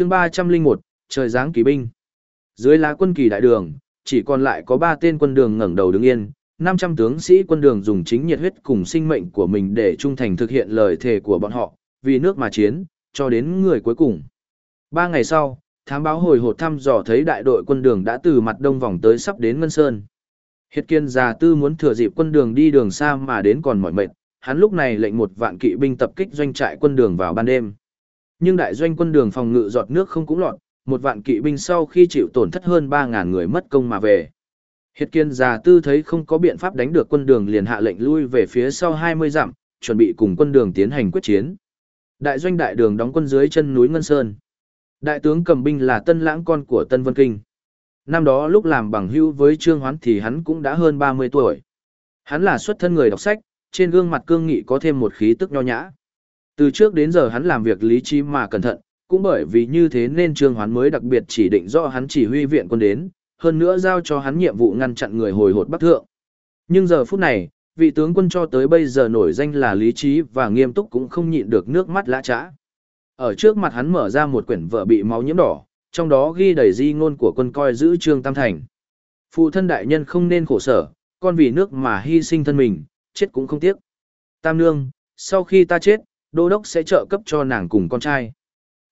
chương 301, trời giáng kỳ binh. Dưới lá quân kỳ đại đường, chỉ còn lại có 3 tên quân đường ngẩng đầu đứng yên, 500 tướng sĩ quân đường dùng chính nhiệt huyết cùng sinh mệnh của mình để trung thành thực hiện lời thề của bọn họ, vì nước mà chiến, cho đến người cuối cùng. Ba ngày sau, thám báo hồi hột thăm dò thấy đại đội quân đường đã từ mặt đông vòng tới sắp đến Ngân Sơn. Hiệt kiên già tư muốn thừa dịp quân đường đi đường xa mà đến còn mỏi mệt, hắn lúc này lệnh một vạn kỵ binh tập kích doanh trại quân đường vào ban đêm. Nhưng đại doanh quân đường phòng ngự giọt nước không cũng lọt, một vạn kỵ binh sau khi chịu tổn thất hơn 3.000 người mất công mà về. Hiệt kiên già tư thấy không có biện pháp đánh được quân đường liền hạ lệnh lui về phía sau 20 dặm, chuẩn bị cùng quân đường tiến hành quyết chiến. Đại doanh đại đường đóng quân dưới chân núi Ngân Sơn. Đại tướng cầm binh là tân lãng con của Tân Vân Kinh. Năm đó lúc làm bằng hữu với Trương Hoán thì hắn cũng đã hơn 30 tuổi. Hắn là xuất thân người đọc sách, trên gương mặt cương nghị có thêm một khí tức nho nhã. Từ trước đến giờ hắn làm việc lý trí mà cẩn thận, cũng bởi vì như thế nên Trương Hoán mới đặc biệt chỉ định do hắn chỉ huy viện quân đến, hơn nữa giao cho hắn nhiệm vụ ngăn chặn người hồi hột Bắc Thượng. Nhưng giờ phút này, vị tướng quân cho tới bây giờ nổi danh là lý trí và nghiêm túc cũng không nhịn được nước mắt lã trã. Ở trước mặt hắn mở ra một quyển vở bị máu nhiễm đỏ, trong đó ghi đầy di ngôn của quân coi giữ Trương Tam Thành. Phụ thân đại nhân không nên khổ sở, con vì nước mà hy sinh thân mình, chết cũng không tiếc. Tam nương, sau khi ta chết, đô đốc sẽ trợ cấp cho nàng cùng con trai.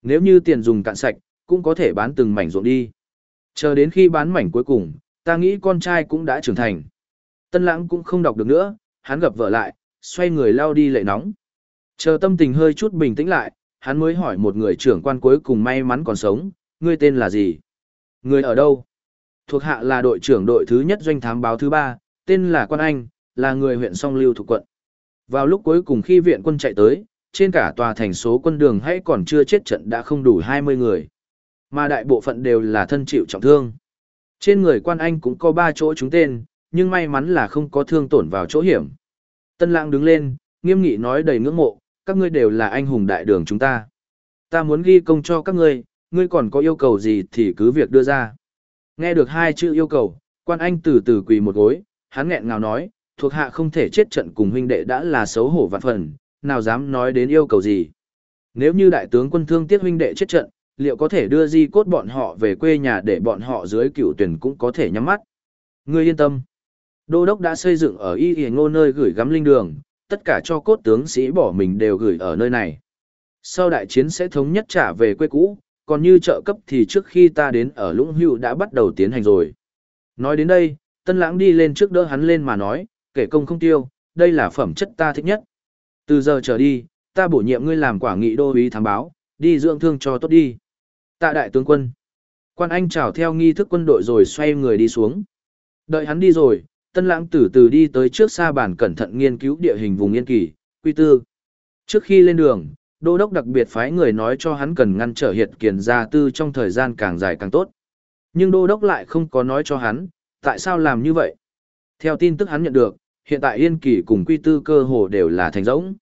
Nếu như tiền dùng cạn sạch, cũng có thể bán từng mảnh ruộng đi. Chờ đến khi bán mảnh cuối cùng, ta nghĩ con trai cũng đã trưởng thành. Tân lãng cũng không đọc được nữa, hắn gập vợ lại, xoay người lao đi lệ nóng. Chờ tâm tình hơi chút bình tĩnh lại, hắn mới hỏi một người trưởng quan cuối cùng may mắn còn sống, ngươi tên là gì? Người ở đâu? Thuộc hạ là đội trưởng đội thứ nhất doanh thám báo thứ ba, tên là Quan Anh, là người huyện song lưu thuộc quận. Vào lúc cuối cùng khi viện quân chạy tới, trên cả tòa thành số quân đường hay còn chưa chết trận đã không đủ 20 người. Mà đại bộ phận đều là thân chịu trọng thương. Trên người quan anh cũng có 3 chỗ trúng tên, nhưng may mắn là không có thương tổn vào chỗ hiểm. Tân lãng đứng lên, nghiêm nghị nói đầy ngưỡng mộ, các ngươi đều là anh hùng đại đường chúng ta. Ta muốn ghi công cho các ngươi, ngươi còn có yêu cầu gì thì cứ việc đưa ra. Nghe được hai chữ yêu cầu, quan anh từ từ quỳ một gối, hắn nghẹn ngào nói, thuộc hạ không thể chết trận cùng huynh đệ đã là xấu hổ vạn phần, nào dám nói đến yêu cầu gì. Nếu như đại tướng quân thương tiếc huynh đệ chết trận, liệu có thể đưa di cốt bọn họ về quê nhà để bọn họ dưới cựu tuyển cũng có thể nhắm mắt. Ngươi yên tâm. Đô đốc đã xây dựng ở y hề ngô nơi gửi gắm linh đường, tất cả cho cốt tướng sĩ bỏ mình đều gửi ở nơi này. Sau đại chiến sẽ thống nhất trả về quê cũ, còn như trợ cấp thì trước khi ta đến ở Lũng Hữu đã bắt đầu tiến hành rồi. Nói đến đây, Tân Lãng đi lên trước đỡ hắn lên mà nói, kể công không tiêu, đây là phẩm chất ta thích nhất. Từ giờ trở đi, ta bổ nhiệm ngươi làm quả nghị đô úy thám báo, đi dưỡng thương cho tốt đi. Tạ đại tướng quân. Quan Anh chào theo nghi thức quân đội rồi xoay người đi xuống. Đợi hắn đi rồi, Tân Lãng từ từ đi tới trước xa bản cẩn thận nghiên cứu địa hình vùng Yên Kỳ, Quy Tư. Trước khi lên đường, Đô đốc đặc biệt phái người nói cho hắn cần ngăn trở hiệt kiền gia tư trong thời gian càng dài càng tốt. Nhưng Đô đốc lại không có nói cho hắn, tại sao làm như vậy. Theo tin tức hắn nhận được, hiện tại Yên Kỳ cùng Quy Tư cơ hồ đều là thành rỗng.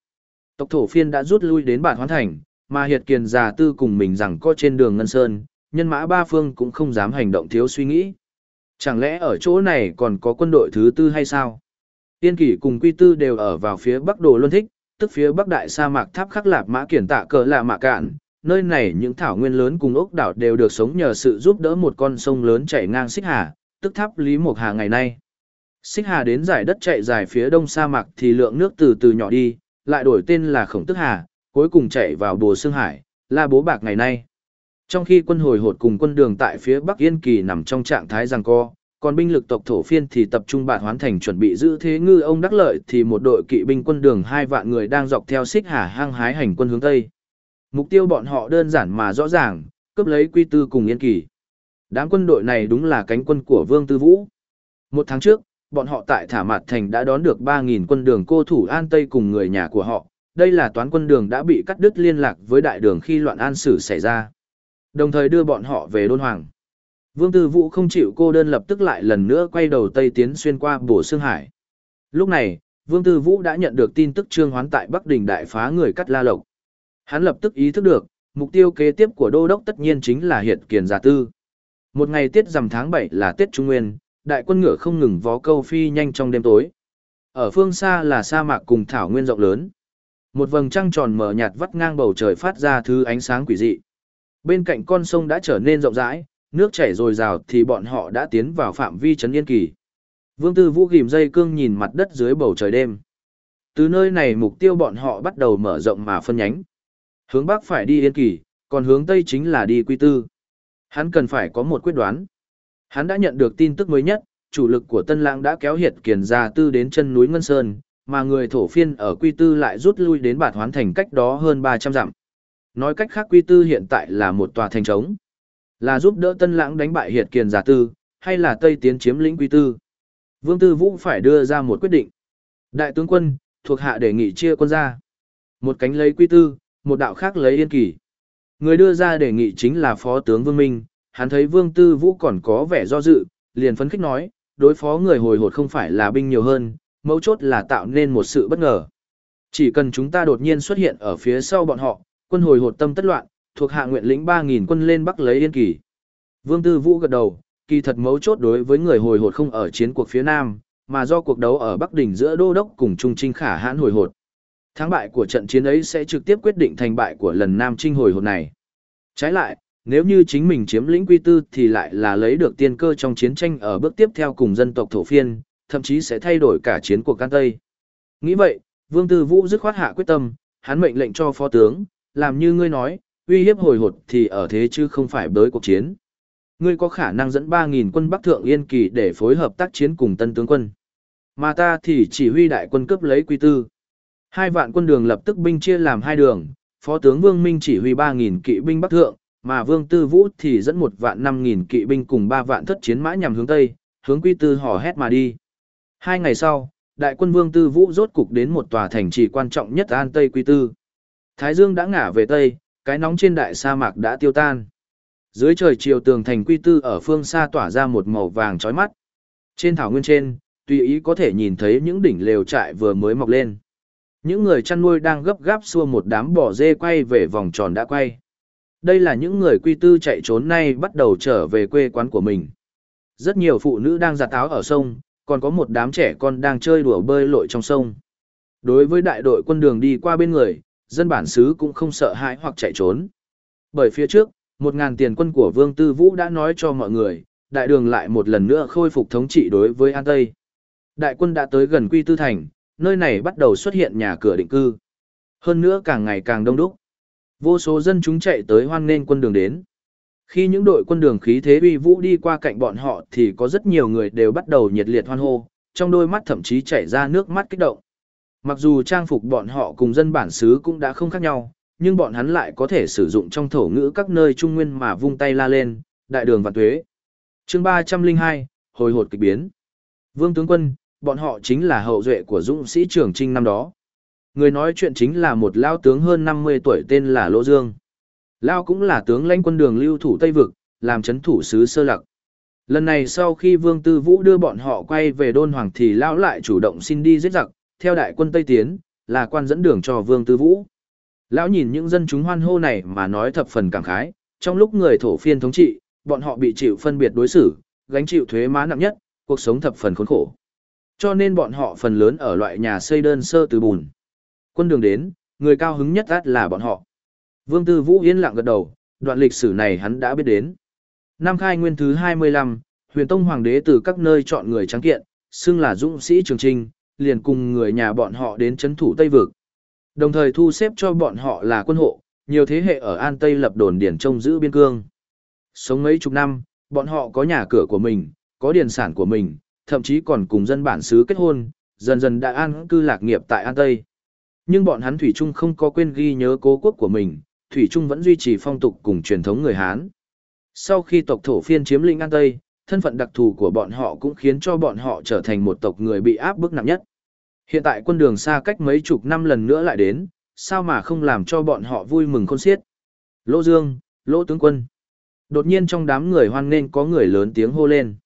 Tộc thổ phiên đã rút lui đến bản hoán thành, mà hiệt kiền già tư cùng mình rằng có trên đường Ngân Sơn, nhân mã ba phương cũng không dám hành động thiếu suy nghĩ. Chẳng lẽ ở chỗ này còn có quân đội thứ tư hay sao? Tiên kỷ cùng quy tư đều ở vào phía bắc đồ luân thích, tức phía bắc đại sa mạc tháp khắc lạp mã kiển tạ cờ là mạ cạn. Nơi này những thảo nguyên lớn cùng ốc đảo đều được sống nhờ sự giúp đỡ một con sông lớn chảy ngang xích hà, tức tháp Lý Mộc Hà ngày nay. Xích Hà đến giải đất chạy dài phía đông sa mạc thì lượng nước từ từ nhỏ đi, lại đổi tên là Khổng Tức Hà, cuối cùng chạy vào Bồ Sương Hải, là bố bạc ngày nay. Trong khi quân hồi hột cùng quân đường tại phía Bắc Yên Kỳ nằm trong trạng thái giằng co, còn binh lực tộc thổ phiên thì tập trung bạt hoán thành chuẩn bị giữ thế ngư ông đắc lợi thì một đội kỵ binh quân đường hai vạn người đang dọc theo xích hà hang hái hành quân hướng Tây. Mục tiêu bọn họ đơn giản mà rõ ràng, cướp lấy quy tư cùng Yên Kỳ. Đám quân đội này đúng là cánh quân của Vương Tư Vũ. Một tháng trước, bọn họ tại Thả Mạt Thành đã đón được 3.000 quân đường cô thủ An Tây cùng người nhà của họ. Đây là toán quân đường đã bị cắt đứt liên lạc với đại đường khi loạn an sử xảy ra. Đồng thời đưa bọn họ về Đôn Hoàng. Vương Tư Vũ không chịu cô đơn lập tức lại lần nữa quay đầu Tây tiến xuyên qua Bổ Sương Hải. Lúc này, Vương Tư Vũ đã nhận được tin tức Trương Hoán tại Bắc Đình đại phá người cắt La Lộc. Hắn lập tức ý thức được, mục tiêu kế tiếp của Đô Đốc tất nhiên chính là hiện Kiền Giả Tư. Một ngày tiết rằm tháng 7 là Tết Trung Nguyên, đại quân ngựa không ngừng vó câu phi nhanh trong đêm tối. Ở phương xa là sa mạc cùng thảo nguyên rộng lớn. Một vầng trăng tròn mờ nhạt vắt ngang bầu trời phát ra thứ ánh sáng quỷ dị. Bên cạnh con sông đã trở nên rộng rãi, nước chảy dồi dào thì bọn họ đã tiến vào phạm vi trấn yên kỳ. Vương Tư Vũ ghim dây cương nhìn mặt đất dưới bầu trời đêm. Từ nơi này mục tiêu bọn họ bắt đầu mở rộng mà phân nhánh. Hướng bắc phải đi yên kỳ, còn hướng tây chính là đi quy tư. Hắn cần phải có một quyết đoán. Hắn đã nhận được tin tức mới nhất, chủ lực của Tân Lãng đã kéo Hiệt Kiền ra tư đến chân núi Ngân Sơn, mà người thổ phiên ở Quy Tư lại rút lui đến Bạt Hoán Thành cách đó hơn 300 dặm. Nói cách khác Quy Tư hiện tại là một tòa thành trống. Là giúp đỡ Tân Lãng đánh bại Hiệt Kiền giả tư, hay là Tây tiến chiếm lĩnh Quy Tư? Vương Tư Vũ phải đưa ra một quyết định. Đại tướng quân, thuộc hạ đề nghị chia quân ra. Một cánh lấy Quy Tư, một đạo khác lấy Yên Kỳ. Người đưa ra đề nghị chính là Phó tướng Vương Minh, hắn thấy Vương Tư Vũ còn có vẻ do dự, liền phấn khích nói, đối phó người hồi hột không phải là binh nhiều hơn, mấu chốt là tạo nên một sự bất ngờ. Chỉ cần chúng ta đột nhiên xuất hiện ở phía sau bọn họ, quân hồi hột tâm tất loạn, thuộc hạ nguyện lĩnh 3.000 quân lên Bắc lấy Yên Kỳ. Vương Tư Vũ gật đầu, kỳ thật mấu chốt đối với người hồi hột không ở chiến cuộc phía Nam, mà do cuộc đấu ở Bắc Đỉnh giữa Đô Đốc cùng Trung Trinh khả hãn hồi hột. Thắng bại của trận chiến ấy sẽ trực tiếp quyết định thành bại của lần Nam Trinh hồi hột này. Trái lại, nếu như chính mình chiếm lĩnh quy tư thì lại là lấy được tiên cơ trong chiến tranh ở bước tiếp theo cùng dân tộc thổ phiên, thậm chí sẽ thay đổi cả chiến cuộc can Tây. Nghĩ vậy, Vương Tư Vũ dứt khoát hạ quyết tâm, hắn mệnh lệnh cho phó tướng, làm như ngươi nói, uy hiếp hồi hột thì ở thế chứ không phải bới cuộc chiến. Ngươi có khả năng dẫn 3.000 quân Bắc Thượng Yên Kỳ để phối hợp tác chiến cùng tân tướng quân. Mà ta thì chỉ huy đại quân cấp lấy quy tư. Hai vạn quân đường lập tức binh chia làm hai đường, phó tướng Vương Minh chỉ huy 3.000 kỵ binh Bắc Thượng, mà Vương Tư Vũ thì dẫn một vạn 5.000 kỵ binh cùng ba vạn thất chiến mã nhằm hướng Tây, hướng quy tư hò hét mà đi. Hai ngày sau, đại quân Vương Tư Vũ rốt cục đến một tòa thành trì quan trọng nhất An Tây Quy Tư. Thái Dương đã ngả về Tây, cái nóng trên đại sa mạc đã tiêu tan. Dưới trời chiều tường thành Quy Tư ở phương xa tỏa ra một màu vàng chói mắt. Trên thảo nguyên trên, tùy ý có thể nhìn thấy những đỉnh lều trại vừa mới mọc lên. Những người chăn nuôi đang gấp gáp xua một đám bò dê quay về vòng tròn đã quay. Đây là những người quy tư chạy trốn nay bắt đầu trở về quê quán của mình. Rất nhiều phụ nữ đang giặt áo ở sông, còn có một đám trẻ con đang chơi đùa bơi lội trong sông. Đối với đại đội quân đường đi qua bên người, dân bản xứ cũng không sợ hãi hoặc chạy trốn. Bởi phía trước, một ngàn tiền quân của Vương Tư Vũ đã nói cho mọi người, đại đường lại một lần nữa khôi phục thống trị đối với An Tây. Đại quân đã tới gần Quy Tư Thành, nơi này bắt đầu xuất hiện nhà cửa định cư. Hơn nữa càng ngày càng đông đúc. Vô số dân chúng chạy tới hoan nghênh quân đường đến. Khi những đội quân đường khí thế uy vũ đi qua cạnh bọn họ thì có rất nhiều người đều bắt đầu nhiệt liệt hoan hô, trong đôi mắt thậm chí chảy ra nước mắt kích động. Mặc dù trang phục bọn họ cùng dân bản xứ cũng đã không khác nhau, nhưng bọn hắn lại có thể sử dụng trong thổ ngữ các nơi trung nguyên mà vung tay la lên, đại đường và tuế. chương 302, hồi hột kịch biến. Vương tướng quân, bọn họ chính là hậu duệ của dũng sĩ trưởng trinh năm đó. Người nói chuyện chính là một lao tướng hơn 50 tuổi tên là Lỗ Dương. Lao cũng là tướng lãnh quân đường lưu thủ Tây Vực, làm chấn thủ sứ sơ lặc. Lần này sau khi Vương Tư Vũ đưa bọn họ quay về đôn hoàng thì Lao lại chủ động xin đi giết giặc, theo đại quân Tây Tiến, là quan dẫn đường cho Vương Tư Vũ. Lão nhìn những dân chúng hoan hô này mà nói thập phần cảm khái, trong lúc người thổ phiên thống trị, bọn họ bị chịu phân biệt đối xử, gánh chịu thuế má nặng nhất, cuộc sống thập phần khốn khổ. Cho nên bọn họ phần lớn ở loại nhà xây đơn sơ từ bùn. Quân đường đến, người cao hứng nhất át là bọn họ. Vương Tư Vũ yên lặng gật đầu, đoạn lịch sử này hắn đã biết đến. Năm khai nguyên thứ 25, huyền tông hoàng đế từ các nơi chọn người trắng kiện, xưng là dũng sĩ trường trinh, liền cùng người nhà bọn họ đến chấn thủ Tây Vực. Đồng thời thu xếp cho bọn họ là quân hộ, nhiều thế hệ ở An Tây lập đồn điển trông giữ biên cương. Sống mấy chục năm, bọn họ có nhà cửa của mình, có điền sản của mình, thậm chí còn cùng dân bản xứ kết hôn, dần dần đã an cư lạc nghiệp tại An Tây. Nhưng bọn hắn Thủy Trung không có quên ghi nhớ cố quốc của mình, Thủy Trung vẫn duy trì phong tục cùng truyền thống người Hán. Sau khi tộc thổ phiên chiếm lĩnh An Tây, thân phận đặc thù của bọn họ cũng khiến cho bọn họ trở thành một tộc người bị áp bức nặng nhất. Hiện tại quân đường xa cách mấy chục năm lần nữa lại đến, sao mà không làm cho bọn họ vui mừng khôn xiết. Lỗ Dương, Lỗ tướng quân. Đột nhiên trong đám người hoan nghênh có người lớn tiếng hô lên.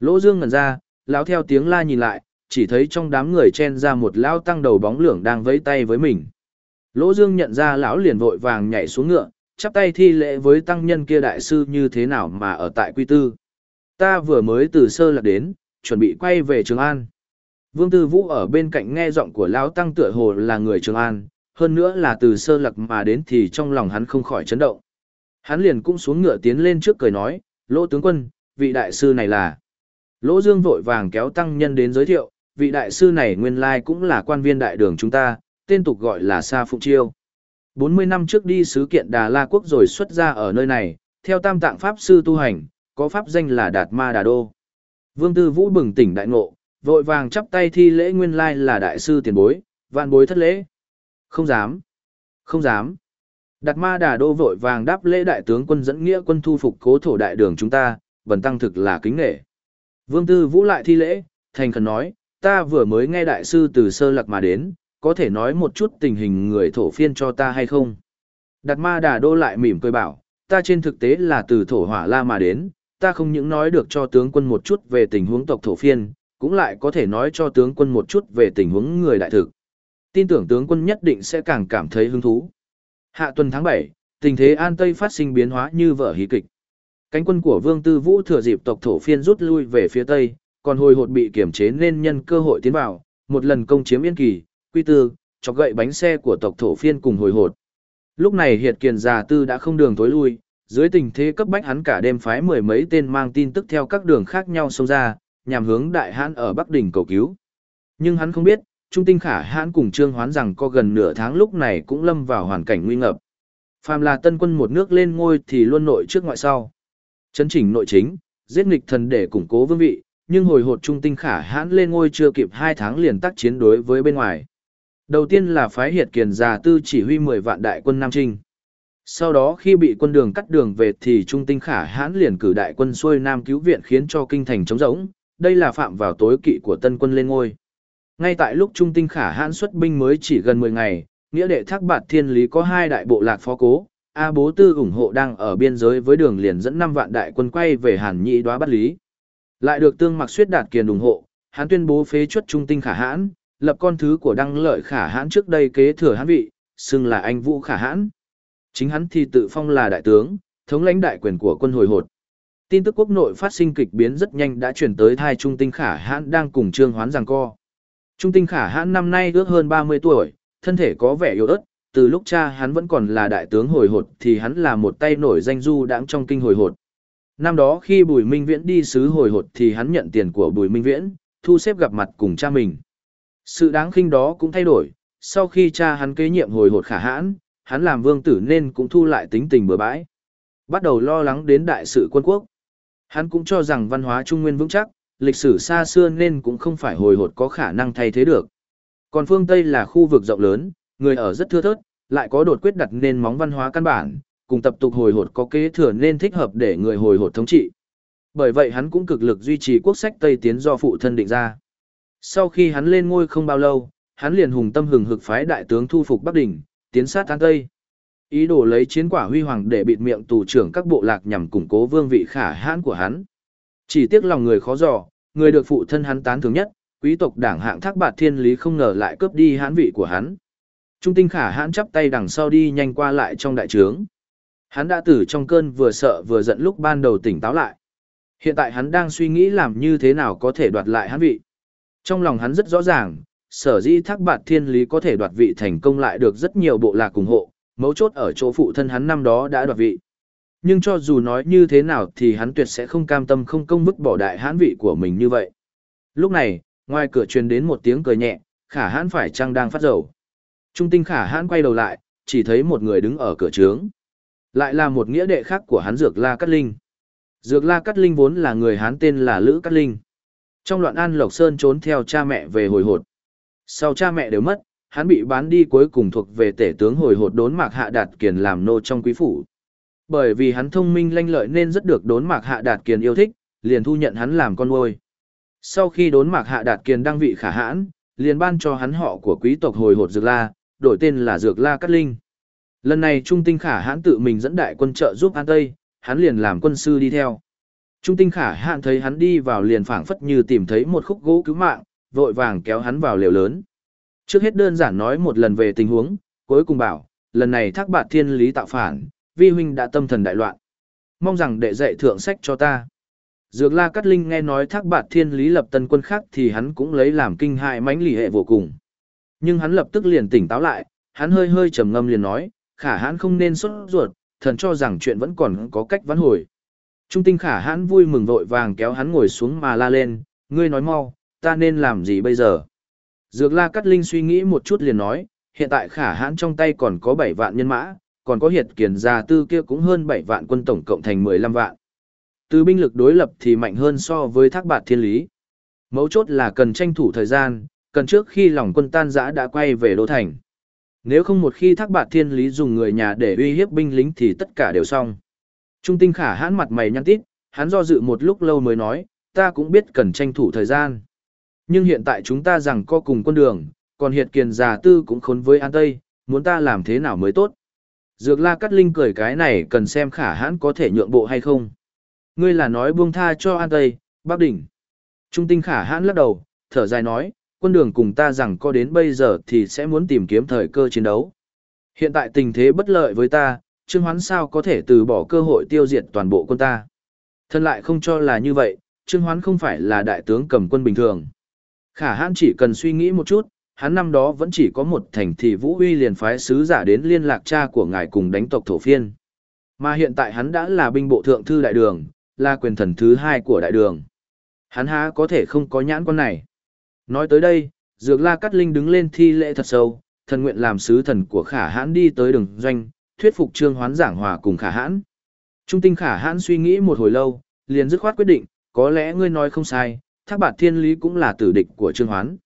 Lỗ Dương ngẩn ra, lão theo tiếng la nhìn lại, chỉ thấy trong đám người chen ra một lão tăng đầu bóng lưỡng đang vẫy tay với mình. Lỗ Dương nhận ra lão liền vội vàng nhảy xuống ngựa, chắp tay thi lễ với tăng nhân kia đại sư như thế nào mà ở tại quy tư. Ta vừa mới từ sơ lạc đến, chuẩn bị quay về Trường An. Vương Tư Vũ ở bên cạnh nghe giọng của lão tăng tựa hồ là người Trường An, hơn nữa là từ sơ lạc mà đến thì trong lòng hắn không khỏi chấn động. Hắn liền cũng xuống ngựa tiến lên trước cười nói, lỗ tướng quân, vị đại sư này là. Lỗ Dương vội vàng kéo tăng nhân đến giới thiệu, vị đại sư này nguyên lai cũng là quan viên đại đường chúng ta, tên tục gọi là Sa Phụng Chiêu. 40 năm trước đi sứ kiện Đà La Quốc rồi xuất ra ở nơi này, theo tam tạng Pháp sư tu hành, có pháp danh là Đạt Ma Đà Đô. Vương Tư Vũ bừng tỉnh đại ngộ, vội vàng chắp tay thi lễ nguyên lai là đại sư tiền bối, vạn bối thất lễ. Không dám, không dám. Đạt Ma Đà Đô vội vàng đáp lễ đại tướng quân dẫn nghĩa quân thu phục cố thổ đại đường chúng ta, bần tăng thực là kính nể. Vương Tư Vũ lại thi lễ, thành khẩn nói, ta vừa mới nghe đại sư từ sơ lạc mà đến, có thể nói một chút tình hình người thổ phiên cho ta hay không? Đạt ma đà đô lại mỉm cười bảo, ta trên thực tế là từ thổ hỏa la mà đến, ta không những nói được cho tướng quân một chút về tình huống tộc thổ phiên, cũng lại có thể nói cho tướng quân một chút về tình huống người đại thực. Tin tưởng tướng quân nhất định sẽ càng cảm thấy hứng thú. Hạ tuần tháng 7, tình thế An Tây phát sinh biến hóa như vở hí kịch. Cánh quân của Vương Tư Vũ thừa dịp tộc thổ phiên rút lui về phía Tây, còn hồi hột bị kiểm chế nên nhân cơ hội tiến vào, một lần công chiếm Yên Kỳ, Quy Tư, chọc gậy bánh xe của tộc thổ phiên cùng hồi hột. Lúc này Hiệt Kiền già tư đã không đường tối lui, dưới tình thế cấp bách hắn cả đêm phái mười mấy tên mang tin tức theo các đường khác nhau xông ra, nhằm hướng đại hãn ở Bắc Đỉnh cầu cứu. Nhưng hắn không biết, Trung Tinh Khả hãn cùng Trương Hoán rằng có gần nửa tháng lúc này cũng lâm vào hoàn cảnh nguy ngập. Phàm là tân quân một nước lên ngôi thì luôn nội trước ngoại sau. Chấn chỉnh nội chính, giết nghịch thần để củng cố vương vị, nhưng hồi hột trung tinh khả hãn lên ngôi chưa kịp hai tháng liền tác chiến đối với bên ngoài. Đầu tiên là phái hiệt kiền già tư chỉ huy 10 vạn đại quân Nam Trinh. Sau đó khi bị quân đường cắt đường về thì trung tinh khả hãn liền cử đại quân xuôi Nam cứu viện khiến cho kinh thành trống rỗng, đây là phạm vào tối kỵ của tân quân lên ngôi. Ngay tại lúc trung tinh khả hãn xuất binh mới chỉ gần 10 ngày, nghĩa đệ thác bạt thiên lý có hai đại bộ lạc phó cố, A Bố Tư ủng hộ đang ở biên giới với đường liền dẫn 5 vạn đại quân quay về Hàn Nhị đoá bắt lý. Lại được tương mặc suyết đạt kiền ủng hộ, hắn tuyên bố phế chuất trung tinh khả hãn, lập con thứ của đăng lợi khả hãn trước đây kế thừa hãn vị, xưng là anh vũ khả hãn. Chính hắn thì tự phong là đại tướng, thống lãnh đại quyền của quân hồi hột. Tin tức quốc nội phát sinh kịch biến rất nhanh đã chuyển tới thai trung tinh khả hãn đang cùng trương hoán giằng co. Trung tinh khả hãn năm nay ước hơn 30 tuổi, thân thể có vẻ yếu ớt, từ lúc cha hắn vẫn còn là đại tướng hồi hột thì hắn là một tay nổi danh du đãng trong kinh hồi hột. Năm đó khi Bùi Minh Viễn đi sứ hồi hột thì hắn nhận tiền của Bùi Minh Viễn, thu xếp gặp mặt cùng cha mình. Sự đáng khinh đó cũng thay đổi, sau khi cha hắn kế nhiệm hồi hột khả hãn, hắn làm vương tử nên cũng thu lại tính tình bừa bãi. Bắt đầu lo lắng đến đại sự quân quốc. Hắn cũng cho rằng văn hóa trung nguyên vững chắc, lịch sử xa xưa nên cũng không phải hồi hột có khả năng thay thế được. Còn phương Tây là khu vực rộng lớn, người ở rất thưa thớt, lại có đột quyết đặt nên móng văn hóa căn bản, cùng tập tục hồi hột có kế thừa nên thích hợp để người hồi hột thống trị. Bởi vậy hắn cũng cực lực duy trì quốc sách Tây tiến do phụ thân định ra. Sau khi hắn lên ngôi không bao lâu, hắn liền hùng tâm hừng hực phái đại tướng thu phục Bắc Đỉnh, tiến sát An Tây. Ý đồ lấy chiến quả huy hoàng để bịt miệng tù trưởng các bộ lạc nhằm củng cố vương vị khả hãn của hắn. Chỉ tiếc lòng người khó dò, người được phụ thân hắn tán thường nhất, quý tộc đảng hạng thác bạt thiên lý không ngờ lại cướp đi hãn vị của hắn. Trung tinh khả hãn chắp tay đằng sau đi nhanh qua lại trong đại trướng. Hắn đã từ trong cơn vừa sợ vừa giận lúc ban đầu tỉnh táo lại. Hiện tại hắn đang suy nghĩ làm như thế nào có thể đoạt lại hắn vị. Trong lòng hắn rất rõ ràng, sở dĩ thác bạt thiên lý có thể đoạt vị thành công lại được rất nhiều bộ lạc ủng hộ, mấu chốt ở chỗ phụ thân hắn năm đó đã đoạt vị. Nhưng cho dù nói như thế nào thì hắn tuyệt sẽ không cam tâm không công bức bỏ đại hãn vị của mình như vậy. Lúc này, ngoài cửa truyền đến một tiếng cười nhẹ, khả hãn phải chăng đang phát dầu. Trung tinh khả hãn quay đầu lại, chỉ thấy một người đứng ở cửa trướng. Lại là một nghĩa đệ khác của hắn Dược La Cát Linh. Dược La Cát Linh vốn là người Hán tên là Lữ Cát Linh. Trong loạn an Lộc Sơn trốn theo cha mẹ về hồi hột. Sau cha mẹ đều mất, hắn bị bán đi cuối cùng thuộc về tể tướng hồi hột đốn mạc hạ đạt kiền làm nô trong quý phủ. Bởi vì hắn thông minh lanh lợi nên rất được đốn mạc hạ đạt kiền yêu thích, liền thu nhận hắn làm con nuôi. Sau khi đốn mạc hạ đạt kiền đăng vị khả hãn, liền ban cho hắn họ của quý tộc hồi hột Dược La, đổi tên là Dược La Cát Linh. Lần này Trung Tinh Khả hãn tự mình dẫn đại quân trợ giúp An Tây, hắn liền làm quân sư đi theo. Trung Tinh Khả hãn thấy hắn đi vào liền phảng phất như tìm thấy một khúc gỗ cứu mạng, vội vàng kéo hắn vào lều lớn. Trước hết đơn giản nói một lần về tình huống, cuối cùng bảo, lần này thác bạt thiên lý tạo phản, vi huynh đã tâm thần đại loạn. Mong rằng đệ dạy thượng sách cho ta. Dược La Cát Linh nghe nói thác bạt thiên lý lập tân quân khác thì hắn cũng lấy làm kinh hại mãnh lì hệ vô cùng. Nhưng hắn lập tức liền tỉnh táo lại, hắn hơi hơi trầm ngâm liền nói, khả hãn không nên xuất ruột, thần cho rằng chuyện vẫn còn có cách vãn hồi. Trung tinh khả hãn vui mừng vội vàng kéo hắn ngồi xuống mà la lên, ngươi nói mau, ta nên làm gì bây giờ? Dược la cắt linh suy nghĩ một chút liền nói, hiện tại khả hãn trong tay còn có 7 vạn nhân mã, còn có hiệt kiền gia tư kia cũng hơn 7 vạn quân tổng cộng thành 15 vạn. Từ binh lực đối lập thì mạnh hơn so với thác bạt thiên lý. Mấu chốt là cần tranh thủ thời gian, cần trước khi lòng quân tan giã đã quay về đô thành. Nếu không một khi thác bạt thiên lý dùng người nhà để uy hiếp binh lính thì tất cả đều xong. Trung tinh khả hãn mặt mày nhăn tít, hắn do dự một lúc lâu mới nói, ta cũng biết cần tranh thủ thời gian. Nhưng hiện tại chúng ta rằng co cùng quân đường, còn hiện kiền già tư cũng khốn với An Tây, muốn ta làm thế nào mới tốt. Dược la cắt linh cười cái này cần xem khả hãn có thể nhượng bộ hay không. Ngươi là nói buông tha cho An Tây, Bắc Đỉnh. Trung tinh khả hãn lắc đầu, thở dài nói, quân đường cùng ta rằng có đến bây giờ thì sẽ muốn tìm kiếm thời cơ chiến đấu. Hiện tại tình thế bất lợi với ta, Trương Hoán sao có thể từ bỏ cơ hội tiêu diệt toàn bộ quân ta. Thân lại không cho là như vậy, Trương Hoán không phải là đại tướng cầm quân bình thường. Khả hãn chỉ cần suy nghĩ một chút, hắn năm đó vẫn chỉ có một thành thị Vũ Uy liền phái sứ giả đến liên lạc cha của ngài cùng đánh tộc thổ phiên. Mà hiện tại hắn đã là binh bộ thượng thư đại đường, là quyền thần thứ hai của đại đường. Hắn há có thể không có nhãn quan này. Nói tới đây, Dược La Cát Linh đứng lên thi lễ thật sâu, thần nguyện làm sứ thần của khả hãn đi tới đường doanh, thuyết phục trương hoán giảng hòa cùng khả hãn. Trung tinh khả hãn suy nghĩ một hồi lâu, liền dứt khoát quyết định, có lẽ ngươi nói không sai, thác bạt thiên lý cũng là tử địch của trương hoán.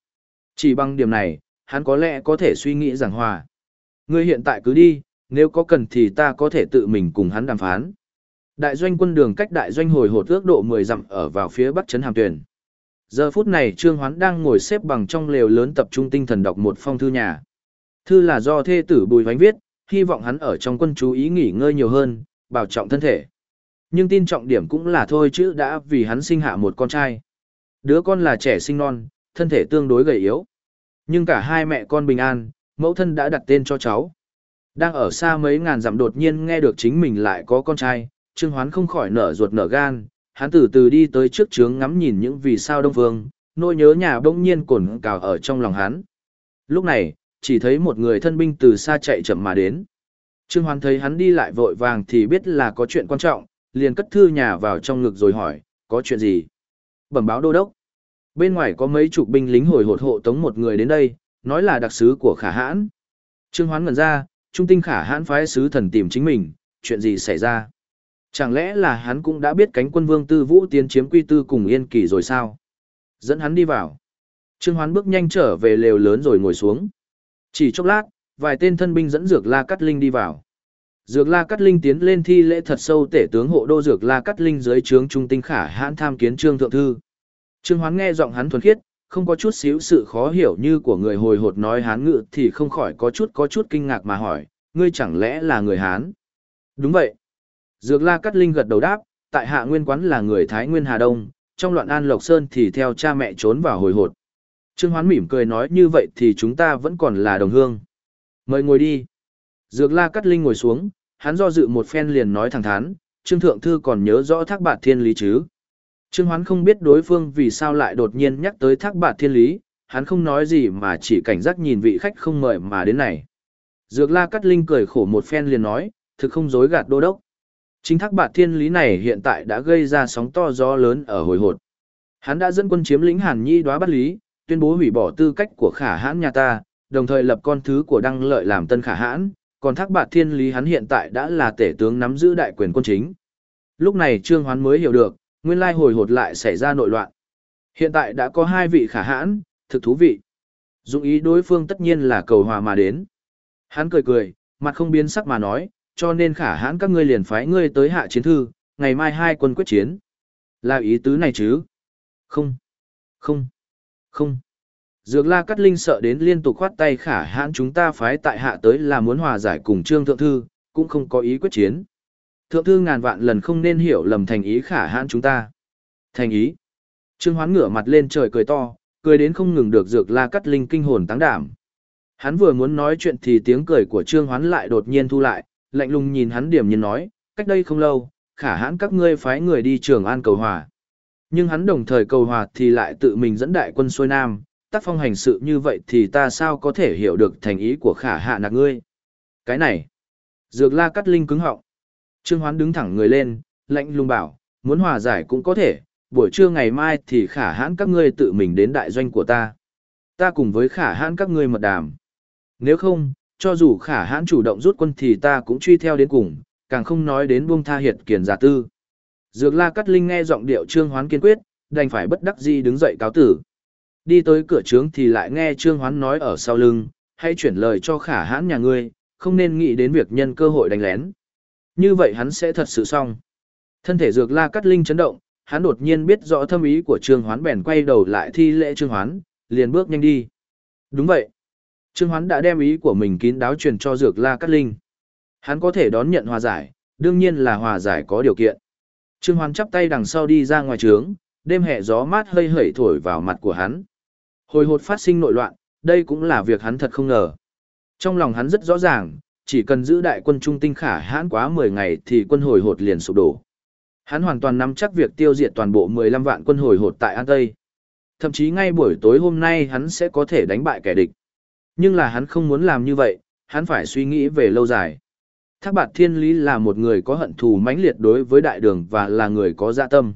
Chỉ bằng điểm này, hắn có lẽ có thể suy nghĩ giảng hòa. Ngươi hiện tại cứ đi, nếu có cần thì ta có thể tự mình cùng hắn đàm phán. Đại doanh quân đường cách đại doanh hồi hột ước độ 10 dặm ở vào phía bắc trấn Hàm Tuyền. Giờ phút này Trương Hoán đang ngồi xếp bằng trong lều lớn tập trung tinh thần đọc một phong thư nhà. Thư là do thê tử Bùi Vánh viết, hy vọng hắn ở trong quân chú ý nghỉ ngơi nhiều hơn, bảo trọng thân thể. Nhưng tin trọng điểm cũng là thôi chứ đã vì hắn sinh hạ một con trai. Đứa con là trẻ sinh non, thân thể tương đối gầy yếu. Nhưng cả hai mẹ con bình an, mẫu thân đã đặt tên cho cháu. Đang ở xa mấy ngàn dặm đột nhiên nghe được chính mình lại có con trai, Trương Hoán không khỏi nở ruột nở gan, hắn từ từ đi tới trước trướng ngắm nhìn những vì sao đông phương, nỗi nhớ nhà bỗng nhiên cồn cào ở trong lòng hắn. Lúc này, chỉ thấy một người thân binh từ xa chạy chậm mà đến. Trương Hoán thấy hắn đi lại vội vàng thì biết là có chuyện quan trọng, liền cất thư nhà vào trong ngực rồi hỏi, có chuyện gì? Bẩm báo đô đốc. Bên ngoài có mấy chục binh lính hồi hột hộ tống một người đến đây, nói là đặc sứ của khả hãn. Trương Hoán ngẩn ra, trung tinh khả hãn phái sứ thần tìm chính mình, chuyện gì xảy ra? Chẳng lẽ là hắn cũng đã biết cánh quân vương tư vũ tiến chiếm quy tư cùng yên kỳ rồi sao? Dẫn hắn đi vào. Trương Hoán bước nhanh trở về lều lớn rồi ngồi xuống. Chỉ chốc lát, vài tên thân binh dẫn Dược La Cát Linh đi vào. Dược La Cát Linh tiến lên thi lễ thật sâu tể tướng hộ đô Dược La Cát Linh dưới trướng trung tinh khả hãn tham kiến trương thượng thư. Trương Hoán nghe giọng hắn thuần khiết, không có chút xíu sự khó hiểu như của người hồi hột nói hán ngự thì không khỏi có chút có chút kinh ngạc mà hỏi, ngươi chẳng lẽ là người hán? Đúng vậy. Dược La Cát Linh gật đầu đáp, tại hạ nguyên quán là người Thái Nguyên Hà Đông, trong loạn an Lộc Sơn thì theo cha mẹ trốn vào hồi hột. Trương Hoán mỉm cười nói như vậy thì chúng ta vẫn còn là đồng hương. Mời ngồi đi. Dược La Cát Linh ngồi xuống, hắn do dự một phen liền nói thẳng thắn, Trương Thượng Thư còn nhớ rõ thác bạt thiên lý chứ. Trương Hoán không biết đối phương vì sao lại đột nhiên nhắc tới thác bạt thiên lý, hắn không nói gì mà chỉ cảnh giác nhìn vị khách không mời mà đến này. Dược La Cát Linh cười khổ một phen liền nói, thực không dối gạt đô đốc. Chính thác bạt thiên lý này hiện tại đã gây ra sóng to gió lớn ở hồi hột. Hắn đã dẫn quân chiếm lĩnh Hàn Nhi đoá bắt lý, tuyên bố hủy bỏ tư cách của khả hãn nhà ta, đồng thời lập con thứ của đăng lợi làm tân khả hãn, còn thác bạt thiên lý hắn hiện tại đã là tể tướng nắm giữ đại quyền quân chính. Lúc này Trương Hoán mới hiểu được, nguyên lai hồi hột lại xảy ra nội loạn. Hiện tại đã có hai vị khả hãn, thực thú vị. Dụng ý đối phương tất nhiên là cầu hòa mà đến. Hắn cười cười, mặt không biến sắc mà nói, cho nên khả hãn các ngươi liền phái ngươi tới hạ chiến thư, ngày mai hai quân quyết chiến. Là ý tứ này chứ? Không, không, không. Dược la cắt linh sợ đến liên tục khoát tay khả hãn chúng ta phái tại hạ tới là muốn hòa giải cùng trương thượng thư, cũng không có ý quyết chiến. Thượng thư ngàn vạn lần không nên hiểu lầm thành ý khả hãn chúng ta. Thành ý. Trương hoán ngửa mặt lên trời cười to, cười đến không ngừng được dược la cắt linh kinh hồn táng đảm. Hắn vừa muốn nói chuyện thì tiếng cười của Trương hoán lại đột nhiên thu lại, lạnh lùng nhìn hắn điểm nhiên nói, cách đây không lâu, khả hãn các ngươi phái người đi trường an cầu hòa. Nhưng hắn đồng thời cầu hòa thì lại tự mình dẫn đại quân xuôi nam, tác phong hành sự như vậy thì ta sao có thể hiểu được thành ý của khả hạ nạc ngươi. Cái này, dược la cắt linh cứng họng. Trương Hoán đứng thẳng người lên, lạnh lùng bảo, muốn hòa giải cũng có thể, buổi trưa ngày mai thì khả hãn các ngươi tự mình đến đại doanh của ta. Ta cùng với khả hãn các ngươi mật đàm. Nếu không, cho dù khả hãn chủ động rút quân thì ta cũng truy theo đến cùng, càng không nói đến buông tha hiệt kiền giả tư. Dược la cắt linh nghe giọng điệu trương hoán kiên quyết, đành phải bất đắc dĩ đứng dậy cáo tử. Đi tới cửa trướng thì lại nghe trương hoán nói ở sau lưng, hãy chuyển lời cho khả hãn nhà ngươi, không nên nghĩ đến việc nhân cơ hội đánh lén. Như vậy hắn sẽ thật sự xong. Thân thể dược la cắt linh chấn động, hắn đột nhiên biết rõ thâm ý của trương hoán bèn quay đầu lại thi lễ trương hoán, liền bước nhanh đi. Đúng vậy. Trương hoán đã đem ý của mình kín đáo truyền cho dược la Cát linh. Hắn có thể đón nhận hòa giải, đương nhiên là hòa giải có điều kiện. Trương hoán chắp tay đằng sau đi ra ngoài trướng, đêm hè gió mát hơi hẩy thổi vào mặt của hắn. Hồi hột phát sinh nội loạn, đây cũng là việc hắn thật không ngờ. Trong lòng hắn rất rõ ràng, chỉ cần giữ đại quân trung tinh khả hãn quá 10 ngày thì quân hồi hột liền sụp đổ. Hắn hoàn toàn nắm chắc việc tiêu diệt toàn bộ 15 vạn quân hồi hột tại An Tây. Thậm chí ngay buổi tối hôm nay hắn sẽ có thể đánh bại kẻ địch. Nhưng là hắn không muốn làm như vậy, hắn phải suy nghĩ về lâu dài. Thác bạt thiên lý là một người có hận thù mãnh liệt đối với đại đường và là người có dạ tâm.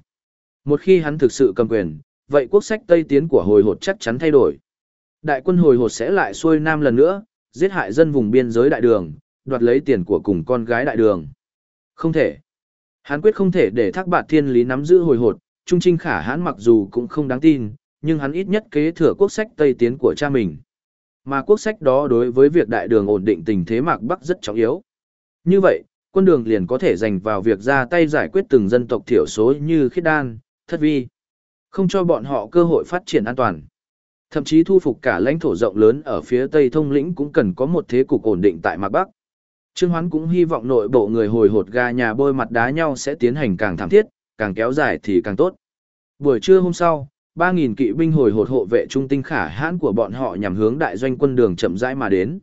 Một khi hắn thực sự cầm quyền, vậy quốc sách Tây Tiến của hồi hột chắc chắn thay đổi. Đại quân hồi hột sẽ lại xuôi nam lần nữa, giết hại dân vùng biên giới đại đường, đoạt lấy tiền của cùng con gái đại đường. Không thể. Hắn quyết không thể để thác bạt thiên lý nắm giữ hồi hột, trung trinh khả hãn mặc dù cũng không đáng tin, nhưng hắn ít nhất kế thừa quốc sách Tây Tiến của cha mình. Mà quốc sách đó đối với việc đại đường ổn định tình thế mạc Bắc rất trọng yếu. Như vậy, quân đường liền có thể dành vào việc ra tay giải quyết từng dân tộc thiểu số như khiết đan, thất vi. Không cho bọn họ cơ hội phát triển an toàn. Thậm chí thu phục cả lãnh thổ rộng lớn ở phía Tây Thông lĩnh cũng cần có một thế cục ổn định tại Mạc Bắc. Trương Hoán cũng hy vọng nội bộ người hồi hột gà nhà bôi mặt đá nhau sẽ tiến hành càng thảm thiết, càng kéo dài thì càng tốt. Buổi trưa hôm sau, 3.000 kỵ binh hồi hột hộ vệ trung tinh khả hãn của bọn họ nhằm hướng đại doanh quân đường chậm rãi mà đến.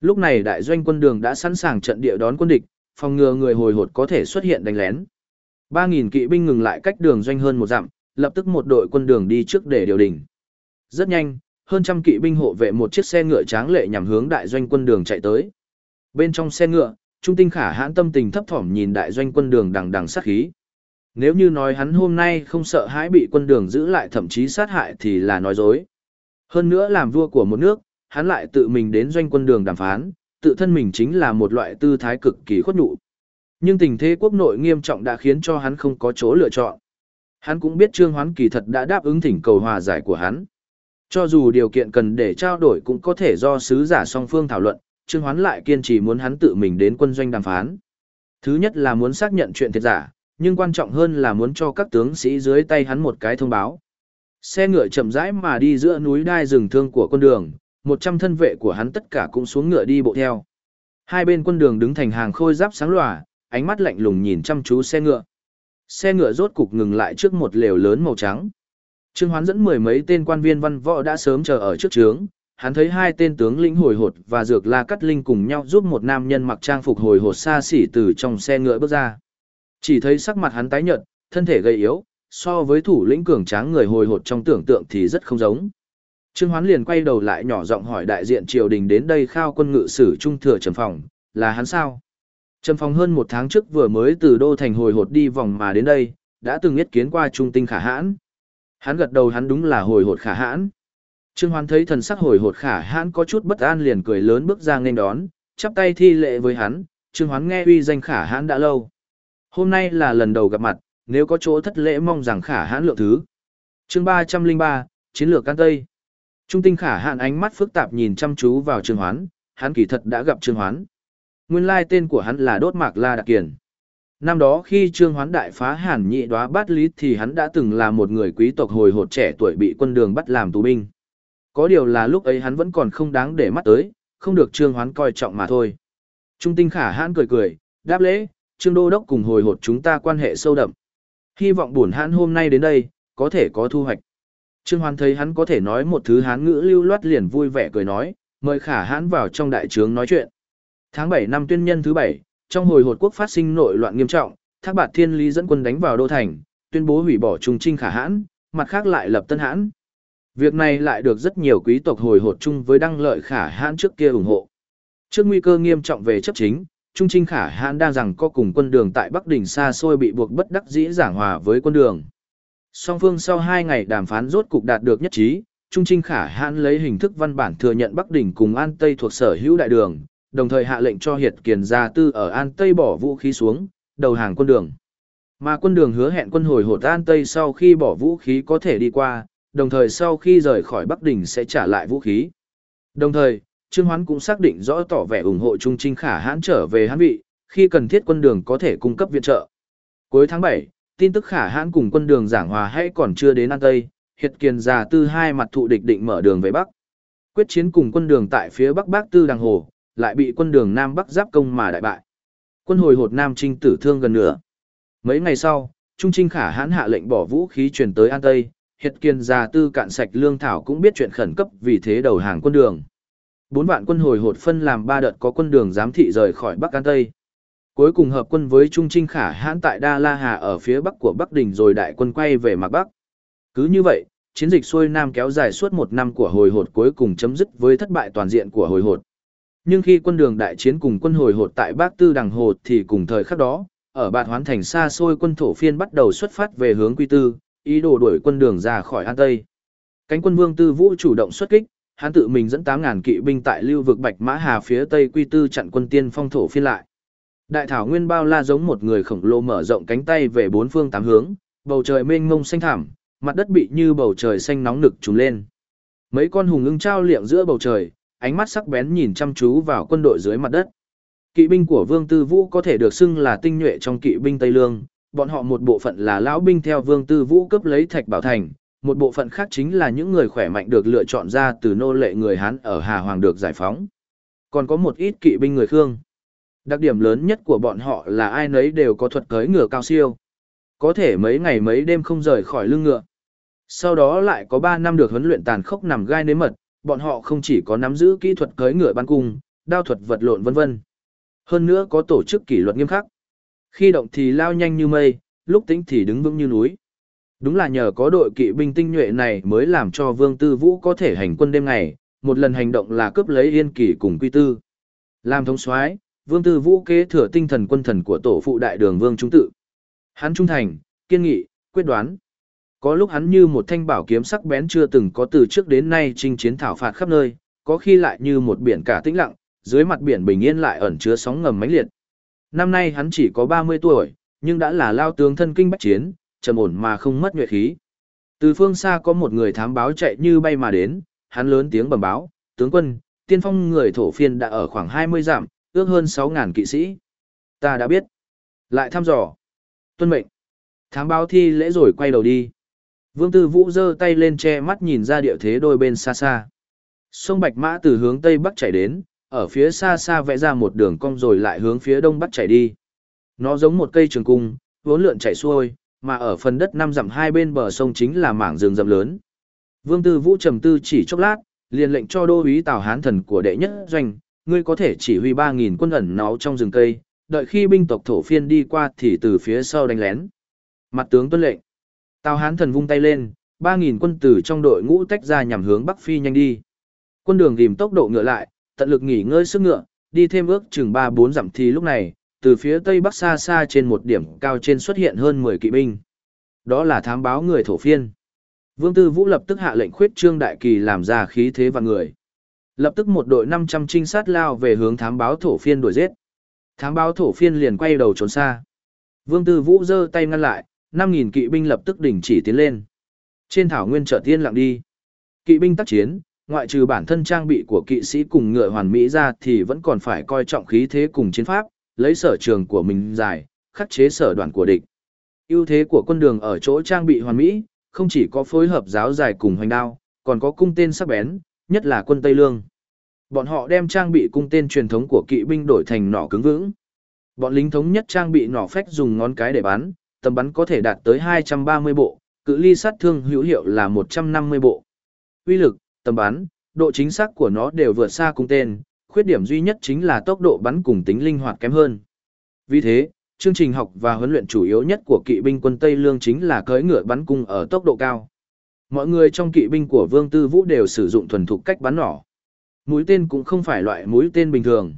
Lúc này đại doanh quân đường đã sẵn sàng trận địa đón quân địch, phòng ngừa người hồi hột có thể xuất hiện đánh lén. 3.000 kỵ binh ngừng lại cách đường doanh hơn một dặm, lập tức một đội quân đường đi trước để điều đình. Rất nhanh, hơn trăm kỵ binh hộ vệ một chiếc xe ngựa tráng lệ nhằm hướng đại doanh quân đường chạy tới. Bên trong xe ngựa, Trung Tinh Khả hãn tâm tình thấp thỏm nhìn đại doanh quân đường đằng đằng sát khí. Nếu như nói hắn hôm nay không sợ hãi bị quân đường giữ lại thậm chí sát hại thì là nói dối. Hơn nữa làm vua của một nước, hắn lại tự mình đến doanh quân đường đàm phán, tự thân mình chính là một loại tư thái cực kỳ khuất nhụ. Nhưng tình thế quốc nội nghiêm trọng đã khiến cho hắn không có chỗ lựa chọn. Hắn cũng biết Trương Hoán kỳ thật đã đáp ứng thỉnh cầu hòa giải của hắn. Cho dù điều kiện cần để trao đổi cũng có thể do sứ giả song phương thảo luận, Trương Hoán lại kiên trì muốn hắn tự mình đến quân doanh đàm phán. Thứ nhất là muốn xác nhận chuyện thiệt giả, nhưng quan trọng hơn là muốn cho các tướng sĩ dưới tay hắn một cái thông báo. Xe ngựa chậm rãi mà đi giữa núi đai rừng thương của quân đường, một trăm thân vệ của hắn tất cả cũng xuống ngựa đi bộ theo. Hai bên quân đường đứng thành hàng khôi giáp sáng lòa, ánh mắt lạnh lùng nhìn chăm chú xe ngựa. Xe ngựa rốt cục ngừng lại trước một lều lớn màu trắng. Trương Hoán dẫn mười mấy tên quan viên văn võ đã sớm chờ ở trước trướng, hắn thấy hai tên tướng lĩnh hồi hột và dược la cắt linh cùng nhau giúp một nam nhân mặc trang phục hồi hột xa xỉ từ trong xe ngựa bước ra. Chỉ thấy sắc mặt hắn tái nhợt, thân thể gầy yếu, so với thủ lĩnh cường tráng người hồi hột trong tưởng tượng thì rất không giống. Trương Hoán liền quay đầu lại nhỏ giọng hỏi đại diện triều đình đến đây khao quân ngự sử trung thừa trầm phòng, là hắn sao? Trầm phòng hơn một tháng trước vừa mới từ đô thành hồi hột đi vòng mà đến đây, đã từng biết kiến qua trung tinh khả hãn. Hắn gật đầu hắn đúng là hồi hột khả hãn. Trương Hoán thấy thần sắc hồi hột khả hãn có chút bất an liền cười lớn bước ra nghênh đón, chắp tay thi lệ với hắn, Trương Hoán nghe uy danh khả hãn đã lâu. Hôm nay là lần đầu gặp mặt, nếu có chỗ thất lễ mong rằng khả hãn lượng thứ. chương 303, Chiến lược Can Tây. Trung tinh khả hãn ánh mắt phức tạp nhìn chăm chú vào Trương Hoán, hắn kỳ thật đã gặp Trương Hoán. Nguyên lai tên của hắn là Đốt Mạc La Đặc Kiền. Năm đó khi Trương Hoán đại phá Hàn Nhị Đóa Bát Lý thì hắn đã từng là một người quý tộc hồi hột trẻ tuổi bị quân đường bắt làm tù binh. Có điều là lúc ấy hắn vẫn còn không đáng để mắt tới, không được Trương Hoán coi trọng mà thôi. Trung tinh khả hãn cười cười, đáp lễ, Trương Đô Đốc cùng hồi hột chúng ta quan hệ sâu đậm. Hy vọng buồn hãn hôm nay đến đây, có thể có thu hoạch. Trương Hoan thấy hắn có thể nói một thứ hán ngữ lưu loát liền vui vẻ cười nói, mời khả hãn vào trong đại trướng nói chuyện. Tháng 7 năm tuyên nhân thứ 7, trong hồi hột quốc phát sinh nội loạn nghiêm trọng, Thác Bạt Thiên Lý dẫn quân đánh vào đô thành, tuyên bố hủy bỏ trung trinh khả hãn, mặt khác lại lập tân hãn. Việc này lại được rất nhiều quý tộc hồi hột chung với đăng lợi khả hãn trước kia ủng hộ. Trước nguy cơ nghiêm trọng về chấp chính, Trung Trinh Khả Hãn đang rằng có cùng quân đường tại Bắc Đỉnh xa xôi bị buộc bất đắc dĩ giảng hòa với quân đường. Song phương sau hai ngày đàm phán rốt cục đạt được nhất trí, Trung Trinh Khả Hãn lấy hình thức văn bản thừa nhận Bắc Đỉnh cùng An Tây thuộc sở hữu đại đường, đồng thời hạ lệnh cho Hiệt Kiền Gia Tư ở An Tây bỏ vũ khí xuống, đầu hàng quân đường. Mà quân đường hứa hẹn quân hồi hột An Tây sau khi bỏ vũ khí có thể đi qua, đồng thời sau khi rời khỏi Bắc Đỉnh sẽ trả lại vũ khí. Đồng thời, Trương Hoán cũng xác định rõ tỏ vẻ ủng hộ Trung Trinh Khả hãn trở về Hán vị, khi cần thiết quân đường có thể cung cấp viện trợ. Cuối tháng 7, tin tức Khả hãn cùng quân đường giảng hòa hay còn chưa đến An Tây, Hiệt Kiền già tư hai mặt thụ địch định mở đường về Bắc. Quyết chiến cùng quân đường tại phía Bắc Bắc Tư Đằng Hồ, lại bị quân đường Nam Bắc giáp công mà đại bại. Quân hồi hột Nam Trinh tử thương gần nửa. Mấy ngày sau, Trung Trinh Khả hãn hạ lệnh bỏ vũ khí truyền tới An Tây, Hiệt Kiền già tư cạn sạch lương thảo cũng biết chuyện khẩn cấp vì thế đầu hàng quân đường. Bốn vạn quân hồi hột phân làm ba đợt có quân đường giám thị rời khỏi Bắc An Tây. Cuối cùng hợp quân với Trung Trinh Khả hãn tại Đa La Hà ở phía bắc của Bắc Đình rồi đại quân quay về Mạc Bắc. Cứ như vậy, chiến dịch xuôi Nam kéo dài suốt một năm của hồi hột cuối cùng chấm dứt với thất bại toàn diện của hồi hột. Nhưng khi quân đường đại chiến cùng quân hồi hột tại Bắc Tư Đằng Hồ thì cùng thời khắc đó, ở Bạt Hoán Thành xa xôi quân thổ phiên bắt đầu xuất phát về hướng Quy Tư, ý đồ đuổi quân đường ra khỏi An Tây. Cánh quân Vương Tư Vũ chủ động xuất kích, hắn tự mình dẫn 8.000 kỵ binh tại lưu vực Bạch Mã Hà phía tây quy tư chặn quân tiên phong thổ phiên lại. Đại thảo nguyên bao la giống một người khổng lồ mở rộng cánh tay về bốn phương tám hướng, bầu trời mênh mông xanh thẳm, mặt đất bị như bầu trời xanh nóng nực trùng lên. Mấy con hùng ưng trao liệng giữa bầu trời, ánh mắt sắc bén nhìn chăm chú vào quân đội dưới mặt đất. Kỵ binh của Vương Tư Vũ có thể được xưng là tinh nhuệ trong kỵ binh Tây Lương, bọn họ một bộ phận là lão binh theo Vương Tư Vũ cấp lấy Thạch Bảo Thành, một bộ phận khác chính là những người khỏe mạnh được lựa chọn ra từ nô lệ người Hán ở Hà Hoàng được giải phóng. Còn có một ít kỵ binh người Khương. Đặc điểm lớn nhất của bọn họ là ai nấy đều có thuật cưỡi ngựa cao siêu. Có thể mấy ngày mấy đêm không rời khỏi lưng ngựa. Sau đó lại có 3 năm được huấn luyện tàn khốc nằm gai nếm mật, bọn họ không chỉ có nắm giữ kỹ thuật cưỡi ngựa bắn cung, đao thuật vật lộn vân vân. Hơn nữa có tổ chức kỷ luật nghiêm khắc. Khi động thì lao nhanh như mây, lúc tĩnh thì đứng vững như núi. Đúng là nhờ có đội kỵ binh tinh nhuệ này mới làm cho Vương Tư Vũ có thể hành quân đêm ngày, một lần hành động là cướp lấy Yên Kỳ cùng Quy Tư. Làm thống soái, Vương Tư Vũ kế thừa tinh thần quân thần của tổ phụ đại đường Vương Trung Tự. Hắn trung thành, kiên nghị, quyết đoán. Có lúc hắn như một thanh bảo kiếm sắc bén chưa từng có từ trước đến nay chinh chiến thảo phạt khắp nơi, có khi lại như một biển cả tĩnh lặng, dưới mặt biển bình yên lại ẩn chứa sóng ngầm mãnh liệt. Năm nay hắn chỉ có 30 tuổi, nhưng đã là lao tướng thân kinh bách chiến, trầm ổn mà không mất nhuệ khí. Từ phương xa có một người thám báo chạy như bay mà đến, hắn lớn tiếng bẩm báo, tướng quân, tiên phong người thổ phiên đã ở khoảng 20 dặm, ước hơn 6.000 kỵ sĩ. Ta đã biết. Lại thăm dò. Tuân mệnh. Thám báo thi lễ rồi quay đầu đi. Vương Tư Vũ giơ tay lên che mắt nhìn ra địa thế đôi bên xa xa. Sông Bạch Mã từ hướng tây bắc chảy đến, ở phía xa xa vẽ ra một đường cong rồi lại hướng phía đông bắc chảy đi. Nó giống một cây trường cung, vốn lượn chảy xuôi, mà ở phần đất năm dặm hai bên bờ sông chính là mảng rừng rậm lớn. Vương Tư Vũ trầm tư chỉ chốc lát, liền lệnh cho đô úy Tào Hán thần của đệ nhất doanh, ngươi có thể chỉ huy 3000 quân ẩn náu trong rừng cây, đợi khi binh tộc thổ phiên đi qua thì từ phía sau đánh lén. Mặt tướng tuân lệnh. Tào Hán thần vung tay lên, 3000 quân tử trong đội ngũ tách ra nhằm hướng bắc phi nhanh đi. Quân đường tìm tốc độ ngựa lại, tận lực nghỉ ngơi sức ngựa, đi thêm ước chừng 3-4 dặm thì lúc này, từ phía tây bắc xa xa trên một điểm cao trên xuất hiện hơn 10 kỵ binh. Đó là thám báo người thổ phiên. Vương Tư Vũ lập tức hạ lệnh khuyết trương đại kỳ làm ra khí thế và người. Lập tức một đội 500 trinh sát lao về hướng thám báo thổ phiên đuổi giết. Thám báo thổ phiên liền quay đầu trốn xa. Vương Tư Vũ giơ tay ngăn lại, 5.000 kỵ binh lập tức đình chỉ tiến lên. Trên thảo nguyên chợt tiên lặng đi. Kỵ binh tác chiến, ngoại trừ bản thân trang bị của kỵ sĩ cùng ngựa hoàn mỹ ra thì vẫn còn phải coi trọng khí thế cùng chiến pháp, lấy sở trường của mình dài, khắc chế sở đoạn của địch. ưu thế của quân đường ở chỗ trang bị hoàn mỹ, không chỉ có phối hợp giáo dài cùng hoành đao, còn có cung tên sắc bén, nhất là quân Tây Lương. Bọn họ đem trang bị cung tên truyền thống của kỵ binh đổi thành nỏ cứng vững. Bọn lính thống nhất trang bị nỏ phách dùng ngón cái để bắn, tầm bắn có thể đạt tới 230 bộ, cự ly sát thương hữu hiệu là 150 bộ. Uy lực, tầm bắn, độ chính xác của nó đều vượt xa cung tên, khuyết điểm duy nhất chính là tốc độ bắn cùng tính linh hoạt kém hơn. Vì thế, chương trình học và huấn luyện chủ yếu nhất của kỵ binh quân Tây Lương chính là cưỡi ngựa bắn cung ở tốc độ cao. Mọi người trong kỵ binh của Vương Tư Vũ đều sử dụng thuần thục cách bắn nỏ. Mũi tên cũng không phải loại mũi tên bình thường.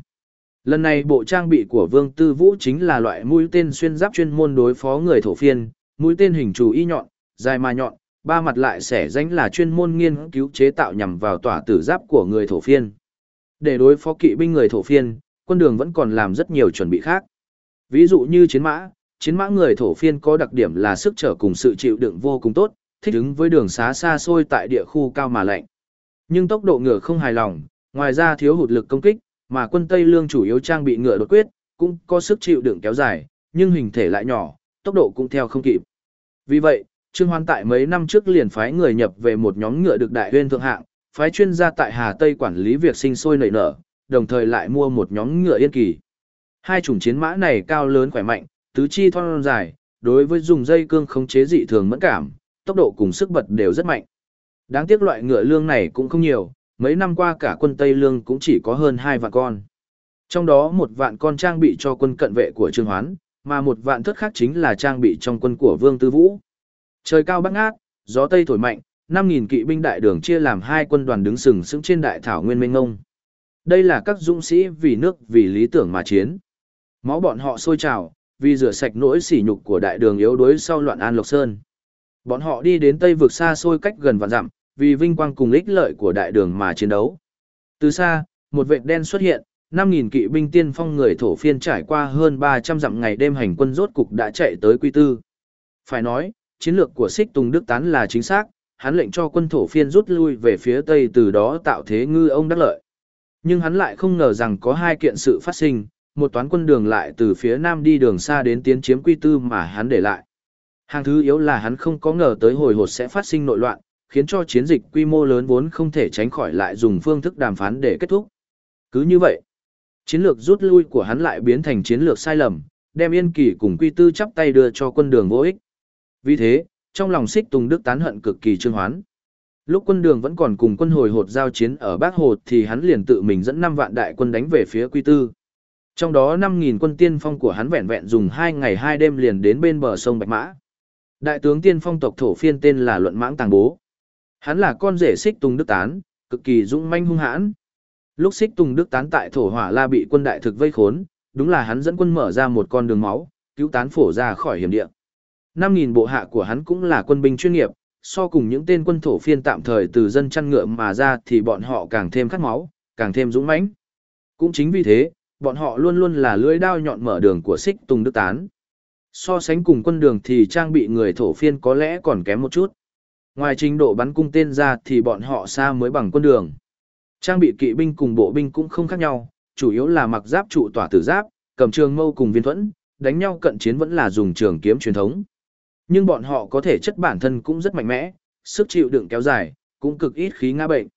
Lần này bộ trang bị của Vương Tư Vũ chính là loại mũi tên xuyên giáp chuyên môn đối phó người thổ phiên, mũi tên hình chủ y nhọn, dài mà nhọn, ba mặt lại xẻ ránh là chuyên môn nghiên cứu chế tạo nhằm vào tỏa tử giáp của người thổ phiên. Để đối phó kỵ binh người thổ phiên, quân đường vẫn còn làm rất nhiều chuẩn bị khác. Ví dụ như chiến mã, chiến mã người thổ phiên có đặc điểm là sức trở cùng sự chịu đựng vô cùng tốt, thích ứng với đường xá xa xôi tại địa khu cao mà lạnh. Nhưng tốc độ ngựa không hài lòng, ngoài ra thiếu hụt lực công kích, mà quân Tây Lương chủ yếu trang bị ngựa đột quyết, cũng có sức chịu đựng kéo dài, nhưng hình thể lại nhỏ, tốc độ cũng theo không kịp. Vì vậy, Trương Hoan tại mấy năm trước liền phái người nhập về một nhóm ngựa được đại huyên thượng hạng, phái chuyên gia tại Hà Tây quản lý việc sinh sôi nảy nở, đồng thời lại mua một nhóm ngựa yên kỳ. Hai chủng chiến mã này cao lớn khỏe mạnh, tứ chi thon dài, đối với dùng dây cương khống chế dị thường mẫn cảm, tốc độ cùng sức bật đều rất mạnh. Đáng tiếc loại ngựa lương này cũng không nhiều, mấy năm qua cả quân Tây Lương cũng chỉ có hơn hai vạn con. Trong đó một vạn con trang bị cho quân cận vệ của Trương Hoán, mà một vạn thất khác chính là trang bị trong quân của Vương Tư Vũ. Trời cao băng ngát, gió tây thổi mạnh, 5.000 kỵ binh đại đường chia làm hai quân đoàn đứng sừng sững trên đại thảo nguyên mênh ngông. Đây là các dũng sĩ vì nước, vì lý tưởng mà chiến. Máu bọn họ sôi trào, vì rửa sạch nỗi sỉ nhục của đại đường yếu đuối sau loạn An Lộc Sơn. Bọn họ đi đến Tây vực xa xôi cách gần vạn dặm, vì vinh quang cùng ích lợi của đại đường mà chiến đấu. Từ xa, một vệt đen xuất hiện, 5.000 kỵ binh tiên phong người thổ phiên trải qua hơn 300 dặm ngày đêm hành quân rốt cục đã chạy tới Quy Tư. Phải nói, chiến lược của Sích Tùng Đức Tán là chính xác, hắn lệnh cho quân thổ phiên rút lui về phía Tây từ đó tạo thế ngư ông đắc lợi. Nhưng hắn lại không ngờ rằng có hai kiện sự phát sinh, một toán quân đường lại từ phía Nam đi đường xa đến tiến chiếm Quy Tư mà hắn để lại. Hàng thứ yếu là hắn không có ngờ tới hồi hột sẽ phát sinh nội loạn, khiến cho chiến dịch quy mô lớn vốn không thể tránh khỏi lại dùng phương thức đàm phán để kết thúc. Cứ như vậy, chiến lược rút lui của hắn lại biến thành chiến lược sai lầm, đem Yên Kỳ cùng Quy Tư chắp tay đưa cho quân đường vô ích. Vì thế, trong lòng xích Tùng Đức tán hận cực kỳ trương hoán. Lúc quân đường vẫn còn cùng quân hồi hột giao chiến ở Bác Hồ thì hắn liền tự mình dẫn 5 vạn đại quân đánh về phía Quy Tư. Trong đó 5.000 quân tiên phong của hắn vẹn vẹn dùng 2 ngày 2 đêm liền đến bên bờ sông Bạch Mã. Đại tướng tiên phong tộc thổ phiên tên là Luận Mãng Tàng Bố. Hắn là con rể xích Tùng Đức Tán, cực kỳ dũng manh hung hãn. Lúc xích Tùng Đức Tán tại thổ hỏa la bị quân đại thực vây khốn, đúng là hắn dẫn quân mở ra một con đường máu, cứu tán phổ ra khỏi hiểm địa. 5.000 bộ hạ của hắn cũng là quân binh chuyên nghiệp, so cùng những tên quân thổ phiên tạm thời từ dân chăn ngựa mà ra thì bọn họ càng thêm khát máu, càng thêm dũng mãnh. Cũng chính vì thế, bọn họ luôn luôn là lưỡi đao nhọn mở đường của Sích Tùng Đức Tán. So sánh cùng quân đường thì trang bị người thổ phiên có lẽ còn kém một chút. Ngoài trình độ bắn cung tên ra thì bọn họ xa mới bằng quân đường. Trang bị kỵ binh cùng bộ binh cũng không khác nhau, chủ yếu là mặc giáp trụ tỏa tử giáp, cầm trường mâu cùng viên thuẫn, đánh nhau cận chiến vẫn là dùng trường kiếm truyền thống. Nhưng bọn họ có thể chất bản thân cũng rất mạnh mẽ, sức chịu đựng kéo dài, cũng cực ít khí ngã bệnh.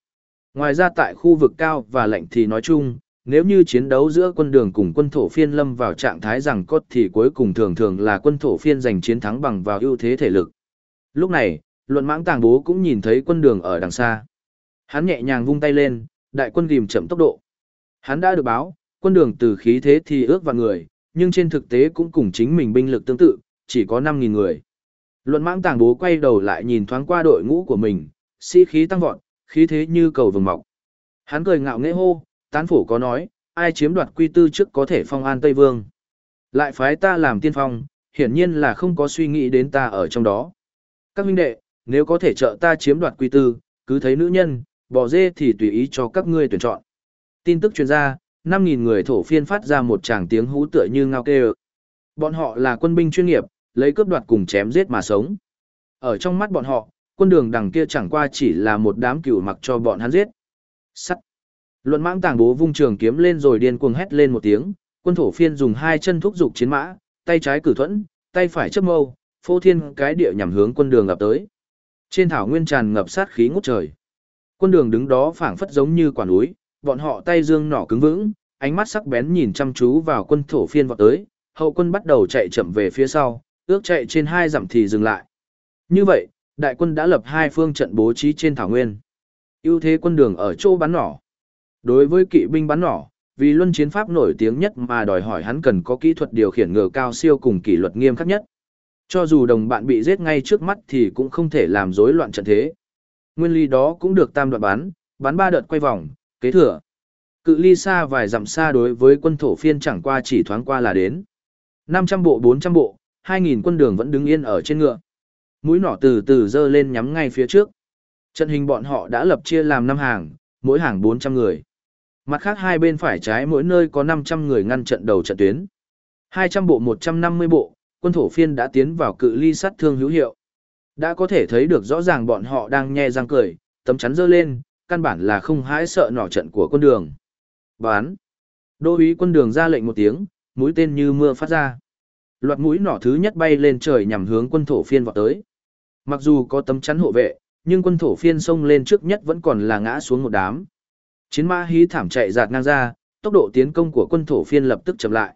Ngoài ra tại khu vực cao và lạnh thì nói chung, nếu như chiến đấu giữa quân đường cùng quân thổ phiên lâm vào trạng thái rằng cốt thì cuối cùng thường thường là quân thổ phiên giành chiến thắng bằng vào ưu thế thể lực. Lúc này, luận mãng tàng bố cũng nhìn thấy quân đường ở đằng xa. Hắn nhẹ nhàng vung tay lên, đại quân ghim chậm tốc độ. Hắn đã được báo, quân đường từ khí thế thì ước vào người, nhưng trên thực tế cũng cùng chính mình binh lực tương tự, chỉ có 5.000 người. Luận mãng tàng bố quay đầu lại nhìn thoáng qua đội ngũ của mình, sĩ khí tăng vọt, khí thế như cầu vồng mọc. Hắn cười ngạo nghễ hô, tán phủ có nói, ai chiếm đoạt quy tư trước có thể phong an Tây Vương. Lại phái ta làm tiên phong, hiển nhiên là không có suy nghĩ đến ta ở trong đó. Các huynh đệ, nếu có thể trợ ta chiếm đoạt quy tư, cứ thấy nữ nhân, bò dê thì tùy ý cho các ngươi tuyển chọn. Tin tức truyền ra, 5.000 người thổ phiên phát ra một tràng tiếng hú tựa như ngao kêu. Bọn họ là quân binh chuyên nghiệp, lấy cướp đoạt cùng chém giết mà sống. Ở trong mắt bọn họ, quân đường đằng kia chẳng qua chỉ là một đám cừu mặc cho bọn hắn giết. Sắt. Luận mãng tàng bố vung trường kiếm lên rồi điên cuồng hét lên một tiếng, quân thổ phiên dùng hai chân thúc dục chiến mã, tay trái cử thuẫn, tay phải chấp mâu, phô thiên cái địa nhằm hướng quân đường ập tới. Trên thảo nguyên tràn ngập sát khí ngút trời. Quân đường đứng đó phảng phất giống như quả núi, bọn họ tay dương nỏ cứng vững, ánh mắt sắc bén nhìn chăm chú vào quân thổ phiên vọt tới, hậu quân bắt đầu chạy chậm về phía sau, ước chạy trên hai dặm thì dừng lại. Như vậy, đại quân đã lập hai phương trận bố trí trên thảo nguyên. ưu thế quân đường ở chỗ bắn nỏ. Đối với kỵ binh bắn nỏ, vì luân chiến pháp nổi tiếng nhất mà đòi hỏi hắn cần có kỹ thuật điều khiển ngựa cao siêu cùng kỷ luật nghiêm khắc nhất. Cho dù đồng bạn bị giết ngay trước mắt thì cũng không thể làm rối loạn trận thế. Nguyên lý đó cũng được tam đoạn bắn, bắn ba đợt quay vòng, kế thừa. Cự ly xa vài dặm xa đối với quân thổ phiên chẳng qua chỉ thoáng qua là đến. 500 bộ 400 bộ, 2.000 quân đường vẫn đứng yên ở trên ngựa. Mũi nỏ từ từ dơ lên nhắm ngay phía trước. Trận hình bọn họ đã lập chia làm 5 hàng, mỗi hàng 400 người. Mặt khác hai bên phải trái mỗi nơi có 500 người ngăn trận đầu trận tuyến. 200 bộ 150 bộ, quân thổ phiên đã tiến vào cự ly sát thương hữu hiệu. Đã có thể thấy được rõ ràng bọn họ đang nhe răng cười, tấm chắn dơ lên, căn bản là không hãi sợ nỏ trận của quân đường. Bán. Đô úy quân đường ra lệnh một tiếng, mũi tên như mưa phát ra. Loạt mũi nỏ thứ nhất bay lên trời nhằm hướng quân thổ phiên vọt tới. Mặc dù có tấm chắn hộ vệ, nhưng quân thổ phiên xông lên trước nhất vẫn còn là ngã xuống một đám. Chiến mã hí thảm chạy giạt ngang ra, tốc độ tiến công của quân thổ phiên lập tức chậm lại.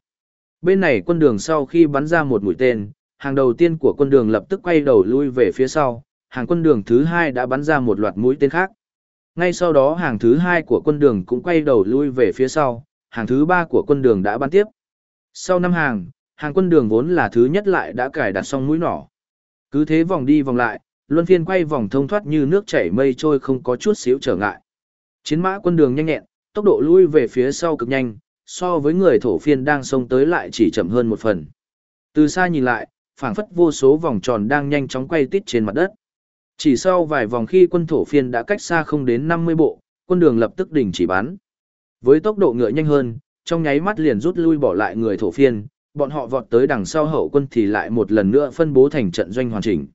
Bên này quân đường sau khi bắn ra một mũi tên, hàng đầu tiên của quân đường lập tức quay đầu lui về phía sau, hàng quân đường thứ hai đã bắn ra một loạt mũi tên khác. Ngay sau đó hàng thứ hai của quân đường cũng quay đầu lui về phía sau, hàng thứ ba của quân đường đã bắn tiếp. Sau năm hàng, hàng quân đường vốn là thứ nhất lại đã cài đặt xong mũi nỏ. Cứ thế vòng đi vòng lại, luân phiên quay vòng thông thoát như nước chảy mây trôi không có chút xíu trở ngại. Chiến mã quân đường nhanh nhẹn, tốc độ lui về phía sau cực nhanh, so với người thổ phiên đang xông tới lại chỉ chậm hơn một phần. Từ xa nhìn lại, phảng phất vô số vòng tròn đang nhanh chóng quay tít trên mặt đất. Chỉ sau vài vòng khi quân thổ phiên đã cách xa không đến 50 bộ, quân đường lập tức đình chỉ bắn. Với tốc độ ngựa nhanh hơn, trong nháy mắt liền rút lui bỏ lại người thổ phiên, bọn họ vọt tới đằng sau hậu quân thì lại một lần nữa phân bố thành trận doanh hoàn chỉnh.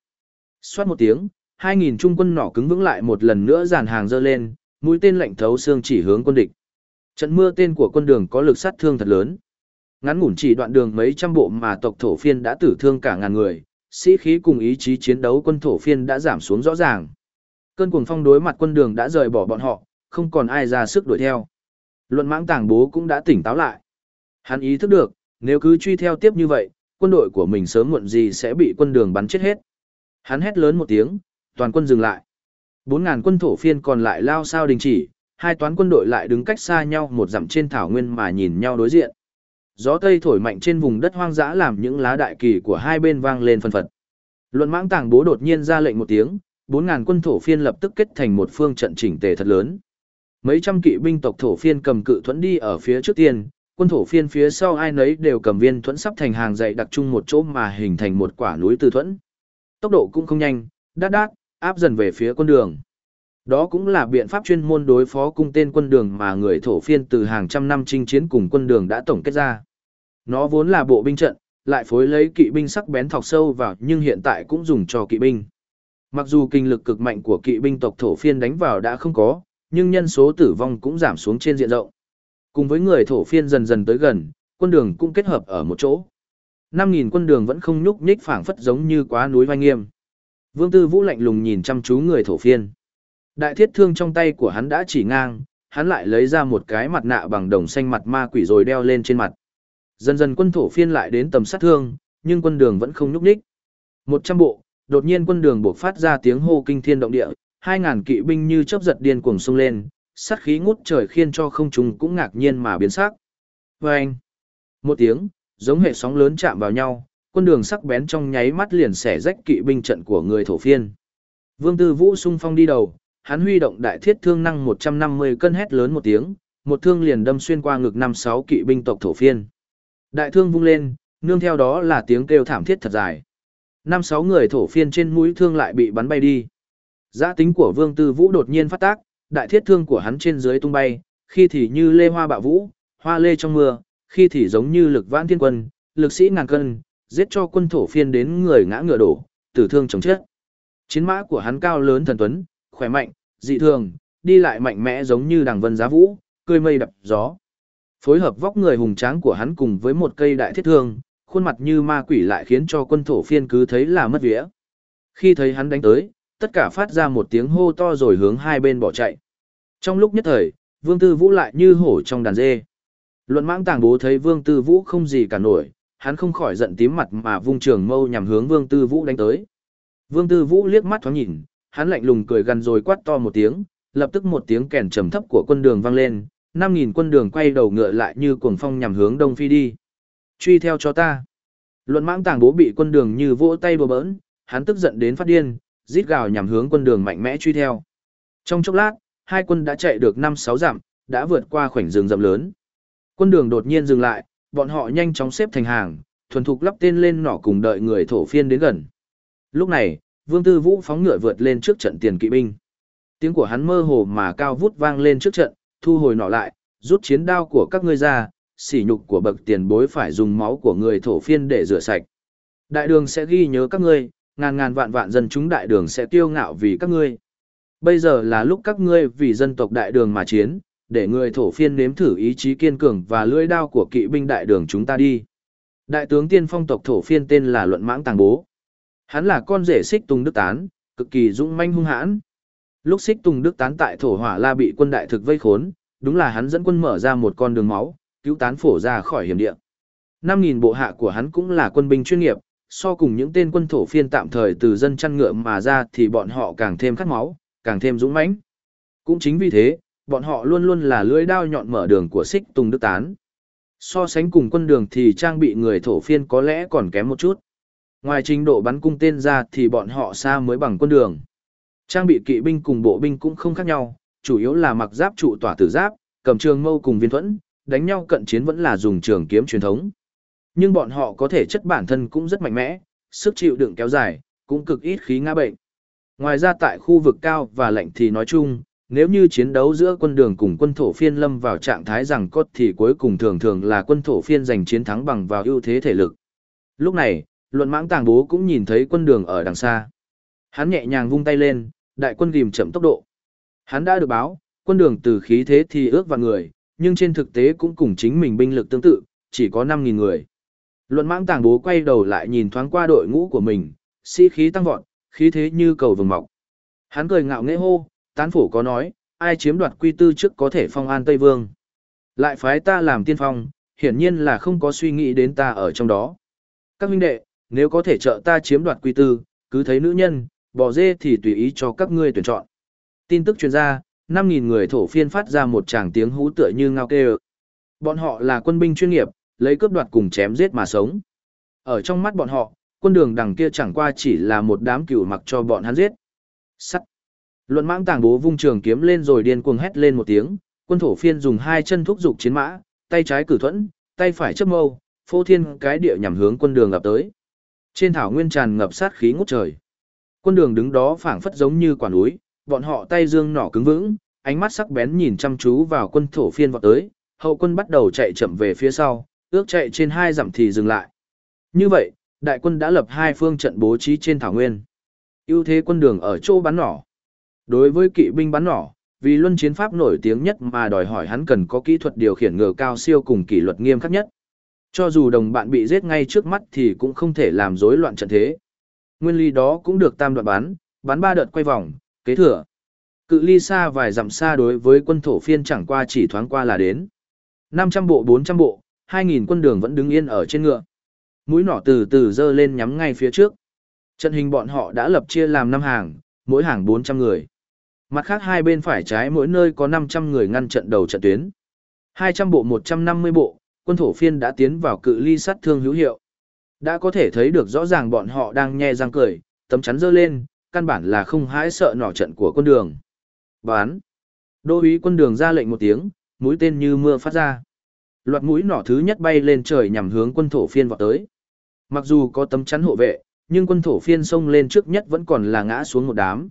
Xoát một tiếng, 2.000 trung quân nỏ cứng vững lại một lần nữa dàn hàng dơ lên, mũi tên lạnh thấu xương chỉ hướng quân địch. Trận mưa tên của quân đường có lực sát thương thật lớn. Ngắn ngủn chỉ đoạn đường mấy trăm bộ mà tộc thổ phiên đã tử thương cả ngàn người, sĩ khí cùng ý chí chiến đấu quân thổ phiên đã giảm xuống rõ ràng. Cơn cuồng phong đối mặt quân đường đã rời bỏ bọn họ, không còn ai ra sức đuổi theo. Luận mãng tàng bố cũng đã tỉnh táo lại. Hắn ý thức được, nếu cứ truy theo tiếp như vậy, quân đội của mình sớm muộn gì sẽ bị quân đường bắn chết hết. Hắn hét lớn một tiếng, toàn quân dừng lại. 4.000 quân thổ phiên còn lại lao sao đình chỉ, hai toán quân đội lại đứng cách xa nhau một dặm trên thảo nguyên mà nhìn nhau đối diện. Gió tây thổi mạnh trên vùng đất hoang dã làm những lá đại kỳ của hai bên vang lên phân phật. Luận mãng tàng bố đột nhiên ra lệnh một tiếng, 4.000 quân thổ phiên lập tức kết thành một phương trận chỉnh tề thật lớn. Mấy trăm kỵ binh tộc thổ phiên cầm cự thuẫn đi ở phía trước tiên, quân thổ phiên phía sau ai nấy đều cầm viên thuẫn sắp thành hàng dày đặc chung một chỗ mà hình thành một quả núi từ thuẫn. Tốc độ cũng không nhanh, đát đát, áp dần về phía quân đường. Đó cũng là biện pháp chuyên môn đối phó cung tên quân đường mà người thổ phiên từ hàng trăm năm chinh chiến cùng quân đường đã tổng kết ra. Nó vốn là bộ binh trận, lại phối lấy kỵ binh sắc bén thọc sâu vào nhưng hiện tại cũng dùng cho kỵ binh. Mặc dù kinh lực cực mạnh của kỵ binh tộc thổ phiên đánh vào đã không có, nhưng nhân số tử vong cũng giảm xuống trên diện rộng. Cùng với người thổ phiên dần dần tới gần, quân đường cũng kết hợp ở một chỗ. 5.000 quân đường vẫn không nhúc nhích phảng phất giống như quá núi vai nghiêm. Vương Tư Vũ lạnh lùng nhìn chăm chú người thổ phiên. Đại thiết thương trong tay của hắn đã chỉ ngang, hắn lại lấy ra một cái mặt nạ bằng đồng xanh mặt ma quỷ rồi đeo lên trên mặt. Dần dần quân thổ phiên lại đến tầm sát thương, nhưng quân đường vẫn không nhúc nhích. Một trăm bộ, đột nhiên quân đường buộc phát ra tiếng hô kinh thiên động địa, hai ngàn kỵ binh như chớp giật điên cuồng xông lên, sát khí ngút trời khiến cho không trung cũng ngạc nhiên mà biến sắc. Vâng! Một tiếng, giống hệ sóng lớn chạm vào nhau, quân đường sắc bén trong nháy mắt liền xẻ rách kỵ binh trận của người thổ phiên. Vương Tư Vũ sung phong đi đầu, hắn huy động đại thiết thương năng 150 cân hét lớn một tiếng, một thương liền đâm xuyên qua ngực năm sáu kỵ binh tộc thổ phiên. Đại thương vung lên, nương theo đó là tiếng kêu thảm thiết thật dài. Năm sáu người thổ phiên trên mũi thương lại bị bắn bay đi. Giá tính của Vương Tư Vũ đột nhiên phát tác, đại thiết thương của hắn trên dưới tung bay, khi thì như lê hoa bạo vũ, hoa lê trong mưa, khi thì giống như lực vãn thiên quân, lực sĩ ngàn cân, giết cho quân thổ phiên đến người ngã ngựa đổ, tử thương chống chết. Chiến mã của hắn cao lớn thần tuấn, khỏe mạnh, dị thường, đi lại mạnh mẽ giống như đằng vân giá vũ, cười mây đập gió. Phối hợp vóc người hùng tráng của hắn cùng với một cây đại thiết thương, khuôn mặt như ma quỷ lại khiến cho quân thổ phiên cứ thấy là mất vía. Khi thấy hắn đánh tới, tất cả phát ra một tiếng hô to rồi hướng hai bên bỏ chạy. Trong lúc nhất thời, Vương Tư Vũ lại như hổ trong đàn dê. Luận mãng tàng bố thấy Vương Tư Vũ không gì cả nổi, hắn không khỏi giận tím mặt mà vung trường mâu nhằm hướng Vương Tư Vũ đánh tới. Vương Tư Vũ liếc mắt thoáng nhìn, hắn lạnh lùng cười gần rồi quát to một tiếng, lập tức một tiếng kèn trầm thấp của quân đường vang lên, 5000 quân đường quay đầu ngựa lại như cuồng phong nhằm hướng đông phi đi. Truy theo cho ta. Luận mãng tàng bố bị quân đường như vỗ tay bừa bỡn, hắn tức giận đến phát điên, rít gào nhằm hướng quân đường mạnh mẽ truy theo. Trong chốc lát, hai quân đã chạy được 5-6 dặm, đã vượt qua khoảnh rừng rậm lớn. Quân đường đột nhiên dừng lại, bọn họ nhanh chóng xếp thành hàng, thuần thục lắp tên lên nỏ cùng đợi người thổ phiên đến gần. Lúc này, Vương Tư Vũ phóng ngựa vượt lên trước trận tiền kỵ binh. Tiếng của hắn mơ hồ mà cao vút vang lên trước trận, thu hồi nỏ lại, rút chiến đao của các ngươi ra, sỉ nhục của bậc tiền bối phải dùng máu của người thổ phiên để rửa sạch. Đại đường sẽ ghi nhớ các ngươi, ngàn ngàn vạn vạn dân chúng đại đường sẽ tiêu ngạo vì các ngươi. Bây giờ là lúc các ngươi vì dân tộc đại đường mà chiến, để người thổ phiên nếm thử ý chí kiên cường và lưỡi đao của kỵ binh đại đường chúng ta đi. Đại tướng tiên phong tộc thổ phiên tên là Luận Mãng Tàng Bố. Hắn là con rể xích Tùng Đức Tán, cực kỳ dũng manh hung hãn. Lúc xích Tùng Đức Tán tại thổ hỏa la bị quân đại thực vây khốn, đúng là hắn dẫn quân mở ra một con đường máu, cứu tán phổ ra khỏi hiểm địa. 5.000 bộ hạ của hắn cũng là quân binh chuyên nghiệp, so cùng những tên quân thổ phiên tạm thời từ dân chăn ngựa mà ra thì bọn họ càng thêm khát máu, càng thêm dũng mãnh. Cũng chính vì thế, bọn họ luôn luôn là lưỡi đao nhọn mở đường của xích tùng đức tán. So sánh cùng quân đường thì trang bị người thổ phiên có lẽ còn kém một chút. Ngoài trình độ bắn cung tên ra thì bọn họ xa mới bằng quân đường. Trang bị kỵ binh cùng bộ binh cũng không khác nhau, chủ yếu là mặc giáp trụ tỏa tử giáp, cầm trường mâu cùng viên thuẫn, đánh nhau cận chiến vẫn là dùng trường kiếm truyền thống. Nhưng bọn họ có thể chất bản thân cũng rất mạnh mẽ, sức chịu đựng kéo dài, cũng cực ít khí ngã bệnh. Ngoài ra tại khu vực cao và lạnh thì nói chung, nếu như chiến đấu giữa quân đường cùng quân thổ phiên lâm vào trạng thái rằng cốt thì cuối cùng thường thường là quân thổ phiên giành chiến thắng bằng vào ưu thế thể lực. Lúc này, luận mãng tàng bố cũng nhìn thấy quân đường ở đằng xa. Hắn nhẹ nhàng vung tay lên, đại quân ghim chậm tốc độ. Hắn đã được báo, quân đường từ khí thế thì ước vào người, nhưng trên thực tế cũng cùng chính mình binh lực tương tự, chỉ có 5.000 người. Luận mãng tàng bố quay đầu lại nhìn thoáng qua đội ngũ của mình, sĩ khí tăng vọt, khí thế như cầu vồng mọc. Hắn cười ngạo nghễ hô, tán phủ có nói, ai chiếm đoạt quy tư trước có thể phong an Tây Vương. Lại phái ta làm tiên phong, hiển nhiên là không có suy nghĩ đến ta ở trong đó. Các huynh đệ, nếu có thể trợ ta chiếm đoạt quy tư, cứ thấy nữ nhân, bò dê thì tùy ý cho các ngươi tuyển chọn. Tin tức truyền ra, 5.000 người thổ phiên phát ra một tràng tiếng hú tựa như ngao kêu. Bọn họ là quân binh chuyên nghiệp, lấy cướp đoạt cùng chém giết mà sống. Ở trong mắt bọn họ, quân đường đằng kia chẳng qua chỉ là một đám cựu mặc cho bọn hắn giết. Sắt. Luận mãng tàng bố vung trường kiếm lên rồi điên cuồng hét lên một tiếng, quân thổ phiên dùng hai chân thúc dục chiến mã, tay trái cử thuẫn, tay phải chấp mâu, phô thiên cái địa nhằm hướng quân đường ập tới. Trên thảo nguyên tràn ngập sát khí ngút trời. Quân đường đứng đó phảng phất giống như quả núi, bọn họ tay dương nỏ cứng vững, ánh mắt sắc bén nhìn chăm chú vào quân thổ phiên vọt tới, hậu quân bắt đầu chạy chậm về phía sau, ước chạy trên hai dặm thì dừng lại. Như vậy, đại quân đã lập hai phương trận bố trí trên thảo nguyên. ưu thế quân đường ở chỗ bắn nỏ. Đối với kỵ binh bắn nỏ, vì luân chiến pháp nổi tiếng nhất mà đòi hỏi hắn cần có kỹ thuật điều khiển ngựa cao siêu cùng kỷ luật nghiêm khắc nhất. Cho dù đồng bạn bị giết ngay trước mắt thì cũng không thể làm rối loạn trận thế. Nguyên lý đó cũng được tam đoạn bắn, bắn ba đợt quay vòng, kế thừa. Cự ly xa vài dặm xa đối với quân thổ phiên chẳng qua chỉ thoáng qua là đến. 500 bộ 400 bộ, 2.000 quân đường vẫn đứng yên ở trên ngựa. Mũi nỏ từ từ dơ lên nhắm ngay phía trước. Trận hình bọn họ đã lập chia làm 5 hàng, mỗi hàng 400 người. Mặt khác hai bên phải trái mỗi nơi có 500 người ngăn trận đầu trận tuyến. 200 bộ 150 bộ, quân thổ phiên đã tiến vào cự ly sát thương hữu hiệu. Đã có thể thấy được rõ ràng bọn họ đang nhe răng cười, tấm chắn dơ lên, căn bản là không hãi sợ nỏ trận của quân đường. Bán. Đô úy quân đường ra lệnh một tiếng, mũi tên như mưa phát ra. Loạt mũi nỏ thứ nhất bay lên trời nhằm hướng quân thổ phiên vọt tới. Mặc dù có tấm chắn hộ vệ, nhưng quân thổ phiên xông lên trước nhất vẫn còn là ngã xuống một đám.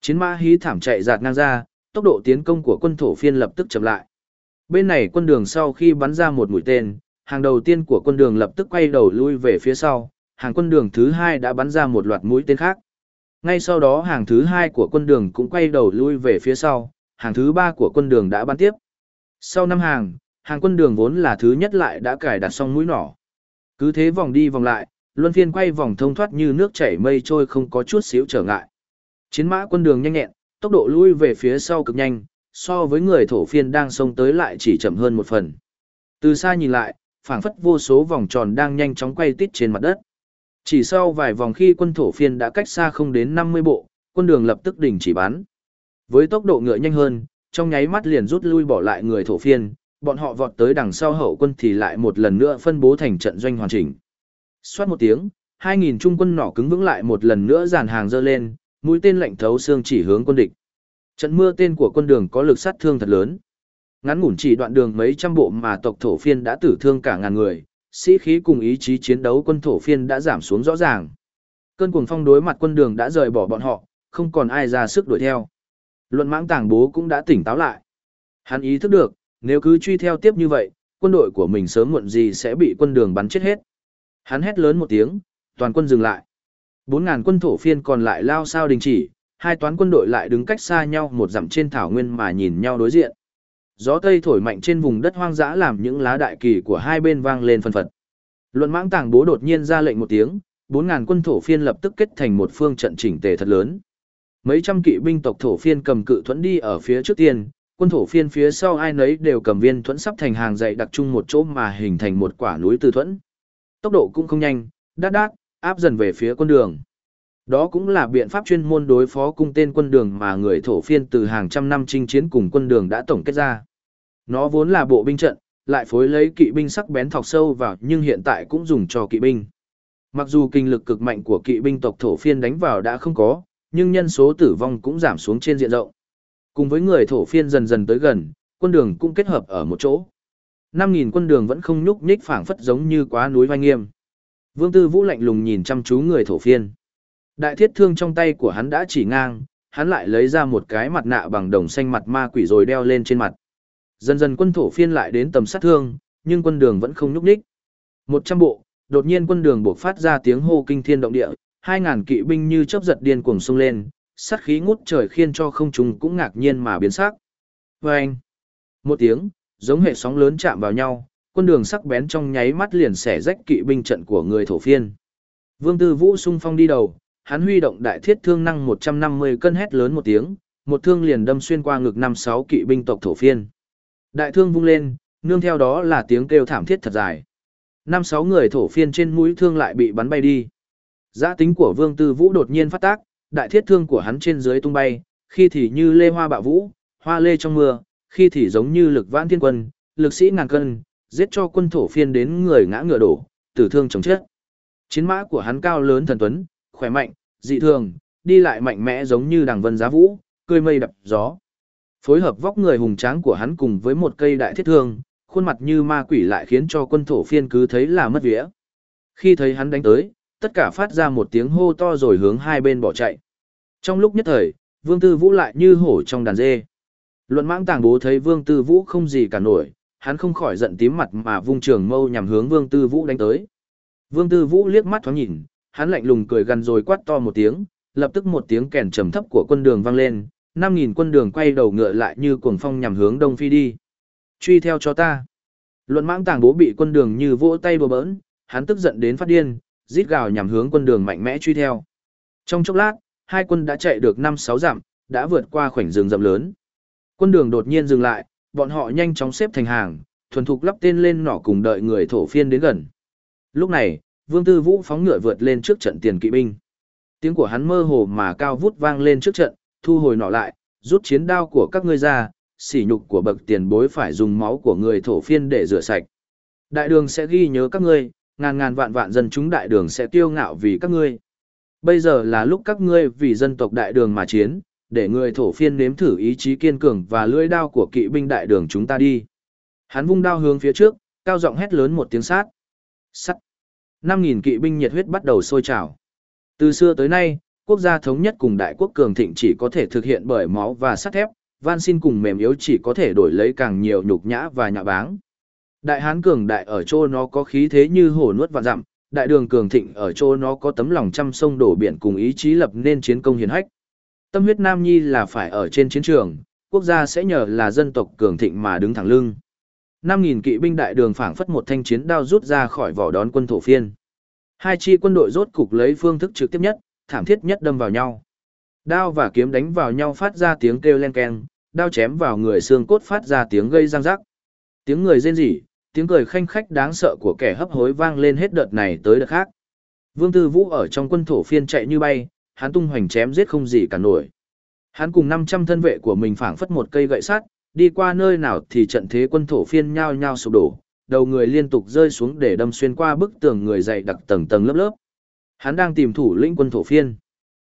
Chiến mã hí thảm chạy giạt ngang ra, tốc độ tiến công của quân thổ phiên lập tức chậm lại. Bên này quân đường sau khi bắn ra một mũi tên, hàng đầu tiên của quân đường lập tức quay đầu lui về phía sau, hàng quân đường thứ hai đã bắn ra một loạt mũi tên khác. Ngay sau đó hàng thứ hai của quân đường cũng quay đầu lui về phía sau, hàng thứ ba của quân đường đã bắn tiếp. Sau năm hàng, hàng quân đường vốn là thứ nhất lại đã cài đặt xong mũi nỏ. Cứ thế vòng đi vòng lại, luân phiên quay vòng thông thoát như nước chảy mây trôi không có chút xíu trở ngại. Chiến mã quân đường nhanh nhẹn, tốc độ lui về phía sau cực nhanh, so với người thổ phiên đang xông tới lại chỉ chậm hơn một phần. Từ xa nhìn lại, phảng phất vô số vòng tròn đang nhanh chóng quay tít trên mặt đất. Chỉ sau vài vòng khi quân thổ phiên đã cách xa không đến 50 bộ, quân đường lập tức đình chỉ bắn. Với tốc độ ngựa nhanh hơn, trong nháy mắt liền rút lui bỏ lại người thổ phiên, bọn họ vọt tới đằng sau hậu quân thì lại một lần nữa phân bố thành trận doanh hoàn chỉnh. Xoát một tiếng, 2.000 trung quân nỏ cứng vững lại một lần nữa dàn hàng dơ lên, mũi tên lạnh thấu xương chỉ hướng quân địch. Trận mưa tên của quân đường có lực sát thương thật lớn. Ngắn ngủn chỉ đoạn đường mấy trăm bộ mà tộc thổ phiên đã tử thương cả ngàn người, sĩ khí cùng ý chí chiến đấu quân thổ phiên đã giảm xuống rõ ràng. Cơn cuồng phong đối mặt quân đường đã rời bỏ bọn họ, không còn ai ra sức đuổi theo. Luận mãng tàng bố cũng đã tỉnh táo lại. Hắn ý thức được, nếu cứ truy theo tiếp như vậy, quân đội của mình sớm muộn gì sẽ bị quân đường bắn chết hết. Hắn hét lớn một tiếng, toàn quân dừng lại. 4.000 quân thổ phiên còn lại lao sao đình chỉ, hai toán quân đội lại đứng cách xa nhau một dặm trên thảo nguyên mà nhìn nhau đối diện. Gió tây thổi mạnh trên vùng đất hoang dã làm những lá đại kỳ của hai bên vang lên phân phật. Luận mãng tàng bố đột nhiên ra lệnh một tiếng, 4.000 quân thổ phiên lập tức kết thành một phương trận chỉnh tề thật lớn. Mấy trăm kỵ binh tộc thổ phiên cầm cự thuẫn đi ở phía trước tiên, quân thổ phiên phía sau ai nấy đều cầm viên thuẫn sắp thành hàng dày đặc chung một chỗ mà hình thành một quả núi từ thuẫn. Tốc độ cũng không nhanh, đát đát, áp dần về phía quân đường. Đó cũng là biện pháp chuyên môn đối phó cung tên quân đường mà người thổ phiên từ hàng trăm năm chinh chiến cùng quân đường đã tổng kết ra. Nó vốn là bộ binh trận, lại phối lấy kỵ binh sắc bén thọc sâu vào nhưng hiện tại cũng dùng cho kỵ binh. Mặc dù kinh lực cực mạnh của kỵ binh tộc thổ phiên đánh vào đã không có, nhưng nhân số tử vong cũng giảm xuống trên diện rộng. Cùng với người thổ phiên dần dần tới gần, quân đường cũng kết hợp ở một chỗ. 5.000 quân đường vẫn không nhúc nhích phảng phất giống như quá núi vai nghiêm. Vương Tư Vũ lạnh lùng nhìn chăm chú người thổ phiên. Đại thiết thương trong tay của hắn đã chỉ ngang, hắn lại lấy ra một cái mặt nạ bằng đồng xanh mặt ma quỷ rồi đeo lên trên mặt. Dần dần quân thổ phiên lại đến tầm sát thương, nhưng quân đường vẫn không nhúc nhích. Một trăm bộ, đột nhiên quân đường buộc phát ra tiếng hô kinh thiên động địa, hai ngàn kỵ binh như chớp giật điên cuồng xông lên, sát khí ngút trời khiến cho không trung cũng ngạc nhiên mà biến sắc. Vâng! Một tiếng, giống hệ sóng lớn chạm vào nhau, quân đường sắc bén trong nháy mắt liền xẻ rách kỵ binh trận của người thổ phiên. Vương Tư Vũ xung phong đi đầu, hắn huy động đại thiết thương năng 150 cân hét lớn một tiếng, một thương liền đâm xuyên qua ngực năm sáu kỵ binh tộc thổ phiên. Đại thương vung lên, nương theo đó là tiếng kêu thảm thiết thật dài. Năm sáu người thổ phiên trên mũi thương lại bị bắn bay đi. Giá tính của Vương Tư Vũ đột nhiên phát tác, đại thiết thương của hắn trên dưới tung bay, khi thì như lê hoa bạo vũ, hoa lê trong mưa, khi thì giống như lực vãn thiên quân, lực sĩ ngàn cân, giết cho quân thổ phiên đến người ngã ngựa đổ, tử thương chồng chết. Chiến mã của hắn cao lớn thần tuấn, khỏe mạnh, dị thường, đi lại mạnh mẽ giống như đằng vân giá vũ, cười mây đập gió. Phối hợp vóc người hùng tráng của hắn cùng với một cây đại thiết thương, khuôn mặt như ma quỷ lại khiến cho quân thổ phiên cứ thấy là mất vía. Khi thấy hắn đánh tới, tất cả phát ra một tiếng hô to rồi hướng hai bên bỏ chạy. Trong lúc nhất thời, Vương Tư Vũ lại như hổ trong đàn dê. Luận mãng tàng bố thấy Vương Tư Vũ không gì cả nổi, hắn không khỏi giận tím mặt mà vung trường mâu nhằm hướng Vương Tư Vũ đánh tới. Vương Tư Vũ liếc mắt thoáng nhìn, hắn lạnh lùng cười gần rồi quát to một tiếng, lập tức một tiếng kèn trầm thấp của quân đường vang lên, 5000 quân đường quay đầu ngựa lại như cuồng phong nhằm hướng đông phi đi. Truy theo cho ta. Luận mãng tàng bố bị quân đường như vỗ tay bừa bỡn, hắn tức giận đến phát điên, rít gào nhằm hướng quân đường mạnh mẽ truy theo. Trong chốc lát, hai quân đã chạy được 5-6 dặm, đã vượt qua khoảnh rừng rậm lớn. Quân đường đột nhiên dừng lại, bọn họ nhanh chóng xếp thành hàng, thuần thục lắp tên lên nỏ cùng đợi người thổ phiên đến gần. Lúc này, Vương Tư Vũ phóng ngựa vượt lên trước trận tiền kỵ binh. Tiếng của hắn mơ hồ mà cao vút vang lên trước trận, thu hồi nỏ lại, rút chiến đao của các ngươi ra, sỉ nhục của bậc tiền bối phải dùng máu của người thổ phiên để rửa sạch. Đại đường sẽ ghi nhớ các ngươi, ngàn ngàn vạn vạn dân chúng đại đường sẽ tiêu ngạo vì các ngươi. Bây giờ là lúc các ngươi vì dân tộc đại đường mà chiến, để người thổ phiên nếm thử ý chí kiên cường và lưỡi đao của kỵ binh đại đường chúng ta đi. Hắn vung đao hướng phía trước, cao giọng hét lớn một tiếng sát. Sắt. 5.000 kỵ binh nhiệt huyết bắt đầu sôi trào. Từ xưa tới nay, quốc gia thống nhất cùng đại quốc cường thịnh chỉ có thể thực hiện bởi máu và sắt thép, van xin cùng mềm yếu chỉ có thể đổi lấy càng nhiều nhục nhã và nhạ báng. Đại hán cường đại ở chỗ nó có khí thế như hổ nuốt vạn dặm, đại đường cường thịnh ở chỗ nó có tấm lòng trăm sông đổ biển cùng ý chí lập nên chiến công hiển hách. Tâm huyết Nam Nhi là phải ở trên chiến trường, quốc gia sẽ nhờ là dân tộc cường thịnh mà đứng thẳng lưng. 5.000 kỵ binh đại đường phảng phất một thanh chiến đao rút ra khỏi vỏ đón quân thổ phiên. Hai chi quân đội rốt cục lấy phương thức trực tiếp nhất, thảm thiết nhất đâm vào nhau. Đao và kiếm đánh vào nhau phát ra tiếng kêu len keng, đao chém vào người xương cốt phát ra tiếng gây răng rắc. Tiếng người rên rỉ, tiếng cười khanh khách đáng sợ của kẻ hấp hối vang lên hết đợt này tới đợt khác. Vương Tư Vũ ở trong quân thổ phiên chạy như bay, hắn tung hoành chém giết không gì cả nổi. Hắn cùng 500 thân vệ của mình phảng phất một cây gậy sắt, đi qua nơi nào thì trận thế quân thổ phiên nhao nhao sụp đổ, đầu người liên tục rơi xuống để đâm xuyên qua bức tường người dày đặc tầng tầng lớp lớp. Hắn đang tìm thủ lĩnh quân thổ phiên.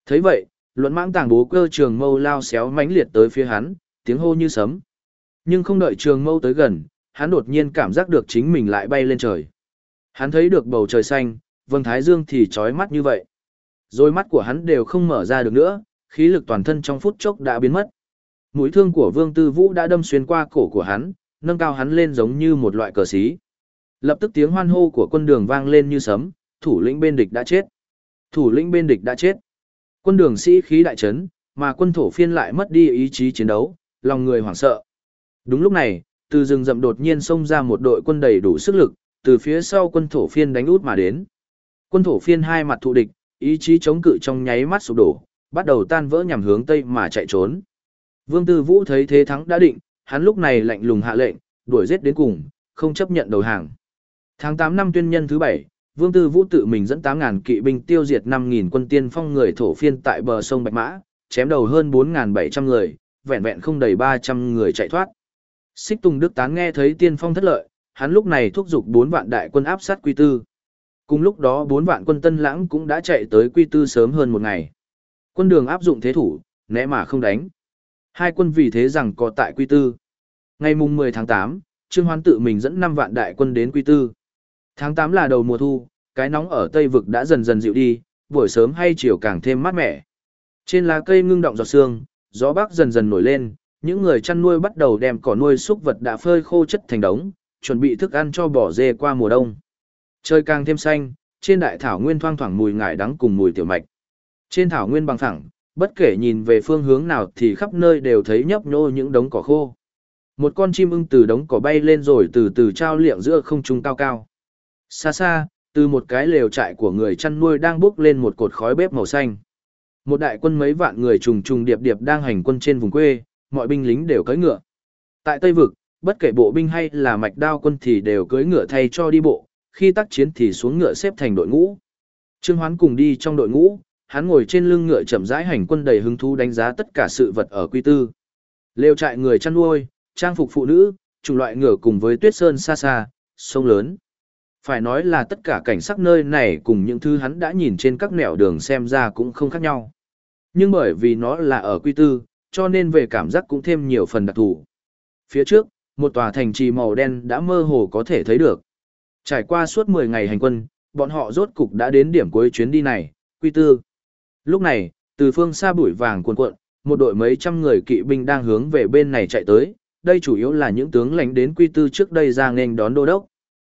Thấy vậy, luận mãng tàng bố cơ trường mâu lao xéo mãnh liệt tới phía hắn, tiếng hô như sấm. Nhưng không đợi trường mâu tới gần, hắn đột nhiên cảm giác được chính mình lại bay lên trời. Hắn thấy được bầu trời xanh, vầng thái dương thì trói mắt như vậy. Rồi mắt của hắn đều không mở ra được nữa, khí lực toàn thân trong phút chốc đã biến mất. Mũi thương của Vương Tư Vũ đã đâm xuyên qua cổ của hắn, nâng cao hắn lên giống như một loại cờ xí. Lập tức tiếng hoan hô của quân đường vang lên như sấm, thủ lĩnh bên địch đã chết. Thủ lĩnh bên địch đã chết. Quân đường sĩ khí đại chấn, mà quân thổ phiên lại mất đi ý chí chiến đấu, lòng người hoảng sợ. Đúng lúc này, từ rừng rậm đột nhiên xông ra một đội quân đầy đủ sức lực, từ phía sau quân thổ phiên đánh út mà đến. Quân thổ phiên hai mặt thụ địch, ý chí chống cự trong nháy mắt sụp đổ, bắt đầu tan vỡ nhằm hướng tây mà chạy trốn. Vương Tư Vũ thấy thế thắng đã định, hắn lúc này lạnh lùng hạ lệnh, đuổi giết đến cùng, không chấp nhận đầu hàng. Tháng 8 năm tuyên nhân thứ 7, Vương Tư Vũ tự mình dẫn 8.000 kỵ binh tiêu diệt 5.000 quân tiên phong người thổ phiên tại bờ sông Bạch Mã, chém đầu hơn 4.700 người, vẹn vẹn không đầy 300 người chạy thoát. Xích Tùng Đức Tán nghe thấy tiên phong thất lợi, hắn lúc này thúc giục 4 vạn đại quân áp sát Quy Tư. Cùng lúc đó 4 vạn quân Tân Lãng cũng đã chạy tới Quy Tư sớm hơn một ngày. Quân đường áp dụng thế thủ, né mà không đánh. Hai quân vì thế rằng có tại Quy Tư. Ngày mùng 10 tháng 8, Trương Hoán tự mình dẫn 5 vạn đại quân đến Quy Tư. Tháng 8 là đầu mùa thu, cái nóng ở Tây Vực đã dần dần dịu đi, buổi sớm hay chiều càng thêm mát mẻ. Trên lá cây ngưng động giọt sương, gió bắc dần dần nổi lên, những người chăn nuôi bắt đầu đem cỏ nuôi súc vật đã phơi khô chất thành đống, chuẩn bị thức ăn cho bò dê qua mùa đông. Trời càng thêm xanh, trên đại thảo nguyên thoang thoảng mùi ngải đắng cùng mùi tiểu mạch. Trên thảo nguyên bằng phẳng, bất kể nhìn về phương hướng nào thì khắp nơi đều thấy nhấp nhô những đống cỏ khô. Một con chim ưng từ đống cỏ bay lên rồi từ từ trao liệng giữa không trung cao cao. Xa xa, từ một cái lều trại của người chăn nuôi đang bốc lên một cột khói bếp màu xanh. Một đại quân mấy vạn người trùng trùng điệp điệp đang hành quân trên vùng quê, mọi binh lính đều cưỡi ngựa. Tại Tây Vực, bất kể bộ binh hay là mạch đao quân thì đều cưỡi ngựa thay cho đi bộ, khi tác chiến thì xuống ngựa xếp thành đội ngũ. Trương Hoán cùng đi trong đội ngũ, hắn ngồi trên lưng ngựa chậm rãi hành quân đầy hứng thú đánh giá tất cả sự vật ở quy tư. Lều trại người chăn nuôi, trang phục phụ nữ, chủng loại ngựa cùng với tuyết sơn xa xa, sông lớn. Phải nói là tất cả cảnh sắc nơi này cùng những thứ hắn đã nhìn trên các nẻo đường xem ra cũng không khác nhau. Nhưng bởi vì nó là ở quy tư, cho nên về cảm giác cũng thêm nhiều phần đặc thù. Phía trước, một tòa thành trì màu đen đã mơ hồ có thể thấy được. Trải qua suốt 10 ngày hành quân, bọn họ rốt cục đã đến điểm cuối chuyến đi này, quy tư. Lúc này, từ phương xa bụi vàng cuồn cuộn, một đội mấy trăm người kỵ binh đang hướng về bên này chạy tới, đây chủ yếu là những tướng lãnh đến quy tư trước đây ra nên đón đô đốc.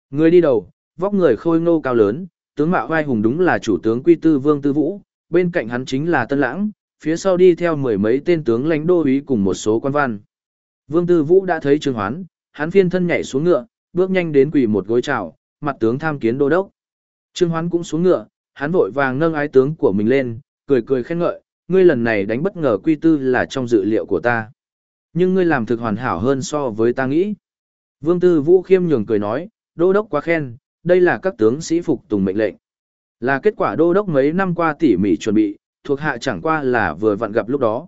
Người đi đầu, vóc người khôi ngô cao lớn, tướng mạo vai hùng đúng là chủ tướng quy tư Vương Tư Vũ, bên cạnh hắn chính là Tân Lãng, phía sau đi theo mười mấy tên tướng lãnh đô úy cùng một số quan văn. Vương Tư Vũ đã thấy Trương Hoán, hắn phiên thân nhảy xuống ngựa, bước nhanh đến quỳ một gối chào, mặt tướng tham kiến đô đốc. Trương Hoán cũng xuống ngựa, hắn vội vàng nâng ái tướng của mình lên, cười cười khen ngợi, ngươi lần này đánh bất ngờ quy tư là trong dự liệu của ta. Nhưng ngươi làm thực hoàn hảo hơn so với ta nghĩ. Vương Tư Vũ khiêm nhường cười nói, đô đốc quá khen, đây là các tướng sĩ phục tùng mệnh lệnh. Là kết quả đô đốc mấy năm qua tỉ mỉ chuẩn bị, thuộc hạ chẳng qua là vừa vặn gặp lúc đó.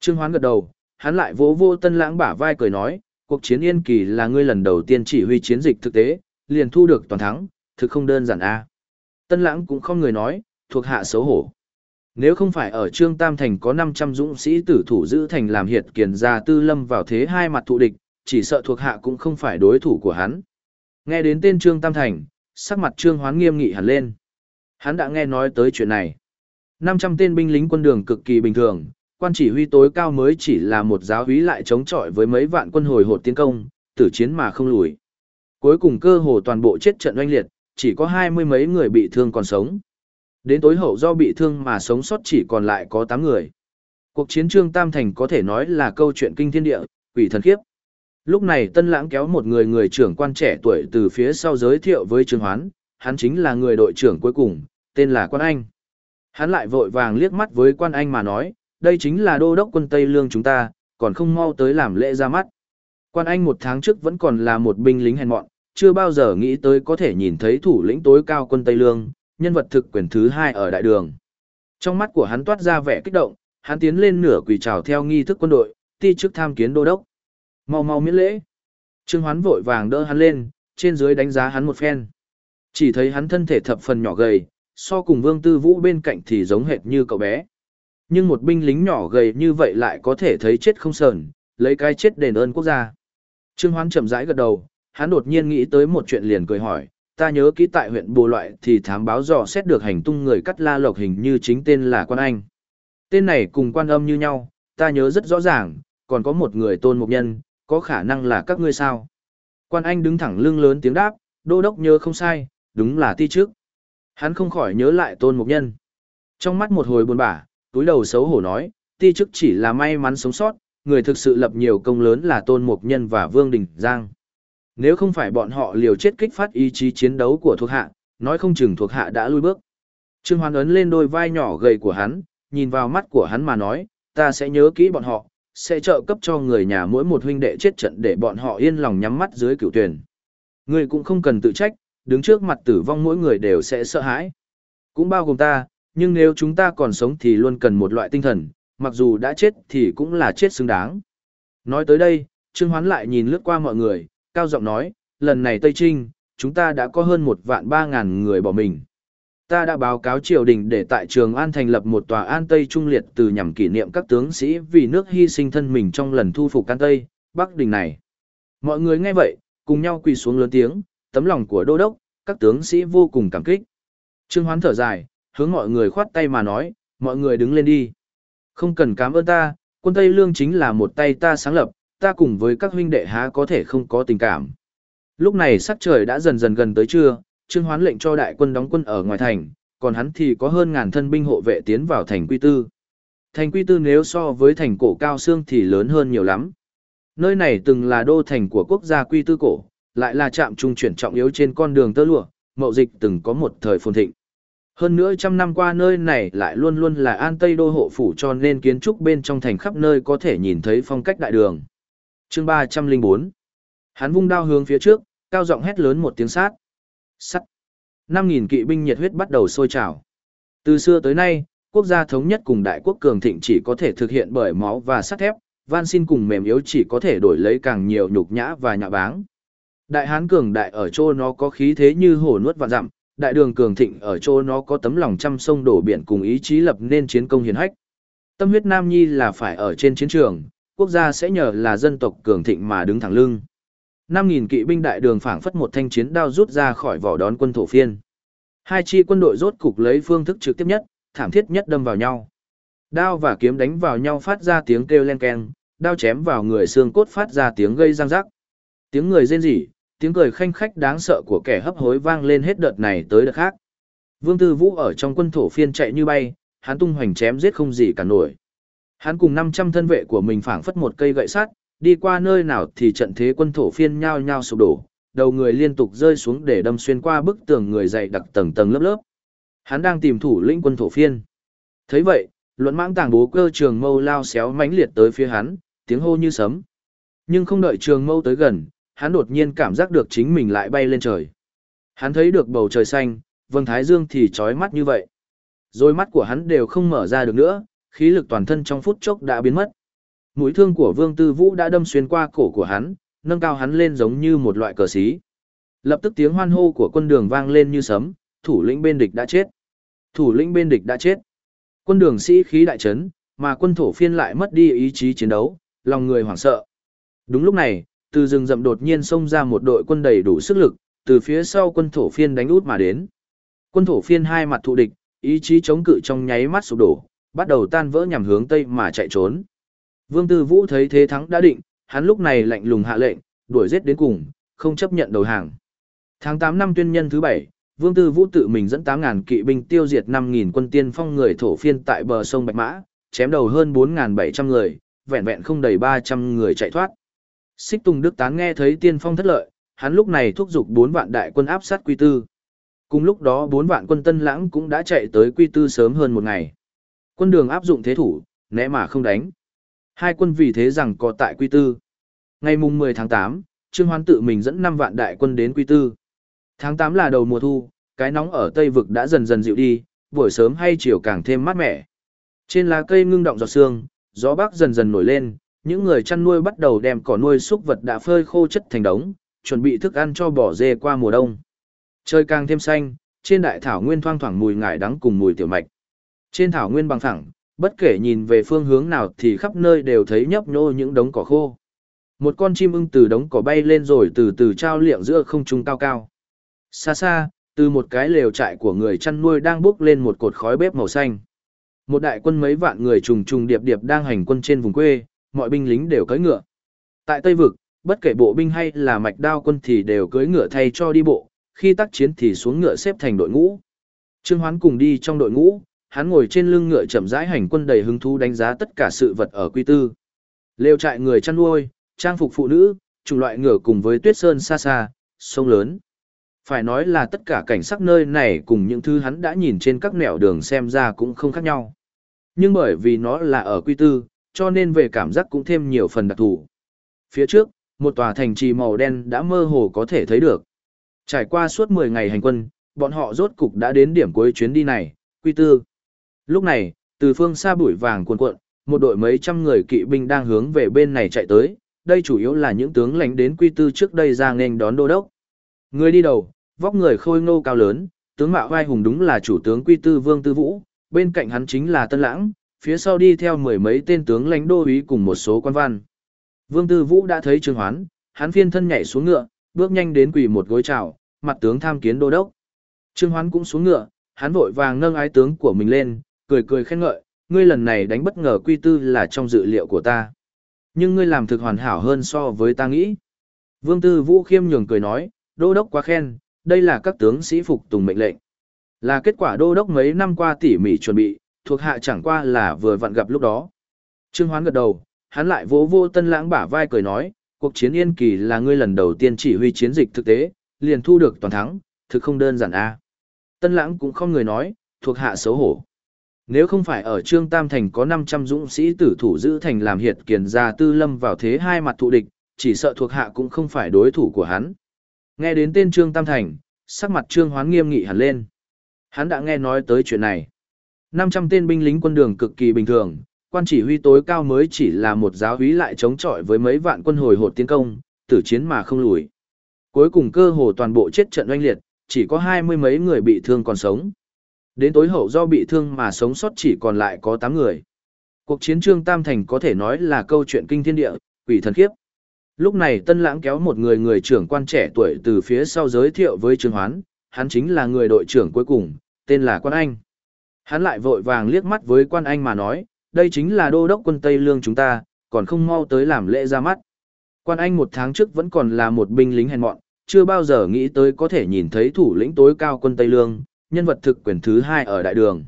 Trương Hoán gật đầu, hắn lại vỗ vô tân lãng bả vai cười nói, cuộc chiến yên kỳ là ngươi lần đầu tiên chỉ huy chiến dịch thực tế, liền thu được toàn thắng, thực không đơn giản a. Tân lãng cũng không người nói, thuộc hạ xấu hổ. Nếu không phải ở Trương Tam Thành có 500 dũng sĩ tử thủ giữ thành làm hiệt kiền gia tư lâm vào thế hai mặt thụ địch, chỉ sợ thuộc hạ cũng không phải đối thủ của hắn. Nghe đến tên Trương Tam Thành, sắc mặt Trương Hoán nghiêm nghị hẳn lên. Hắn đã nghe nói tới chuyện này. 500 tên binh lính quân đường cực kỳ bình thường, quan chỉ huy tối cao mới chỉ là một giáo úy lại chống chọi với mấy vạn quân hồi hột tiến công, tử chiến mà không lùi. Cuối cùng cơ hồ toàn bộ chết trận oanh liệt, chỉ có hai mươi mấy người bị thương còn sống. Đến tối hậu do bị thương mà sống sót chỉ còn lại có 8 người. Cuộc chiến trương Tam Thành có thể nói là câu chuyện kinh thiên địa, quỷ thần khiếp. Lúc này Tân Lãng kéo một người người trưởng quan trẻ tuổi từ phía sau giới thiệu với Trương Hoán, hắn chính là người đội trưởng cuối cùng, tên là Quan Anh. Hắn lại vội vàng liếc mắt với Quan Anh mà nói, đây chính là đô đốc quân Tây Lương chúng ta, còn không mau tới làm lễ ra mắt. Quan Anh một tháng trước vẫn còn là một binh lính hèn mọn, chưa bao giờ nghĩ tới có thể nhìn thấy thủ lĩnh tối cao quân Tây Lương, nhân vật thực quyền thứ hai ở đại đường. Trong mắt của hắn toát ra vẻ kích động, hắn tiến lên nửa quỳ chào theo nghi thức quân đội, ti chức tham kiến đô đốc. Mau mau miễn lễ. Trương Hoán vội vàng đỡ hắn lên, trên dưới đánh giá hắn một phen. Chỉ thấy hắn thân thể thập phần nhỏ gầy, so cùng Vương Tư Vũ bên cạnh thì giống hệt như cậu bé. Nhưng một binh lính nhỏ gầy như vậy lại có thể thấy chết không sờn, lấy cái chết đền ơn quốc gia. Trương Hoán chậm rãi gật đầu, hắn đột nhiên nghĩ tới một chuyện liền cười hỏi, ta nhớ kỹ tại huyện Bồ Loại thì thám báo dò xét được hành tung người cắt la lộc hình như chính tên là Quan Anh. Tên này cùng quan âm như nhau, ta nhớ rất rõ ràng, còn có một người tôn mục nhân, có khả năng là các ngươi sao. Quan Anh đứng thẳng lưng lớn tiếng đáp, đô đốc nhớ không sai, đúng là ti trước. Hắn không khỏi nhớ lại tôn mục nhân. Trong mắt một hồi buồn bã, túi đầu xấu hổ nói, ti chức chỉ là may mắn sống sót, người thực sự lập nhiều công lớn là tôn mục nhân và vương đình giang. Nếu không phải bọn họ liều chết kích phát ý chí chiến đấu của thuộc hạ, nói không chừng thuộc hạ đã lui bước. Trương Hoan ấn lên đôi vai nhỏ gầy của hắn, nhìn vào mắt của hắn mà nói, ta sẽ nhớ kỹ bọn họ, sẽ trợ cấp cho người nhà mỗi một huynh đệ chết trận để bọn họ yên lòng nhắm mắt dưới cửu tuyển. Người cũng không cần tự trách, đứng trước mặt tử vong mỗi người đều sẽ sợ hãi. Cũng bao gồm ta, nhưng nếu chúng ta còn sống thì luôn cần một loại tinh thần, mặc dù đã chết thì cũng là chết xứng đáng. Nói tới đây, Trương Hoán lại nhìn lướt qua mọi người, cao giọng nói, lần này Tây Trinh, chúng ta đã có hơn một vạn ba ngàn người bỏ mình. Ta đã báo cáo triều đình để tại Trường An thành lập một tòa An Tây Trung Liệt từ nhằm kỷ niệm các tướng sĩ vì nước hy sinh thân mình trong lần thu phục An Tây, Bắc Đình này. Mọi người nghe vậy, cùng nhau quỳ xuống lớn tiếng, tấm lòng của đô đốc, các tướng sĩ vô cùng cảm kích. Trương Hoán thở dài, hướng mọi người khoát tay mà nói, mọi người đứng lên đi. Không cần cảm ơn ta, quân Tây Lương chính là một tay ta sáng lập, ta cùng với các huynh đệ há có thể không có tình cảm. Lúc này sắc trời đã dần dần gần tới trưa, Trương Hoán lệnh cho đại quân đóng quân ở ngoài thành, còn hắn thì có hơn ngàn thân binh hộ vệ tiến vào thành Quy Tư. Thành Quy Tư nếu so với thành cổ Cao xương thì lớn hơn nhiều lắm. Nơi này từng là đô thành của quốc gia Quy Tư cổ, lại là trạm trung chuyển trọng yếu trên con đường tơ lụa, mậu dịch từng có một thời phồn thịnh. Hơn nữa trăm năm qua nơi này lại luôn luôn là an tây đô hộ phủ cho nên kiến trúc bên trong thành khắp nơi có thể nhìn thấy phong cách đại đường. chương 304 Hắn vung đao hướng phía trước, cao giọng hét lớn một tiếng sát. Sắt. 5.000 kỵ binh nhiệt huyết bắt đầu sôi trào. Từ xưa tới nay, quốc gia thống nhất cùng đại quốc cường thịnh chỉ có thể thực hiện bởi máu và sắt thép, van xin cùng mềm yếu chỉ có thể đổi lấy càng nhiều nhục nhã và nhạ báng. Đại hán cường đại ở chỗ nó có khí thế như hổ nuốt vạn dặm, đại đường cường thịnh ở chỗ nó có tấm lòng trăm sông đổ biển cùng ý chí lập nên chiến công hiển hách. Tâm huyết Nam Nhi là phải ở trên chiến trường, quốc gia sẽ nhờ là dân tộc cường thịnh mà đứng thẳng lưng. 5.000 kỵ binh đại đường phảng phất một thanh chiến đao rút ra khỏi vỏ đón quân thổ phiên. Hai chi quân đội rốt cục lấy phương thức trực tiếp nhất, thảm thiết nhất đâm vào nhau. Đao và kiếm đánh vào nhau phát ra tiếng kêu len keng, đao chém vào người xương cốt phát ra tiếng gây răng rắc. Tiếng người rên rỉ, tiếng cười khanh khách đáng sợ của kẻ hấp hối vang lên hết đợt này tới đợt khác. Vương Tư Vũ ở trong quân thổ phiên chạy như bay, hắn tung hoành chém giết không gì cả nổi. Hắn cùng 500 thân vệ của mình phảng phất một cây gậy sắt, đi qua nơi nào thì trận thế quân thổ phiên nhao nhao sụp đổ, đầu người liên tục rơi xuống để đâm xuyên qua bức tường người dày đặc tầng tầng lớp lớp. Hắn đang tìm thủ lĩnh quân thổ phiên. Thấy vậy, luận mãng tàng bố cơ trường mâu lao xéo mãnh liệt tới phía hắn, tiếng hô như sấm. Nhưng không đợi trường mâu tới gần, hắn đột nhiên cảm giác được chính mình lại bay lên trời. Hắn thấy được bầu trời xanh, vầng thái dương thì trói mắt như vậy. Rồi mắt của hắn đều không mở ra được nữa, khí lực toàn thân trong phút chốc đã biến mất. Mũi thương của Vương Tư Vũ đã đâm xuyên qua cổ của hắn, nâng cao hắn lên giống như một loại cờ xí. Lập tức tiếng hoan hô của quân đường vang lên như sấm, thủ lĩnh bên địch đã chết. Thủ lĩnh bên địch đã chết. Quân đường sĩ khí đại chấn, mà quân thổ phiên lại mất đi ý chí chiến đấu, lòng người hoảng sợ. Đúng lúc này, từ rừng rậm đột nhiên xông ra một đội quân đầy đủ sức lực, từ phía sau quân thổ phiên đánh út mà đến. Quân thổ phiên hai mặt thụ địch, ý chí chống cự trong nháy mắt sụp đổ, bắt đầu tan vỡ nhằm hướng tây mà chạy trốn. Vương Tư Vũ thấy thế thắng đã định, hắn lúc này lạnh lùng hạ lệnh, đuổi giết đến cùng, không chấp nhận đầu hàng. Tháng 8 năm tuyên nhân thứ 7, Vương Tư Vũ tự mình dẫn 8.000 kỵ binh tiêu diệt 5.000 quân tiên phong người thổ phiên tại bờ sông Bạch Mã, chém đầu hơn 4.700 người, vẹn vẹn không đầy 300 người chạy thoát. Xích Tùng Đức Tán nghe thấy tiên phong thất lợi, hắn lúc này thúc giục 4 vạn đại quân áp sát Quy Tư. Cùng lúc đó 4 vạn quân Tân Lãng cũng đã chạy tới Quy Tư sớm hơn một ngày. Quân đường áp dụng thế thủ, né mà không đánh. Hai quân vì thế rằng có tại Quy Tư. Ngày mùng 10 tháng 8, Trương Hoán tự mình dẫn 5 vạn đại quân đến Quy Tư. Tháng 8 là đầu mùa thu, cái nóng ở Tây Vực đã dần dần dịu đi, buổi sớm hay chiều càng thêm mát mẻ. Trên lá cây ngưng động giọt sương, gió bắc dần dần nổi lên, những người chăn nuôi bắt đầu đem cỏ nuôi súc vật đã phơi khô chất thành đống, chuẩn bị thức ăn cho bò dê qua mùa đông. Trời càng thêm xanh, trên đại thảo nguyên thoang thoảng mùi ngải đắng cùng mùi tiểu mạch. Trên thảo nguyên bằng phẳng, bất kể nhìn về phương hướng nào thì khắp nơi đều thấy nhấp nhô những đống cỏ khô. Một con chim ưng từ đống cỏ bay lên rồi từ từ trao liệng giữa không trung cao cao. Xa xa, từ một cái lều trại của người chăn nuôi đang bốc lên một cột khói bếp màu xanh. Một đại quân mấy vạn người trùng trùng điệp điệp đang hành quân trên vùng quê, mọi binh lính đều cưỡi ngựa. Tại Tây Vực, bất kể bộ binh hay là mạch đao quân thì đều cưỡi ngựa thay cho đi bộ, khi tác chiến thì xuống ngựa xếp thành đội ngũ. Trương Hoán cùng đi trong đội ngũ, hắn ngồi trên lưng ngựa chậm rãi hành quân đầy hứng thú đánh giá tất cả sự vật ở quy tư. Lều trại người chăn nuôi, trang phục phụ nữ, chủng loại ngựa cùng với tuyết sơn xa xa, sông lớn. Phải nói là tất cả cảnh sắc nơi này cùng những thứ hắn đã nhìn trên các nẻo đường xem ra cũng không khác nhau. Nhưng bởi vì nó là ở quy tư, cho nên về cảm giác cũng thêm nhiều phần đặc thù. Phía trước, một tòa thành trì màu đen đã mơ hồ có thể thấy được. Trải qua suốt 10 ngày hành quân, bọn họ rốt cục đã đến điểm cuối chuyến đi này, quy tư. Lúc này, từ phương xa bụi vàng cuồn cuộn, một đội mấy trăm người kỵ binh đang hướng về bên này chạy tới, đây chủ yếu là những tướng lãnh đến quy tư trước đây ra nghênh đón đô đốc. Người đi đầu, vóc người khôi ngô cao lớn, tướng mạo vai hùng đúng là chủ tướng quy tư Vương Tư Vũ, bên cạnh hắn chính là Tân Lãng, phía sau đi theo mười mấy tên tướng lãnh đô úy cùng một số quan văn. Vương Tư Vũ đã thấy Trương Hoán, hắn phiên thân nhảy xuống ngựa, bước nhanh đến quỳ một gối chào, mặt tướng tham kiến đô đốc. Trương Hoán cũng xuống ngựa, hắn vội vàng nâng ái tướng của mình lên, cười cười khen ngợi, ngươi lần này đánh bất ngờ quy tư là trong dự liệu của ta. Nhưng ngươi làm thực hoàn hảo hơn so với ta nghĩ. Vương Tư Vũ khiêm nhường cười nói, đô đốc quá khen, đây là các tướng sĩ phục tùng mệnh lệnh. Là kết quả đô đốc mấy năm qua tỉ mỉ chuẩn bị, thuộc hạ chẳng qua là vừa vặn gặp lúc đó. Trương Hoán gật đầu, hắn lại vỗ vô tân lãng bả vai cười nói, cuộc chiến yên kỳ là ngươi lần đầu tiên chỉ huy chiến dịch thực tế, liền thu được toàn thắng, thực không đơn giản a. Tân lãng cũng không người nói, thuộc hạ xấu hổ. Nếu không phải ở Trương Tam Thành có 500 dũng sĩ tử thủ giữ thành làm hiệt kiền gia tư lâm vào thế hai mặt thụ địch, chỉ sợ thuộc hạ cũng không phải đối thủ của hắn. Nghe đến tên Trương Tam Thành, sắc mặt Trương Hoán nghiêm nghị hẳn lên. Hắn đã nghe nói tới chuyện này. 500 tên binh lính quân đường cực kỳ bình thường, quan chỉ huy tối cao mới chỉ là một giáo úy lại chống chọi với mấy vạn quân hồi hột tiến công, tử chiến mà không lùi. Cuối cùng cơ hồ toàn bộ chết trận oanh liệt, chỉ có hai mươi mấy người bị thương còn sống. Đến tối hậu do bị thương mà sống sót chỉ còn lại có 8 người. Cuộc chiến trương Tam Thành có thể nói là câu chuyện kinh thiên địa, quỷ thần khiếp. Lúc này Tân Lãng kéo một người người trưởng quan trẻ tuổi từ phía sau giới thiệu với Trương Hoán, hắn chính là người đội trưởng cuối cùng, tên là Quan Anh. Hắn lại vội vàng liếc mắt với Quan Anh mà nói, đây chính là đô đốc quân Tây Lương chúng ta, còn không mau tới làm lễ ra mắt. Quan Anh một tháng trước vẫn còn là một binh lính hèn mọn, chưa bao giờ nghĩ tới có thể nhìn thấy thủ lĩnh tối cao quân Tây Lương, nhân vật thực quyền thứ hai ở đại đường.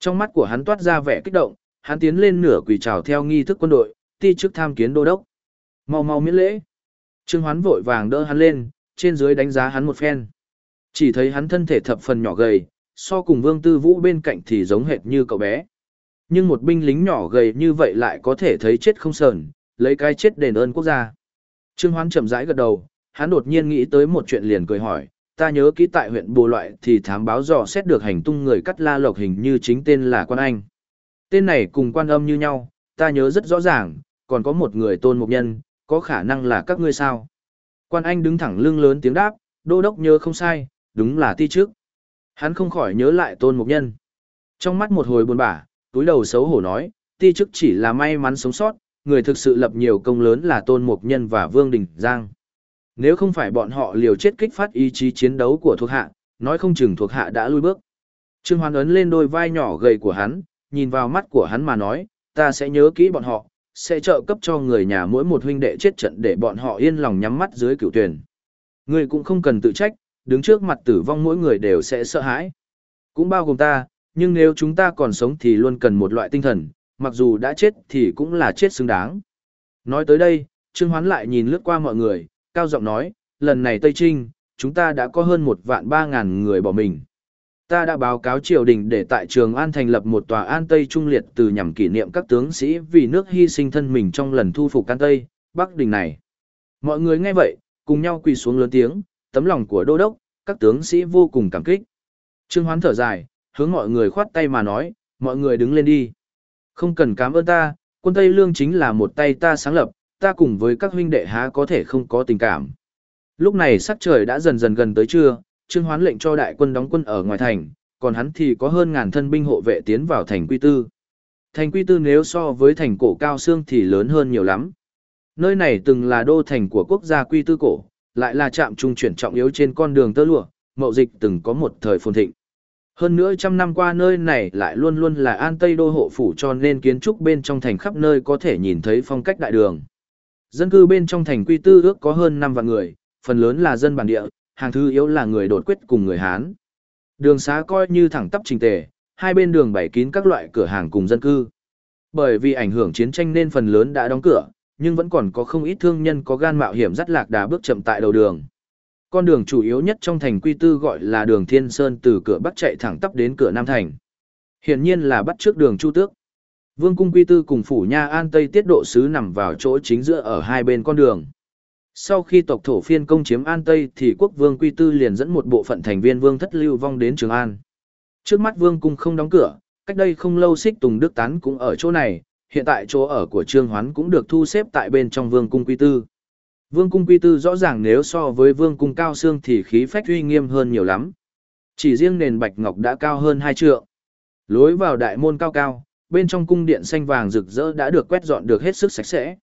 Trong mắt của hắn toát ra vẻ kích động, hắn tiến lên nửa quỳ chào theo nghi thức quân đội, ti chức tham kiến đô đốc. Mau mau miễn lễ. Trương Hoán vội vàng đỡ hắn lên, trên dưới đánh giá hắn một phen. Chỉ thấy hắn thân thể thập phần nhỏ gầy, so cùng Vương Tư Vũ bên cạnh thì giống hệt như cậu bé. Nhưng một binh lính nhỏ gầy như vậy lại có thể thấy chết không sờn, lấy cái chết đền ơn quốc gia. Trương Hoán chậm rãi gật đầu, hắn đột nhiên nghĩ tới một chuyện liền cười hỏi, ta nhớ kỹ tại huyện Bồ Loại thì thám báo dò xét được hành tung người cắt la lộc hình như chính tên là Quan Anh. Tên này cùng quan âm như nhau, ta nhớ rất rõ ràng, còn có một người tôn mục nhân, có khả năng là các ngươi sao. Quan Anh đứng thẳng lưng lớn tiếng đáp, đô đốc nhớ không sai, đúng là ti trước. Hắn không khỏi nhớ lại tôn mục nhân. Trong mắt một hồi buồn bã, túi đầu xấu hổ nói, ti chức chỉ là may mắn sống sót, người thực sự lập nhiều công lớn là tôn mục nhân và vương đình giang. Nếu không phải bọn họ liều chết kích phát ý chí chiến đấu của thuộc hạ, nói không chừng thuộc hạ đã lui bước. Trương Hoán ấn lên đôi vai nhỏ gầy của hắn, nhìn vào mắt của hắn mà nói, ta sẽ nhớ kỹ bọn họ, sẽ trợ cấp cho người nhà mỗi một huynh đệ chết trận để bọn họ yên lòng nhắm mắt dưới cửu tuyển. Người cũng không cần tự trách, đứng trước mặt tử vong mỗi người đều sẽ sợ hãi. Cũng bao gồm ta, nhưng nếu chúng ta còn sống thì luôn cần một loại tinh thần, mặc dù đã chết thì cũng là chết xứng đáng. Nói tới đây, Trương Hoán lại nhìn lướt qua mọi người, cao giọng nói, lần này Tây Trinh, chúng ta đã có hơn một vạn ba ngàn người bỏ mình. Ta đã báo cáo triều đình để tại Trường An thành lập một tòa An Tây Trung Liệt từ nhằm kỷ niệm các tướng sĩ vì nước hy sinh thân mình trong lần thu phục An Tây, Bắc Đình này. Mọi người nghe vậy, cùng nhau quỳ xuống lớn tiếng, tấm lòng của đô đốc, các tướng sĩ vô cùng cảm kích. Trương Hoán thở dài, hướng mọi người khoát tay mà nói, mọi người đứng lên đi. Không cần cảm ơn ta, quân Tây Lương chính là một tay ta sáng lập, ta cùng với các huynh đệ há có thể không có tình cảm. Lúc này sắc trời đã dần dần gần tới trưa, Trương Hoán lệnh cho đại quân đóng quân ở ngoài thành, còn hắn thì có hơn ngàn thân binh hộ vệ tiến vào thành Quy Tư. Thành Quy Tư nếu so với thành cổ cao xương thì lớn hơn nhiều lắm. Nơi này từng là đô thành của quốc gia quy tư cổ, lại là trạm trung chuyển trọng yếu trên con đường tơ lụa, mậu dịch từng có một thời phồn thịnh. Hơn nữa trăm năm qua nơi này lại luôn luôn là an tây đô hộ phủ cho nên kiến trúc bên trong thành khắp nơi có thể nhìn thấy phong cách đại đường. Dân cư bên trong thành quy tư ước có hơn 5 vạn người, phần lớn là dân bản địa, hàng thứ yếu là người đột quyết cùng người Hán. Đường xá coi như thẳng tắp trình tề, hai bên đường bày kín các loại cửa hàng cùng dân cư. Bởi vì ảnh hưởng chiến tranh nên phần lớn đã đóng cửa, nhưng vẫn còn có không ít thương nhân có gan mạo hiểm dắt lạc đà bước chậm tại đầu đường. Con đường chủ yếu nhất trong thành Quy Tư gọi là đường Thiên Sơn từ cửa Bắc chạy thẳng tắp đến cửa Nam Thành. Hiển nhiên là bắt trước đường Chu Tước. Vương cung Quy Tư cùng phủ Nha An Tây tiết độ sứ nằm vào chỗ chính giữa ở hai bên con đường. Sau khi tộc thổ phiên công chiếm An Tây thì quốc vương Quy Tư liền dẫn một bộ phận thành viên vương thất lưu vong đến Trường An. Trước mắt vương cung không đóng cửa, cách đây không lâu xích Tùng Đức Tán cũng ở chỗ này, hiện tại chỗ ở của Trương Hoán cũng được thu xếp tại bên trong vương cung Quy Tư. Vương cung Quy Tư rõ ràng nếu so với vương cung Cao Sương thì khí phách uy nghiêm hơn nhiều lắm. Chỉ riêng nền bạch ngọc đã cao hơn hai trượng. Lối vào đại môn cao cao, bên trong cung điện xanh vàng rực rỡ đã được quét dọn được hết sức sạch sẽ.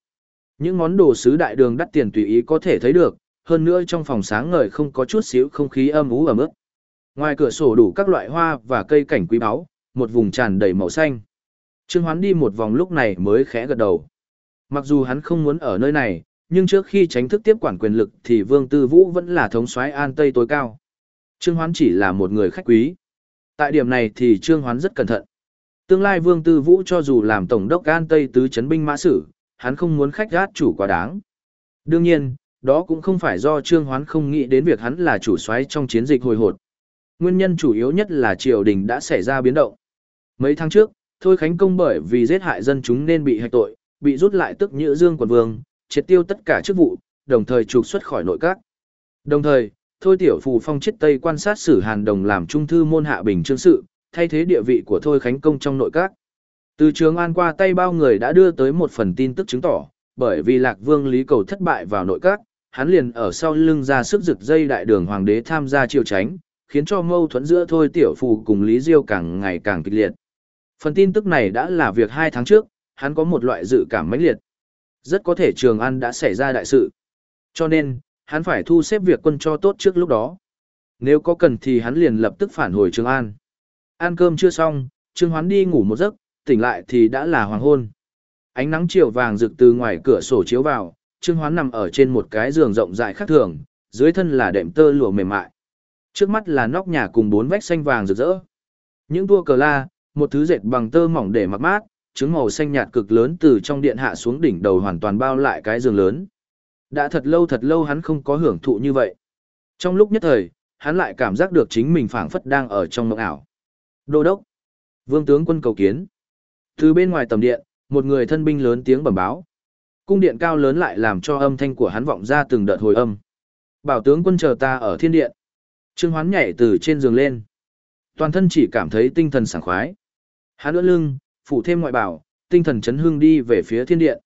Những món đồ sứ đại đường đắt tiền tùy ý có thể thấy được, hơn nữa trong phòng sáng ngời không có chút xíu không khí âm ú ẩm ướt. Ngoài cửa sổ đủ các loại hoa và cây cảnh quý báu, một vùng tràn đầy màu xanh. Trương Hoán đi một vòng lúc này mới khẽ gật đầu. Mặc dù hắn không muốn ở nơi này, nhưng trước khi tránh thức tiếp quản quyền lực thì Vương Tư Vũ vẫn là thống soái An Tây tối cao. Trương Hoán chỉ là một người khách quý. Tại điểm này thì Trương Hoán rất cẩn thận. Tương lai Vương Tư Vũ cho dù làm tổng đốc An Tây tứ chấn binh mã sử, hắn không muốn khách gát chủ quá đáng. Đương nhiên, đó cũng không phải do Trương Hoán không nghĩ đến việc hắn là chủ soái trong chiến dịch hồi hột. Nguyên nhân chủ yếu nhất là triều đình đã xảy ra biến động. Mấy tháng trước, Thôi Khánh Công bởi vì giết hại dân chúng nên bị hạch tội, bị rút lại tức nhữ dương quần vương, triệt tiêu tất cả chức vụ, đồng thời trục xuất khỏi nội các. Đồng thời, Thôi Tiểu Phù Phong chết Tây quan sát sử Hàn Đồng làm trung thư môn hạ bình chương sự, thay thế địa vị của Thôi Khánh Công trong nội các. Từ trường an qua tay bao người đã đưa tới một phần tin tức chứng tỏ, bởi vì Lạc Vương Lý Cầu thất bại vào nội các, hắn liền ở sau lưng ra sức rực dây đại đường hoàng đế tham gia triều tránh, khiến cho mâu thuẫn giữa Thôi Tiểu Phù cùng Lý Diêu càng ngày càng kịch liệt. Phần tin tức này đã là việc hai tháng trước, hắn có một loại dự cảm mãnh liệt. Rất có thể Trường An đã xảy ra đại sự. Cho nên, hắn phải thu xếp việc quân cho tốt trước lúc đó. Nếu có cần thì hắn liền lập tức phản hồi Trường An. Ăn cơm chưa xong, Trương Hoán đi ngủ một giấc, tỉnh lại thì đã là hoàng hôn. Ánh nắng chiều vàng rực từ ngoài cửa sổ chiếu vào, Trương Hoán nằm ở trên một cái giường rộng rãi khác thường, dưới thân là đệm tơ lụa mềm mại. Trước mắt là nóc nhà cùng bốn vách xanh vàng rực rỡ. Những tua cờ la, một thứ dệt bằng tơ mỏng để mặc mát, trứng màu xanh nhạt cực lớn từ trong điện hạ xuống đỉnh đầu hoàn toàn bao lại cái giường lớn. Đã thật lâu thật lâu hắn không có hưởng thụ như vậy. Trong lúc nhất thời, hắn lại cảm giác được chính mình phảng phất đang ở trong mộng ảo. Đô đốc, vương tướng quân cầu kiến. Từ bên ngoài tầm điện, một người thân binh lớn tiếng bẩm báo. Cung điện cao lớn lại làm cho âm thanh của hắn vọng ra từng đợt hồi âm. Bảo tướng quân chờ ta ở thiên điện. Trương Hoán nhảy từ trên giường lên. Toàn thân chỉ cảm thấy tinh thần sảng khoái. Hắn ưỡn lưng, phủ thêm ngoại bảo, tinh thần chấn hương đi về phía thiên điện.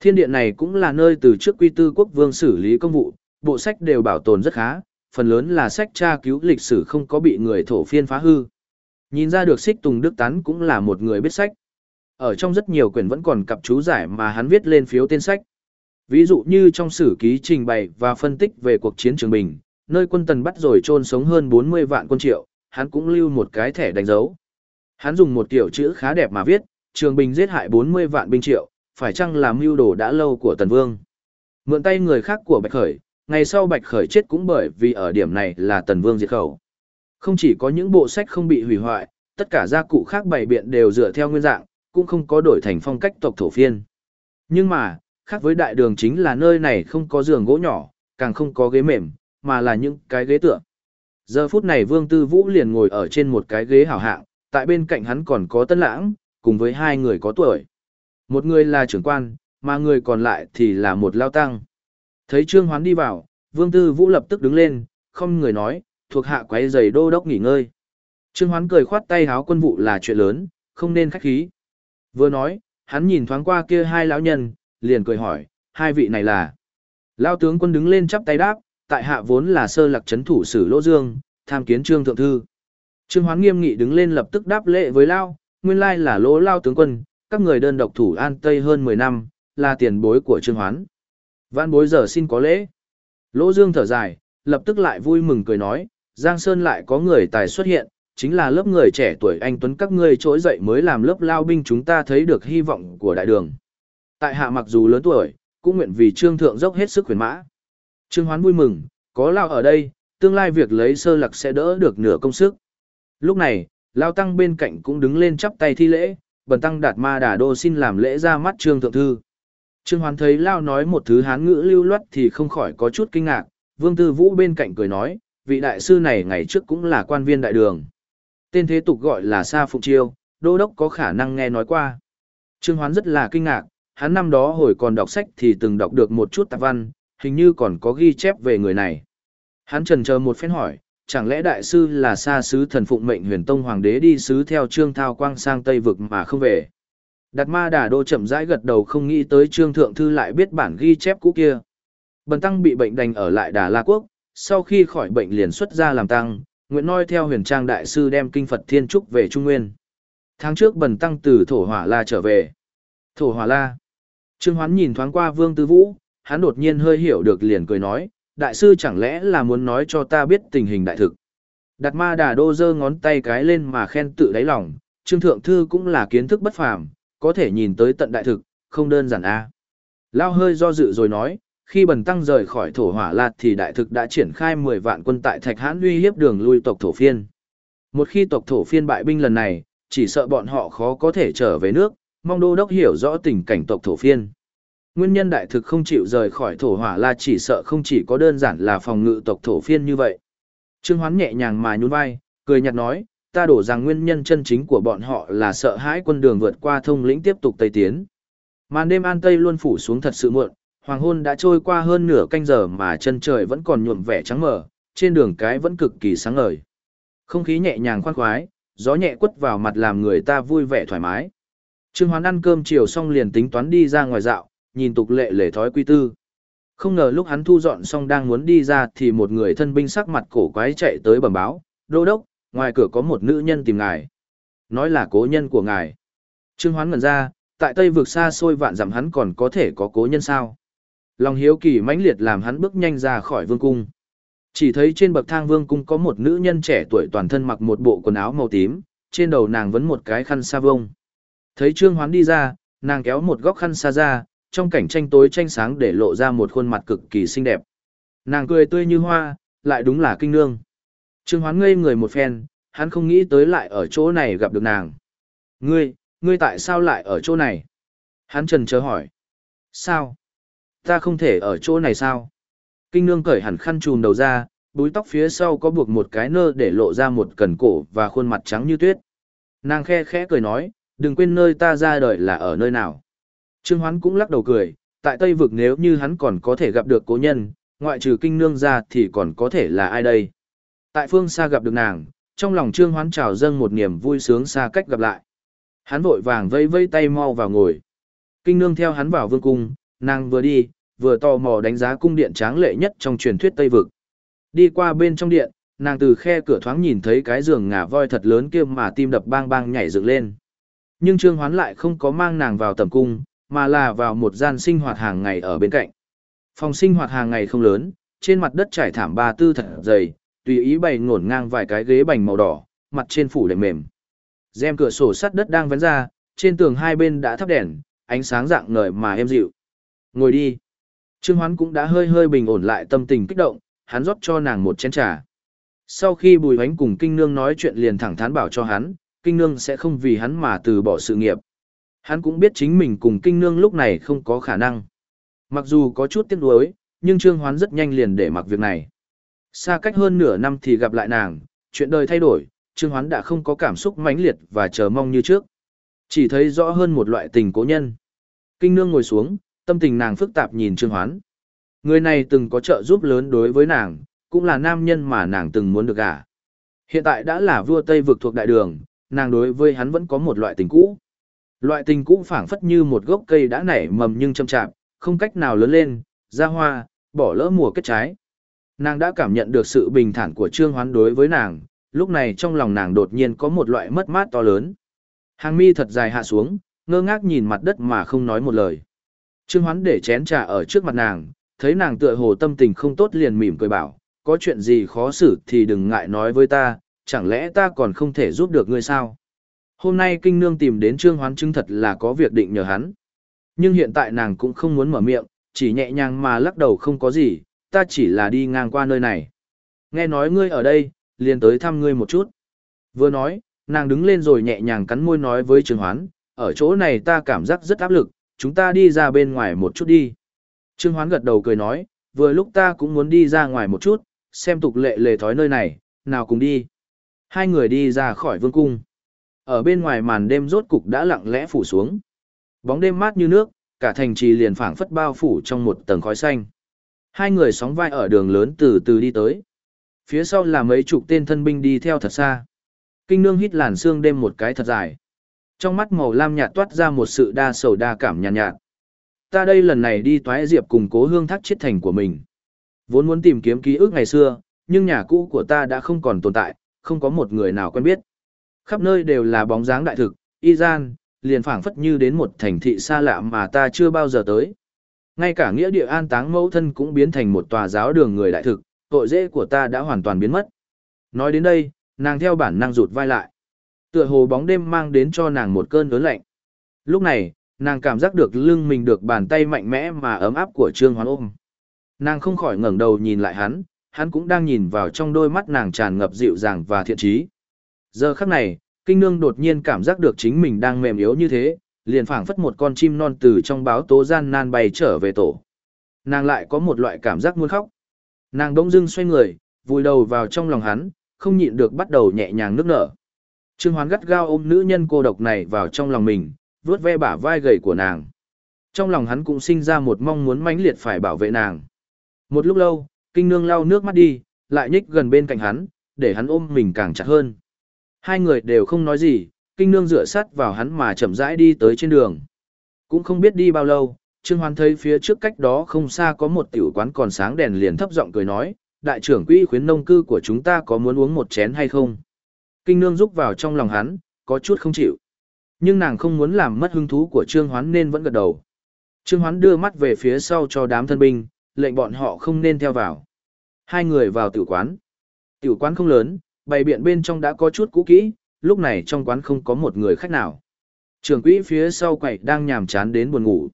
Thiên điện này cũng là nơi từ trước quy tư quốc vương xử lý công vụ, bộ sách đều bảo tồn rất khá, phần lớn là sách tra cứu lịch sử không có bị người thổ phiên phá hư. Nhìn ra được Xích Tùng Đức Tán cũng là một người biết sách. Ở trong rất nhiều quyển vẫn còn cặp chú giải mà hắn viết lên phiếu tên sách. Ví dụ như trong sử ký trình bày và phân tích về cuộc chiến Trường Bình, nơi quân tần bắt rồi chôn sống hơn 40 vạn quân triệu, hắn cũng lưu một cái thẻ đánh dấu. Hắn dùng một kiểu chữ khá đẹp mà viết, Trường Bình giết hại 40 vạn binh triệu, phải chăng là mưu đồ đã lâu của Tần Vương. Mượn tay người khác của Bạch Khởi, ngày sau Bạch Khởi chết cũng bởi vì ở điểm này là Tần Vương diệt khẩu. Không chỉ có những bộ sách không bị hủy hoại, tất cả gia cụ khác bày biện đều dựa theo nguyên dạng, cũng không có đổi thành phong cách tộc thổ phiên. Nhưng mà, khác với đại đường chính là nơi này không có giường gỗ nhỏ, càng không có ghế mềm, mà là những cái ghế tựa. Giờ phút này Vương Tư Vũ liền ngồi ở trên một cái ghế hảo hạng, tại bên cạnh hắn còn có Tân Lãng, cùng với hai người có tuổi. Một người là trưởng quan, mà người còn lại thì là một lao tăng. Thấy Trương Hoán đi vào, Vương Tư Vũ lập tức đứng lên, không người nói, thuộc hạ quấy giày đô đốc nghỉ ngơi. Trương Hoán cười khoát tay háo quân vụ là chuyện lớn, không nên khách khí. Vừa nói, hắn nhìn thoáng qua kia hai lão nhân, liền cười hỏi, hai vị này là. Lao tướng quân đứng lên chắp tay đáp, tại hạ vốn là sơ lạc chấn thủ sử lỗ dương, tham kiến trương thượng thư. Trương Hoán nghiêm nghị đứng lên lập tức đáp lễ với Lao, nguyên lai là lỗ Lao tướng quân, các người đơn độc thủ an tây hơn 10 năm, là tiền bối của Trương Hoán. Văn bối giờ xin có lễ. Lỗ Dương thở dài, lập tức lại vui mừng cười nói, Giang Sơn lại có người tài xuất hiện, chính là lớp người trẻ tuổi anh Tuấn các ngươi trỗi dậy mới làm lớp lao binh chúng ta thấy được hy vọng của đại đường. Tại hạ mặc dù lớn tuổi, cũng nguyện vì trương thượng dốc hết sức khuyến mã. Trương Hoán vui mừng, có lao ở đây, tương lai việc lấy sơ lặc sẽ đỡ được nửa công sức. Lúc này, lao tăng bên cạnh cũng đứng lên chắp tay thi lễ, bần tăng đạt ma đà đô xin làm lễ ra mắt trương thượng thư. Trương Hoán thấy lao nói một thứ hán ngữ lưu loát thì không khỏi có chút kinh ngạc, vương tư vũ bên cạnh cười nói, vị đại sư này ngày trước cũng là quan viên đại đường. Tên thế tục gọi là Sa Phụng Chiêu, đô đốc có khả năng nghe nói qua. Trương Hoán rất là kinh ngạc, hắn năm đó hồi còn đọc sách thì từng đọc được một chút tạp văn, hình như còn có ghi chép về người này. Hắn trần chờ một phen hỏi, chẳng lẽ đại sư là xa sứ thần phụng mệnh huyền tông hoàng đế đi sứ theo trương thao quang sang Tây Vực mà không về. Đạt ma đà đô chậm rãi gật đầu không nghĩ tới trương thượng thư lại biết bản ghi chép cũ kia. Bần tăng bị bệnh đành ở lại Đà La Quốc, sau khi khỏi bệnh liền xuất ra làm tăng, nguyện noi theo huyền trang đại sư đem kinh Phật Thiên Trúc về Trung Nguyên. Tháng trước bần tăng từ Thổ Hỏa La trở về. Thổ Hỏa La. Trương Hoán nhìn thoáng qua Vương Tư Vũ, hắn đột nhiên hơi hiểu được liền cười nói, đại sư chẳng lẽ là muốn nói cho ta biết tình hình đại thực. Đạt ma đà đô giơ ngón tay cái lên mà khen tự đáy lòng, Trương Thượng Thư cũng là kiến thức bất phàm, có thể nhìn tới tận đại thực, không đơn giản a. Lao hơi do dự rồi nói, khi bần tăng rời khỏi thổ hỏa lạt thì đại thực đã triển khai 10 vạn quân tại thạch hãn uy hiếp đường lui tộc thổ phiên. Một khi tộc thổ phiên bại binh lần này, chỉ sợ bọn họ khó có thể trở về nước, mong đô đốc hiểu rõ tình cảnh tộc thổ phiên. Nguyên nhân đại thực không chịu rời khỏi thổ hỏa là chỉ sợ không chỉ có đơn giản là phòng ngự tộc thổ phiên như vậy. Trương Hoán nhẹ nhàng mà nhún vai, cười nhạt nói, ta đổ rằng nguyên nhân chân chính của bọn họ là sợ hãi quân đường vượt qua thông lĩnh tiếp tục tây tiến. Màn đêm an tây luôn phủ xuống thật sự muộn, hoàng hôn đã trôi qua hơn nửa canh giờ mà chân trời vẫn còn nhuộm vẻ trắng mờ, trên đường cái vẫn cực kỳ sáng ngời. Không khí nhẹ nhàng khoan khoái, gió nhẹ quất vào mặt làm người ta vui vẻ thoải mái. Trương Hoán ăn cơm chiều xong liền tính toán đi ra ngoài dạo, nhìn tục lệ lề thói quy tư. Không ngờ lúc hắn thu dọn xong đang muốn đi ra thì một người thân binh sắc mặt cổ quái chạy tới bẩm báo, đô đốc, ngoài cửa có một nữ nhân tìm ngài. Nói là cố nhân của ngài. Trương Hoán ngẩn ra, tại Tây vực xa xôi vạn dặm hắn còn có thể có cố nhân sao. Lòng hiếu kỳ mãnh liệt làm hắn bước nhanh ra khỏi vương cung. Chỉ thấy trên bậc thang vương cung có một nữ nhân trẻ tuổi toàn thân mặc một bộ quần áo màu tím, trên đầu nàng vấn một cái khăn sa vông. Thấy Trương Hoán đi ra, nàng kéo một góc khăn sa ra, trong cảnh tranh tối tranh sáng để lộ ra một khuôn mặt cực kỳ xinh đẹp. Nàng cười tươi như hoa, lại đúng là kinh nương. Trương Hoán ngây người một phen, hắn không nghĩ tới lại ở chỗ này gặp được nàng. Ngươi, ngươi tại sao lại ở chỗ này? Hắn trần chờ hỏi. Sao? Ta không thể ở chỗ này sao? Kinh nương cởi hẳn khăn trùm đầu ra, búi tóc phía sau có buộc một cái nơ để lộ ra một cần cổ và khuôn mặt trắng như tuyết. Nàng khe khẽ cười nói, đừng quên nơi ta ra đời là ở nơi nào. Trương Hoán cũng lắc đầu cười, tại Tây Vực nếu như hắn còn có thể gặp được cố nhân, ngoại trừ kinh nương ra thì còn có thể là ai đây. Tại phương xa gặp được nàng, trong lòng Trương Hoán trào dâng một niềm vui sướng xa cách gặp lại. Hắn vội vàng vây vây tay mau vào ngồi. Kinh nương theo hắn vào vương cung, nàng vừa đi, vừa tò mò đánh giá cung điện tráng lệ nhất trong truyền thuyết Tây Vực. Đi qua bên trong điện, nàng từ khe cửa thoáng nhìn thấy cái giường ngả voi thật lớn kia mà tim đập bang bang nhảy dựng lên. Nhưng Trương Hoán lại không có mang nàng vào tầm cung, mà là vào một gian sinh hoạt hàng ngày ở bên cạnh. Phòng sinh hoạt hàng ngày không lớn, trên mặt đất trải thảm ba tư thật dày, tùy ý bày ngổn ngang vài cái ghế bành màu đỏ, mặt trên phủ đệm mềm. Rèm cửa sổ sắt đất đang vén ra, trên tường hai bên đã thắp đèn, ánh sáng dạng ngời mà êm dịu. Ngồi đi. Trương Hoán cũng đã hơi hơi bình ổn lại tâm tình kích động, hắn rót cho nàng một chén trà. Sau khi Bùi Hoánh cùng Kinh Nương nói chuyện liền thẳng thắn bảo cho hắn, Kinh Nương sẽ không vì hắn mà từ bỏ sự nghiệp. Hắn cũng biết chính mình cùng Kinh Nương lúc này không có khả năng. Mặc dù có chút tiếc nuối, nhưng Trương Hoán rất nhanh liền để mặc việc này. Xa cách hơn nửa năm thì gặp lại nàng, chuyện đời thay đổi, Trương Hoán đã không có cảm xúc mãnh liệt và chờ mong như trước. Chỉ thấy rõ hơn một loại tình cố nhân. Kinh Nương ngồi xuống, tâm tình nàng phức tạp nhìn Trương Hoán. Người này từng có trợ giúp lớn đối với nàng, cũng là nam nhân mà nàng từng muốn được gả. Hiện tại đã là vua Tây vực thuộc đại đường, nàng đối với hắn vẫn có một loại tình cũ. Loại tình cũ phảng phất như một gốc cây đã nảy mầm nhưng châm chạp, không cách nào lớn lên, ra hoa, bỏ lỡ mùa kết trái. Nàng đã cảm nhận được sự bình thản của Trương Hoán đối với nàng, lúc này trong lòng nàng đột nhiên có một loại mất mát to lớn. Hàng mi thật dài hạ xuống, ngơ ngác nhìn mặt đất mà không nói một lời. Trương Hoán để chén trà ở trước mặt nàng, thấy nàng tựa hồ tâm tình không tốt liền mỉm cười bảo, có chuyện gì khó xử thì đừng ngại nói với ta, chẳng lẽ ta còn không thể giúp được ngươi sao? Hôm nay kinh nương tìm đến Trương Hoán chứng thật là có việc định nhờ hắn. Nhưng hiện tại nàng cũng không muốn mở miệng, chỉ nhẹ nhàng mà lắc đầu không có gì, ta chỉ là đi ngang qua nơi này. Nghe nói ngươi ở đây, liền tới thăm ngươi một chút. Vừa nói, nàng đứng lên rồi nhẹ nhàng cắn môi nói với Trương Hoán, ở chỗ này ta cảm giác rất áp lực, chúng ta đi ra bên ngoài một chút đi. Trương Hoán gật đầu cười nói, vừa lúc ta cũng muốn đi ra ngoài một chút, xem tục lệ lề thói nơi này, nào cùng đi. Hai người đi ra khỏi vương cung. Ở bên ngoài màn đêm rốt cục đã lặng lẽ phủ xuống. Bóng đêm mát như nước, cả thành trì liền phảng phất bao phủ trong một tầng khói xanh. Hai người sóng vai ở đường lớn từ từ đi tới. Phía sau là mấy chục tên thân binh đi theo thật xa. Kinh nương hít làn xương đêm một cái thật dài. Trong mắt màu lam nhạt toát ra một sự đa sầu đa cảm nhàn nhạt, nhạt. Ta đây lần này đi toái diệp cùng cố hương thác chết thành của mình. Vốn muốn tìm kiếm ký ức ngày xưa, nhưng nhà cũ của ta đã không còn tồn tại, không có một người nào quen biết. Khắp nơi đều là bóng dáng đại thực, y gian, liền phảng phất như đến một thành thị xa lạ mà ta chưa bao giờ tới. Ngay cả nghĩa địa an táng mẫu thân cũng biến thành một tòa giáo đường người đại thực, tội dễ của ta đã hoàn toàn biến mất. Nói đến đây, nàng theo bản năng rụt vai lại. Tựa hồ bóng đêm mang đến cho nàng một cơn ớn lạnh. Lúc này, nàng cảm giác được lưng mình được bàn tay mạnh mẽ mà ấm áp của Trương Hoán ôm. Nàng không khỏi ngẩng đầu nhìn lại hắn, hắn cũng đang nhìn vào trong đôi mắt nàng tràn ngập dịu dàng và thiện trí. Giờ khắc này, kinh nương đột nhiên cảm giác được chính mình đang mềm yếu như thế, liền phảng phất một con chim non từ trong báo tố gian nan bay trở về tổ. Nàng lại có một loại cảm giác muốn khóc. Nàng đông dưng xoay người, vùi đầu vào trong lòng hắn, không nhịn được bắt đầu nhẹ nhàng nước nở. Trương Hoán gắt gao ôm nữ nhân cô độc này vào trong lòng mình, vuốt ve bả vai gầy của nàng. Trong lòng hắn cũng sinh ra một mong muốn mãnh liệt phải bảo vệ nàng. Một lúc lâu, kinh nương lau nước mắt đi, lại nhích gần bên cạnh hắn, để hắn ôm mình càng chặt hơn. Hai người đều không nói gì, kinh nương dựa sát vào hắn mà chậm rãi đi tới trên đường. Cũng không biết đi bao lâu, Trương Hoan thấy phía trước cách đó không xa có một tiểu quán còn sáng đèn liền thấp giọng cười nói, đại trưởng quỹ khuyến nông cư của chúng ta có muốn uống một chén hay không? Kinh nương rúc vào trong lòng hắn, có chút không chịu. Nhưng nàng không muốn làm mất hứng thú của Trương Hoán nên vẫn gật đầu. Trương Hoán đưa mắt về phía sau cho đám thân binh, lệnh bọn họ không nên theo vào. Hai người vào tiểu quán. Tiểu quán không lớn, bày biện bên trong đã có chút cũ kỹ, lúc này trong quán không có một người khách nào. Trưởng quỹ phía sau quầy đang nhàm chán đến buồn ngủ.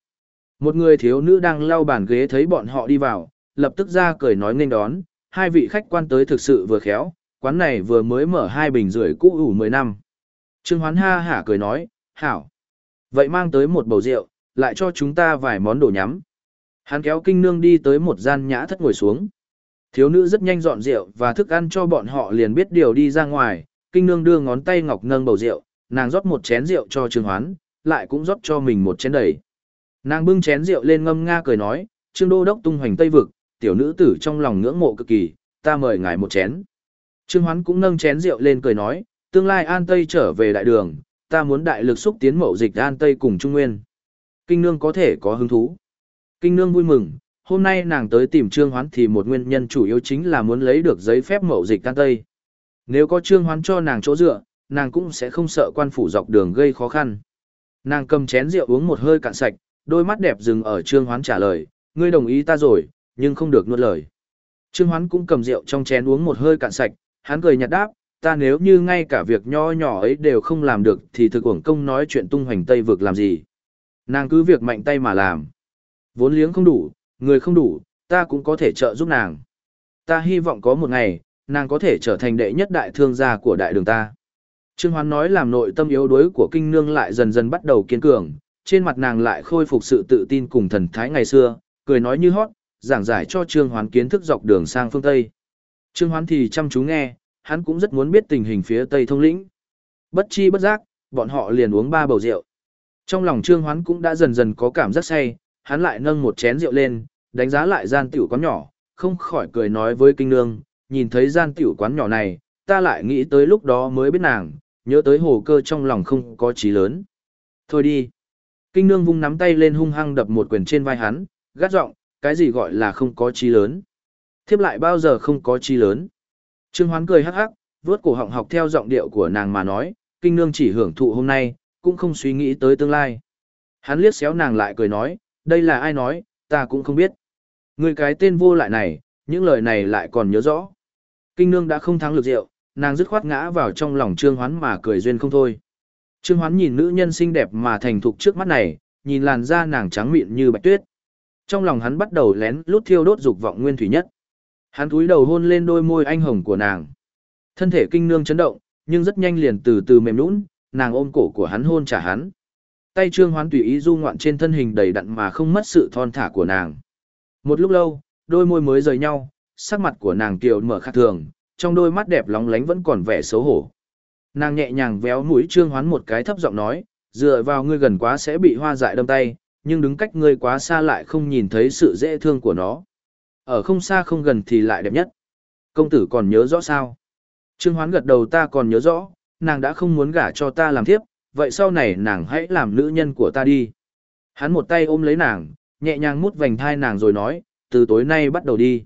Một người thiếu nữ đang lau bàn ghế thấy bọn họ đi vào, lập tức ra cười nói nên đón, hai vị khách quan tới thực sự vừa khéo, quán này vừa mới mở hai bình rưỡi cũ ủ 10 năm. Trương Hoán ha hả cười nói, hảo. Vậy mang tới một bầu rượu, lại cho chúng ta vài món đồ nhắm. Hắn kéo kinh nương đi tới một gian nhã thất ngồi xuống. Thiếu nữ rất nhanh dọn rượu và thức ăn cho bọn họ liền biết điều đi ra ngoài, kinh nương đưa ngón tay ngọc nâng bầu rượu, nàng rót một chén rượu cho Trương Hoán, lại cũng rót cho mình một chén đầy. Nàng bưng chén rượu lên ngâm nga cười nói, Trương Đô Đốc tung hoành Tây Vực, tiểu nữ tử trong lòng ngưỡng mộ cực kỳ, ta mời ngài một chén. Trương Hoán cũng nâng chén rượu lên cười nói, tương lai An Tây trở về đại đường, ta muốn đại lực xúc tiến mậu dịch An Tây cùng Trung Nguyên. Kinh nương có thể có hứng thú. Kinh nương vui mừng, hôm nay nàng tới tìm Trương Hoán thì một nguyên nhân chủ yếu chính là muốn lấy được giấy phép mậu dịch can Tây. Nếu có Trương Hoán cho nàng chỗ dựa, nàng cũng sẽ không sợ quan phủ dọc đường gây khó khăn. Nàng cầm chén rượu uống một hơi cạn sạch, đôi mắt đẹp dừng ở Trương Hoán trả lời, ngươi đồng ý ta rồi, nhưng không được nuốt lời. Trương Hoán cũng cầm rượu trong chén uống một hơi cạn sạch, hắn cười nhạt đáp, ta nếu như ngay cả việc nho nhỏ ấy đều không làm được thì thực uổng công nói chuyện tung hoành Tây vực làm gì. Nàng cứ việc mạnh tay mà làm. Vốn liếng không đủ, người không đủ, ta cũng có thể trợ giúp nàng. Ta hy vọng có một ngày, nàng có thể trở thành đệ nhất đại thương gia của đại đường ta. Trương Hoán nói làm nội tâm yếu đuối của kinh nương lại dần dần bắt đầu kiên cường, trên mặt nàng lại khôi phục sự tự tin cùng thần thái ngày xưa, cười nói như hót, giảng giải cho Trương Hoán kiến thức dọc đường sang phương Tây. Trương Hoán thì chăm chú nghe, hắn cũng rất muốn biết tình hình phía Tây thông lĩnh. Bất chi bất giác, bọn họ liền uống ba bầu rượu. Trong lòng Trương Hoán cũng đã dần dần có cảm giác say, hắn lại nâng một chén rượu lên, đánh giá lại gian tiểu quán nhỏ, không khỏi cười nói với kinh nương, nhìn thấy gian tiểu quán nhỏ này, ta lại nghĩ tới lúc đó mới biết nàng, nhớ tới hồ cơ trong lòng không có trí lớn. Thôi đi. Kinh nương vung nắm tay lên hung hăng đập một quyền trên vai hắn, gắt giọng, cái gì gọi là không có trí lớn. Thiếp lại bao giờ không có trí lớn. Trương Hoán cười hắc hắc, vớt cổ họng học theo giọng điệu của nàng mà nói, kinh nương chỉ hưởng thụ hôm nay, cũng không suy nghĩ tới tương lai. Hắn liếc xéo nàng lại cười nói, đây là ai nói, ta cũng không biết. Người cái tên vô lại này, những lời này lại còn nhớ rõ. Kinh nương đã không thắng lực rượu, nàng dứt khoát ngã vào trong lòng Trương Hoán mà cười duyên không thôi. Trương Hoán nhìn nữ nhân xinh đẹp mà thành thục trước mắt này, nhìn làn da nàng trắng mịn như bạch tuyết. Trong lòng hắn bắt đầu lén lút thiêu đốt dục vọng nguyên thủy nhất. Hắn cúi đầu hôn lên đôi môi anh hồng của nàng. Thân thể kinh nương chấn động, nhưng rất nhanh liền từ từ mềm nhũn, nàng ôm cổ của hắn hôn trả hắn. Tay Trương Hoán tùy ý du ngoạn trên thân hình đầy đặn mà không mất sự thon thả của nàng. Một lúc lâu, đôi môi mới rời nhau, sắc mặt của nàng kiều mở khác thường, trong đôi mắt đẹp lóng lánh vẫn còn vẻ xấu hổ. Nàng nhẹ nhàng véo mũi Trương Hoán một cái thấp giọng nói, dựa vào ngươi gần quá sẽ bị hoa dại đâm tay, nhưng đứng cách ngươi quá xa lại không nhìn thấy sự dễ thương của nó. Ở không xa không gần thì lại đẹp nhất. Công tử còn nhớ rõ sao? Trương Hoán gật đầu ta còn nhớ rõ, nàng đã không muốn gả cho ta làm thiếp, vậy sau này nàng hãy làm nữ nhân của ta đi. Hắn một tay ôm lấy nàng, nhẹ nhàng mút vành thai nàng rồi nói, từ tối nay bắt đầu đi.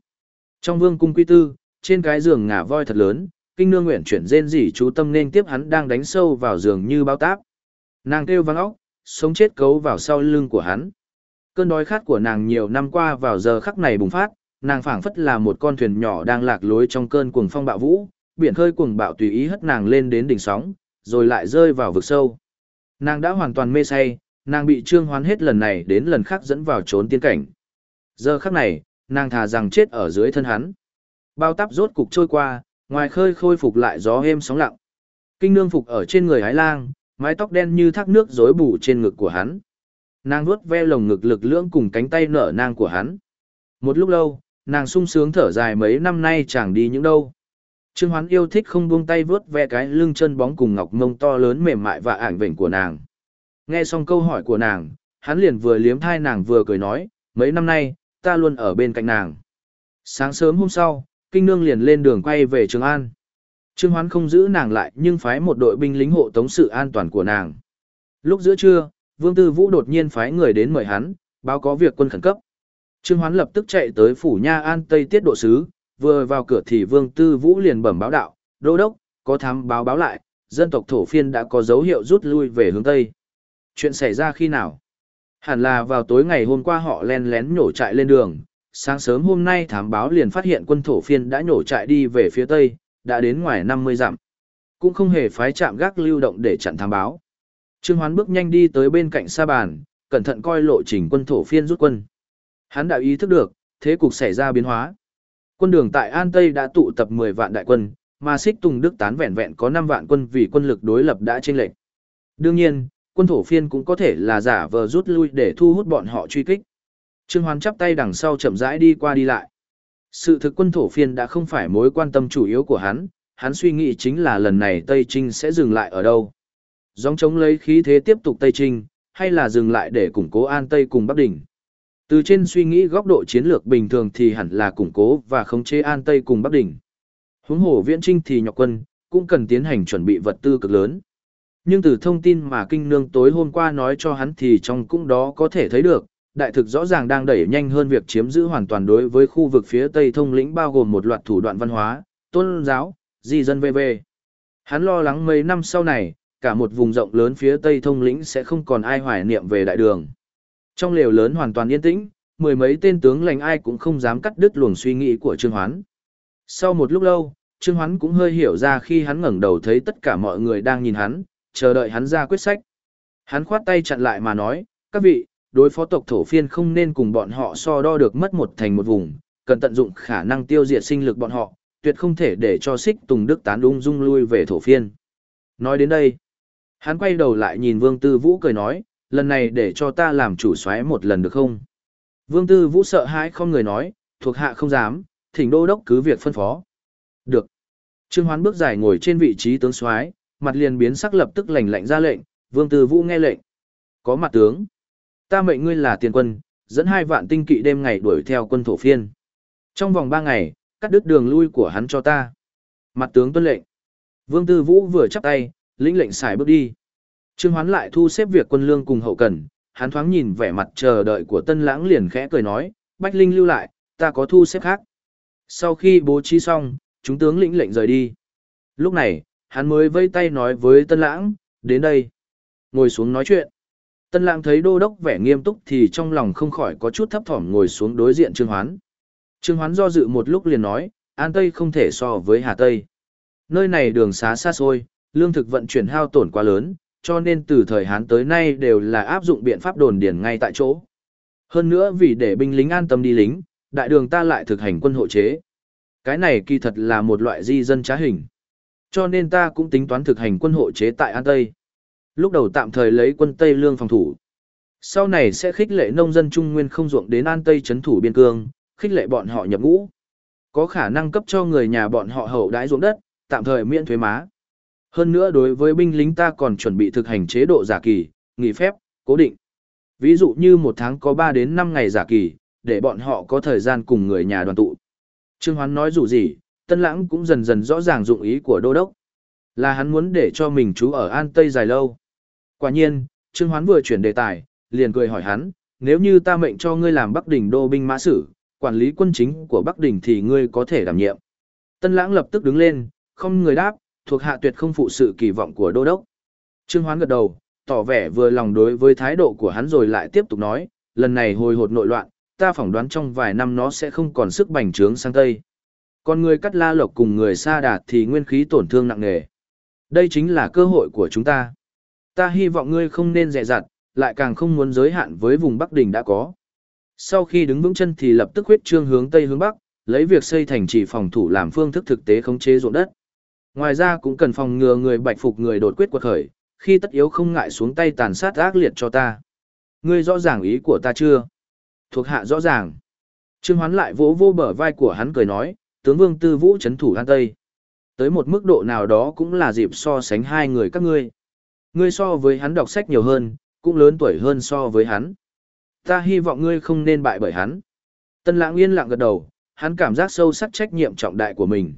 Trong vương cung quy tư, trên cái giường ngả voi thật lớn, kinh nương nguyện chuyển rên rỉ chú tâm nên tiếp hắn đang đánh sâu vào giường như bao táp. Nàng kêu vang óc, sống chết cấu vào sau lưng của hắn. Cơn đói khát của nàng nhiều năm qua vào giờ khắc này bùng phát, nàng phảng phất là một con thuyền nhỏ đang lạc lối trong cơn cuồng phong bạo vũ, biển khơi cuồng bạo tùy ý hất nàng lên đến đỉnh sóng, rồi lại rơi vào vực sâu. Nàng đã hoàn toàn mê say, nàng bị trương hoán hết lần này đến lần khác dẫn vào trốn tiên cảnh. Giờ khắc này, nàng thà rằng chết ở dưới thân hắn. Bao táp rốt cục trôi qua, ngoài khơi khôi phục lại gió êm sóng lặng. Kinh nương phục ở trên người hái lang, mái tóc đen như thác nước rối bù trên ngực của hắn. Nàng vuốt ve lồng ngực lực lưỡng cùng cánh tay nở nang của hắn. Một lúc lâu, nàng sung sướng thở dài mấy năm nay chẳng đi những đâu. Trương Hoán yêu thích không buông tay vuốt ve cái lưng chân bóng cùng ngọc mông to lớn mềm mại và ảnh vệnh của nàng. Nghe xong câu hỏi của nàng, hắn liền vừa liếm thai nàng vừa cười nói, mấy năm nay, ta luôn ở bên cạnh nàng. Sáng sớm hôm sau, kinh nương liền lên đường quay về Trường An. Trương Hoán không giữ nàng lại nhưng phái một đội binh lính hộ tống sự an toàn của nàng. Lúc giữa trưa, Vương Tư Vũ đột nhiên phái người đến mời hắn, báo có việc quân khẩn cấp. Trương Hoán lập tức chạy tới phủ Nha An Tây Tiết Độ Sứ, vừa vào cửa thì Vương Tư Vũ liền bẩm báo đạo, đô đốc, có thám báo báo lại, dân tộc thổ phiên đã có dấu hiệu rút lui về hướng Tây. Chuyện xảy ra khi nào? Hẳn là vào tối ngày hôm qua họ len lén nhổ trại lên đường, sáng sớm hôm nay thám báo liền phát hiện quân thổ phiên đã nhổ trại đi về phía Tây, đã đến ngoài 50 dặm. Cũng không hề phái chạm gác lưu động để chặn thám báo. Trương Hoán bước nhanh đi tới bên cạnh sa bàn, cẩn thận coi lộ trình quân thổ phiên rút quân. Hắn đã ý thức được, thế cục xảy ra biến hóa. Quân đường tại An Tây đã tụ tập 10 vạn đại quân, mà Xích Tùng Đức tán vẹn vẹn có 5 vạn quân vì quân lực đối lập đã chênh lệch. Đương nhiên, quân thổ phiên cũng có thể là giả vờ rút lui để thu hút bọn họ truy kích. Trương Hoán chắp tay đằng sau chậm rãi đi qua đi lại. Sự thực quân thổ phiên đã không phải mối quan tâm chủ yếu của hắn, hắn suy nghĩ chính là lần này Tây Trinh sẽ dừng lại ở đâu. Gióng chống lấy khí thế tiếp tục Tây Trinh, hay là dừng lại để củng cố An Tây cùng Bắc Đỉnh. Từ trên suy nghĩ góc độ chiến lược bình thường thì hẳn là củng cố và khống chế An Tây cùng Bắc Đỉnh. Huống hồ viễn trinh thì nhọc quân, cũng cần tiến hành chuẩn bị vật tư cực lớn. Nhưng từ thông tin mà kinh nương tối hôm qua nói cho hắn thì trong cũng đó có thể thấy được, đại thực rõ ràng đang đẩy nhanh hơn việc chiếm giữ hoàn toàn đối với khu vực phía Tây thông lĩnh bao gồm một loạt thủ đoạn văn hóa, tôn giáo, di dân v.v. Hắn lo lắng mấy năm sau này, cả một vùng rộng lớn phía Tây thông lĩnh sẽ không còn ai hoài niệm về đại đường. Trong lều lớn hoàn toàn yên tĩnh, mười mấy tên tướng lành ai cũng không dám cắt đứt luồng suy nghĩ của Trương Hoán. Sau một lúc lâu, Trương Hoán cũng hơi hiểu ra khi hắn ngẩng đầu thấy tất cả mọi người đang nhìn hắn, chờ đợi hắn ra quyết sách. Hắn khoát tay chặn lại mà nói, các vị, đối phó tộc thổ phiên không nên cùng bọn họ so đo được mất một thành một vùng, cần tận dụng khả năng tiêu diệt sinh lực bọn họ, tuyệt không thể để cho xích tùng đức tán ung dung lui về thổ phiên. Nói đến đây, hắn quay đầu lại nhìn Vương Tư Vũ cười nói, lần này để cho ta làm chủ soái một lần được không? Vương Tư Vũ sợ hãi không người nói, thuộc hạ không dám, thỉnh đô đốc cứ việc phân phó. Được. Trương Hoán bước dài ngồi trên vị trí tướng soái, mặt liền biến sắc lập tức lạnh lạnh ra lệnh, Vương Tư Vũ nghe lệnh. Có mặt tướng. Ta mệnh ngươi là tiền quân, dẫn hai vạn tinh kỵ đêm ngày đuổi theo quân thổ phiên. Trong vòng ba ngày, cắt đứt đường lui của hắn cho ta. Mặt tướng tuân lệnh. Vương Tư Vũ vừa chắp tay, lĩnh lệnh xài bước đi. Trương Hoán lại thu xếp việc quân lương cùng hậu cần, hắn thoáng nhìn vẻ mặt chờ đợi của Tân Lãng liền khẽ cười nói, Bách Linh lưu lại, ta có thu xếp khác. Sau khi bố trí xong, chúng tướng lĩnh lệnh rời đi. Lúc này, hắn mới vây tay nói với Tân Lãng, đến đây. Ngồi xuống nói chuyện. Tân Lãng thấy đô đốc vẻ nghiêm túc thì trong lòng không khỏi có chút thấp thỏm ngồi xuống đối diện Trương Hoán. Trương Hoán do dự một lúc liền nói, An Tây không thể so với Hà Tây. Nơi này đường xá xa xôi, lương thực vận chuyển hao tổn quá lớn, cho nên từ thời Hán tới nay đều là áp dụng biện pháp đồn điền ngay tại chỗ. Hơn nữa vì để binh lính an tâm đi lính, đại đường ta lại thực hành quân hộ chế. Cái này kỳ thật là một loại di dân trá hình. Cho nên ta cũng tính toán thực hành quân hộ chế tại An Tây. Lúc đầu tạm thời lấy quân Tây lương phòng thủ. Sau này sẽ khích lệ nông dân Trung Nguyên không ruộng đến An Tây chấn thủ biên cương, khích lệ bọn họ nhập ngũ. Có khả năng cấp cho người nhà bọn họ hậu đãi ruộng đất, tạm thời miễn thuế má. Hơn nữa đối với binh lính ta còn chuẩn bị thực hành chế độ giả kỳ, nghỉ phép, cố định. Ví dụ như một tháng có 3 đến 5 ngày giả kỳ, để bọn họ có thời gian cùng người nhà đoàn tụ. Trương Hoán nói dù gì, Tân Lãng cũng dần dần rõ ràng dụng ý của Đô Đốc. Là hắn muốn để cho mình trú ở An Tây dài lâu. Quả nhiên, Trương Hoán vừa chuyển đề tài, liền cười hỏi hắn, nếu như ta mệnh cho ngươi làm Bắc Đỉnh đô binh mã sử, quản lý quân chính của Bắc Đỉnh thì ngươi có thể đảm nhiệm. Tân Lãng lập tức đứng lên, không người đáp, thuộc hạ tuyệt không phụ sự kỳ vọng của Đô Đốc. Trương Hoán gật đầu, tỏ vẻ vừa lòng đối với thái độ của hắn rồi lại tiếp tục nói, lần này hồi hột nội loạn, ta phỏng đoán trong vài năm nó sẽ không còn sức bành trướng sang Tây. Còn người cắt la lộc cùng người xa đạt thì nguyên khí tổn thương nặng nề. Đây chính là cơ hội của chúng ta. Ta hy vọng ngươi không nên dè dặt, lại càng không muốn giới hạn với vùng Bắc Đình đã có. Sau khi đứng vững chân thì lập tức huyết trương hướng Tây hướng Bắc, lấy việc xây thành trì phòng thủ làm phương thức thực tế khống chế ruộng đất. Ngoài ra cũng cần phòng ngừa người bạch phục người đột quyết quật khởi, khi tất yếu không ngại xuống tay tàn sát ác liệt cho ta. Ngươi rõ ràng ý của ta chưa? Thuộc hạ rõ ràng. Trương Hoán lại vỗ vô bờ vai của hắn cười nói, tướng vương tư vũ chấn thủ an tây. Tới một mức độ nào đó cũng là dịp so sánh hai người các ngươi. Ngươi so với hắn đọc sách nhiều hơn, cũng lớn tuổi hơn so với hắn. Ta hy vọng ngươi không nên bại bởi hắn. Tân lãng yên lặng gật đầu, hắn cảm giác sâu sắc trách nhiệm trọng đại của mình.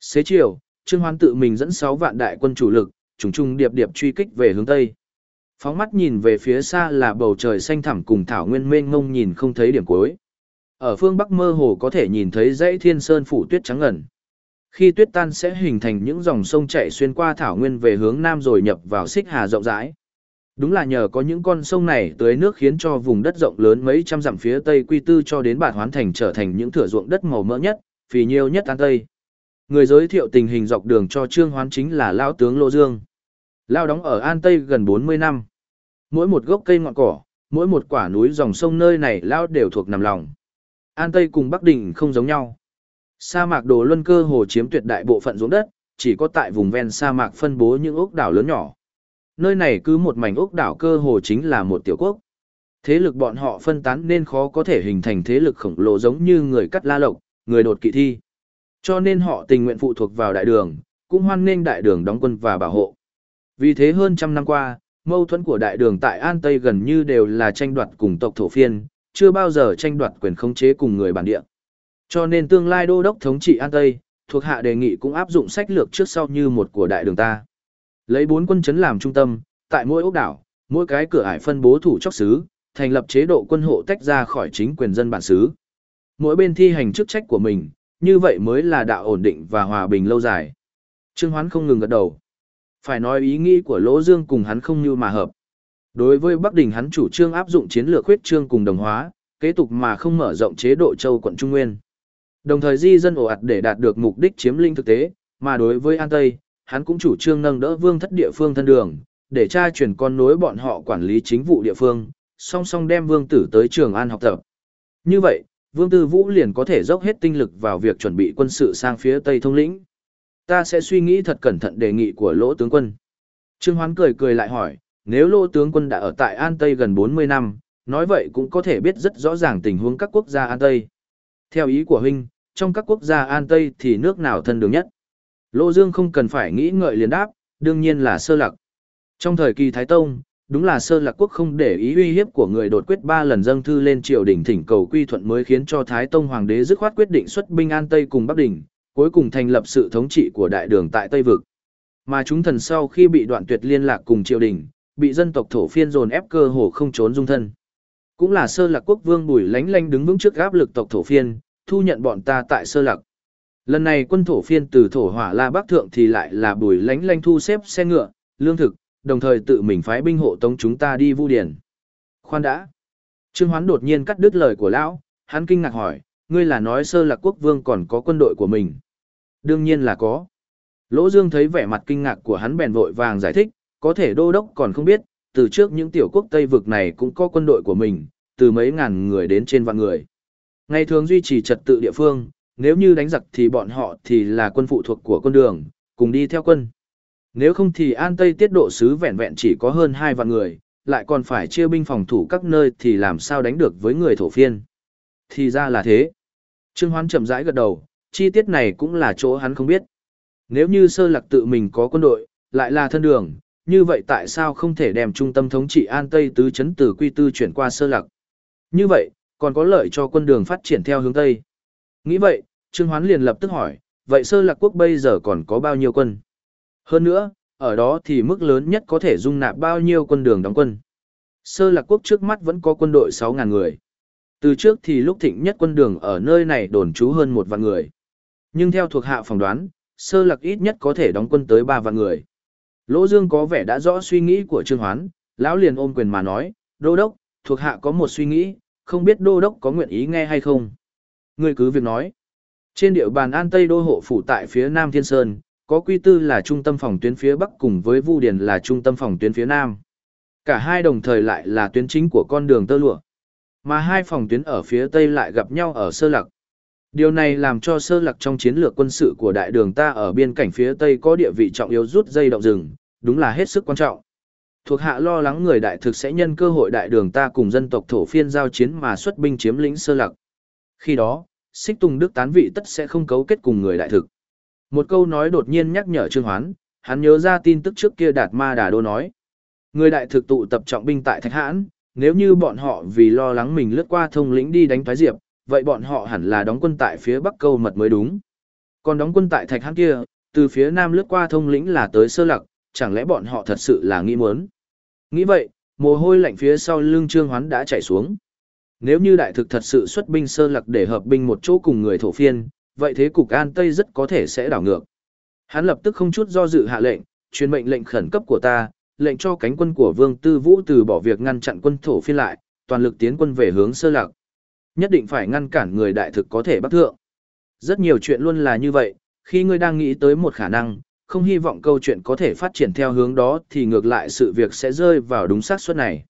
Xế chiều, Trương Hoán tự mình dẫn 6 vạn đại quân chủ lực, trùng trùng điệp điệp truy kích về hướng Tây. Phóng mắt nhìn về phía xa là bầu trời xanh thẳm cùng thảo nguyên mênh mông nhìn không thấy điểm cuối. Ở phương Bắc mơ hồ có thể nhìn thấy dãy thiên sơn phủ tuyết trắng ngần. Khi tuyết tan sẽ hình thành những dòng sông chảy xuyên qua thảo nguyên về hướng nam rồi nhập vào xích hà rộng rãi. Đúng là nhờ có những con sông này tưới nước khiến cho vùng đất rộng lớn mấy trăm dặm phía tây quy tư cho đến bản hoán thành trở thành những thửa ruộng đất màu mỡ nhất, phì nhiêu nhất an tây. Người giới thiệu tình hình dọc đường cho Trương Hoán chính là Lao tướng Lô Dương. Lao đóng ở An Tây gần 40 năm. Mỗi một gốc cây ngọn cỏ, mỗi một quả núi dòng sông nơi này Lao đều thuộc nằm lòng. An Tây cùng Bắc Đình không giống nhau. Sa mạc đồ luân cơ hồ chiếm tuyệt đại bộ phận ruộng đất, chỉ có tại vùng ven sa mạc phân bố những ốc đảo lớn nhỏ. Nơi này cứ một mảnh ốc đảo cơ hồ chính là một tiểu quốc. Thế lực bọn họ phân tán nên khó có thể hình thành thế lực khổng lồ giống như người cắt la lộc, người đột kỵ thi. Cho nên họ tình nguyện phụ thuộc vào đại đường, cũng hoan nghênh đại đường đóng quân và bảo hộ. Vì thế hơn trăm năm qua, mâu thuẫn của đại đường tại An Tây gần như đều là tranh đoạt cùng tộc thổ phiên, chưa bao giờ tranh đoạt quyền khống chế cùng người bản địa. Cho nên tương lai đô đốc thống trị An Tây, thuộc hạ đề nghị cũng áp dụng sách lược trước sau như một của đại đường ta. Lấy bốn quân chấn làm trung tâm, tại mỗi ốc đảo, mỗi cái cửa ải phân bố thủ chóc xứ, thành lập chế độ quân hộ tách ra khỏi chính quyền dân bản xứ. Mỗi bên thi hành chức trách của mình, như vậy mới là đạo ổn định và hòa bình lâu dài. Trương Hoán không ngừng gật đầu. Phải nói ý nghĩ của Lỗ Dương cùng hắn không như mà hợp. Đối với Bắc Đình hắn chủ trương áp dụng chiến lược huyết trương cùng đồng hóa, kế tục mà không mở rộng chế độ châu quận Trung Nguyên. Đồng thời di dân ổ ạt để đạt được mục đích chiếm linh thực tế, mà đối với An Tây, hắn cũng chủ trương nâng đỡ vương thất địa phương thân đường, để tra chuyển con nối bọn họ quản lý chính vụ địa phương, song song đem vương tử tới trường An học tập. Như vậy, Vương Tư Vũ liền có thể dốc hết tinh lực vào việc chuẩn bị quân sự sang phía Tây Thông lĩnh. Ta sẽ suy nghĩ thật cẩn thận đề nghị của Lỗ tướng quân. Trương Hoán cười cười lại hỏi, nếu lô tướng quân đã ở tại An Tây gần 40 năm, nói vậy cũng có thể biết rất rõ ràng tình huống các quốc gia An Tây. Theo ý của huynh, trong các quốc gia An Tây thì nước nào thân đường nhất? Lô Dương không cần phải nghĩ ngợi liền đáp, đương nhiên là sơ lạc. Trong thời kỳ Thái Tông, đúng là sơ lạc quốc không để ý uy hiếp của người đột quyết ba lần dâng thư lên triều đình thỉnh cầu quy thuận mới khiến cho Thái Tông Hoàng đế dứt khoát quyết định xuất binh an Tây cùng Bắc Đình, cuối cùng thành lập sự thống trị của đại đường tại Tây Vực. Mà chúng thần sau khi bị đoạn tuyệt liên lạc cùng triều đình, bị dân tộc thổ phiên dồn ép cơ hồ không trốn dung thân. Cũng là sơ lạc quốc vương bùi lánh lanh đứng vững trước áp lực tộc thổ phiên, thu nhận bọn ta tại sơ lạc. Lần này quân thổ phiên từ thổ hỏa la bắc thượng thì lại là bùi lánh lanh thu xếp xe ngựa, lương thực, đồng thời tự mình phái binh hộ tống chúng ta đi vu điển. Khoan đã. Trương Hoán đột nhiên cắt đứt lời của lão, hắn kinh ngạc hỏi, ngươi là nói sơ lạc quốc vương còn có quân đội của mình. Đương nhiên là có. Lỗ Dương thấy vẻ mặt kinh ngạc của hắn bèn vội vàng giải thích, có thể đô đốc còn không biết, từ trước những tiểu quốc Tây vực này cũng có quân đội của mình, từ mấy ngàn người đến trên vạn người. Ngày thường duy trì trật tự địa phương, nếu như đánh giặc thì bọn họ thì là quân phụ thuộc của quân đường, cùng đi theo quân. Nếu không thì An Tây tiết độ sứ vẹn vẹn chỉ có hơn hai vạn người, lại còn phải chia binh phòng thủ các nơi thì làm sao đánh được với người thổ phiên. Thì ra là thế. Trương Hoán chậm rãi gật đầu, chi tiết này cũng là chỗ hắn không biết. Nếu như sơ lạc tự mình có quân đội, lại là thân đường, như vậy tại sao không thể đem trung tâm thống trị An Tây tứ chấn từ quy tư chuyển qua sơ lạc? Như vậy, còn có lợi cho quân đường phát triển theo hướng Tây. Nghĩ vậy, Trương Hoán liền lập tức hỏi, vậy sơ lạc quốc bây giờ còn có bao nhiêu quân? Hơn nữa, ở đó thì mức lớn nhất có thể dung nạp bao nhiêu quân đường đóng quân. Sơ lạc quốc trước mắt vẫn có quân đội 6.000 người. Từ trước thì lúc thịnh nhất quân đường ở nơi này đồn trú hơn một vạn người. Nhưng theo thuộc hạ phỏng đoán, sơ lạc ít nhất có thể đóng quân tới 3 vạn người. Lỗ Dương có vẻ đã rõ suy nghĩ của Trương Hoán, lão liền ôm quyền mà nói, đô đốc, thuộc hạ có một suy nghĩ, không biết đô đốc có nguyện ý nghe hay không. Người cứ việc nói. Trên địa bàn An Tây đô hộ phủ tại phía Nam Thiên Sơn, có quy tư là trung tâm phòng tuyến phía Bắc cùng với Vu Điền là trung tâm phòng tuyến phía Nam. Cả hai đồng thời lại là tuyến chính của con đường tơ lụa. Mà hai phòng tuyến ở phía Tây lại gặp nhau ở Sơ Lạc. Điều này làm cho Sơ Lạc trong chiến lược quân sự của đại đường ta ở biên cảnh phía Tây có địa vị trọng yếu rút dây động rừng, đúng là hết sức quan trọng. Thuộc hạ lo lắng người đại thực sẽ nhân cơ hội đại đường ta cùng dân tộc thổ phiên giao chiến mà xuất binh chiếm lĩnh Sơ Lạc. Khi đó, Xích Tùng Đức tán vị tất sẽ không cấu kết cùng người đại thực. Một câu nói đột nhiên nhắc nhở Trương Hoán, hắn nhớ ra tin tức trước kia Đạt Ma Đà Đô nói. Người đại thực tụ tập trọng binh tại Thạch Hãn, nếu như bọn họ vì lo lắng mình lướt qua thông lĩnh đi đánh Thoái Diệp, vậy bọn họ hẳn là đóng quân tại phía Bắc Câu Mật mới đúng. Còn đóng quân tại Thạch Hãn kia, từ phía Nam lướt qua thông lĩnh là tới Sơ Lặc, chẳng lẽ bọn họ thật sự là nghĩ muốn. Nghĩ vậy, mồ hôi lạnh phía sau lưng Trương Hoán đã chảy xuống. Nếu như đại thực thật sự xuất binh Sơ Lặc để hợp binh một chỗ cùng người thổ phiên, vậy thế cục An Tây rất có thể sẽ đảo ngược. Hắn lập tức không chút do dự hạ lệnh, truyền mệnh lệnh khẩn cấp của ta, lệnh cho cánh quân của Vương Tư Vũ từ bỏ việc ngăn chặn quân thổ phiên lại, toàn lực tiến quân về hướng Sơ Lạc. Nhất định phải ngăn cản người đại thực có thể bắt thượng. Rất nhiều chuyện luôn là như vậy, khi ngươi đang nghĩ tới một khả năng, không hy vọng câu chuyện có thể phát triển theo hướng đó thì ngược lại sự việc sẽ rơi vào đúng xác suất này.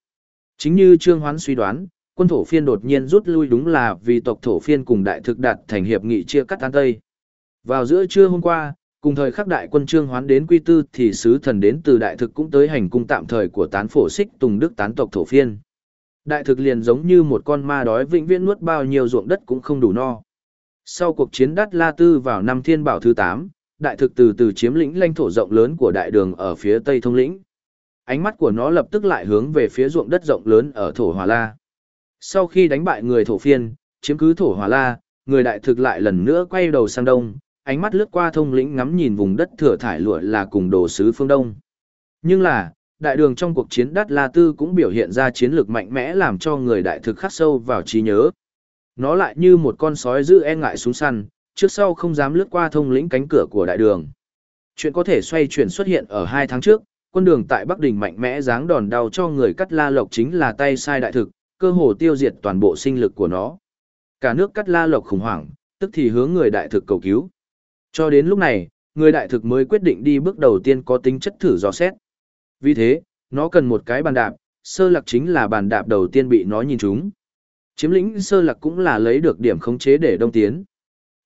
Chính như Trương Hoán suy đoán, quân thổ phiên đột nhiên rút lui đúng là vì tộc thổ phiên cùng đại thực đạt thành hiệp nghị chia cắt tan tây. Vào giữa trưa hôm qua, cùng thời khắc đại quân trương hoán đến quy tư thì sứ thần đến từ đại thực cũng tới hành cung tạm thời của tán phổ xích tùng đức tán tộc thổ phiên. Đại thực liền giống như một con ma đói vĩnh viễn nuốt bao nhiêu ruộng đất cũng không đủ no. Sau cuộc chiến đắt La Tư vào năm Thiên Bảo thứ 8, đại thực từ từ chiếm lĩnh lãnh thổ rộng lớn của đại đường ở phía tây thông lĩnh. Ánh mắt của nó lập tức lại hướng về phía ruộng đất rộng lớn ở thổ Hòa La. Sau khi đánh bại người thổ phiên, chiếm cứ thổ Hòa la, người đại thực lại lần nữa quay đầu sang đông, ánh mắt lướt qua thông lĩnh ngắm nhìn vùng đất thừa thải lụa là cùng đồ sứ phương đông. Nhưng là, đại đường trong cuộc chiến đắt La Tư cũng biểu hiện ra chiến lược mạnh mẽ làm cho người đại thực khắc sâu vào trí nhớ. Nó lại như một con sói giữ e ngại súng săn, trước sau không dám lướt qua thông lĩnh cánh cửa của đại đường. Chuyện có thể xoay chuyển xuất hiện ở hai tháng trước, quân đường tại Bắc Đình mạnh mẽ giáng đòn đau cho người cắt la lộc chính là tay sai đại thực, cơ hồ tiêu diệt toàn bộ sinh lực của nó. Cả nước cắt la lộc khủng hoảng, tức thì hướng người đại thực cầu cứu. Cho đến lúc này, người đại thực mới quyết định đi bước đầu tiên có tính chất thử dò xét. Vì thế, nó cần một cái bàn đạp, sơ lạc chính là bàn đạp đầu tiên bị nó nhìn trúng. Chiếm lĩnh sơ lạc cũng là lấy được điểm khống chế để đông tiến.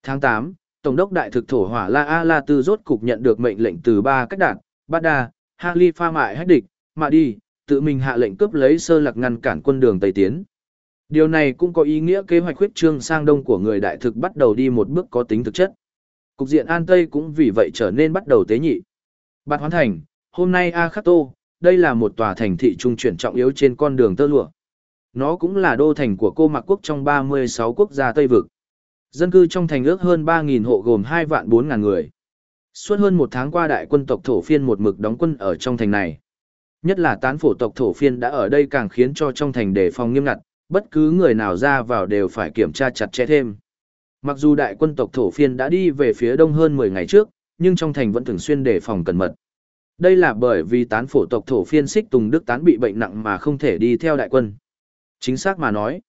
Tháng 8, Tổng đốc đại thực thổ hỏa La A La Tư rốt cục nhận được mệnh lệnh từ ba cách đạn, Bát Đa, Hali Pha Mại Hách Địch, Mạ Đi, tự mình hạ lệnh cướp lấy sơ lạc ngăn cản quân đường Tây Tiến. Điều này cũng có ý nghĩa kế hoạch huyết trương sang đông của người đại thực bắt đầu đi một bước có tính thực chất. Cục diện An Tây cũng vì vậy trở nên bắt đầu tế nhị. Bạt Hoán Thành, hôm nay A Khắc Tô, đây là một tòa thành thị trung chuyển trọng yếu trên con đường tơ lụa. Nó cũng là đô thành của cô Mạc Quốc trong 36 quốc gia Tây Vực. Dân cư trong thành ước hơn 3.000 hộ gồm 2 vạn 4 ngàn người. Suốt hơn một tháng qua đại quân tộc thổ phiên một mực đóng quân ở trong thành này. Nhất là tán phổ tộc thổ phiên đã ở đây càng khiến cho trong thành đề phòng nghiêm ngặt, bất cứ người nào ra vào đều phải kiểm tra chặt chẽ thêm. Mặc dù đại quân tộc thổ phiên đã đi về phía đông hơn 10 ngày trước, nhưng trong thành vẫn thường xuyên đề phòng cẩn mật. Đây là bởi vì tán phổ tộc thổ phiên xích Tùng Đức tán bị bệnh nặng mà không thể đi theo đại quân. Chính xác mà nói,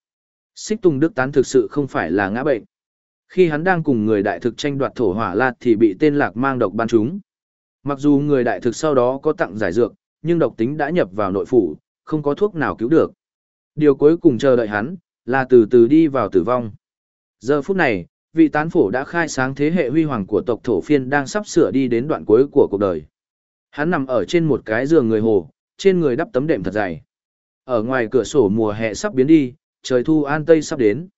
Xích Tùng Đức Tán thực sự không phải là ngã bệnh. Khi hắn đang cùng người đại thực tranh đoạt thổ hỏa lạt thì bị tên lạc mang độc ban chúng. Mặc dù người đại thực sau đó có tặng giải dược, nhưng độc tính đã nhập vào nội phủ, không có thuốc nào cứu được. Điều cuối cùng chờ đợi hắn, là từ từ đi vào tử vong. Giờ phút này, vị tán phổ đã khai sáng thế hệ huy hoàng của tộc thổ phiên đang sắp sửa đi đến đoạn cuối của cuộc đời. Hắn nằm ở trên một cái giường người hồ, trên người đắp tấm đệm thật dày. Ở ngoài cửa sổ mùa hè sắp biến đi, trời thu an tây sắp đến.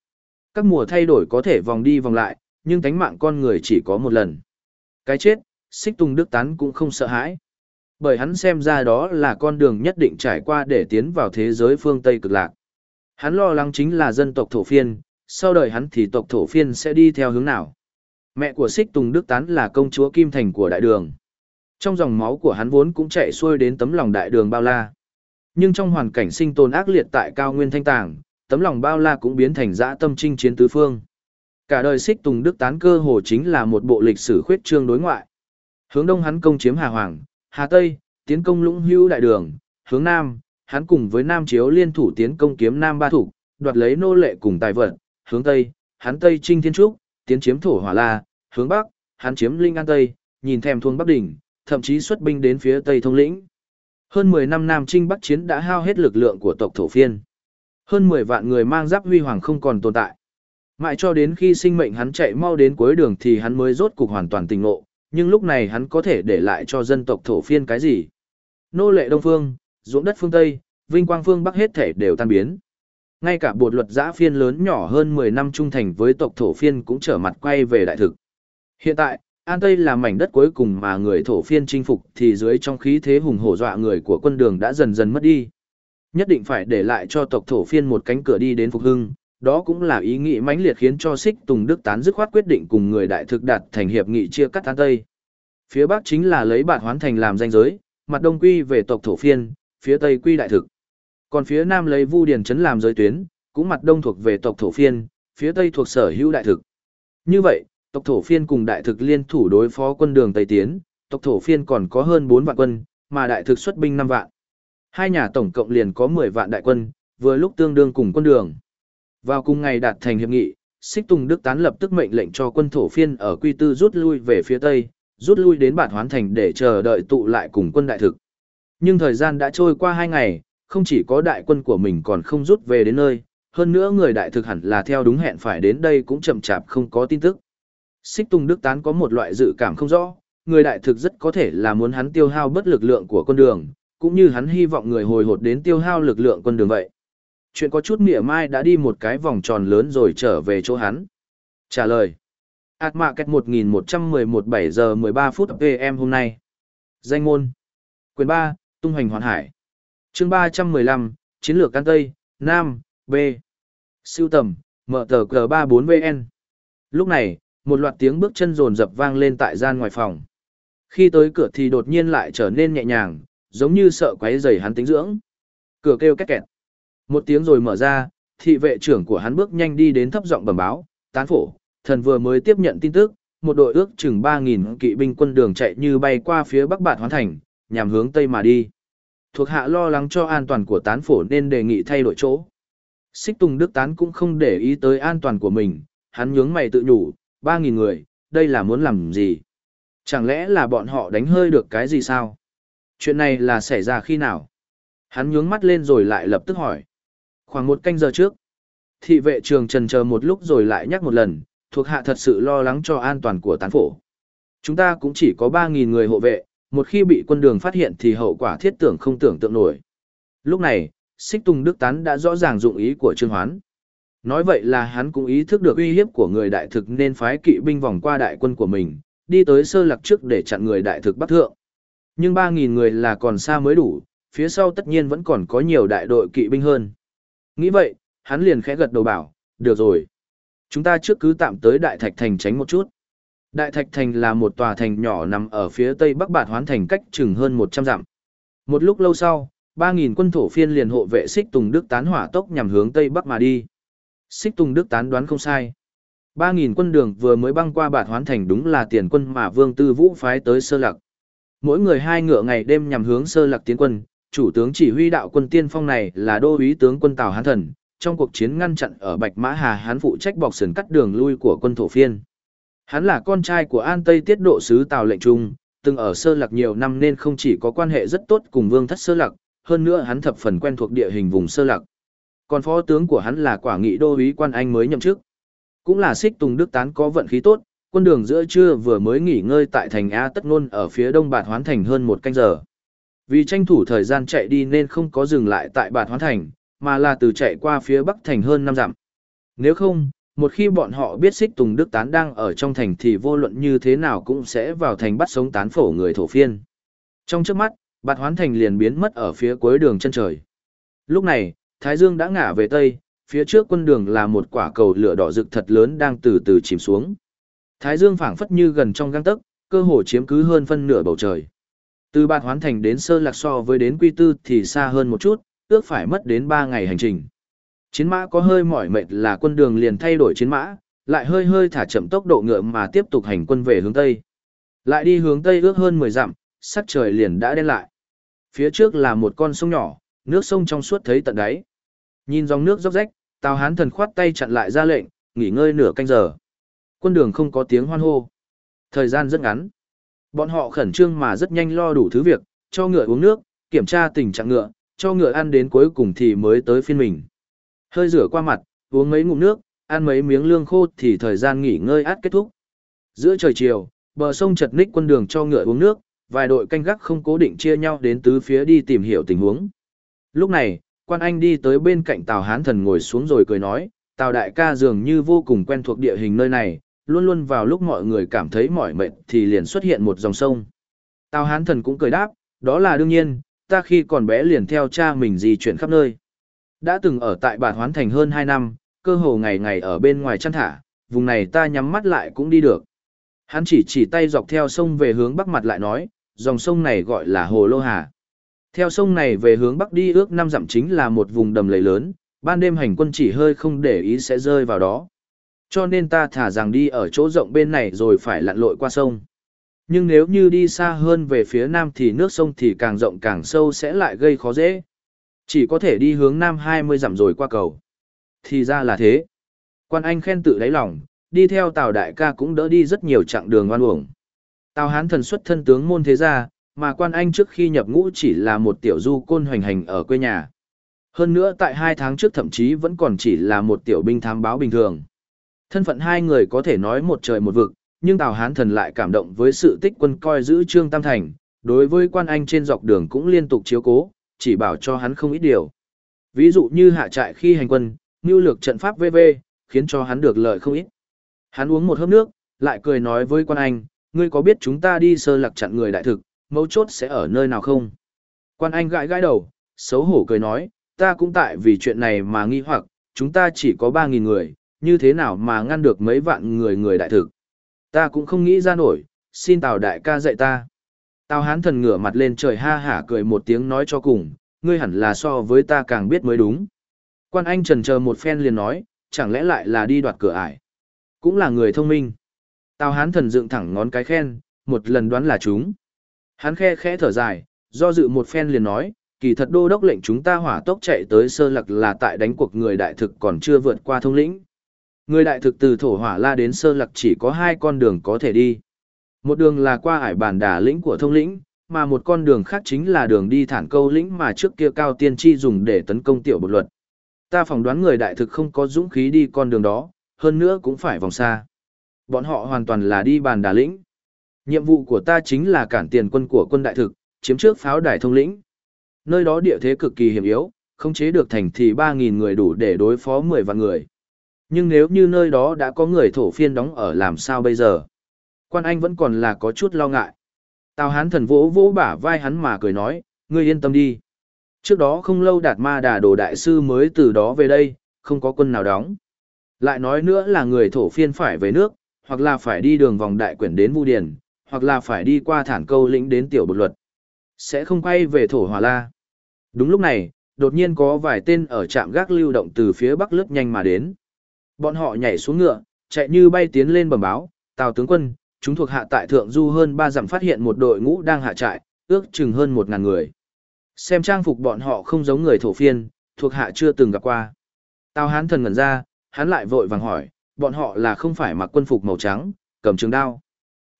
Các mùa thay đổi có thể vòng đi vòng lại, nhưng tánh mạng con người chỉ có một lần. Cái chết, xích tung đức tán cũng không sợ hãi. Bởi hắn xem ra đó là con đường nhất định trải qua để tiến vào thế giới phương Tây cực lạc. Hắn lo lắng chính là dân tộc thổ phiên, sau đời hắn thì tộc thổ phiên sẽ đi theo hướng nào. Mẹ của xích tùng đức tán là công chúa Kim Thành của đại đường. Trong dòng máu của hắn vốn cũng chạy xuôi đến tấm lòng đại đường bao la. Nhưng trong hoàn cảnh sinh tồn ác liệt tại cao nguyên thanh tàng, tấm lòng bao la cũng biến thành dã tâm chinh chiến tứ phương. Cả đời xích tùng đức tán cơ hồ chính là một bộ lịch sử khuyết trương đối ngoại. Hướng đông hắn công chiếm Hà Hoàng, Hà Tây, tiến công lũng hưu đại đường, hướng nam, hắn cùng với Nam Chiếu liên thủ tiến công kiếm Nam Ba Thủ, đoạt lấy nô lệ cùng tài vật, hướng Tây, hắn Tây Trinh Thiên Trúc, tiến chiếm thổ hỏa la, hướng Bắc, hắn chiếm Linh An Tây, nhìn thèm thuông Bắc Đỉnh, thậm chí xuất binh đến phía Tây Thông Lĩnh. Hơn 10 năm Nam Trinh Bắc chiến đã hao hết lực lượng của tộc thổ phiên. Hơn 10 vạn người mang giáp huy hoàng không còn tồn tại. Mãi cho đến khi sinh mệnh hắn chạy mau đến cuối đường thì hắn mới rốt cục hoàn toàn tỉnh ngộ, nhưng lúc này hắn có thể để lại cho dân tộc thổ phiên cái gì? Nô lệ Đông Phương, ruộng đất phương Tây, vinh quang phương Bắc hết thể đều tan biến. Ngay cả bột luật giã phiên lớn nhỏ hơn 10 năm trung thành với tộc thổ phiên cũng trở mặt quay về đại thực. Hiện tại, An Tây là mảnh đất cuối cùng mà người thổ phiên chinh phục thì dưới trong khí thế hùng hổ dọa người của quân đường đã dần dần mất đi. Nhất định phải để lại cho tộc thổ phiên một cánh cửa đi đến phục hưng, đó cũng là ý nghĩ mãnh liệt khiến cho Sích Tùng Đức tán dứt khoát quyết định cùng người đại thực đạt thành hiệp nghị chia cắt An Tây. Phía Bắc chính là lấy bạt hoán thành làm danh giới, mặt Đông quy về tộc thổ phiên, phía Tây quy đại thực. Còn phía Nam lấy Vu Điền Trấn làm giới tuyến, cũng mặt Đông thuộc về tộc thổ phiên, phía Tây thuộc sở hữu đại thực. Như vậy, tộc thổ phiên cùng đại thực liên thủ đối phó quân đường Tây Tiến, tộc thổ phiên còn có hơn 4 vạn quân, mà đại thực xuất binh 5 vạn. Hai nhà tổng cộng liền có 10 vạn đại quân, vừa lúc tương đương cùng quân đường. Vào cùng ngày đạt thành hiệp nghị, Xích Tùng Đức Tán lập tức mệnh lệnh cho quân thổ phiên ở Quy Tư rút lui về phía Tây, rút lui đến bản hoán thành để chờ đợi tụ lại cùng quân đại thực. Nhưng thời gian đã trôi qua hai ngày, không chỉ có đại quân của mình còn không rút về đến nơi, hơn nữa người đại thực hẳn là theo đúng hẹn phải đến đây cũng chậm chạp không có tin tức. Xích Tùng Đức Tán có một loại dự cảm không rõ, người đại thực rất có thể là muốn hắn tiêu hao bất lực lượng của quân đường, cũng như hắn hy vọng người hồi hột đến tiêu hao lực lượng quân đường vậy. Chuyện có chút mỉa mai đã đi một cái vòng tròn lớn rồi trở về chỗ hắn. Trả lời. Ảt mạ cách 1111 7 giờ 13 phút PM hôm nay. Danh môn. Quyền 3, tung hoành hoàn hải. chương 315, Chiến lược Can Tây, Nam, B. Siêu tầm, mở tờ G34VN. Lúc này, một loạt tiếng bước chân rồn rập vang lên tại gian ngoài phòng. Khi tới cửa thì đột nhiên lại trở nên nhẹ nhàng, giống như sợ quấy rầy hắn tính dưỡng. Cửa kêu két kẹt. Một tiếng rồi mở ra, thị vệ trưởng của hắn bước nhanh đi đến thấp giọng bẩm báo, tán phổ, thần vừa mới tiếp nhận tin tức, một đội ước chừng ba nghìn kỵ binh quân đường chạy như bay qua phía bắc bạt hoán thành, nhằm hướng tây mà đi. Thuộc hạ lo lắng cho an toàn của tán phổ nên đề nghị thay đổi chỗ. Xích Tùng Đức Tán cũng không để ý tới an toàn của mình, hắn nhướng mày tự nhủ, Ba nghìn người, đây là muốn làm gì? Chẳng lẽ là bọn họ đánh hơi được cái gì sao? Chuyện này là xảy ra khi nào? Hắn nhướng mắt lên rồi lại lập tức hỏi. Khoảng một canh giờ trước, thị vệ trường trần chờ một lúc rồi lại nhắc một lần, thuộc hạ thật sự lo lắng cho an toàn của tán phổ. Chúng ta cũng chỉ có 3.000 người hộ vệ, một khi bị quân đường phát hiện thì hậu quả thiết tưởng không tưởng tượng nổi. Lúc này, Xích Tùng Đức Tán đã rõ ràng dụng ý của Trương Hoán. Nói vậy là hắn cũng ý thức được uy hiếp của người đại thực nên phái kỵ binh vòng qua đại quân của mình, đi tới sơ lạc trước để chặn người đại thực bắt thượng. Nhưng 3.000 người là còn xa mới đủ, phía sau tất nhiên vẫn còn có nhiều đại đội kỵ binh hơn. Nghĩ vậy, hắn liền khẽ gật đầu bảo, được rồi. Chúng ta trước cứ tạm tới Đại Thạch Thành tránh một chút. Đại Thạch Thành là một tòa thành nhỏ nằm ở phía tây bắc bạt hoán thành cách chừng hơn 100 dặm. Một lúc lâu sau, 3.000 quân thổ phiên liền hộ vệ Xích Tùng Đức tán hỏa tốc nhằm hướng tây bắc mà đi. Xích Tùng Đức tán đoán không sai. ba nghìn quân đường vừa mới băng qua bạt hoán thành đúng là tiền quân mà Vương Tư Vũ phái tới Sơ Lạc. Mỗi người hai ngựa ngày đêm nhằm hướng Sơ Lạc tiến quân, chủ tướng chỉ huy đạo quân tiên phong này là đô úy tướng quân Tào Hán Thần, trong cuộc chiến ngăn chặn ở Bạch Mã Hà hắn phụ trách bọc sườn cắt đường lui của quân thổ phiên. Hắn là con trai của An Tây Tiết Độ Sứ Tào Lệnh Trung, từng ở Sơ Lạc nhiều năm nên không chỉ có quan hệ rất tốt cùng Vương Thất Sơ Lạc, hơn nữa hắn thập phần quen thuộc địa hình vùng Sơ Lạc. Còn phó tướng của hắn là Quả Nghị Đô úy quan Anh mới nhậm chức. Cũng là Xích Tùng Đức Tán có vận khí tốt, quân đường giữa trưa vừa mới nghỉ ngơi tại thành A Tất Nôn ở phía đông Bạt Hoán Thành hơn một canh giờ. Vì tranh thủ thời gian chạy đi nên không có dừng lại tại Bạt Hoán Thành, mà là từ chạy qua phía Bắc Thành hơn năm dặm. Nếu không, một khi bọn họ biết Xích Tùng Đức Tán đang ở trong thành thì vô luận như thế nào cũng sẽ vào thành bắt sống tán phổ người thổ phiên. Trong trước mắt, Bạt Hoán Thành liền biến mất ở phía cuối đường chân trời. Lúc này, Thái Dương đã ngả về Tây, phía trước quân đường là một quả cầu lửa đỏ rực thật lớn đang từ từ chìm xuống. Thái Dương phảng phất như gần trong găng tấc, cơ hồ chiếm cứ hơn phân nửa bầu trời. Từ Bạt Hoán Thành đến Sơ Lạc so với đến Quy Tư thì xa hơn một chút, ước phải mất đến 3 ngày hành trình. Chiến mã có hơi mỏi mệt là quân đường liền thay đổi chiến mã, lại hơi hơi thả chậm tốc độ ngựa mà tiếp tục hành quân về hướng Tây. Lại đi hướng Tây ước hơn 10 dặm, sắc trời liền đã đen lại. Phía trước là một con sông nhỏ, nước sông trong suốt thấy tận đáy. Nhìn dòng nước róc rách, Tào Hán thần khoát tay chặn lại ra lệnh, nghỉ ngơi nửa canh giờ. Quân đường không có tiếng hoan hô. Thời gian rất ngắn. Bọn họ khẩn trương mà rất nhanh lo đủ thứ việc, cho ngựa uống nước, kiểm tra tình trạng ngựa, cho ngựa ăn đến cuối cùng thì mới tới phiên mình. Hơi rửa qua mặt, uống mấy ngụm nước, ăn mấy miếng lương khô thì thời gian nghỉ ngơi át kết thúc. Giữa trời chiều, bờ sông chật ních quân đường cho ngựa uống nước, vài đội canh gác không cố định chia nhau đến tứ phía đi tìm hiểu tình huống. Lúc này, quan anh đi tới bên cạnh Tào Hán Thần ngồi xuống rồi cười nói, Tào Đại ca dường như vô cùng quen thuộc địa hình nơi này, luôn luôn vào lúc mọi người cảm thấy mỏi mệt thì liền xuất hiện một dòng sông. Tào Hán Thần cũng cười đáp, đó là đương nhiên, ta khi còn bé liền theo cha mình di chuyển khắp nơi. Đã từng ở tại bản hoán thành hơn 2 năm, cơ hồ ngày ngày ở bên ngoài chăn thả, vùng này ta nhắm mắt lại cũng đi được. Hắn chỉ chỉ tay dọc theo sông về hướng bắc mặt lại nói, dòng sông này gọi là Hồ Lô Hà. Theo sông này về hướng bắc đi ước năm dặm chính là một vùng đầm lầy lớn, ban đêm hành quân chỉ hơi không để ý sẽ rơi vào đó. Cho nên ta thả rằng đi ở chỗ rộng bên này rồi phải lặn lội qua sông. Nhưng nếu như đi xa hơn về phía nam thì nước sông thì càng rộng càng sâu sẽ lại gây khó dễ. Chỉ có thể đi hướng nam 20 dặm rồi qua cầu. Thì ra là thế. Quan Anh khen tự đáy lòng, đi theo Tào Đại ca cũng đỡ đi rất nhiều chặng đường oan uổng. Tào Hán thần xuất thân tướng môn thế gia, mà Quan Anh trước khi nhập ngũ chỉ là một tiểu du côn hoành hành ở quê nhà. Hơn nữa tại hai tháng trước thậm chí vẫn còn chỉ là một tiểu binh thám báo bình thường. Thân phận hai người có thể nói một trời một vực, nhưng Tào Hán thần lại cảm động với sự tích quân coi giữ Trương Tam Thành, đối với quan anh trên dọc đường cũng liên tục chiếu cố, chỉ bảo cho hắn không ít điều. Ví dụ như hạ trại khi hành quân, như lược trận pháp VV, khiến cho hắn được lợi không ít. Hắn uống một hớp nước, lại cười nói với quan anh, ngươi có biết chúng ta đi sơ lạc chặn người đại thực, mấu chốt sẽ ở nơi nào không? Quan anh gãi gãi đầu, xấu hổ cười nói, ta cũng tại vì chuyện này mà nghi hoặc, chúng ta chỉ có 3.000 người, như thế nào mà ngăn được mấy vạn người người đại thực. Ta cũng không nghĩ ra nổi, xin Tào đại ca dạy ta. Tào hán thần ngửa mặt lên trời ha hả cười một tiếng nói cho cùng, ngươi hẳn là so với ta càng biết mới đúng. Quan anh trần chờ một phen liền nói, chẳng lẽ lại là đi đoạt cửa ải. Cũng là người thông minh. Tào hán thần dựng thẳng ngón cái khen, một lần đoán là chúng. Hắn khe khẽ thở dài, do dự một phen liền nói, kỳ thật đô đốc lệnh chúng ta hỏa tốc chạy tới sơ lạc là tại đánh cuộc người đại thực còn chưa vượt qua thông lĩnh. Người đại thực từ thổ hỏa la đến sơ lạc chỉ có hai con đường có thể đi. Một đường là qua ải bản đà lĩnh của thông lĩnh, mà một con đường khác chính là đường đi thản câu lĩnh mà trước kia cao tiên tri dùng để tấn công tiểu bột luật. Ta phỏng đoán người đại thực không có dũng khí đi con đường đó, hơn nữa cũng phải vòng xa. Bọn họ hoàn toàn là đi bàn đà lĩnh. Nhiệm vụ của ta chính là cản tiền quân của quân đại thực, chiếm trước pháo đài thông lĩnh. Nơi đó địa thế cực kỳ hiểm yếu, không chế được thành thì 3.000 người đủ để đối phó 10 vạn người. Nhưng nếu như nơi đó đã có người thổ phiên đóng ở làm sao bây giờ? Quan Anh vẫn còn là có chút lo ngại. Tào hán thần vỗ vỗ bả vai hắn mà cười nói, ngươi yên tâm đi. Trước đó không lâu đạt ma đà đồ đại sư mới từ đó về đây, không có quân nào đóng. Lại nói nữa là người thổ phiên phải về nước, hoặc là phải đi đường vòng đại quyển đến Vu Điền, hoặc là phải đi qua thản câu lĩnh đến tiểu bột luật. Sẽ không quay về thổ hòa la. Đúng lúc này, đột nhiên có vài tên ở trạm gác lưu động từ phía bắc lướt nhanh mà đến. Bọn họ nhảy xuống ngựa, chạy như bay tiến lên bẩm báo, Tào tướng quân, chúng thuộc hạ tại Thượng Du hơn ba dặm phát hiện một đội ngũ đang hạ trại, ước chừng hơn một ngàn người. Xem trang phục bọn họ không giống người thổ phiên, thuộc hạ chưa từng gặp qua. Tào hán thần ngẩn ra, hắn lại vội vàng hỏi, bọn họ là không phải mặc quân phục màu trắng, cầm trường đao.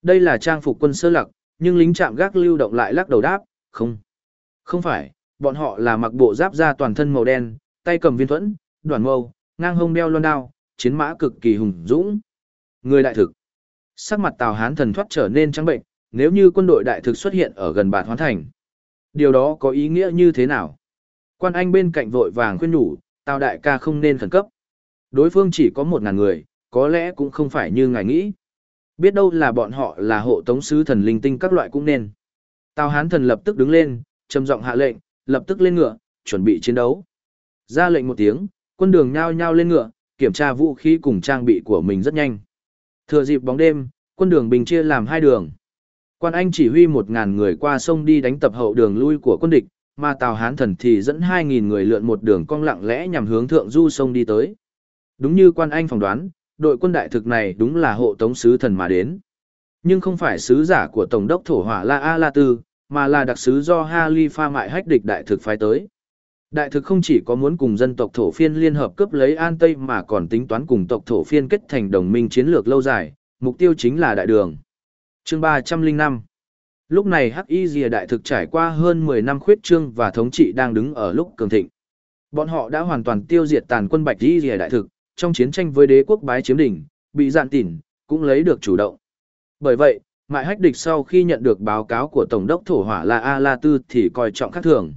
Đây là trang phục quân sơ lặc, nhưng lính chạm gác lưu động lại lắc đầu đáp, không. Không phải, bọn họ là mặc bộ giáp da toàn thân màu đen, tay cầm viên thuẫn, đoàn mâu, ngang hông đeo loan đao, chiến mã cực kỳ hùng dũng. Người đại thực. Sắc mặt Tào Hán thần thoát trở nên trắng bệnh, nếu như quân đội đại thực xuất hiện ở gần bản Hoán Thành. Điều đó có ý nghĩa như thế nào? Quan Anh bên cạnh vội vàng khuyên nhủ, Tào đại ca không nên khẩn cấp. Đối phương chỉ có một ngàn người, có lẽ cũng không phải như ngài nghĩ. Biết đâu là bọn họ là hộ tống sứ thần linh tinh các loại cũng nên. Tào Hán thần lập tức đứng lên, trầm giọng hạ lệnh, lập tức lên ngựa, chuẩn bị chiến đấu. Ra lệnh một tiếng, quân đường nhao nhao lên ngựa, kiểm tra vũ khí cùng trang bị của mình rất nhanh. Thừa dịp bóng đêm, quân đường bình chia làm hai đường. Quan Anh chỉ huy một ngàn người qua sông đi đánh tập hậu đường lui của quân địch, mà Tào Hán Thần thì dẫn hai nghìn người lượn một đường cong lặng lẽ nhằm hướng thượng du sông đi tới. Đúng như Quan Anh phỏng đoán, đội quân đại thực này đúng là hộ tống sứ thần mà đến. Nhưng không phải sứ giả của Tổng đốc Thổ Hỏa La A La Tư, mà là đặc sứ do Halifa mại hách địch đại thực phái tới. Đại thực không chỉ có muốn cùng dân tộc thổ phiên liên hợp cướp lấy An Tây mà còn tính toán cùng tộc thổ phiên kết thành đồng minh chiến lược lâu dài, mục tiêu chính là đại đường. Chương 305 Lúc này Hắc Y Dìa đại thực trải qua hơn 10 năm khuyết trương và thống trị đang đứng ở lúc cường thịnh. Bọn họ đã hoàn toàn tiêu diệt tàn quân Bạch Y Dìa đại thực, trong chiến tranh với đế quốc bái chiếm đỉnh, bị dạn tỉn, cũng lấy được chủ động. Bởi vậy, Mại Hách Địch sau khi nhận được báo cáo của Tổng đốc Thổ Hỏa La A La Tư thì coi trọng khác thường.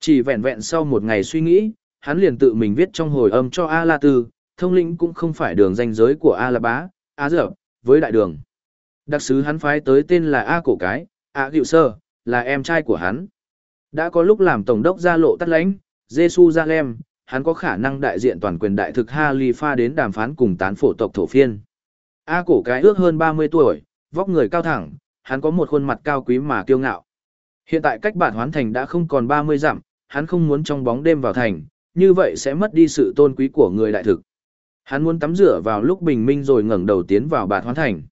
Chỉ vẹn vẹn sau một ngày suy nghĩ, hắn liền tự mình viết trong hồi âm cho A La Tư, thông lĩnh cũng không phải đường danh giới của A La Bá, A Dở, với đại đường. Đặc sứ hắn phái tới tên là A Cổ Cái, A Diệu Sơ, là em trai của hắn. Đã có lúc làm tổng đốc gia lộ tắt lãnh, Giê-xu Gia Lem, hắn có khả năng đại diện toàn quyền đại thực Halifa đến đàm phán cùng tán phổ tộc thổ phiên. A Cổ Cái ước hơn 30 tuổi, vóc người cao thẳng, hắn có một khuôn mặt cao quý mà kiêu ngạo. Hiện tại cách bản hoán thành đã không còn 30 dặm, hắn không muốn trong bóng đêm vào thành, như vậy sẽ mất đi sự tôn quý của người đại thực. Hắn muốn tắm rửa vào lúc bình minh rồi ngẩng đầu tiến vào bản hoán thành.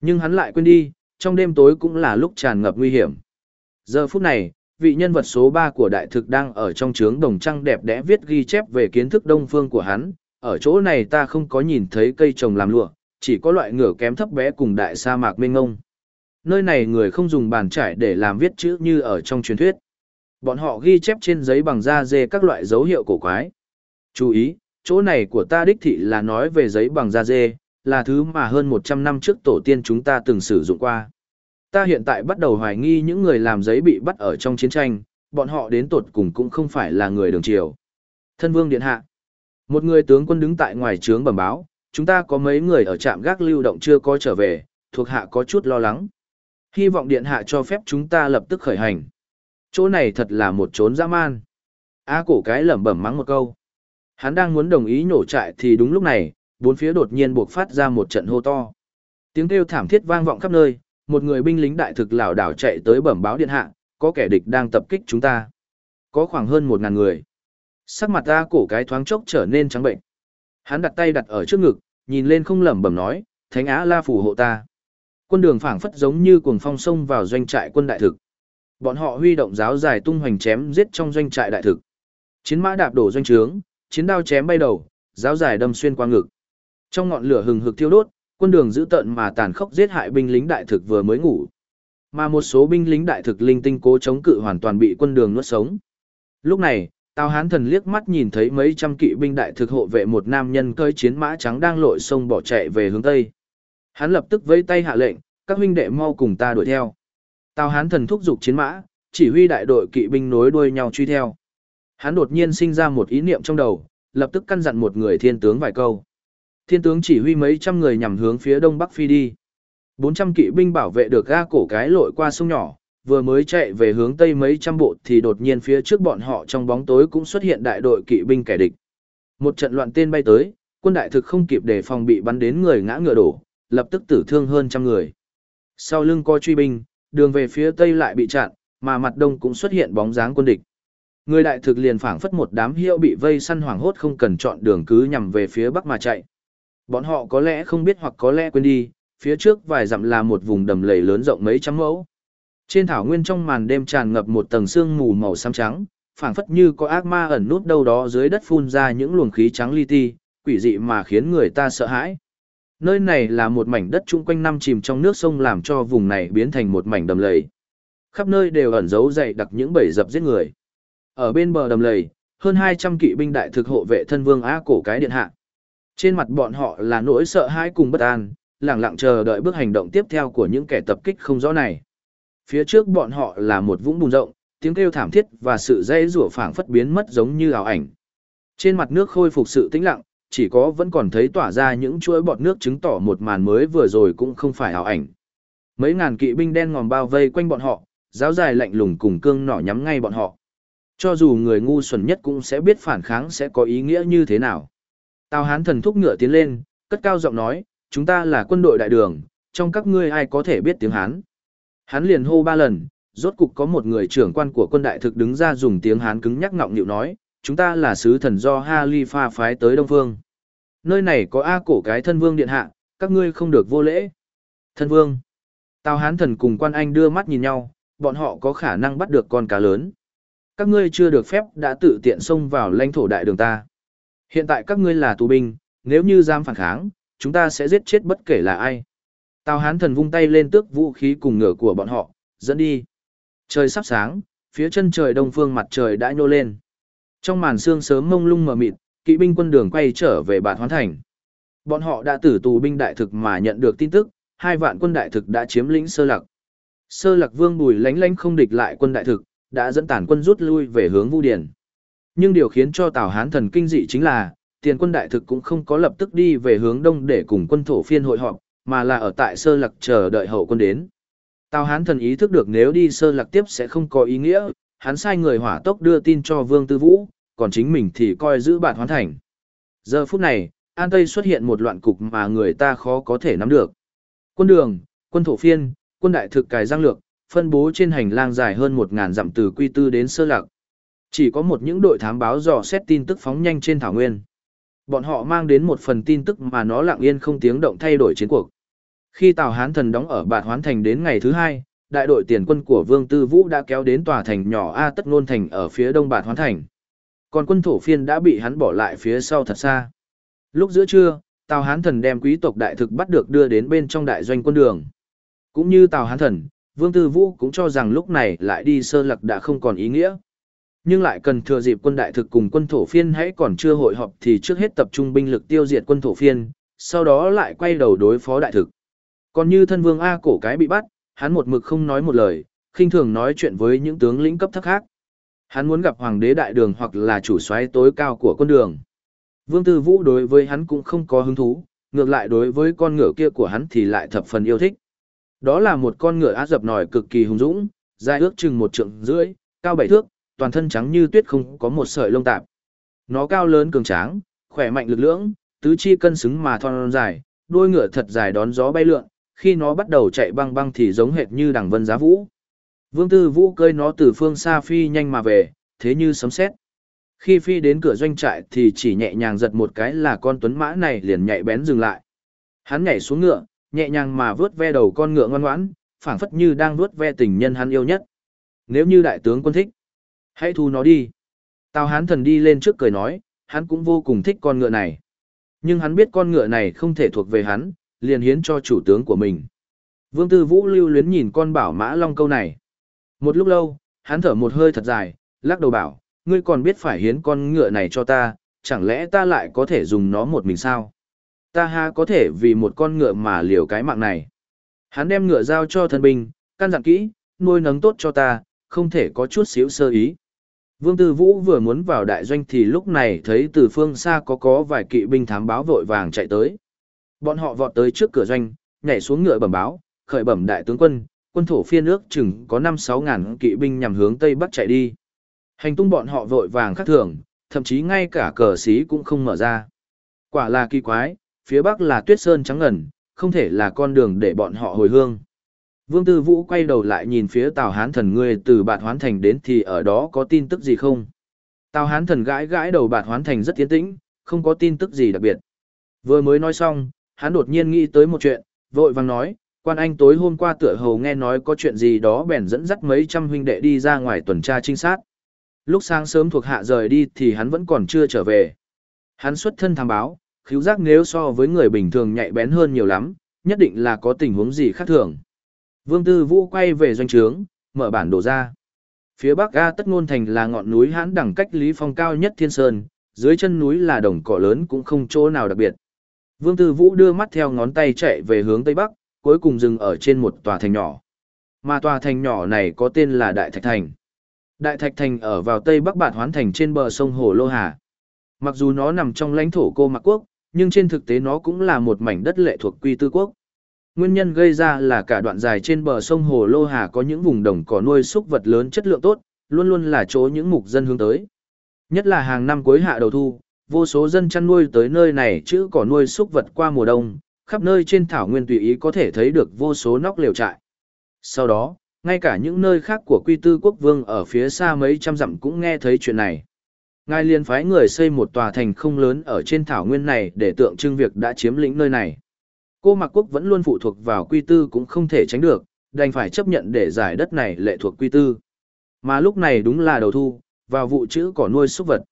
Nhưng hắn lại quên đi, trong đêm tối cũng là lúc tràn ngập nguy hiểm. Giờ phút này, vị nhân vật số 3 của đại thực đang ở trong trướng đồng trăng đẹp đẽ viết ghi chép về kiến thức đông phương của hắn. Ở chỗ này ta không có nhìn thấy cây trồng làm lụa, chỉ có loại ngựa kém thấp bé cùng đại sa mạc mênh ngông. Nơi này người không dùng bàn trải để làm viết chữ như ở trong truyền thuyết. Bọn họ ghi chép trên giấy bằng da dê các loại dấu hiệu cổ quái. Chú ý, chỗ này của ta đích thị là nói về giấy bằng da dê, là thứ mà hơn 100 năm trước tổ tiên chúng ta từng sử dụng qua. Ta hiện tại bắt đầu hoài nghi những người làm giấy bị bắt ở trong chiến tranh, bọn họ đến tột cùng cũng không phải là người đường triều. Thân vương điện hạ. Một người tướng quân đứng tại ngoài trướng bẩm báo, chúng ta có mấy người ở trạm gác lưu động chưa có trở về, thuộc hạ có chút lo lắng. Hy vọng điện hạ cho phép chúng ta lập tức khởi hành. Chỗ này thật là một chốn dã man. A cổ cái lẩm bẩm mắng một câu. Hắn đang muốn đồng ý nổ trại thì đúng lúc này, bốn phía đột nhiên buộc phát ra một trận hô to. Tiếng kêu thảm thiết vang vọng khắp nơi, một người binh lính đại thực lảo đảo chạy tới bẩm báo điện hạ, có kẻ địch đang tập kích chúng ta. Có khoảng hơn một ngàn người. Sắc mặt A cổ cái thoáng chốc trở nên trắng bệnh. Hắn đặt tay đặt ở trước ngực, nhìn lên không lẩm bẩm nói, Thánh Á La phù hộ ta. Quân đường phảng phất giống như cuồng phong sông vào doanh trại quân đại thực. Bọn họ huy động giáo dài tung hoành chém giết trong doanh trại đại thực. Chiến mã đạp đổ doanh trướng, chiến đao chém bay đầu, giáo dài đâm xuyên qua ngực. Trong ngọn lửa hừng hực thiêu đốt, quân đường giữ tận mà tàn khốc giết hại binh lính đại thực vừa mới ngủ. Mà một số binh lính đại thực linh tinh cố chống cự hoàn toàn bị quân đường nuốt sống. Lúc này, Tào Hán Thần liếc mắt nhìn thấy mấy trăm kỵ binh đại thực hộ vệ một nam nhân cơi chiến mã trắng đang lội sông bỏ chạy về hướng tây. Hắn lập tức vẫy tay hạ lệnh, các huynh đệ mau cùng ta đuổi theo. Tào Hán thần thúc giục chiến mã, chỉ huy đại đội kỵ binh nối đuôi nhau truy theo. Hắn đột nhiên sinh ra một ý niệm trong đầu, lập tức căn dặn một người thiên tướng vài câu. Thiên tướng chỉ huy mấy trăm người nhằm hướng phía đông bắc phi đi. 400 kỵ binh bảo vệ được ga cổ cái lội qua sông nhỏ, vừa mới chạy về hướng tây mấy trăm bộ thì đột nhiên phía trước bọn họ trong bóng tối cũng xuất hiện đại đội kỵ binh kẻ địch. Một trận loạn tên bay tới, quân đại thực không kịp để phòng bị bắn đến người ngã ngựa đổ, lập tức tử thương hơn trăm người. Sau lưng có truy binh, đường về phía tây lại bị chặn, mà mặt đông cũng xuất hiện bóng dáng quân địch. Người đại thực liền phảng phất một đám hiệu bị vây săn hoảng hốt không cần chọn đường cứ nhằm về phía bắc mà chạy. Bọn họ có lẽ không biết hoặc có lẽ quên đi, phía trước vài dặm là một vùng đầm lầy lớn rộng mấy trăm mẫu. Trên thảo nguyên trong màn đêm tràn ngập một tầng sương mù màu xám trắng, phảng phất như có ác ma ẩn nút đâu đó dưới đất phun ra những luồng khí trắng li ti, quỷ dị mà khiến người ta sợ hãi. Nơi này là một mảnh đất chung quanh năm chìm trong nước sông làm cho vùng này biến thành một mảnh đầm lầy. Khắp nơi đều ẩn giấu dày đặc những bầy dập giết người. Ở bên bờ đầm lầy, hơn 200 kỵ binh đại thực hộ vệ thân vương á cổ cái điện hạ. Trên mặt bọn họ là nỗi sợ hãi cùng bất an, lặng lặng chờ đợi bước hành động tiếp theo của những kẻ tập kích không rõ này. Phía trước bọn họ là một vũng bùn rộng, tiếng kêu thảm thiết và sự dây rủa phảng phất biến mất giống như ảo ảnh. Trên mặt nước khôi phục sự tĩnh lặng, chỉ có vẫn còn thấy tỏa ra những chuỗi bọt nước chứng tỏ một màn mới vừa rồi cũng không phải ảo ảnh. Mấy ngàn kỵ binh đen ngòm bao vây quanh bọn họ, giáo dài lạnh lùng cùng cương nỏ nhắm ngay bọn họ. Cho dù người ngu xuẩn nhất cũng sẽ biết phản kháng sẽ có ý nghĩa như thế nào. Tào Hán thần thúc ngựa tiến lên, cất cao giọng nói, chúng ta là quân đội đại đường, trong các ngươi ai có thể biết tiếng Hán. Hắn liền hô ba lần, rốt cục có một người trưởng quan của quân đại thực đứng ra dùng tiếng Hán cứng nhắc ngọng nhịu nói, chúng ta là sứ thần do Halifa phái tới Đông Phương. Nơi này có A cổ cái thân vương điện hạ, các ngươi không được vô lễ. Thân vương. Tào Hán thần cùng quan anh đưa mắt nhìn nhau, bọn họ có khả năng bắt được con cá lớn. Các ngươi chưa được phép đã tự tiện xông vào lãnh thổ đại đường ta. Hiện tại các ngươi là tù binh, nếu như dám phản kháng, chúng ta sẽ giết chết bất kể là ai. Tào Hán thần vung tay lên tước vũ khí cùng ngựa của bọn họ, dẫn đi. Trời sắp sáng, phía chân trời đông phương mặt trời đã nhô lên. Trong màn sương sớm mông lung mờ mịt, kỵ binh quân đường quay trở về bản hoán thành. Bọn họ đã tử tù binh đại thực mà nhận được tin tức, hai vạn quân đại thực đã chiếm lĩnh sơ lạc. Sơ lạc vương bùi lánh lánh không địch lại quân đại thực, đã dẫn tản quân rút lui về hướng Vu Điền. Nhưng điều khiến cho Tào Hán thần kinh dị chính là, tiền quân đại thực cũng không có lập tức đi về hướng đông để cùng quân thổ phiên hội họp, mà là ở tại sơ lạc chờ đợi hậu quân đến. Tào Hán thần ý thức được nếu đi sơ lạc tiếp sẽ không có ý nghĩa, hắn sai người hỏa tốc đưa tin cho Vương Tư Vũ, còn chính mình thì coi giữ bạn hoán thành. Giờ phút này, An Tây xuất hiện một loạn cục mà người ta khó có thể nắm được. Quân đường, quân thổ phiên, quân đại thực cài giang lược, phân bố trên hành lang dài hơn 1.000 dặm từ Quy Tư đến Sơ Lạc. Chỉ có một những đội thám báo dò xét tin tức phóng nhanh trên thảo nguyên. Bọn họ mang đến một phần tin tức mà nó lặng yên không tiếng động thay đổi chiến cuộc. Khi Tào Hán Thần đóng ở Bạt Hoán Thành đến ngày thứ hai, đại đội tiền quân của Vương Tư Vũ đã kéo đến tòa thành nhỏ A Tất Nôn Thành ở phía đông Bạt Hoán Thành. Còn quân thổ phiên đã bị hắn bỏ lại phía sau thật xa. Lúc giữa trưa, Tào Hán Thần đem quý tộc đại thực bắt được đưa đến bên trong đại doanh quân đường. Cũng như Tào Hán Thần, Vương Tư Vũ cũng cho rằng lúc này lại đi sơ lặc đã không còn ý nghĩa. Nhưng lại cần thừa dịp quân đại thực cùng quân thổ phiên hãy còn chưa hội họp thì trước hết tập trung binh lực tiêu diệt quân thổ phiên, sau đó lại quay đầu đối phó đại thực. Còn như thân vương A cổ cái bị bắt, hắn một mực không nói một lời, khinh thường nói chuyện với những tướng lĩnh cấp thấp khác. Hắn muốn gặp hoàng đế đại đường hoặc là chủ soái tối cao của quân đường. Vương Tư Vũ đối với hắn cũng không có hứng thú, ngược lại đối với con ngựa kia của hắn thì lại thập phần yêu thích. Đó là một con ngựa á dập nòi cực kỳ hùng dũng, dài ước chừng một trượng rưỡi, cao bảy thước, toàn thân trắng như tuyết không có một sợi lông tạp. Nó cao lớn cường tráng, khỏe mạnh lực lưỡng, tứ chi cân xứng mà thon dài, đuôi ngựa thật dài đón gió bay lượn, khi nó bắt đầu chạy băng băng thì giống hệt như đằng vân giá vũ. Vương Tư Vũ cơi nó từ phương xa phi nhanh mà về, thế như sấm sét. Khi phi đến cửa doanh trại thì chỉ nhẹ nhàng giật một cái là con tuấn mã này liền nhạy bén dừng lại. Hắn nhảy xuống ngựa, nhẹ nhàng mà vướt ve đầu con ngựa ngoan ngoãn, phảng phất như đang vướt ve tình nhân hắn yêu nhất. Nếu như đại tướng quân thích, hãy thu nó đi. Tào hán thần đi lên trước cười nói, hắn cũng vô cùng thích con ngựa này. Nhưng hắn biết con ngựa này không thể thuộc về hắn, liền hiến cho chủ tướng của mình. Vương Tư Vũ lưu luyến nhìn con bảo mã long câu này. Một lúc lâu, hắn thở một hơi thật dài, lắc đầu bảo, ngươi còn biết phải hiến con ngựa này cho ta, chẳng lẽ ta lại có thể dùng nó một mình sao? Ta ha có thể vì một con ngựa mà liều cái mạng này. Hắn đem ngựa giao cho thân binh, căn dặn kỹ, nuôi nấng tốt cho ta, không thể có chút xíu sơ ý. Vương Tư Vũ vừa muốn vào đại doanh thì lúc này thấy từ phương xa có có vài kỵ binh thám báo vội vàng chạy tới. Bọn họ vọt tới trước cửa doanh, nhảy xuống ngựa bẩm báo, khởi bẩm đại tướng quân, quân thổ phiên ước chừng có 5-6 ngàn kỵ binh nhằm hướng tây bắc chạy đi. Hành tung bọn họ vội vàng khác thường, thậm chí ngay cả cờ xí cũng không mở ra. Quả là kỳ quái, phía bắc là tuyết sơn trắng ngần, không thể là con đường để bọn họ hồi hương. Vương Tư Vũ quay đầu lại nhìn phía Tào Hán Thần ngươi từ Bạt Hoán Thành đến thì ở đó có tin tức gì không? Tào Hán Thần gãi gãi đầu Bạt Hoán Thành rất tiến tĩnh, không có tin tức gì đặc biệt. Vừa mới nói xong, hắn đột nhiên nghĩ tới một chuyện, vội vàng nói, quan anh tối hôm qua tựa hồ nghe nói có chuyện gì đó bèn dẫn dắt mấy trăm huynh đệ đi ra ngoài tuần tra trinh sát. Lúc sáng sớm thuộc hạ rời đi thì hắn vẫn còn chưa trở về. Hắn xuất thân tham báo, khíu giác nếu so với người bình thường nhạy bén hơn nhiều lắm, nhất định là có tình huống gì khác thường. Vương Tư Vũ quay về doanh trướng, mở bản đồ ra. Phía bắc A Tất Ngôn Thành là ngọn núi hãn đẳng cách Lý Phong cao nhất thiên sơn, dưới chân núi là đồng cỏ lớn cũng không chỗ nào đặc biệt. Vương Tư Vũ đưa mắt theo ngón tay chạy về hướng tây bắc, cuối cùng dừng ở trên một tòa thành nhỏ. Mà tòa thành nhỏ này có tên là Đại Thạch Thành. Đại Thạch Thành ở vào tây bắc bản hoán thành trên bờ sông Hồ Lô Hà. Mặc dù nó nằm trong lãnh thổ cô Mạc Quốc, nhưng trên thực tế nó cũng là một mảnh đất lệ thuộc quy tư quốc. Nguyên nhân gây ra là cả đoạn dài trên bờ sông Hồ Lô Hà có những vùng đồng cỏ nuôi súc vật lớn chất lượng tốt, luôn luôn là chỗ những mục dân hướng tới. Nhất là hàng năm cuối hạ đầu thu, vô số dân chăn nuôi tới nơi này chứ cỏ nuôi súc vật qua mùa đông, khắp nơi trên thảo nguyên tùy ý có thể thấy được vô số nóc liều trại. Sau đó, ngay cả những nơi khác của quy tư quốc vương ở phía xa mấy trăm dặm cũng nghe thấy chuyện này. Ngài liền phái người xây một tòa thành không lớn ở trên thảo nguyên này để tượng trưng việc đã chiếm lĩnh nơi này. Cô Mạc Quốc vẫn luôn phụ thuộc vào quy tư cũng không thể tránh được, đành phải chấp nhận để giải đất này lệ thuộc quy tư. Mà lúc này đúng là đầu thu, vào vụ chữ cỏ nuôi súc vật.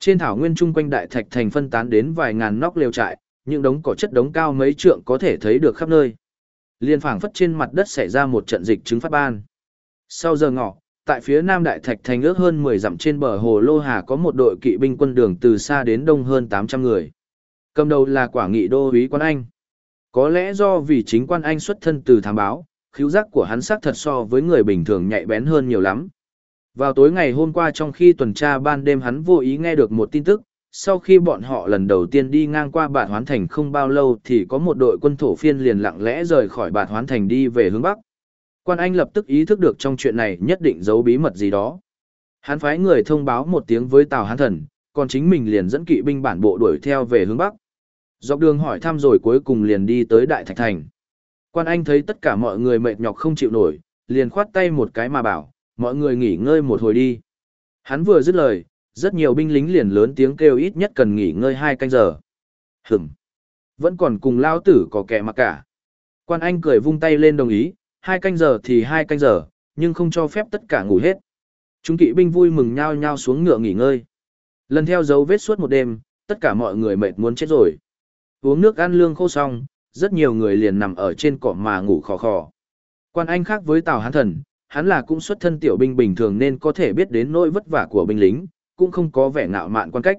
Trên thảo nguyên chung quanh đại thạch thành phân tán đến vài ngàn nóc lều trại, những đống cỏ chất đống cao mấy trượng có thể thấy được khắp nơi. Liên phảng phất trên mặt đất xảy ra một trận dịch chứng phát ban. Sau giờ ngọ, tại phía nam đại thạch thành ước hơn 10 dặm trên bờ hồ Lô Hà có một đội kỵ binh quân đường từ xa đến đông hơn 800 người. Cầm đầu là quả nghị đô úy Quán Anh. Có lẽ do vì chính quan Anh xuất thân từ thám báo, khiếu giác của hắn sắc thật so với người bình thường nhạy bén hơn nhiều lắm. Vào tối ngày hôm qua trong khi tuần tra ban đêm hắn vô ý nghe được một tin tức, sau khi bọn họ lần đầu tiên đi ngang qua bạt hoán thành không bao lâu thì có một đội quân thổ phiên liền lặng lẽ rời khỏi bạt hoán thành đi về hướng bắc. Quan Anh lập tức ý thức được trong chuyện này nhất định giấu bí mật gì đó. Hắn phái người thông báo một tiếng với Tào Hán Thần, còn chính mình liền dẫn kỵ binh bản bộ đuổi theo về hướng bắc. Dọc đường hỏi thăm rồi cuối cùng liền đi tới Đại Thạch Thành. Quan Anh thấy tất cả mọi người mệt nhọc không chịu nổi, liền khoát tay một cái mà bảo, mọi người nghỉ ngơi một hồi đi. Hắn vừa dứt lời, rất nhiều binh lính liền lớn tiếng kêu ít nhất cần nghỉ ngơi hai canh giờ. Hửm! Vẫn còn cùng lao tử có kẻ mặc cả. Quan Anh cười vung tay lên đồng ý, hai canh giờ thì hai canh giờ, nhưng không cho phép tất cả ngủ hết. Chúng kỵ binh vui mừng nhao nhao xuống ngựa nghỉ ngơi. Lần theo dấu vết suốt một đêm, tất cả mọi người mệt muốn chết rồi. Uống nước ăn lương khô xong, rất nhiều người liền nằm ở trên cỏ mà ngủ khò khò. Quan Anh khác với Tào Hán Thần, hắn là cũng xuất thân tiểu binh bình thường nên có thể biết đến nỗi vất vả của binh lính, cũng không có vẻ ngạo mạn quan cách.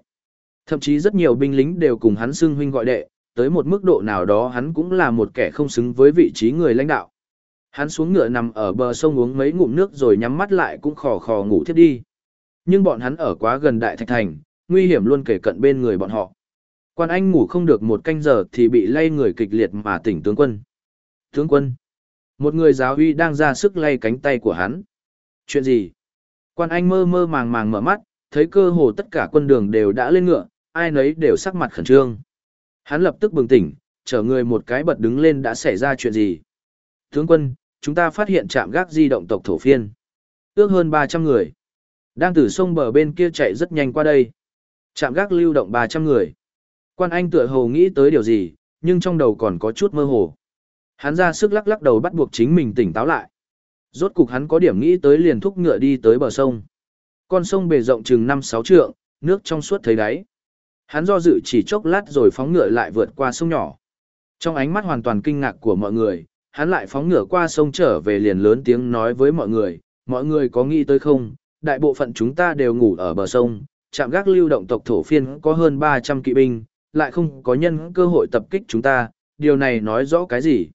Thậm chí rất nhiều binh lính đều cùng hắn xưng huynh gọi đệ, tới một mức độ nào đó hắn cũng là một kẻ không xứng với vị trí người lãnh đạo. Hắn xuống ngựa nằm ở bờ sông uống mấy ngụm nước rồi nhắm mắt lại cũng khò khò ngủ thiếp đi. Nhưng bọn hắn ở quá gần đại thạch thành, nguy hiểm luôn kể cận bên người bọn họ. Quan Anh ngủ không được một canh giờ thì bị lay người kịch liệt mà tỉnh tướng quân. Tướng quân. Một người giáo huy đang ra sức lay cánh tay của hắn. Chuyện gì? Quan Anh mơ mơ màng màng mở mắt, thấy cơ hồ tất cả quân đường đều đã lên ngựa, ai nấy đều sắc mặt khẩn trương. Hắn lập tức bừng tỉnh, chở người một cái bật đứng lên đã xảy ra chuyện gì. Tướng quân, chúng ta phát hiện trạm gác di động tộc thổ phiên. Ước hơn 300 người. Đang từ sông bờ bên kia chạy rất nhanh qua đây. Trạm gác lưu động 300 người. Quan Anh tựa hồ nghĩ tới điều gì, nhưng trong đầu còn có chút mơ hồ. Hắn ra sức lắc lắc đầu bắt buộc chính mình tỉnh táo lại. Rốt cục hắn có điểm nghĩ tới liền thúc ngựa đi tới bờ sông. Con sông bề rộng chừng 5-6 trượng, nước trong suốt thấy đáy. Hắn do dự chỉ chốc lát rồi phóng ngựa lại vượt qua sông nhỏ. Trong ánh mắt hoàn toàn kinh ngạc của mọi người, hắn lại phóng ngựa qua sông trở về liền lớn tiếng nói với mọi người, mọi người có nghĩ tới không, đại bộ phận chúng ta đều ngủ ở bờ sông, trạm gác lưu động tộc thổ phiên có hơn 300 kỵ binh, lại không có nhân cơ hội tập kích chúng ta, điều này nói rõ cái gì?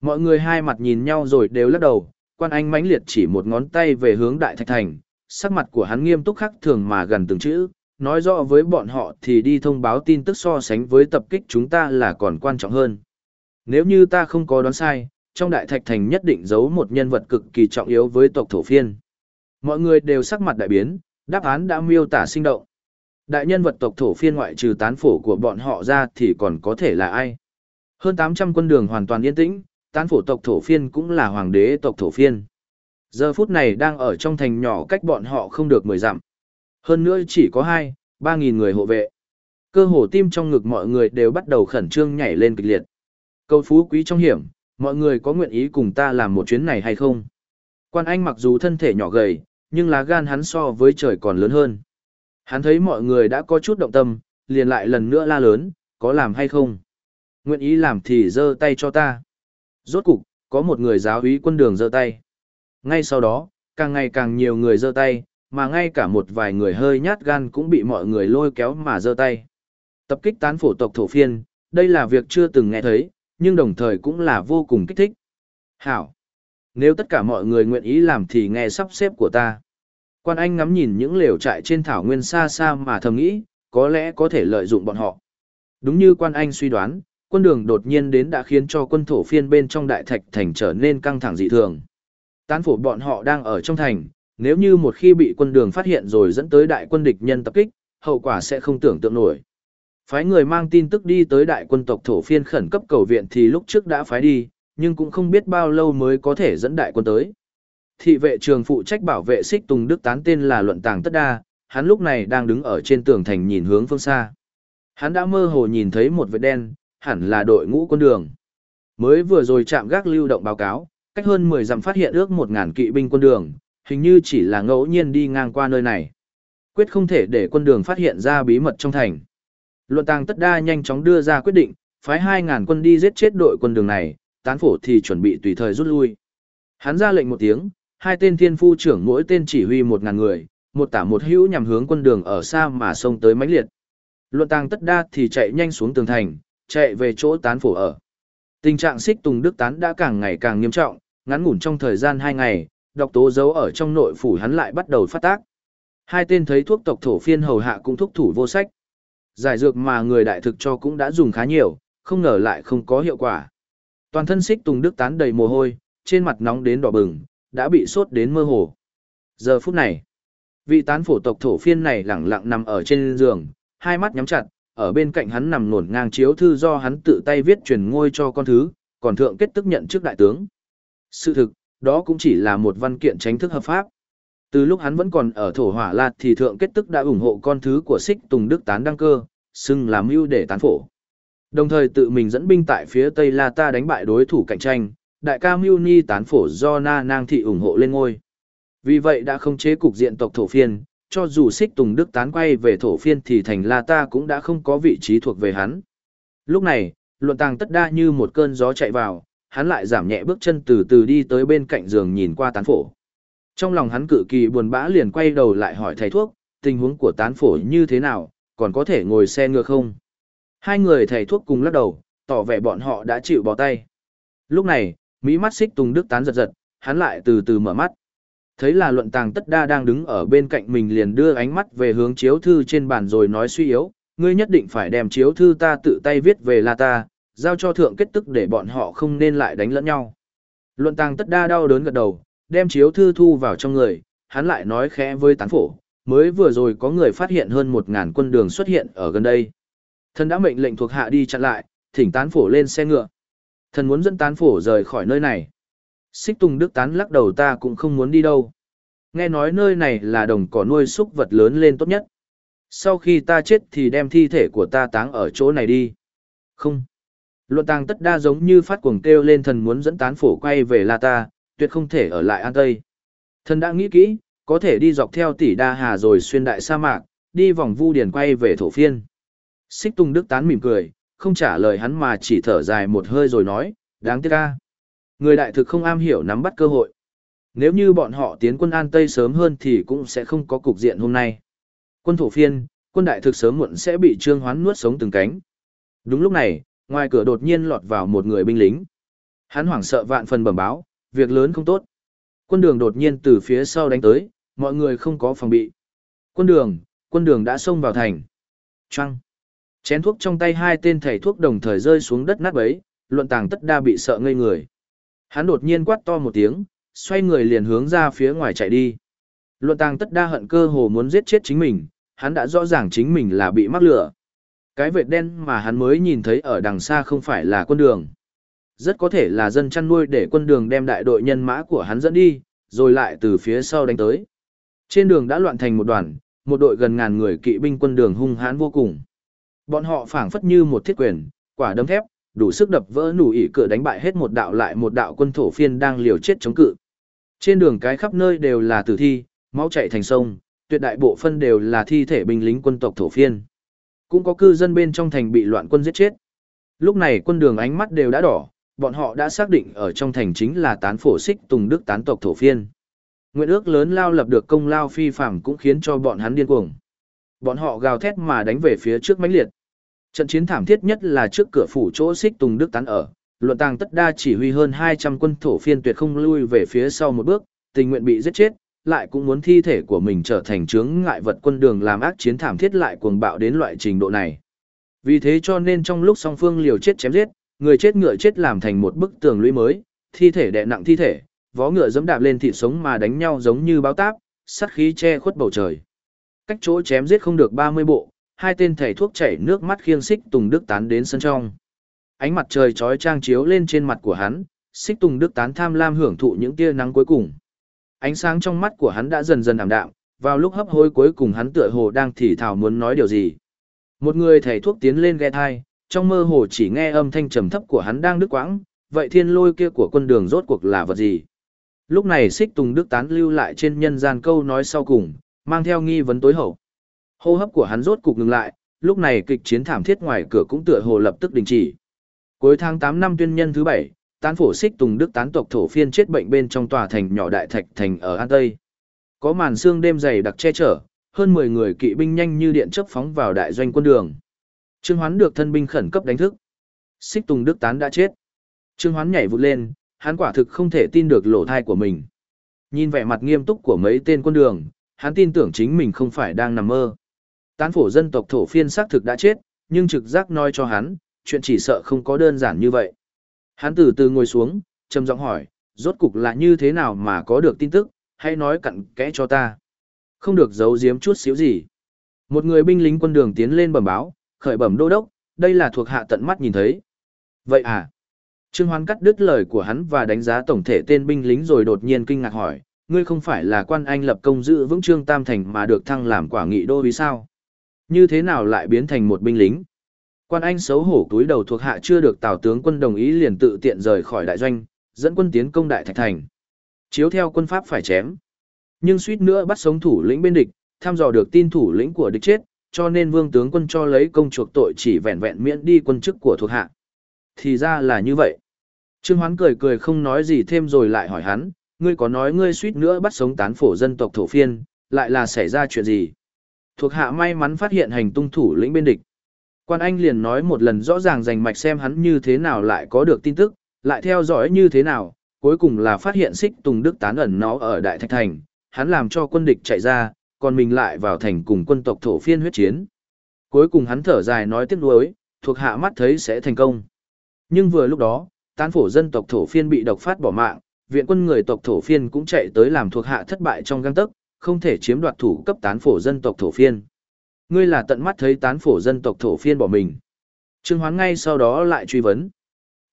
Mọi người hai mặt nhìn nhau rồi đều lắc đầu, quan anh mãnh liệt chỉ một ngón tay về hướng đại thạch thành, sắc mặt của hắn nghiêm túc khắc thường mà gần từng chữ, nói rõ với bọn họ thì đi thông báo tin tức so sánh với tập kích chúng ta là còn quan trọng hơn. Nếu như ta không có đoán sai, trong đại thạch thành nhất định giấu một nhân vật cực kỳ trọng yếu với tộc thổ phiên. Mọi người đều sắc mặt đại biến, đáp án đã miêu tả sinh động. Đại nhân vật tộc thổ phiên ngoại trừ tán phổ của bọn họ ra thì còn có thể là ai? Hơn 800 quân đường hoàn toàn yên tĩnh, tán phổ tộc thổ phiên cũng là hoàng đế tộc thổ phiên. Giờ phút này đang ở trong thành nhỏ cách bọn họ không được mười dặm. Hơn nữa chỉ có hai, ba nghìn người hộ vệ. Cơ hồ tim trong ngực mọi người đều bắt đầu khẩn trương nhảy lên kịch liệt. Câu phú quý trong hiểm, mọi người có nguyện ý cùng ta làm một chuyến này hay không? Quan Anh mặc dù thân thể nhỏ gầy, nhưng lá gan hắn so với trời còn lớn hơn. Hắn thấy mọi người đã có chút động tâm, liền lại lần nữa la lớn, có làm hay không? Nguyện ý làm thì giơ tay cho ta. Rốt cục, có một người giáo úy quân đường giơ tay. Ngay sau đó, càng ngày càng nhiều người giơ tay, mà ngay cả một vài người hơi nhát gan cũng bị mọi người lôi kéo mà giơ tay. Tập kích tán phổ tộc thổ phiên, đây là việc chưa từng nghe thấy, nhưng đồng thời cũng là vô cùng kích thích. Hảo! Nếu tất cả mọi người nguyện ý làm thì nghe sắp xếp của ta. Quan Anh ngắm nhìn những lều trại trên thảo nguyên xa xa mà thầm nghĩ, có lẽ có thể lợi dụng bọn họ. Đúng như Quan Anh suy đoán, quân đường đột nhiên đến đã khiến cho quân thổ phiên bên trong đại thạch thành trở nên căng thẳng dị thường. Tán phổ bọn họ đang ở trong thành, nếu như một khi bị quân đường phát hiện rồi dẫn tới đại quân địch nhân tập kích, hậu quả sẽ không tưởng tượng nổi. Phái người mang tin tức đi tới đại quân tộc thổ phiên khẩn cấp cầu viện thì lúc trước đã phái đi, nhưng cũng không biết bao lâu mới có thể dẫn đại quân tới. Thị vệ trường phụ trách bảo vệ xích Tùng Đức tán tên là Luận Tàng Tất Đa, hắn lúc này đang đứng ở trên tường thành nhìn hướng phương xa. Hắn đã mơ hồ nhìn thấy một vệt đen, hẳn là đội ngũ quân đường. Mới vừa rồi chạm gác lưu động báo cáo, cách hơn 10 dặm phát hiện ước một ngàn kỵ binh quân đường, hình như chỉ là ngẫu nhiên đi ngang qua nơi này. Quyết không thể để quân đường phát hiện ra bí mật trong thành. Luận tàng tất đa nhanh chóng đưa ra quyết định, phái hai ngàn quân đi giết chết đội quân đường này, tán phổ thì chuẩn bị tùy thời rút lui. Hắn ra lệnh một tiếng, hai tên thiên phu trưởng mỗi tên chỉ huy một ngàn người, một tả một hữu nhằm hướng quân đường ở xa mà xông tới mãnh liệt. Luận tàng tất đa thì chạy nhanh xuống tường thành, chạy về chỗ tán phổ ở. Tình trạng xích tùng đức tán đã càng ngày càng nghiêm trọng, ngắn ngủn trong thời gian hai ngày, độc tố giấu ở trong nội phủ hắn lại bắt đầu phát tác. Hai tên thấy thuốc tộc thổ phiên hầu hạ cũng thúc thủ vô sách. Giải dược mà người đại thực cho cũng đã dùng khá nhiều, không ngờ lại không có hiệu quả. Toàn thân xích tùng đức tán đầy mồ hôi, trên mặt nóng đến đỏ bừng, đã bị sốt đến mơ hồ. Giờ phút này, vị tán phổ tộc thổ phiên này lẳng lặng nằm ở trên giường, hai mắt nhắm chặt, ở bên cạnh hắn nằm nổn ngang chiếu thư do hắn tự tay viết truyền ngôi cho con thứ, còn thượng kết tức nhận trước đại tướng. Sự thực, đó cũng chỉ là một văn kiện tránh thức hợp pháp. Từ lúc hắn vẫn còn ở thổ hỏa lạt thì thượng kết tức đã ủng hộ con thứ của xích Tùng Đức tán đăng cơ, xưng làm mưu để tán phổ. Đồng thời tự mình dẫn binh tại phía Tây La Ta đánh bại đối thủ cạnh tranh, đại ca mưu ni tán phổ do Na Nang Thị ủng hộ lên ngôi. Vì vậy đã không chế cục diện tộc thổ phiên, cho dù xích Tùng Đức tán quay về thổ phiên thì thành La Ta cũng đã không có vị trí thuộc về hắn. Lúc này, luận tàng tất đa như một cơn gió chạy vào, hắn lại giảm nhẹ bước chân từ từ đi tới bên cạnh giường nhìn qua tán phổ. Trong lòng hắn cự kỳ buồn bã liền quay đầu lại hỏi thầy thuốc, tình huống của tán phổ như thế nào, còn có thể ngồi xe ngựa không? Hai người thầy thuốc cùng lắc đầu, tỏ vẻ bọn họ đã chịu bỏ tay. Lúc này, mỹ mắt xích tùng đức tán giật giật, hắn lại từ từ mở mắt. Thấy là luận tàng tất đa đang đứng ở bên cạnh mình liền đưa ánh mắt về hướng chiếu thư trên bàn rồi nói suy yếu, ngươi nhất định phải đem chiếu thư ta tự tay viết về La ta, giao cho thượng kết tức để bọn họ không nên lại đánh lẫn nhau. Luận tàng tất đa đau đớn gật đầu, đem chiếu thư thu vào trong người, hắn lại nói khẽ với tán phổ, mới vừa rồi có người phát hiện hơn một ngàn quân đường xuất hiện ở gần đây. thân đã mệnh lệnh thuộc hạ đi chặn lại, thỉnh tán phổ lên xe ngựa. Thần muốn dẫn tán phổ rời khỏi nơi này. Xích Tùng Đức tán lắc đầu ta cũng không muốn đi đâu. Nghe nói nơi này là đồng cỏ nuôi súc vật lớn lên tốt nhất. Sau khi ta chết thì đem thi thể của ta táng ở chỗ này đi. Không. Luận tàng tất đa giống như phát cuồng kêu lên thần muốn dẫn tán phổ quay về La Ta, tuyệt không thể ở lại An Tây. Thần đã nghĩ kỹ, có thể đi dọc theo tỷ đa hà rồi xuyên đại sa mạc, đi vòng vu điền quay về thổ phiên. Xích Tùng Đức tán mỉm cười, không trả lời hắn mà chỉ thở dài một hơi rồi nói, đáng tiếc ca. Người đại thực không am hiểu nắm bắt cơ hội. Nếu như bọn họ tiến quân An Tây sớm hơn thì cũng sẽ không có cục diện hôm nay. Quân thổ phiên, quân đại thực sớm muộn sẽ bị trương hoán nuốt sống từng cánh. Đúng lúc này, ngoài cửa đột nhiên lọt vào một người binh lính. Hắn hoảng sợ vạn phần bẩm báo, việc lớn không tốt. Quân đường đột nhiên từ phía sau đánh tới, mọi người không có phòng bị. Quân đường, quân đường đã xông vào thành. Trăng. Chén thuốc trong tay hai tên thầy thuốc đồng thời rơi xuống đất nát bấy, luận tàng tất đa bị sợ ngây người. Hắn đột nhiên quát to một tiếng, xoay người liền hướng ra phía ngoài chạy đi. Luận tàng tất đa hận cơ hồ muốn giết chết chính mình, hắn đã rõ ràng chính mình là bị mắc lửa. Cái vệt đen mà hắn mới nhìn thấy ở đằng xa không phải là quân đường. Rất có thể là dân chăn nuôi để quân đường đem đại đội nhân mã của hắn dẫn đi, rồi lại từ phía sau đánh tới. Trên đường đã loạn thành một đoàn, một đội gần ngàn người kỵ binh quân đường hung hãn vô cùng. Bọn họ phảng phất như một thiết quyền, quả đấm thép, đủ sức đập vỡ nủ ỉ cửa đánh bại hết một đạo lại một đạo quân thổ phiên đang liều chết chống cự. Trên đường cái khắp nơi đều là tử thi, máu chảy thành sông, tuyệt đại bộ phân đều là thi thể binh lính quân tộc thổ phiên. Cũng có cư dân bên trong thành bị loạn quân giết chết. Lúc này quân đường ánh mắt đều đã đỏ, bọn họ đã xác định ở trong thành chính là tán phổ xích tùng đức tán tộc thổ phiên. Nguyện ước lớn lao lập được công lao phi phạm cũng khiến cho bọn hắn điên cuồng. Bọn họ gào thét mà đánh về phía trước mãnh liệt. Trận chiến thảm thiết nhất là trước cửa phủ chỗ xích tùng đức tán ở, luận tàng tất đa chỉ huy hơn 200 quân thổ phiên tuyệt không lui về phía sau một bước, tình nguyện bị giết chết, lại cũng muốn thi thể của mình trở thành chướng ngại vật quân đường làm ác chiến thảm thiết lại cuồng bạo đến loại trình độ này. Vì thế cho nên trong lúc song phương liều chết chém giết, người chết ngựa chết làm thành một bức tường lũy mới, thi thể đè nặng thi thể, vó ngựa dẫm đạp lên thịt sống mà đánh nhau giống như báo táp, sát khí che khuất bầu trời. Cách chỗ chém giết không được 30 bộ, hai tên thầy thuốc chảy nước mắt khiêng xích Tùng Đức tán đến sân trong. Ánh mặt trời chói trang chiếu lên trên mặt của hắn, xích Tùng Đức tán tham lam hưởng thụ những tia nắng cuối cùng. Ánh sáng trong mắt của hắn đã dần dần ảm đạm, vào lúc hấp hối cuối cùng hắn tựa hồ đang thì thào muốn nói điều gì. Một người thầy thuốc tiến lên ghe thai, trong mơ hồ chỉ nghe âm thanh trầm thấp của hắn đang đứt quãng, vậy thiên lôi kia của quân đường rốt cuộc là vật gì? Lúc này xích tùng đức tán lưu lại trên nhân gian câu nói sau cùng, mang theo nghi vấn tối hậu. Hô hấp của hắn rốt cục ngừng lại, lúc này kịch chiến thảm thiết ngoài cửa cũng tựa hồ lập tức đình chỉ. Cuối tháng 8 năm tuyên nhân thứ bảy, tán phổ xích tùng đức tán tộc thổ phiên chết bệnh bên trong tòa thành nhỏ đại thạch thành ở An Tây. Có màn sương đêm dày đặc che chở, hơn 10 người kỵ binh nhanh như điện chớp phóng vào đại doanh quân đường. Trương Hoán được thân binh khẩn cấp đánh thức. Xích Tùng Đức Tán đã chết. Trương Hoán nhảy vụt lên, hắn quả thực không thể tin được lỗ thai của mình. Nhìn vẻ mặt nghiêm túc của mấy tên quân đường, hắn tin tưởng chính mình không phải đang nằm mơ. Tán phổ dân tộc thổ phiên xác thực đã chết, nhưng trực giác nói cho hắn, chuyện chỉ sợ không có đơn giản như vậy. Hắn từ từ ngồi xuống, trầm giọng hỏi, rốt cục là như thế nào mà có được tin tức, hãy nói cặn kẽ cho ta. Không được giấu giếm chút xíu gì. Một người binh lính quân đường tiến lên bẩm báo, khởi bẩm đô đốc, đây là thuộc hạ tận mắt nhìn thấy. Vậy à? Trương Hoán cắt đứt lời của hắn và đánh giá tổng thể tên binh lính rồi đột nhiên kinh ngạc hỏi, ngươi không phải là quan anh lập công giữ vững trương tam thành mà được thăng làm quả nghị đô vì sao? Như thế nào lại biến thành một binh lính? Quan anh xấu hổ túi đầu thuộc hạ chưa được tào tướng quân đồng ý liền tự tiện rời khỏi đại doanh, dẫn quân tiến công đại thạch thành. Chiếu theo quân pháp phải chém. Nhưng suýt nữa bắt sống thủ lĩnh bên địch, thăm dò được tin thủ lĩnh của địch chết, cho nên vương tướng quân cho lấy công chuộc tội chỉ vẹn vẹn miễn đi quân chức của thuộc hạ. Thì ra là như vậy. Trương Hoán cười cười không nói gì thêm rồi lại hỏi hắn, ngươi có nói ngươi suýt nữa bắt sống tán phổ dân tộc thổ phiên, lại là xảy ra chuyện gì? Thuộc hạ may mắn phát hiện hành tung thủ lĩnh bên địch. Quan Anh liền nói một lần rõ ràng rành mạch xem hắn như thế nào lại có được tin tức, lại theo dõi như thế nào, cuối cùng là phát hiện xích Tùng Đức tán ẩn nó ở Đại Thạch Thành, hắn làm cho quân địch chạy ra, còn mình lại vào thành cùng quân tộc thổ phiên huyết chiến. Cuối cùng hắn thở dài nói tiếc nuối, thuộc hạ mắt thấy sẽ thành công. Nhưng vừa lúc đó, tán phổ dân tộc thổ phiên bị độc phát bỏ mạng, viện quân người tộc thổ phiên cũng chạy tới làm thuộc hạ thất bại trong găng tấc, không thể chiếm đoạt thủ cấp tán phổ dân tộc thổ phiên. Ngươi là tận mắt thấy tán phổ dân tộc thổ phiên bỏ mình. Trương Hoán ngay sau đó lại truy vấn.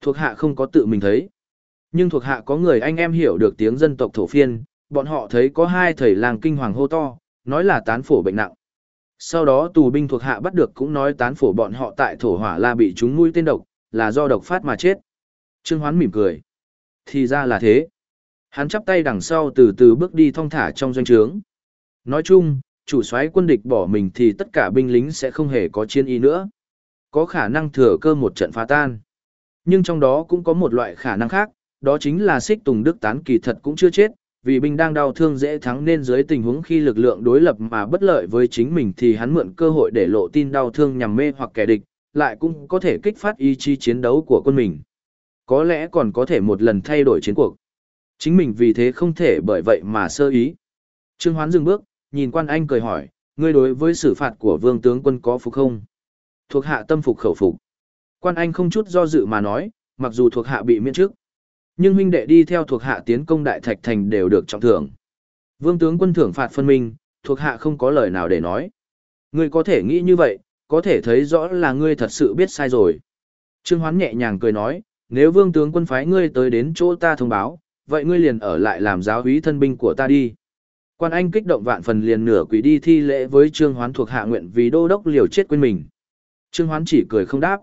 Thuộc hạ không có tự mình thấy. Nhưng thuộc hạ có người anh em hiểu được tiếng dân tộc thổ phiên, bọn họ thấy có hai thầy làng kinh hoàng hô to, nói là tán phổ bệnh nặng. Sau đó tù binh thuộc hạ bắt được cũng nói tán phổ bọn họ tại thổ hỏa la bị chúng nuôi tên độc, là do độc phát mà chết. Trương Hoán mỉm cười. Thì ra là thế. Hắn chắp tay đằng sau từ từ bước đi thong thả trong doanh trướng. Nói chung, chủ soái quân địch bỏ mình thì tất cả binh lính sẽ không hề có chiến ý nữa. Có khả năng thừa cơ một trận phá tan. Nhưng trong đó cũng có một loại khả năng khác, đó chính là xích tùng đức tán kỳ thật cũng chưa chết, vì binh đang đau thương dễ thắng nên dưới tình huống khi lực lượng đối lập mà bất lợi với chính mình thì hắn mượn cơ hội để lộ tin đau thương nhằm mê hoặc kẻ địch, lại cũng có thể kích phát ý chí chiến đấu của quân mình. Có lẽ còn có thể một lần thay đổi chiến cuộc. Chính mình vì thế không thể bởi vậy mà sơ ý. Trương Hoán dừng bước, nhìn quan anh cười hỏi, ngươi đối với xử phạt của vương tướng quân có phục không? Thuộc hạ tâm phục khẩu phục. Quan anh không chút do dự mà nói, mặc dù thuộc hạ bị miễn chức. Nhưng huynh đệ đi theo thuộc hạ tiến công đại thạch thành đều được trọng thưởng. Vương tướng quân thưởng phạt phân minh, thuộc hạ không có lời nào để nói. Ngươi có thể nghĩ như vậy, có thể thấy rõ là ngươi thật sự biết sai rồi. Trương Hoán nhẹ nhàng cười nói, nếu vương tướng quân phái ngươi tới đến chỗ ta thông báo, vậy ngươi liền ở lại làm giáo úy thân binh của ta đi. Quan Anh kích động vạn phần liền nửa quỷ đi thi lễ với Trương Hoán thuộc hạ nguyện vì đô đốc liều chết quên mình. Trương Hoán chỉ cười không đáp.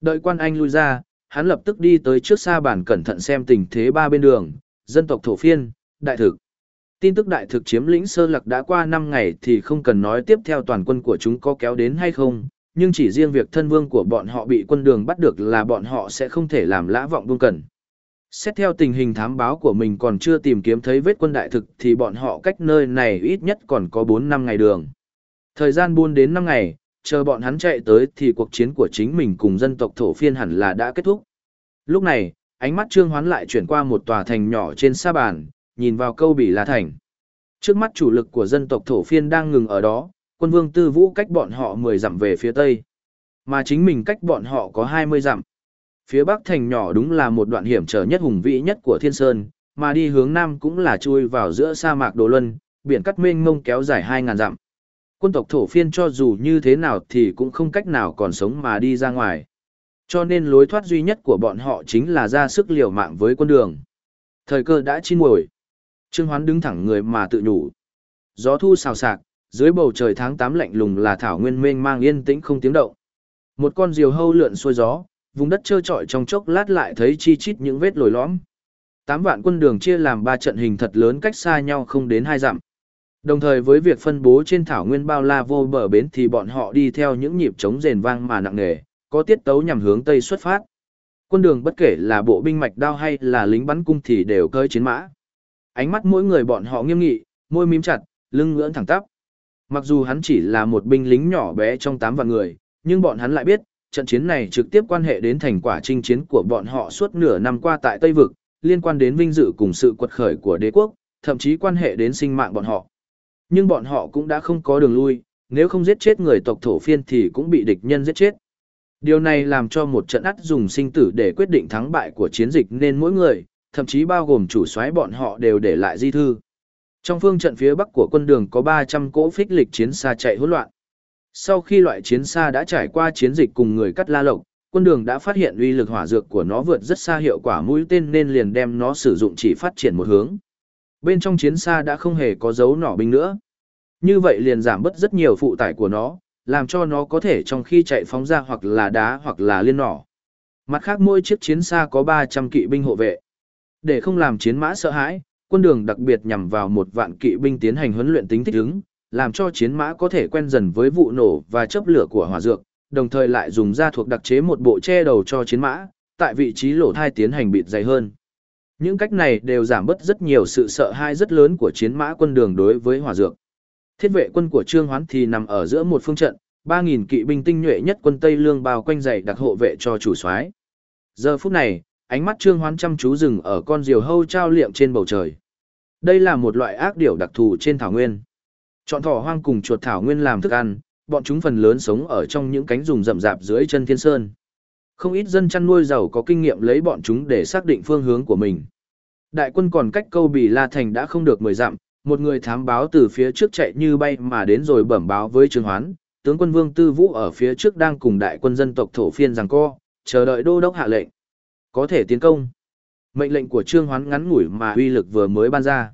Đợi Quan Anh lui ra, hắn lập tức đi tới trước xa bản cẩn thận xem tình thế ba bên đường, dân tộc thổ phiên, đại thực. Tin tức đại thực chiếm lĩnh sơ lạc đã qua 5 ngày thì không cần nói tiếp theo toàn quân của chúng có kéo đến hay không, nhưng chỉ riêng việc thân vương của bọn họ bị quân đường bắt được là bọn họ sẽ không thể làm lã vọng vương cần. Xét theo tình hình thám báo của mình còn chưa tìm kiếm thấy vết quân đại thực thì bọn họ cách nơi này ít nhất còn có 4 năm ngày đường. Thời gian buôn đến 5 ngày, chờ bọn hắn chạy tới thì cuộc chiến của chính mình cùng dân tộc thổ phiên hẳn là đã kết thúc. Lúc này, ánh mắt Trương Hoán lại chuyển qua một tòa thành nhỏ trên sa bàn, nhìn vào câu bỉ là thành. Trước mắt chủ lực của dân tộc thổ phiên đang ngừng ở đó, quân vương tư vũ cách bọn họ 10 dặm về phía tây. Mà chính mình cách bọn họ có 20 dặm. Phía bắc thành nhỏ đúng là một đoạn hiểm trở nhất hùng vĩ nhất của thiên sơn, mà đi hướng nam cũng là chui vào giữa sa mạc đồ luân, biển cắt mênh mông kéo dài 2.000 dặm. Quân tộc thổ phiên cho dù như thế nào thì cũng không cách nào còn sống mà đi ra ngoài. Cho nên lối thoát duy nhất của bọn họ chính là ra sức liều mạng với quân đường. Thời cơ đã chín muồi. Trương Hoán đứng thẳng người mà tự nhủ. Gió thu xào xạc, dưới bầu trời tháng 8 lạnh lùng là thảo nguyên mênh mang yên tĩnh không tiếng động. Một con diều hâu lượn xuôi gió, vùng đất trơ trọi trong chốc lát lại thấy chi chít những vết lồi lõm. Tám vạn quân đường chia làm ba trận hình thật lớn cách xa nhau không đến hai dặm. Đồng thời với việc phân bố trên thảo nguyên bao la vô bờ bến thì bọn họ đi theo những nhịp trống rền vang mà nặng nề, có tiết tấu nhằm hướng tây xuất phát. Quân đường bất kể là bộ binh mạch đao hay là lính bắn cung thì đều cơi chiến mã. Ánh mắt mỗi người bọn họ nghiêm nghị, môi mím chặt, lưng ngưỡng thẳng tắp. Mặc dù hắn chỉ là một binh lính nhỏ bé trong tám vạn người, nhưng bọn hắn lại biết, trận chiến này trực tiếp quan hệ đến thành quả chinh chiến của bọn họ suốt nửa năm qua tại Tây Vực, liên quan đến vinh dự cùng sự quật khởi của đế quốc, thậm chí quan hệ đến sinh mạng bọn họ. Nhưng bọn họ cũng đã không có đường lui, nếu không giết chết người tộc thổ phiên thì cũng bị địch nhân giết chết. Điều này làm cho một trận ắt dùng sinh tử để quyết định thắng bại của chiến dịch nên mỗi người, thậm chí bao gồm chủ soái bọn họ đều để lại di thư. Trong phương trận phía bắc của quân đường có 300 cỗ phích lịch chiến xa chạy hỗn loạn. Sau khi loại chiến xa đã trải qua chiến dịch cùng người cắt la lộc, quân đường đã phát hiện uy lực hỏa dược của nó vượt rất xa hiệu quả mũi tên nên liền đem nó sử dụng chỉ phát triển một hướng. Bên trong chiến xa đã không hề có dấu nỏ binh nữa. Như vậy liền giảm bớt rất nhiều phụ tải của nó, làm cho nó có thể trong khi chạy phóng ra hoặc là đá hoặc là liên nỏ. Mặt khác mỗi chiếc chiến xa có 300 kỵ binh hộ vệ. Để không làm chiến mã sợ hãi, quân đường đặc biệt nhằm vào một vạn kỵ binh tiến hành huấn luyện tính thích ứng, làm cho chiến mã có thể quen dần với vụ nổ và chớp lửa của hỏa dược, đồng thời lại dùng ra thuộc đặc chế một bộ che đầu cho chiến mã, tại vị trí lỗ thai tiến hành bịt dày hơn. Những cách này đều giảm bớt rất nhiều sự sợ hãi rất lớn của chiến mã quân đường đối với hỏa dược. Thiết vệ quân của Trương Hoán thì nằm ở giữa một phương trận, 3000 kỵ binh tinh nhuệ nhất quân Tây Lương bao quanh dày đặc hộ vệ cho chủ soái. Giờ phút này, ánh mắt Trương Hoán chăm chú dừng ở con diều hâu trao liệm trên bầu trời. Đây là một loại ác điểu đặc thù trên thảo nguyên. Chọn thỏ hoang cùng chuột thảo nguyên làm thức ăn, bọn chúng phần lớn sống ở trong những cánh rừng rậm rạp dưới chân thiên sơn. Không ít dân chăn nuôi giàu có kinh nghiệm lấy bọn chúng để xác định phương hướng của mình. Đại quân còn cách câu Bì La Thành đã không được 10 dặm, một người thám báo từ phía trước chạy như bay mà đến rồi bẩm báo với Trương Hoán, tướng quân Vương Tư Vũ ở phía trước đang cùng đại quân dân tộc thổ phiên giằng co, chờ đợi đô đốc hạ lệnh. Có thể tiến công. Mệnh lệnh của Trương Hoán ngắn ngủi mà uy lực vừa mới ban ra.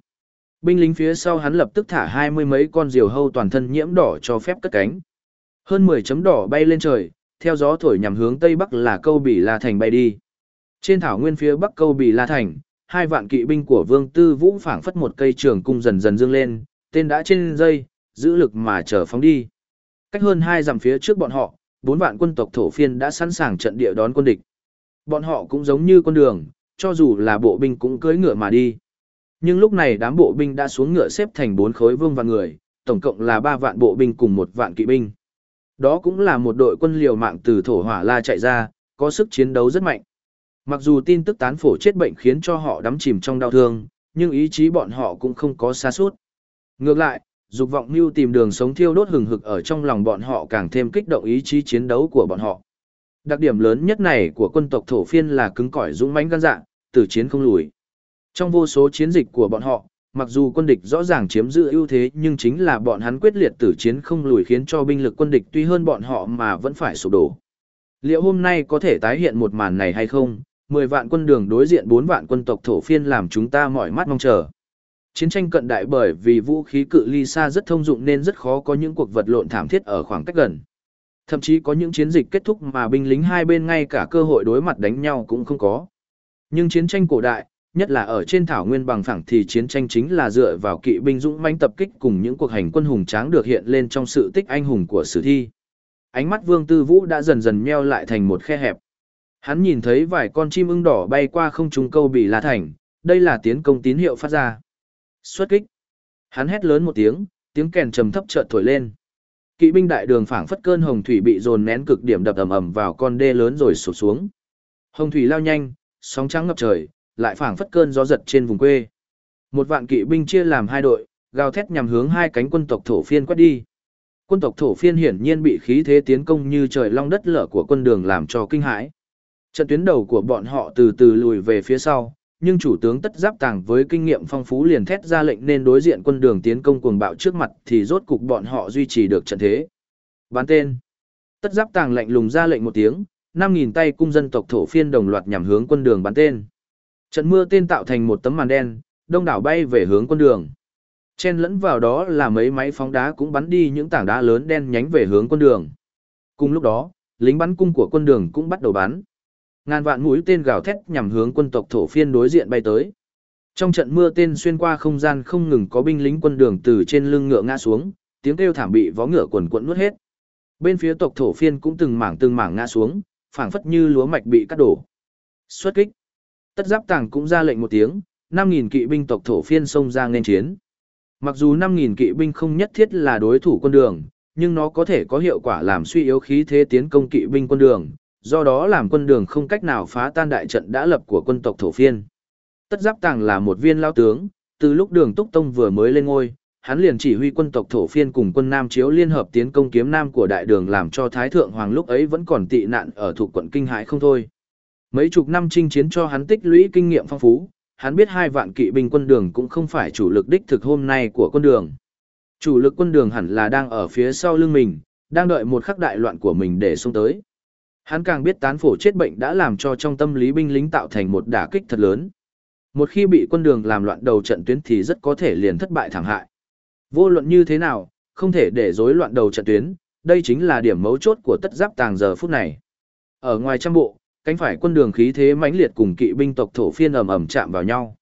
Binh lính phía sau hắn lập tức thả hai mươi mấy con diều hâu toàn thân nhiễm đỏ cho phép cất cánh. Hơn 10 chấm đỏ bay lên trời, theo gió thổi nhằm hướng tây bắc là câu Bỉ La Thành bay đi. Trên thảo nguyên phía bắc câu Bỉ La Thành, hai vạn kỵ binh của Vương Tư Vũ phảng phất một cây trường cung dần dần dương lên, tên đã trên dây, giữ lực mà chờ phóng đi. Cách hơn hai dặm phía trước bọn họ, bốn vạn quân tộc thổ phiên đã sẵn sàng trận địa đón quân địch. Bọn họ cũng giống như con đường, cho dù là bộ binh cũng cưỡi ngựa mà đi. Nhưng lúc này đám bộ binh đã xuống ngựa xếp thành bốn khối vương và người, tổng cộng là ba vạn bộ binh cùng một vạn kỵ binh. Đó cũng là một đội quân liều mạng từ thổ hỏa la chạy ra, có sức chiến đấu rất mạnh. Mặc dù tin tức tán phổ chết bệnh khiến cho họ đắm chìm trong đau thương, nhưng ý chí bọn họ cũng không có xa suốt. Ngược lại, dục vọng mưu tìm đường sống thiêu đốt hừng hực ở trong lòng bọn họ càng thêm kích động ý chí chiến đấu của bọn họ. Đặc điểm lớn nhất này của quân tộc thổ phiên là cứng cỏi dũng mãnh gan dạ, tử chiến không lùi. Trong vô số chiến dịch của bọn họ, mặc dù quân địch rõ ràng chiếm giữ ưu thế nhưng chính là bọn hắn quyết liệt tử chiến không lùi khiến cho binh lực quân địch tuy hơn bọn họ mà vẫn phải sụp đổ. Liệu hôm nay có thể tái hiện một màn này hay không? 10 vạn quân đường đối diện 4 vạn quân tộc thổ phiên làm chúng ta mỏi mắt mong chờ. Chiến tranh cận đại bởi vì vũ khí cự ly xa rất thông dụng nên rất khó có những cuộc vật lộn thảm thiết ở khoảng cách gần. Thậm chí có những chiến dịch kết thúc mà binh lính hai bên ngay cả cơ hội đối mặt đánh nhau cũng không có. Nhưng chiến tranh cổ đại, Nhất là ở trên thảo nguyên bằng phẳng thì chiến tranh chính là dựa vào kỵ binh dũng mãnh tập kích cùng những cuộc hành quân hùng tráng được hiện lên trong sự tích anh hùng của sử thi. Ánh mắt Vương Tư Vũ đã dần dần meo lại thành một khe hẹp. Hắn nhìn thấy vài con chim ưng đỏ bay qua không trung câu bị la thành, đây là tiến công tín hiệu phát ra. Xuất kích. Hắn hét lớn một tiếng, tiếng kèn trầm thấp chợt thổi lên. Kỵ binh đại đường phảng phất cơn hồng thủy bị dồn nén cực điểm đập ầm ầm vào con đê lớn rồi sụp xuống. Hồng thủy lao nhanh, sóng trắng ngập trời, lại phảng phất cơn gió giật trên vùng quê. Một vạn kỵ binh chia làm hai đội, gào thét nhằm hướng hai cánh quân tộc thổ phiên quét đi. Quân tộc thổ phiên hiển nhiên bị khí thế tiến công như trời long đất lở của quân đường làm cho kinh hãi. Trận tuyến đầu của bọn họ từ từ lùi về phía sau, nhưng chủ tướng tất giáp tàng với kinh nghiệm phong phú liền thét ra lệnh nên đối diện quân đường tiến công cuồng bạo trước mặt thì rốt cục bọn họ duy trì được trận thế. Bán tên. Tất giáp tàng lệnh lùng ra lệnh một tiếng, 5.000 tay cung dân tộc thổ phiên đồng loạt nhằm hướng quân đường bán tên. Trận mưa tên tạo thành một tấm màn đen, đông đảo bay về hướng quân đường. Chen lẫn vào đó là mấy máy phóng đá cũng bắn đi những tảng đá lớn đen nhánh về hướng quân đường. Cùng lúc đó, lính bắn cung của quân đường cũng bắt đầu bắn. Ngàn vạn mũi tên gào thét nhằm hướng quân tộc thổ phiên đối diện bay tới. Trong trận mưa tên xuyên qua không gian không ngừng có binh lính quân đường từ trên lưng ngựa ngã xuống, tiếng kêu thảm bị vó ngựa quần quẫn nuốt hết. Bên phía tộc thổ phiên cũng từng mảng từng mảng ngã xuống, phảng phất như lúa mạch bị cắt đổ. Xuất kích. Tất giáp tàng cũng ra lệnh một tiếng, 5.000 kỵ binh tộc thổ phiên xông ra nên chiến. Mặc dù 5.000 kỵ binh không nhất thiết là đối thủ quân đường, nhưng nó có thể có hiệu quả làm suy yếu khí thế tiến công kỵ binh quân đường, do đó làm quân đường không cách nào phá tan đại trận đã lập của quân tộc thổ phiên. Tất giáp tàng là một viên lao tướng, từ lúc đường Túc Tông vừa mới lên ngôi, hắn liền chỉ huy quân tộc thổ phiên cùng quân Nam Chiếu liên hợp tiến công kiếm Nam của đại đường làm cho Thái Thượng Hoàng lúc ấy vẫn còn tị nạn ở thuộc quận Kinh Hải không thôi. Mấy chục năm chinh chiến cho hắn tích lũy kinh nghiệm phong phú, hắn biết hai vạn kỵ binh quân đường cũng không phải chủ lực đích thực hôm nay của quân đường. Chủ lực quân đường hẳn là đang ở phía sau lưng mình, đang đợi một khắc đại loạn của mình để xuống tới. Hắn càng biết tán phổ chết bệnh đã làm cho trong tâm lý binh lính tạo thành một đả kích thật lớn. Một khi bị quân đường làm loạn đầu trận tuyến thì rất có thể liền thất bại thảm hại. Vô luận như thế nào, không thể để rối loạn đầu trận tuyến, đây chính là điểm mấu chốt của tất giáp tàng giờ phút này. Ở ngoài trăm bộ, cánh phải quân đường khí thế mãnh liệt cùng kỵ binh tộc thổ phiên ầm ầm chạm vào nhau.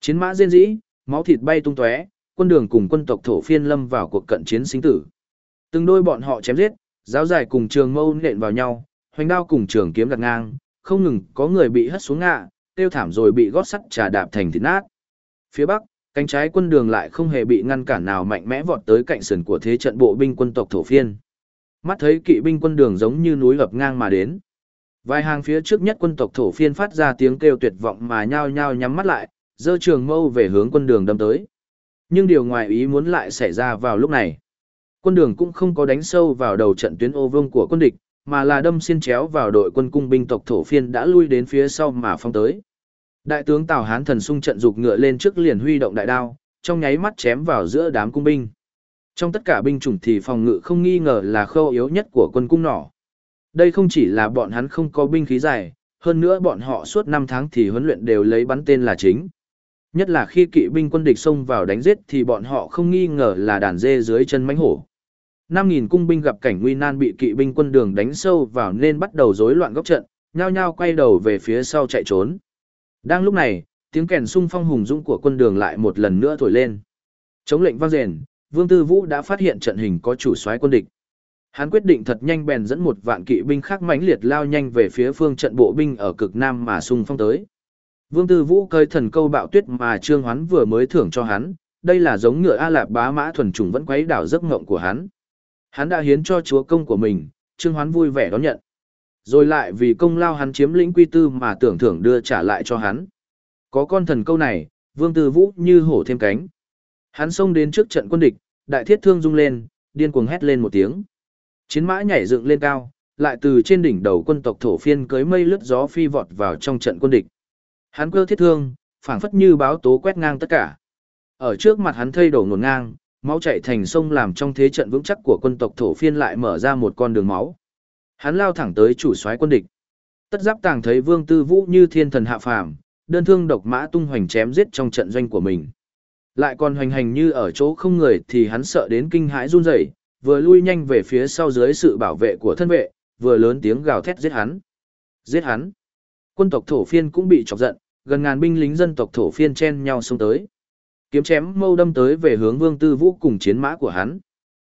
Chiến mã rên dĩ, máu thịt bay tung tóe, quân đường cùng quân tộc thổ phiên lâm vào cuộc cận chiến sinh tử. Từng đôi bọn họ chém giết, giáo dài cùng trường mâu nện vào nhau, hoành đao cùng trường kiếm đặt ngang, không ngừng có người bị hất xuống ngã, tiêu thảm rồi bị gót sắt trà đạp thành thịt nát. Phía bắc, cánh trái quân đường lại không hề bị ngăn cản nào mạnh mẽ vọt tới cạnh sườn của thế trận bộ binh quân tộc thổ phiên. Mắt thấy kỵ binh quân đường giống như núi gập ngang mà đến. Vài hàng phía trước nhất quân tộc thổ phiên phát ra tiếng kêu tuyệt vọng mà nhao nhao nhắm mắt lại, giơ trường mâu về hướng quân đường đâm tới. Nhưng điều ngoài ý muốn lại xảy ra vào lúc này. Quân đường cũng không có đánh sâu vào đầu trận tuyến ô vương của quân địch, mà là đâm xiên chéo vào đội quân cung binh tộc thổ phiên đã lui đến phía sau mà phong tới. Đại tướng Tào Hán thần sung trận dục ngựa lên trước liền huy động đại đao, trong nháy mắt chém vào giữa đám cung binh. Trong tất cả binh chủng thì phòng ngự không nghi ngờ là khâu yếu nhất của quân cung nỏ. Đây không chỉ là bọn hắn không có binh khí dài, hơn nữa bọn họ suốt 5 tháng thì huấn luyện đều lấy bắn tên là chính. Nhất là khi kỵ binh quân địch xông vào đánh giết thì bọn họ không nghi ngờ là đàn dê dưới chân mánh hổ. 5.000 cung binh gặp cảnh nguy nan bị kỵ binh quân đường đánh sâu vào nên bắt đầu rối loạn góc trận, nhao nhao quay đầu về phía sau chạy trốn. Đang lúc này, tiếng kèn sung phong hùng dũng của quân đường lại một lần nữa thổi lên. Chống lệnh vang rền, Vương Tư Vũ đã phát hiện trận hình có chủ soái quân địch. Hắn quyết định thật nhanh bèn dẫn một vạn kỵ binh khác mãnh liệt lao nhanh về phía phương trận bộ binh ở cực nam mà xung phong tới. Vương Tư Vũ cơi thần câu bạo tuyết mà Trương Hoán vừa mới thưởng cho hắn, đây là giống ngựa A Lạp bá mã thuần trùng vẫn quấy đảo giấc ngộng của hắn. Hắn đã hiến cho chúa công của mình, Trương Hoán vui vẻ đón nhận. Rồi lại vì công lao hắn chiếm lĩnh quy tư mà tưởng thưởng đưa trả lại cho hắn. Có con thần câu này, Vương Tư Vũ như hổ thêm cánh. Hắn xông đến trước trận quân địch, đại thiết thương rung lên, điên cuồng hét lên một tiếng. Chiến mã nhảy dựng lên cao, lại từ trên đỉnh đầu quân tộc thổ phiên cưới mây lướt gió phi vọt vào trong trận quân địch. Hắn cơ thiết thương, phảng phất như báo tố quét ngang tất cả. Ở trước mặt hắn thây đổ ngổn ngang, máu chảy thành sông làm trong thế trận vững chắc của quân tộc thổ phiên lại mở ra một con đường máu. Hắn lao thẳng tới chủ soái quân địch. Tất giáp tàng thấy Vương Tư Vũ như thiên thần hạ phàm, đơn thương độc mã tung hoành chém giết trong trận doanh của mình. Lại còn hoành hành như ở chỗ không người thì hắn sợ đến kinh hãi run rẩy, vừa lui nhanh về phía sau dưới sự bảo vệ của thân vệ, vừa lớn tiếng gào thét giết hắn. Giết hắn. Quân tộc thổ phiên cũng bị chọc giận, gần ngàn binh lính dân tộc thổ phiên chen nhau xông tới. Kiếm chém mâu đâm tới về hướng Vương Tư Vũ cùng chiến mã của hắn.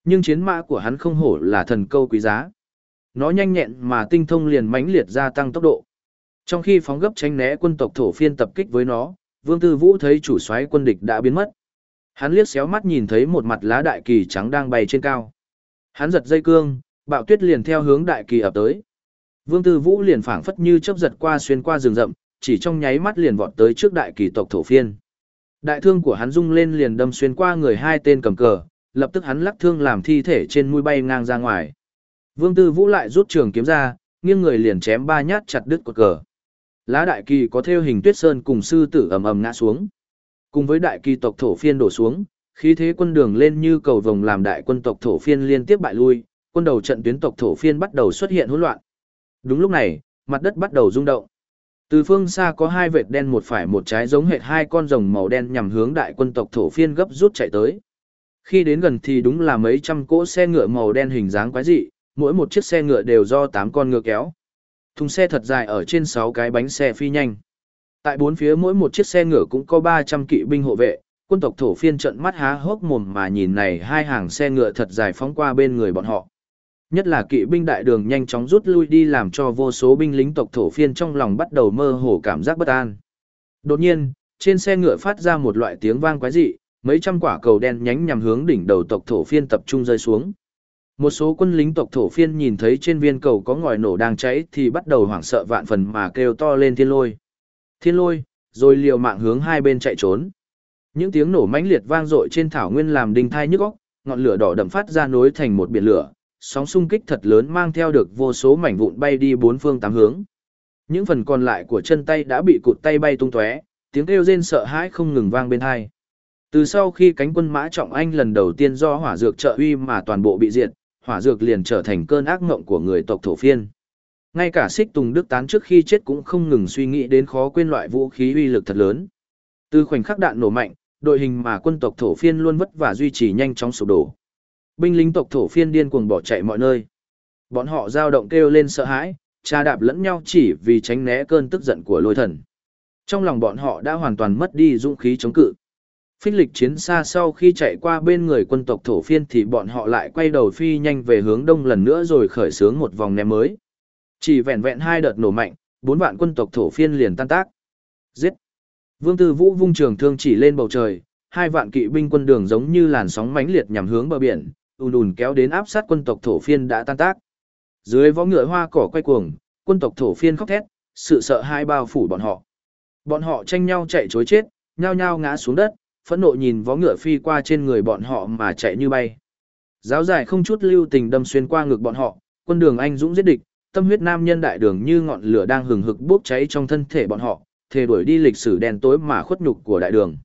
Nhưng chiến mã của hắn không hổ là thần câu quý giá. Nó nhanh nhẹn mà tinh thông liền mãnh liệt gia tăng tốc độ. Trong khi phóng gấp tránh né quân tộc thổ phiên tập kích với nó, Vương Tư Vũ thấy chủ soái quân địch đã biến mất. Hắn liếc xéo mắt nhìn thấy một mặt lá đại kỳ trắng đang bay trên cao. Hắn giật dây cương, bạo tuyết liền theo hướng đại kỳ ập tới. Vương Tư Vũ liền phảng phất như chớp giật qua xuyên qua rừng rậm, chỉ trong nháy mắt liền vọt tới trước đại kỳ tộc thổ phiên. Đại thương của hắn rung lên liền đâm xuyên qua người hai tên cầm cờ, lập tức hắn lắc thương làm thi thể trên mũi bay ngang ra ngoài. Vương Tư Vũ lại rút trường kiếm ra, nghiêng người liền chém ba nhát chặt đứt cột cờ. Lá đại kỳ có theo hình tuyết sơn cùng sư tử ầm ầm ngã xuống. Cùng với đại kỳ tộc thổ phiên đổ xuống, khí thế quân đường lên như cầu vồng làm đại quân tộc thổ phiên liên tiếp bại lui, quân đầu trận tuyến tộc thổ phiên bắt đầu xuất hiện hỗn loạn. Đúng lúc này, mặt đất bắt đầu rung động. Từ phương xa có hai vệt đen một phải một trái giống hệt hai con rồng màu đen nhằm hướng đại quân tộc thổ phiên gấp rút chạy tới. Khi đến gần thì đúng là mấy trăm cỗ xe ngựa màu đen hình dáng quái dị, mỗi một chiếc xe ngựa đều do tám con ngựa kéo. Thùng xe thật dài ở trên sáu cái bánh xe phi nhanh. Tại bốn phía mỗi một chiếc xe ngựa cũng có 300 kỵ binh hộ vệ, quân tộc thổ phiên trận mắt há hốc mồm mà nhìn này hai hàng xe ngựa thật dài phóng qua bên người bọn họ. Nhất là kỵ binh đại đường nhanh chóng rút lui đi làm cho vô số binh lính tộc thổ phiên trong lòng bắt đầu mơ hồ cảm giác bất an. Đột nhiên, trên xe ngựa phát ra một loại tiếng vang quái dị, mấy trăm quả cầu đen nhánh nhằm hướng đỉnh đầu tộc thổ phiên tập trung rơi xuống. Một số quân lính tộc thổ phiên nhìn thấy trên viên cầu có ngòi nổ đang cháy thì bắt đầu hoảng sợ vạn phần mà kêu to lên thiên lôi. Thiên lôi, rồi liều mạng hướng hai bên chạy trốn. Những tiếng nổ mãnh liệt vang dội trên thảo nguyên làm đinh thai nhức óc, ngọn lửa đỏ đậm phát ra nối thành một biển lửa, sóng xung kích thật lớn mang theo được vô số mảnh vụn bay đi bốn phương tám hướng. Những phần còn lại của chân tay đã bị cụt tay bay tung tóe, tiếng kêu rên sợ hãi không ngừng vang bên tai. Từ sau khi cánh quân mã trọng anh lần đầu tiên do hỏa dược trợ uy mà toàn bộ bị diệt, hỏa dược liền trở thành cơn ác ngộng của người tộc thổ phiên. Ngay cả Sích tùng đức tán trước khi chết cũng không ngừng suy nghĩ đến khó quên loại vũ khí uy lực thật lớn. Từ khoảnh khắc đạn nổ mạnh, đội hình mà quân tộc thổ phiên luôn vất vả duy trì nhanh chóng sụp đổ. Binh lính tộc thổ phiên điên cuồng bỏ chạy mọi nơi. Bọn họ dao động kêu lên sợ hãi, tra đạp lẫn nhau chỉ vì tránh né cơn tức giận của lôi thần. Trong lòng bọn họ đã hoàn toàn mất đi dũng khí chống cự. Phích lịch chiến xa sau khi chạy qua bên người quân tộc thổ phiên thì bọn họ lại quay đầu phi nhanh về hướng đông lần nữa rồi khởi xướng một vòng ném mới. Chỉ vẹn vẹn hai đợt nổ mạnh, bốn vạn quân tộc thổ phiên liền tan tác. Giết! Vương Tư Vũ vung trường thương chỉ lên bầu trời, hai vạn kỵ binh quân đường giống như làn sóng mãnh liệt nhằm hướng bờ biển, ùn ùn kéo đến áp sát quân tộc thổ phiên đã tan tác. Dưới võ ngựa hoa cỏ quay cuồng, quân tộc thổ phiên khóc thét, sự sợ hãi bao phủ bọn họ. Bọn họ tranh nhau chạy chối chết, nhao nhao ngã xuống đất, phẫn nộ nhìn vó ngựa phi qua trên người bọn họ mà chạy như bay. Giáo dài không chút lưu tình đâm xuyên qua ngực bọn họ, quân đường anh dũng giết địch, tâm huyết nam nhân đại đường như ngọn lửa đang hừng hực bốc cháy trong thân thể bọn họ, thề đuổi đi lịch sử đen tối mà khuất nhục của đại đường.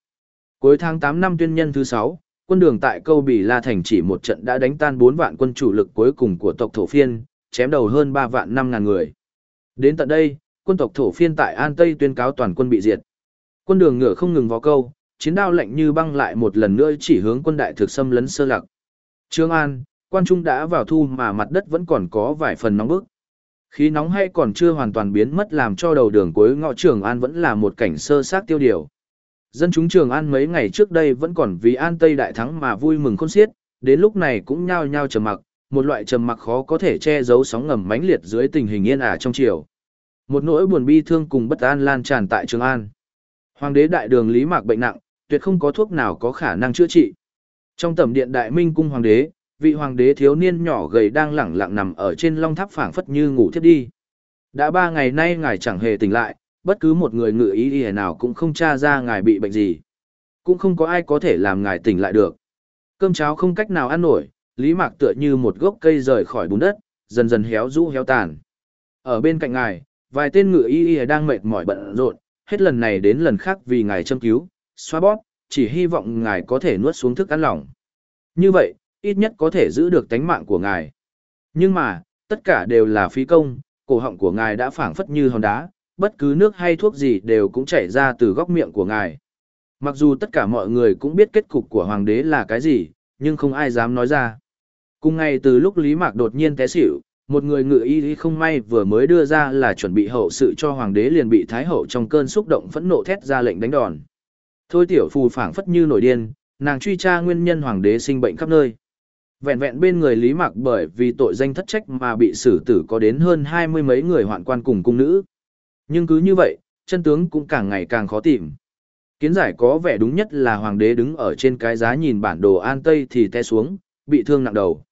Cuối tháng 8 năm tuyên nhân thứ 6, quân đường tại câu Bỉ La Thành chỉ một trận đã đánh tan 4 vạn quân chủ lực cuối cùng của tộc thổ phiên, chém đầu hơn 3 vạn 5 ngàn người. Đến tận đây, quân tộc thổ phiên tại An Tây tuyên cáo toàn quân bị diệt. Quân đường ngựa không ngừng vó câu, chiến đao lạnh như băng lại một lần nữa chỉ hướng quân đại thực xâm lấn sơ lặc. Trương An, quan trung đã vào thu mà mặt đất vẫn còn có vài phần nóng bức. Khí nóng hay còn chưa hoàn toàn biến mất làm cho đầu đường cuối ngõ Trường An vẫn là một cảnh sơ sát tiêu điều. Dân chúng Trường An mấy ngày trước đây vẫn còn vì An Tây đại thắng mà vui mừng khôn xiết, đến lúc này cũng nhao nhao trầm mặc, một loại trầm mặc khó có thể che giấu sóng ngầm mãnh liệt dưới tình hình yên ả trong triều. Một nỗi buồn bi thương cùng bất an lan tràn tại Trường An. Hoàng đế đại đường Lý Mạc bệnh nặng, tuyệt không có thuốc nào có khả năng chữa trị. Trong tầm điện đại minh cung hoàng đế, vị hoàng đế thiếu niên nhỏ gầy đang lẳng lặng nằm ở trên long tháp phảng phất như ngủ thiếp đi. Đã ba ngày nay ngài chẳng hề tỉnh lại, bất cứ một người ngự ý y nào cũng không tra ra ngài bị bệnh gì. Cũng không có ai có thể làm ngài tỉnh lại được. Cơm cháo không cách nào ăn nổi, Lý Mạc tựa như một gốc cây rời khỏi bùn đất, dần dần héo rũ héo tàn. Ở bên cạnh ngài, vài tên ngự y y đang mệt mỏi bận rộn, hết lần này đến lần khác vì ngài châm cứu, xoa bóp, chỉ hy vọng ngài có thể nuốt xuống thức ăn lỏng. Như vậy, ít nhất có thể giữ được tánh mạng của ngài. Nhưng mà, tất cả đều là phí công, cổ họng của ngài đã phảng phất như hòn đá, bất cứ nước hay thuốc gì đều cũng chảy ra từ góc miệng của ngài. Mặc dù tất cả mọi người cũng biết kết cục của hoàng đế là cái gì, nhưng không ai dám nói ra. Cùng ngày từ lúc Lý Mạc đột nhiên té xỉu, một người ngự y không may vừa mới đưa ra là chuẩn bị hậu sự cho hoàng đế liền bị thái hậu trong cơn xúc động phẫn nộ thét ra lệnh đánh đòn. Thôi tiểu phù phảng phất như nổi điên, nàng truy tra nguyên nhân hoàng đế sinh bệnh khắp nơi. Vẹn vẹn bên người Lý Mạc bởi vì tội danh thất trách mà bị xử tử có đến hơn hai mươi mấy người hoạn quan cùng cung nữ. Nhưng cứ như vậy, chân tướng cũng càng ngày càng khó tìm. Kiến giải có vẻ đúng nhất là hoàng đế đứng ở trên cái giá nhìn bản đồ an tây thì té xuống, bị thương nặng đầu.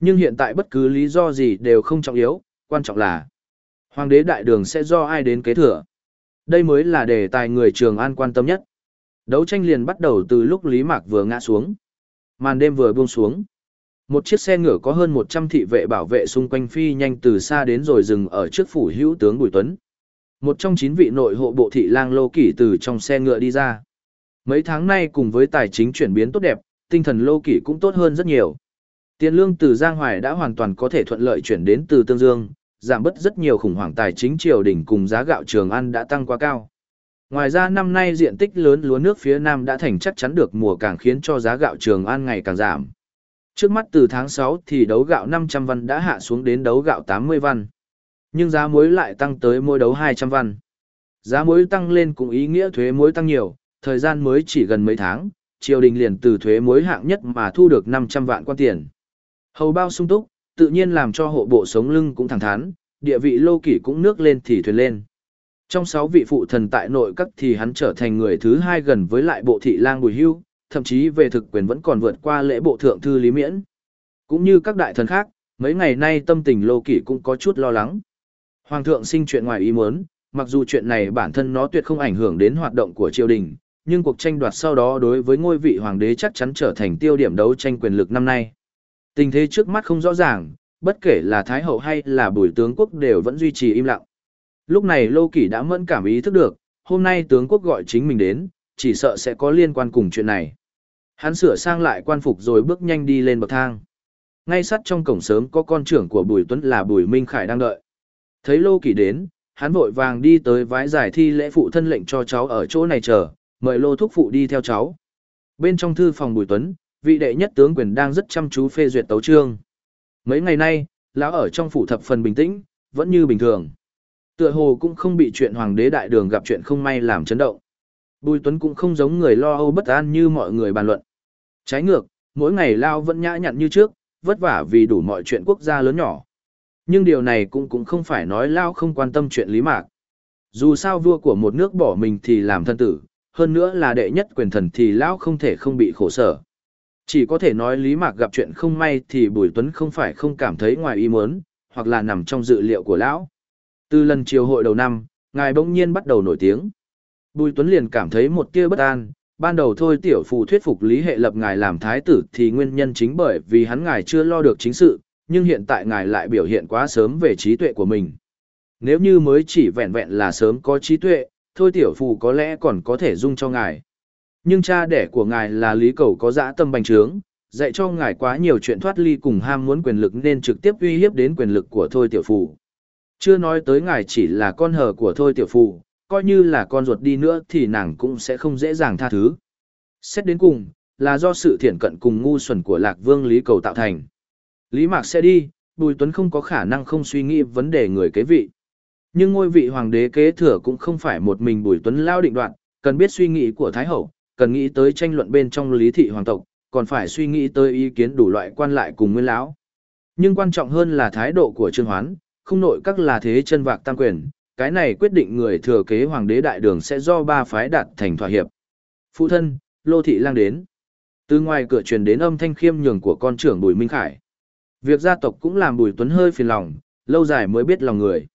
Nhưng hiện tại bất cứ lý do gì đều không trọng yếu, quan trọng là hoàng đế đại đường sẽ do ai đến kế thừa. Đây mới là đề tài người trường an quan tâm nhất. Đấu tranh liền bắt đầu từ lúc Lý Mạc vừa ngã xuống. Màn đêm vừa buông xuống. Một chiếc xe ngựa có hơn 100 thị vệ bảo vệ xung quanh phi nhanh từ xa đến rồi dừng ở trước phủ hữu tướng Bùi Tuấn. Một trong chín vị nội hộ bộ thị lang lô kỷ từ trong xe ngựa đi ra. Mấy tháng nay cùng với tài chính chuyển biến tốt đẹp, tinh thần lô kỷ cũng tốt hơn rất nhiều. Tiền lương từ Giang Hoài đã hoàn toàn có thể thuận lợi chuyển đến từ Tương Dương, giảm bớt rất nhiều khủng hoảng tài chính triều đình cùng giá gạo trường ăn đã tăng quá cao. Ngoài ra năm nay diện tích lớn lúa nước phía Nam đã thành chắc chắn được mùa càng khiến cho giá gạo trường ăn ngày càng giảm. Trước mắt từ tháng 6 thì đấu gạo 500 văn đã hạ xuống đến đấu gạo 80 văn. Nhưng giá muối lại tăng tới mỗi đấu 200 văn. Giá muối tăng lên cũng ý nghĩa thuế muối tăng nhiều, thời gian mới chỉ gần mấy tháng, triều đình liền từ thuế muối hạng nhất mà thu được 500 vạn quan tiền. Hầu bao sung túc, tự nhiên làm cho hộ bộ sống lưng cũng thẳng thắn, địa vị lô kỷ cũng nước lên thì thuyền lên. Trong 6 vị phụ thần tại nội các thì hắn trở thành người thứ hai gần với lại bộ thị lang Bùi Hưu, thậm chí về thực quyền vẫn còn vượt qua lễ bộ thượng thư Lý Miễn. Cũng như các đại thần khác, mấy ngày nay tâm tình lô kỷ cũng có chút lo lắng. Hoàng thượng sinh chuyện ngoài ý muốn, mặc dù chuyện này bản thân nó tuyệt không ảnh hưởng đến hoạt động của triều đình, nhưng cuộc tranh đoạt sau đó đối với ngôi vị hoàng đế chắc chắn trở thành tiêu điểm đấu tranh quyền lực năm nay. Tình thế trước mắt không rõ ràng, bất kể là Thái Hậu hay là bùi tướng quốc đều vẫn duy trì im lặng. Lúc này Lô Kỷ đã mẫn cảm ý thức được, hôm nay tướng quốc gọi chính mình đến, chỉ sợ sẽ có liên quan cùng chuyện này. Hắn sửa sang lại quan phục rồi bước nhanh đi lên bậc thang. Ngay sát trong cổng sớm có con trưởng của Bùi Tuấn là Bùi Minh Khải đang đợi. Thấy Lô kỳ đến, hắn vội vàng đi tới vái giải thi lễ phụ thân lệnh cho cháu ở chỗ này chờ, mời Lô Thúc Phụ đi theo cháu. Bên trong thư phòng Bùi Tuấn, vị đệ nhất tướng quyền đang rất chăm chú phê duyệt tấu chương. Mấy ngày nay, lão ở trong phủ thập phần bình tĩnh, vẫn như bình thường. Tựa hồ cũng không bị chuyện hoàng đế đại đường gặp chuyện không may làm chấn động. Bùi Tuấn cũng không giống người lo âu bất an như mọi người bàn luận. Trái ngược, mỗi ngày Lao vẫn nhã nhặn như trước, vất vả vì đủ mọi chuyện quốc gia lớn nhỏ. Nhưng điều này cũng cũng không phải nói Lao không quan tâm chuyện lý mạc. Dù sao vua của một nước bỏ mình thì làm thân tử, hơn nữa là đệ nhất quyền thần thì lão không thể không bị khổ sở. Chỉ có thể nói Lý Mạc gặp chuyện không may thì Bùi Tuấn không phải không cảm thấy ngoài ý muốn, hoặc là nằm trong dự liệu của lão. Từ lần chiều hội đầu năm, ngài bỗng nhiên bắt đầu nổi tiếng. Bùi Tuấn liền cảm thấy một tia bất an, ban đầu thôi tiểu phù thuyết phục Lý Hệ lập ngài làm thái tử thì nguyên nhân chính bởi vì hắn ngài chưa lo được chính sự, nhưng hiện tại ngài lại biểu hiện quá sớm về trí tuệ của mình. Nếu như mới chỉ vẹn vẹn là sớm có trí tuệ, thôi tiểu phù có lẽ còn có thể dung cho ngài. Nhưng cha đẻ của ngài là Lý Cầu có dã tâm bành trướng, dạy cho ngài quá nhiều chuyện thoát ly cùng ham muốn quyền lực nên trực tiếp uy hiếp đến quyền lực của thôi tiểu phù. Chưa nói tới ngài chỉ là con hờ của thôi tiểu phù, coi như là con ruột đi nữa thì nàng cũng sẽ không dễ dàng tha thứ. Xét đến cùng, là do sự thiện cận cùng ngu xuẩn của Lạc Vương Lý Cầu tạo thành. Lý Mạc sẽ đi, Bùi Tuấn không có khả năng không suy nghĩ vấn đề người kế vị. Nhưng ngôi vị hoàng đế kế thừa cũng không phải một mình Bùi Tuấn lao định đoạn, cần biết suy nghĩ của Thái Hậu, cần nghĩ tới tranh luận bên trong lý thị hoàng tộc, còn phải suy nghĩ tới ý kiến đủ loại quan lại cùng nguyên lão. Nhưng quan trọng hơn là thái độ của Trương Hoán, không nội các là thế chân vạc tam quyền, cái này quyết định người thừa kế hoàng đế đại đường sẽ do ba phái đạt thành thỏa hiệp. Phụ thân, Lô Thị Lang đến. Từ ngoài cửa truyền đến âm thanh khiêm nhường của con trưởng Bùi Minh Khải. Việc gia tộc cũng làm Bùi Tuấn hơi phiền lòng, lâu dài mới biết lòng người.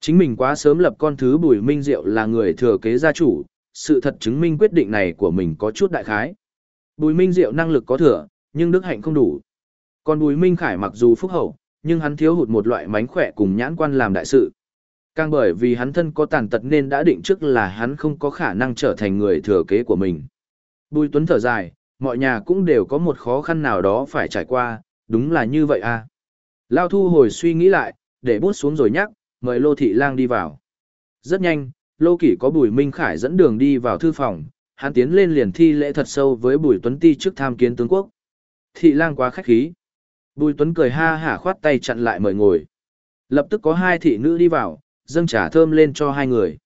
Chính mình quá sớm lập con thứ Bùi Minh Diệu là người thừa kế gia chủ, sự thật chứng minh quyết định này của mình có chút đại khái. Bùi Minh Diệu năng lực có thừa, nhưng đức hạnh không đủ. Còn Bùi Minh Khải mặc dù phúc hậu, nhưng hắn thiếu hụt một loại mánh khỏe cùng nhãn quan làm đại sự. Càng bởi vì hắn thân có tàn tật nên đã định trước là hắn không có khả năng trở thành người thừa kế của mình. Bùi Tuấn thở dài, mọi nhà cũng đều có một khó khăn nào đó phải trải qua, đúng là như vậy à. Lao thu hồi suy nghĩ lại, để bút xuống rồi nhắc, mời Lô Thị Lang đi vào. Rất nhanh, Lô Kỷ có Bùi Minh Khải dẫn đường đi vào thư phòng, hắn tiến lên liền thi lễ thật sâu với Bùi Tuấn Ti trước tham kiến tướng quốc. Thị lang quá khách khí. Bùi Tuấn cười ha hả khoát tay chặn lại mời ngồi. Lập tức có hai thị nữ đi vào, dâng trà thơm lên cho hai người.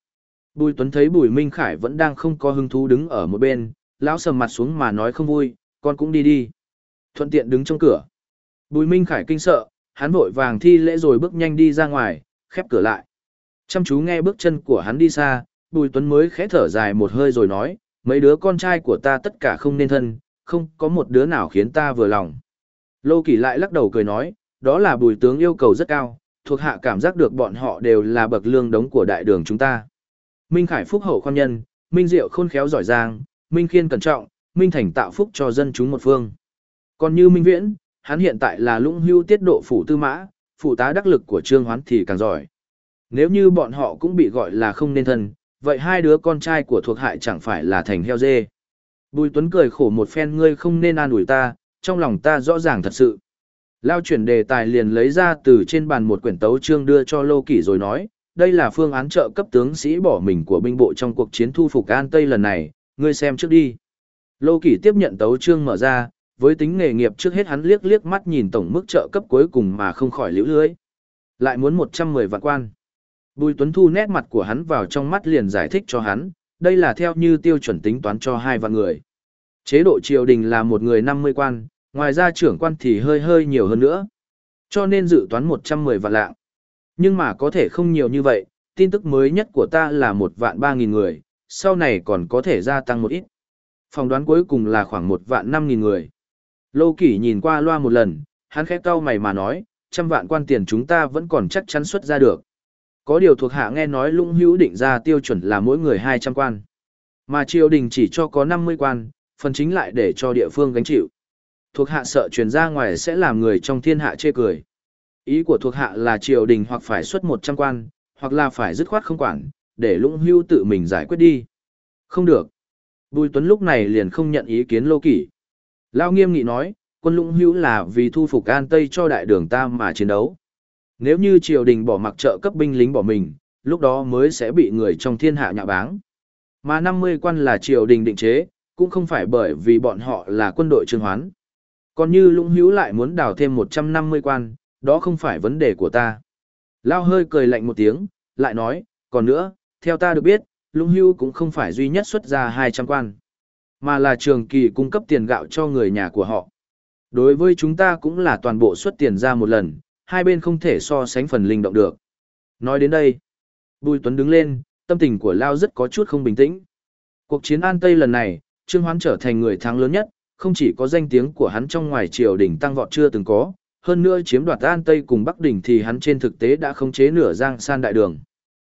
Bùi Tuấn thấy Bùi Minh Khải vẫn đang không có hứng thú đứng ở một bên, lão sầm mặt xuống mà nói không vui, con cũng đi đi. Thuận tiện đứng trong cửa. Bùi Minh Khải kinh sợ, hắn vội vàng thi lễ rồi bước nhanh đi ra ngoài, khép cửa lại. Chăm chú nghe bước chân của hắn đi xa, Bùi Tuấn mới khẽ thở dài một hơi rồi nói, mấy đứa con trai của ta tất cả không nên thân, không có một đứa nào khiến ta vừa lòng. Lô Kỳ lại lắc đầu cười nói, đó là bùi tướng yêu cầu rất cao, thuộc hạ cảm giác được bọn họ đều là bậc lương đống của đại đường chúng ta. Minh Khải phúc hậu khoan nhân, Minh Diệu khôn khéo giỏi giang, Minh Khiên cẩn trọng, Minh Thành tạo phúc cho dân chúng một phương. Còn như Minh Viễn, hắn hiện tại là lũng hưu tiết độ phủ tư mã, phụ tá đắc lực của Trương Hoán thì càng giỏi. Nếu như bọn họ cũng bị gọi là không nên thân, vậy hai đứa con trai của thuộc hại chẳng phải là thành heo dê. Bùi Tuấn cười khổ một phen ngươi không nên an ủi ta, trong lòng ta rõ ràng thật sự. Lao chuyển đề tài liền lấy ra từ trên bàn một quyển tấu trương đưa cho Lô Kỷ rồi nói, đây là phương án trợ cấp tướng sĩ bỏ mình của binh bộ trong cuộc chiến thu phục An Tây lần này, ngươi xem trước đi. Lô Kỷ tiếp nhận tấu trương mở ra, với tính nghề nghiệp trước hết hắn liếc liếc mắt nhìn tổng mức trợ cấp cuối cùng mà không khỏi liễu lưới. Lại muốn 110 vạn quan. Bùi Tuấn Thu nét mặt của hắn vào trong mắt liền giải thích cho hắn, đây là theo như tiêu chuẩn tính toán cho hai vạn người. Chế độ triều đình là một người 50 quan, ngoài ra trưởng quan thì hơi hơi nhiều hơn nữa. Cho nên dự toán 110 vạn lạng. Nhưng mà có thể không nhiều như vậy, tin tức mới nhất của ta là một vạn 3 nghìn người, sau này còn có thể gia tăng một ít. Phòng đoán cuối cùng là khoảng một vạn 5 nghìn người. Lô Kỷ nhìn qua loa một lần, hắn khẽ cau mày mà nói, trăm vạn quan tiền chúng ta vẫn còn chắc chắn xuất ra được. Có điều thuộc hạ nghe nói lũng hữu định ra tiêu chuẩn là mỗi người 200 quan. Mà triều đình chỉ cho có 50 quan, phần chính lại để cho địa phương gánh chịu. Thuộc hạ sợ truyền ra ngoài sẽ làm người trong thiên hạ chê cười. Ý của thuộc hạ là triều đình hoặc phải xuất 100 quan, hoặc là phải dứt khoát không quản, để lũng hưu tự mình giải quyết đi. Không được. Bùi Tuấn lúc này liền không nhận ý kiến lô kỷ. Lao nghiêm nghị nói, quân lũng hưu là vì thu phục an Tây cho đại đường ta mà chiến đấu. Nếu như triều đình bỏ mặc trợ cấp binh lính bỏ mình, lúc đó mới sẽ bị người trong thiên hạ nhạ báng. Mà 50 quan là triều đình định chế, cũng không phải bởi vì bọn họ là quân đội trương hoán. Còn như lũng hữu lại muốn đào thêm 150 quan, đó không phải vấn đề của ta. Lao hơi cười lạnh một tiếng, lại nói, còn nữa, theo ta được biết, lũng hữu cũng không phải duy nhất xuất ra 200 quan, mà là trường kỳ cung cấp tiền gạo cho người nhà của họ. Đối với chúng ta cũng là toàn bộ xuất tiền ra một lần, hai bên không thể so sánh phần linh động được. Nói đến đây, Bùi Tuấn đứng lên, tâm tình của Lao rất có chút không bình tĩnh. Cuộc chiến An Tây lần này, Trương Hoán trở thành người thắng lớn nhất, không chỉ có danh tiếng của hắn trong ngoài triều đình tăng vọt chưa từng có, hơn nữa chiếm đoạt An Tây cùng Bắc Đỉnh thì hắn trên thực tế đã khống chế nửa giang san đại đường.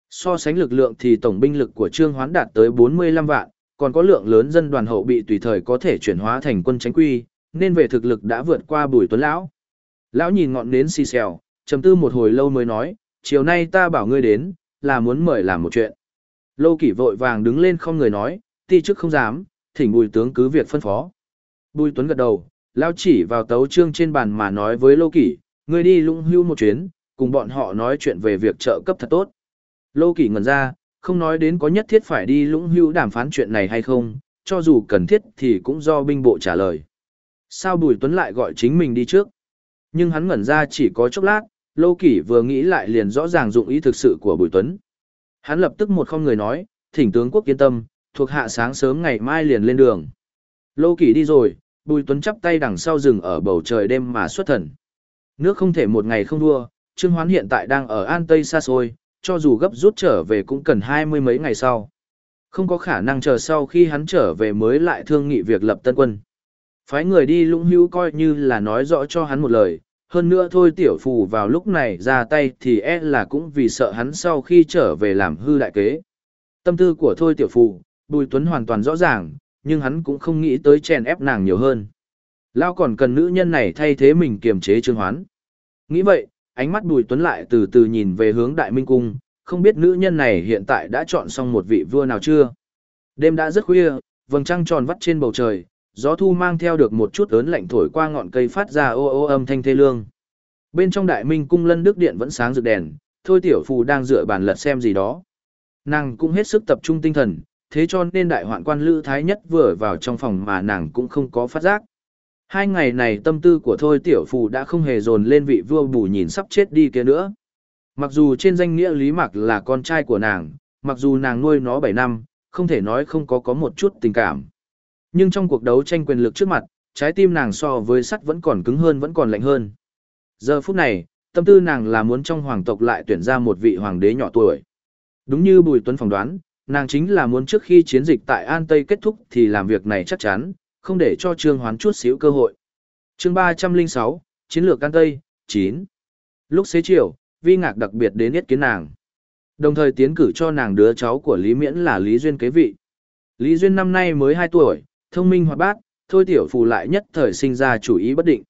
So sánh lực lượng thì tổng binh lực của Trương Hoán đạt tới 45 vạn, còn có lượng lớn dân đoàn hậu bị tùy thời có thể chuyển hóa thành quân tránh quy, nên về thực lực đã vượt qua Bùi Tuấn lão. Lão nhìn ngọn nến xì xèo, trầm tư một hồi lâu mới nói, chiều nay ta bảo ngươi đến, là muốn mời làm một chuyện. Lô Kỷ vội vàng đứng lên không người nói, ti chức không dám, thỉnh bùi tướng cứ việc phân phó. Bùi Tuấn gật đầu, lão chỉ vào tấu trương trên bàn mà nói với Lô Kỷ, ngươi đi lũng hưu một chuyến, cùng bọn họ nói chuyện về việc trợ cấp thật tốt. Lô Kỷ ngẩn ra, không nói đến có nhất thiết phải đi lũng hưu đàm phán chuyện này hay không, cho dù cần thiết thì cũng do binh bộ trả lời. Sao Bùi Tuấn lại gọi chính mình đi trước? Nhưng hắn ngẩn ra chỉ có chốc lát, Lô Kỷ vừa nghĩ lại liền rõ ràng dụng ý thực sự của Bùi Tuấn. Hắn lập tức một không người nói, thỉnh tướng quốc yên tâm, thuộc hạ sáng sớm ngày mai liền lên đường. Lô Kỷ đi rồi, Bùi Tuấn chắp tay đằng sau rừng ở bầu trời đêm mà xuất thần. Nước không thể một ngày không đua, Trương Hoán hiện tại đang ở An Tây xa xôi, cho dù gấp rút trở về cũng cần hai mươi mấy ngày sau. Không có khả năng chờ sau khi hắn trở về mới lại thương nghị việc lập tân quân. Phái người đi lũng hữu coi như là nói rõ cho hắn một lời, hơn nữa thôi tiểu phù vào lúc này ra tay thì e là cũng vì sợ hắn sau khi trở về làm hư đại kế. Tâm tư của thôi tiểu phù, Bùi Tuấn hoàn toàn rõ ràng, nhưng hắn cũng không nghĩ tới chèn ép nàng nhiều hơn. Lao còn cần nữ nhân này thay thế mình kiềm chế Trương Hoán. Nghĩ vậy, ánh mắt Bùi Tuấn lại từ từ nhìn về hướng Đại Minh Cung, không biết nữ nhân này hiện tại đã chọn xong một vị vua nào chưa. Đêm đã rất khuya, vầng trăng tròn vắt trên bầu trời, gió thu mang theo được một chút ớn lạnh thổi qua ngọn cây phát ra ô ô âm thanh thê lương. Bên trong Đại Minh Cung lân đức điện vẫn sáng rực đèn, thôi tiểu phù đang dựa bàn lật xem gì đó. Nàng cũng hết sức tập trung tinh thần, thế cho nên đại hoạn quan Lữ Thái Nhất vừa vào trong phòng mà nàng cũng không có phát giác. Hai ngày này tâm tư của Thôi Tiểu Phù đã không hề dồn lên vị vua bù nhìn sắp chết đi kia nữa. Mặc dù trên danh nghĩa Lý Mạc là con trai của nàng, mặc dù nàng nuôi nó 7 năm, không thể nói không có có một chút tình cảm. Nhưng trong cuộc đấu tranh quyền lực trước mặt, trái tim nàng so với sắt vẫn còn cứng hơn vẫn còn lạnh hơn. Giờ phút này, tâm tư nàng là muốn trong hoàng tộc lại tuyển ra một vị hoàng đế nhỏ tuổi. Đúng như Bùi Tuấn phỏng đoán, nàng chính là muốn trước khi chiến dịch tại An Tây kết thúc thì làm việc này chắc chắn, không để cho Trương Hoán chút xíu cơ hội. chương 306, Chiến lược can Tây, 9. Lúc xế chiều, Vi Ngạc đặc biệt đến yết kiến nàng. Đồng thời tiến cử cho nàng đứa cháu của Lý Miễn là Lý Duyên kế vị. Lý Duyên năm nay mới 2 tuổi, thông minh hoạt bát, thôi tiểu phù lại nhất thời sinh ra chủ ý bất định.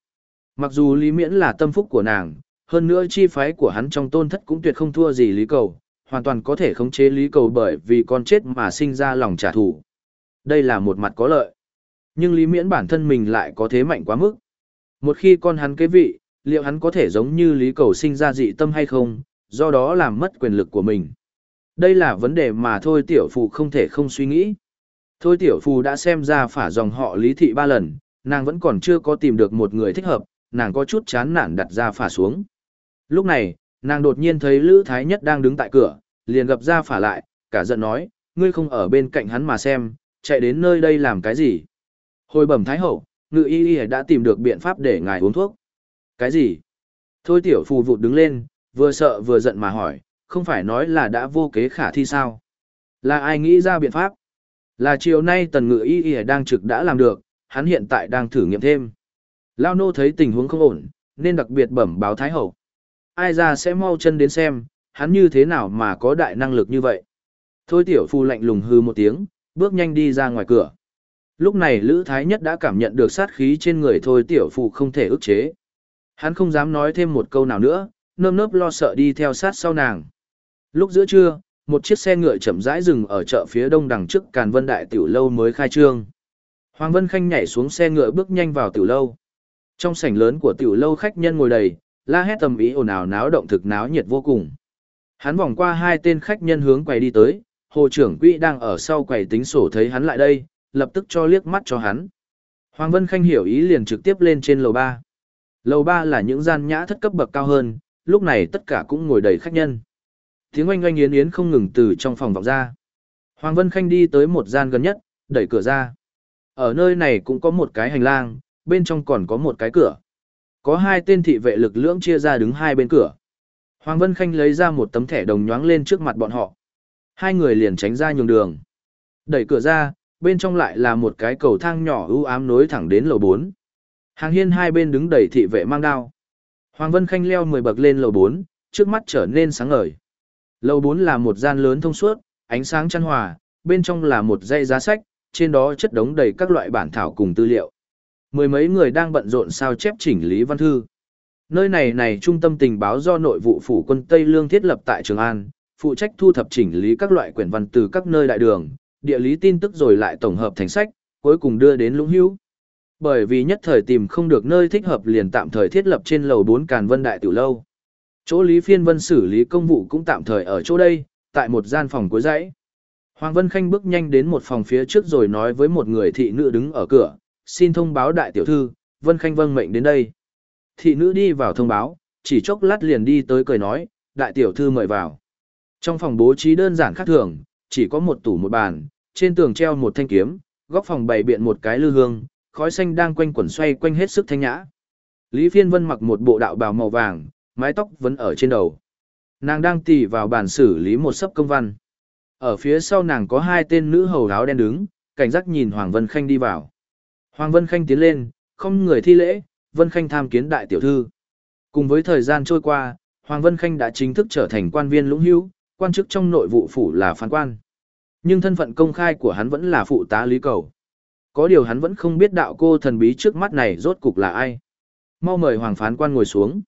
Mặc dù Lý Miễn là tâm phúc của nàng, hơn nữa chi phái của hắn trong tôn thất cũng tuyệt không thua gì Lý Cầu, hoàn toàn có thể khống chế Lý Cầu bởi vì con chết mà sinh ra lòng trả thù. Đây là một mặt có lợi. Nhưng Lý Miễn bản thân mình lại có thế mạnh quá mức. Một khi con hắn kế vị, liệu hắn có thể giống như Lý Cầu sinh ra dị tâm hay không, do đó làm mất quyền lực của mình. Đây là vấn đề mà Thôi Tiểu Phù không thể không suy nghĩ. Thôi Tiểu Phù đã xem ra phả dòng họ Lý Thị ba lần, nàng vẫn còn chưa có tìm được một người thích hợp, nàng có chút chán nản đặt ra phả xuống. Lúc này, nàng đột nhiên thấy Lữ Thái Nhất đang đứng tại cửa, liền gặp ra phả lại, cả giận nói, ngươi không ở bên cạnh hắn mà xem, chạy đến nơi đây làm cái gì. Hồi bẩm Thái Hậu, ngự y y đã tìm được biện pháp để ngài uống thuốc. Cái gì? Thôi tiểu phù vụt đứng lên, vừa sợ vừa giận mà hỏi, không phải nói là đã vô kế khả thi sao? Là ai nghĩ ra biện pháp? Là chiều nay tần ngự y y đang trực đã làm được, hắn hiện tại đang thử nghiệm thêm. Lao nô thấy tình huống không ổn, nên đặc biệt bẩm báo Thái Hậu. Ai ra sẽ mau chân đến xem, hắn như thế nào mà có đại năng lực như vậy. Thôi tiểu phu lạnh lùng hư một tiếng, bước nhanh đi ra ngoài cửa. Lúc này Lữ Thái Nhất đã cảm nhận được sát khí trên người thôi tiểu phụ không thể ức chế. Hắn không dám nói thêm một câu nào nữa, nơm nớp lo sợ đi theo sát sau nàng. Lúc giữa trưa, một chiếc xe ngựa chậm rãi dừng ở chợ phía đông đằng trước Càn Vân Đại Tiểu Lâu mới khai trương. Hoàng Vân Khanh nhảy xuống xe ngựa bước nhanh vào tiểu lâu. Trong sảnh lớn của tiểu lâu khách nhân ngồi đầy, la hét tầm ý ồn ào náo động thực náo nhiệt vô cùng. Hắn vòng qua hai tên khách nhân hướng quầy đi tới, hồ trưởng quỹ đang ở sau quầy tính sổ thấy hắn lại đây, lập tức cho liếc mắt cho hắn. Hoàng Vân Khanh hiểu ý liền trực tiếp lên trên lầu ba. Lầu ba là những gian nhã thất cấp bậc cao hơn, lúc này tất cả cũng ngồi đầy khách nhân. Tiếng oanh oanh yến yến không ngừng từ trong phòng vọng ra. Hoàng Vân Khanh đi tới một gian gần nhất, đẩy cửa ra. Ở nơi này cũng có một cái hành lang, bên trong còn có một cái cửa. Có hai tên thị vệ lực lưỡng chia ra đứng hai bên cửa. Hoàng Vân Khanh lấy ra một tấm thẻ đồng nhoáng lên trước mặt bọn họ. Hai người liền tránh ra nhường đường. Đẩy cửa ra, bên trong lại là một cái cầu thang nhỏ ưu ám nối thẳng đến lầu 4. Hàng hiên hai bên đứng đầy thị vệ mang đao. Hoàng Vân Khanh leo 10 bậc lên lầu 4, trước mắt trở nên sáng ngời. Lầu 4 là một gian lớn thông suốt, ánh sáng chăn hòa, bên trong là một dãy giá sách, trên đó chất đống đầy các loại bản thảo cùng tư liệu. Mười mấy người đang bận rộn sao chép chỉnh lý văn thư. Nơi này này trung tâm tình báo do nội vụ phủ quân Tây Lương thiết lập tại Trường An, phụ trách thu thập chỉnh lý các loại quyển văn từ các nơi đại đường, địa lý tin tức rồi lại tổng hợp thành sách, cuối cùng đưa đến Lũng Hữu. Bởi vì nhất thời tìm không được nơi thích hợp liền tạm thời thiết lập trên lầu 4 Càn Vân Đại Tiểu Lâu. Chỗ Lý Phiên Vân xử lý công vụ cũng tạm thời ở chỗ đây, tại một gian phòng cuối dãy. Hoàng Vân Khanh bước nhanh đến một phòng phía trước rồi nói với một người thị nữ đứng ở cửa, xin thông báo đại tiểu thư, Vân Khanh vâng mệnh đến đây. Thị nữ đi vào thông báo, chỉ chốc lát liền đi tới cười nói, đại tiểu thư mời vào. Trong phòng bố trí đơn giản khác thường, chỉ có một tủ một bàn, trên tường treo một thanh kiếm, góc phòng bày biện một cái lư hương, khói xanh đang quanh quẩn xoay quanh hết sức thanh nhã. Lý Phiên Vân mặc một bộ đạo bào màu vàng, mái tóc vẫn ở trên đầu. Nàng đang tỉ vào bàn xử lý một sấp công văn. Ở phía sau nàng có hai tên nữ hầu áo đen đứng, cảnh giác nhìn Hoàng Vân Khanh đi vào. Hoàng Vân Khanh tiến lên, không người thi lễ, Vân Khanh tham kiến đại tiểu thư. Cùng với thời gian trôi qua, Hoàng Vân Khanh đã chính thức trở thành quan viên lũng hữu, quan chức trong nội vụ phủ là phán quan. Nhưng thân phận công khai của hắn vẫn là phụ tá lý cầu. Có điều hắn vẫn không biết đạo cô thần bí trước mắt này rốt cục là ai. Mau mời Hoàng phán quan ngồi xuống.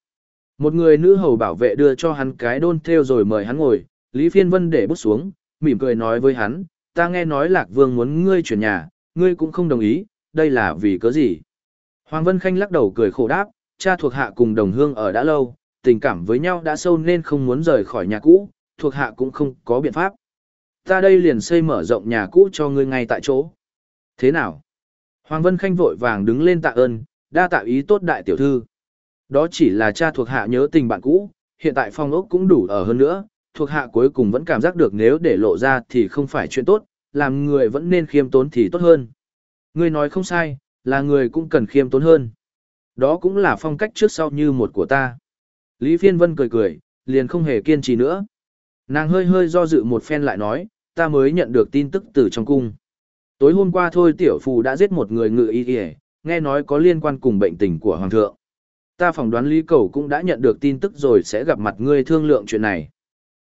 Một người nữ hầu bảo vệ đưa cho hắn cái đôn theo rồi mời hắn ngồi, Lý Phiên Vân để bút xuống, mỉm cười nói với hắn, ta nghe nói Lạc Vương muốn ngươi chuyển nhà, ngươi cũng không đồng ý, đây là vì cớ gì? Hoàng Vân Khanh lắc đầu cười khổ đáp, cha thuộc hạ cùng đồng hương ở đã lâu, tình cảm với nhau đã sâu nên không muốn rời khỏi nhà cũ, thuộc hạ cũng không có biện pháp. Ta đây liền xây mở rộng nhà cũ cho ngươi ngay tại chỗ. Thế nào? Hoàng Vân Khanh vội vàng đứng lên tạ ơn, đa tạ ý tốt đại tiểu thư. Đó chỉ là cha thuộc hạ nhớ tình bạn cũ, hiện tại phong ốc cũng đủ ở hơn nữa, thuộc hạ cuối cùng vẫn cảm giác được nếu để lộ ra thì không phải chuyện tốt, làm người vẫn nên khiêm tốn thì tốt hơn. Ngươi nói không sai, là người cũng cần khiêm tốn hơn. Đó cũng là phong cách trước sau như một của ta. Lý Phiên Vân cười cười, liền không hề kiên trì nữa. Nàng hơi hơi do dự một phen lại nói, ta mới nhận được tin tức từ trong cung. Tối hôm qua thôi tiểu phù đã giết một người ngự y y, nghe nói có liên quan cùng bệnh tình của hoàng thượng. Ta phỏng đoán Lý Cầu cũng đã nhận được tin tức rồi sẽ gặp mặt ngươi thương lượng chuyện này.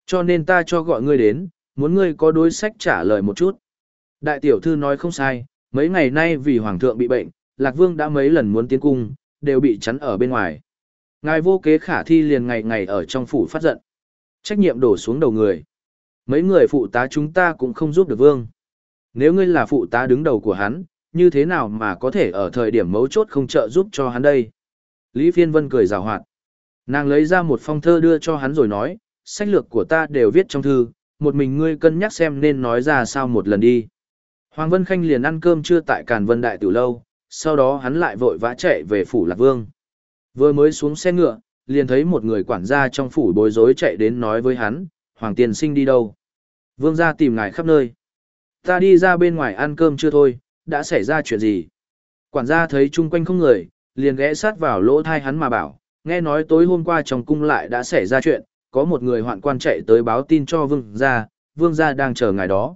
Cho nên ta cho gọi ngươi đến, muốn ngươi có đối sách trả lời một chút. Đại tiểu thư nói không sai, mấy ngày nay vì hoàng thượng bị bệnh, Lạc Vương đã mấy lần muốn tiến cung, đều bị chắn ở bên ngoài. Ngài vô kế khả thi liền ngày ngày ở trong phủ phát giận. Trách nhiệm đổ xuống đầu người. Mấy người phụ tá chúng ta cũng không giúp được vương. Nếu ngươi là phụ tá đứng đầu của hắn, như thế nào mà có thể ở thời điểm mấu chốt không trợ giúp cho hắn đây? Lý Phiên Vân cười rào hoạt. Nàng lấy ra một phong thơ đưa cho hắn rồi nói, sách lược của ta đều viết trong thư, một mình ngươi cân nhắc xem nên nói ra sao một lần đi. Hoàng Vân Khanh liền ăn cơm trưa tại Càn Vân Đại Tiểu Lâu, sau đó hắn lại vội vã chạy về phủ Lạc Vương. Vừa mới xuống xe ngựa, liền thấy một người quản gia trong phủ bối rối chạy đến nói với hắn, Hoàng Tiên Sinh đi đâu? Vương gia tìm ngài khắp nơi. Ta đi ra bên ngoài ăn cơm chưa thôi, đã xảy ra chuyện gì? Quản gia thấy chung quanh không người, liền ghé sát vào lỗ thai hắn mà bảo, nghe nói tối hôm qua trong cung lại đã xảy ra chuyện, có một người hoạn quan chạy tới báo tin cho vương gia, vương gia đang chờ ngài đó.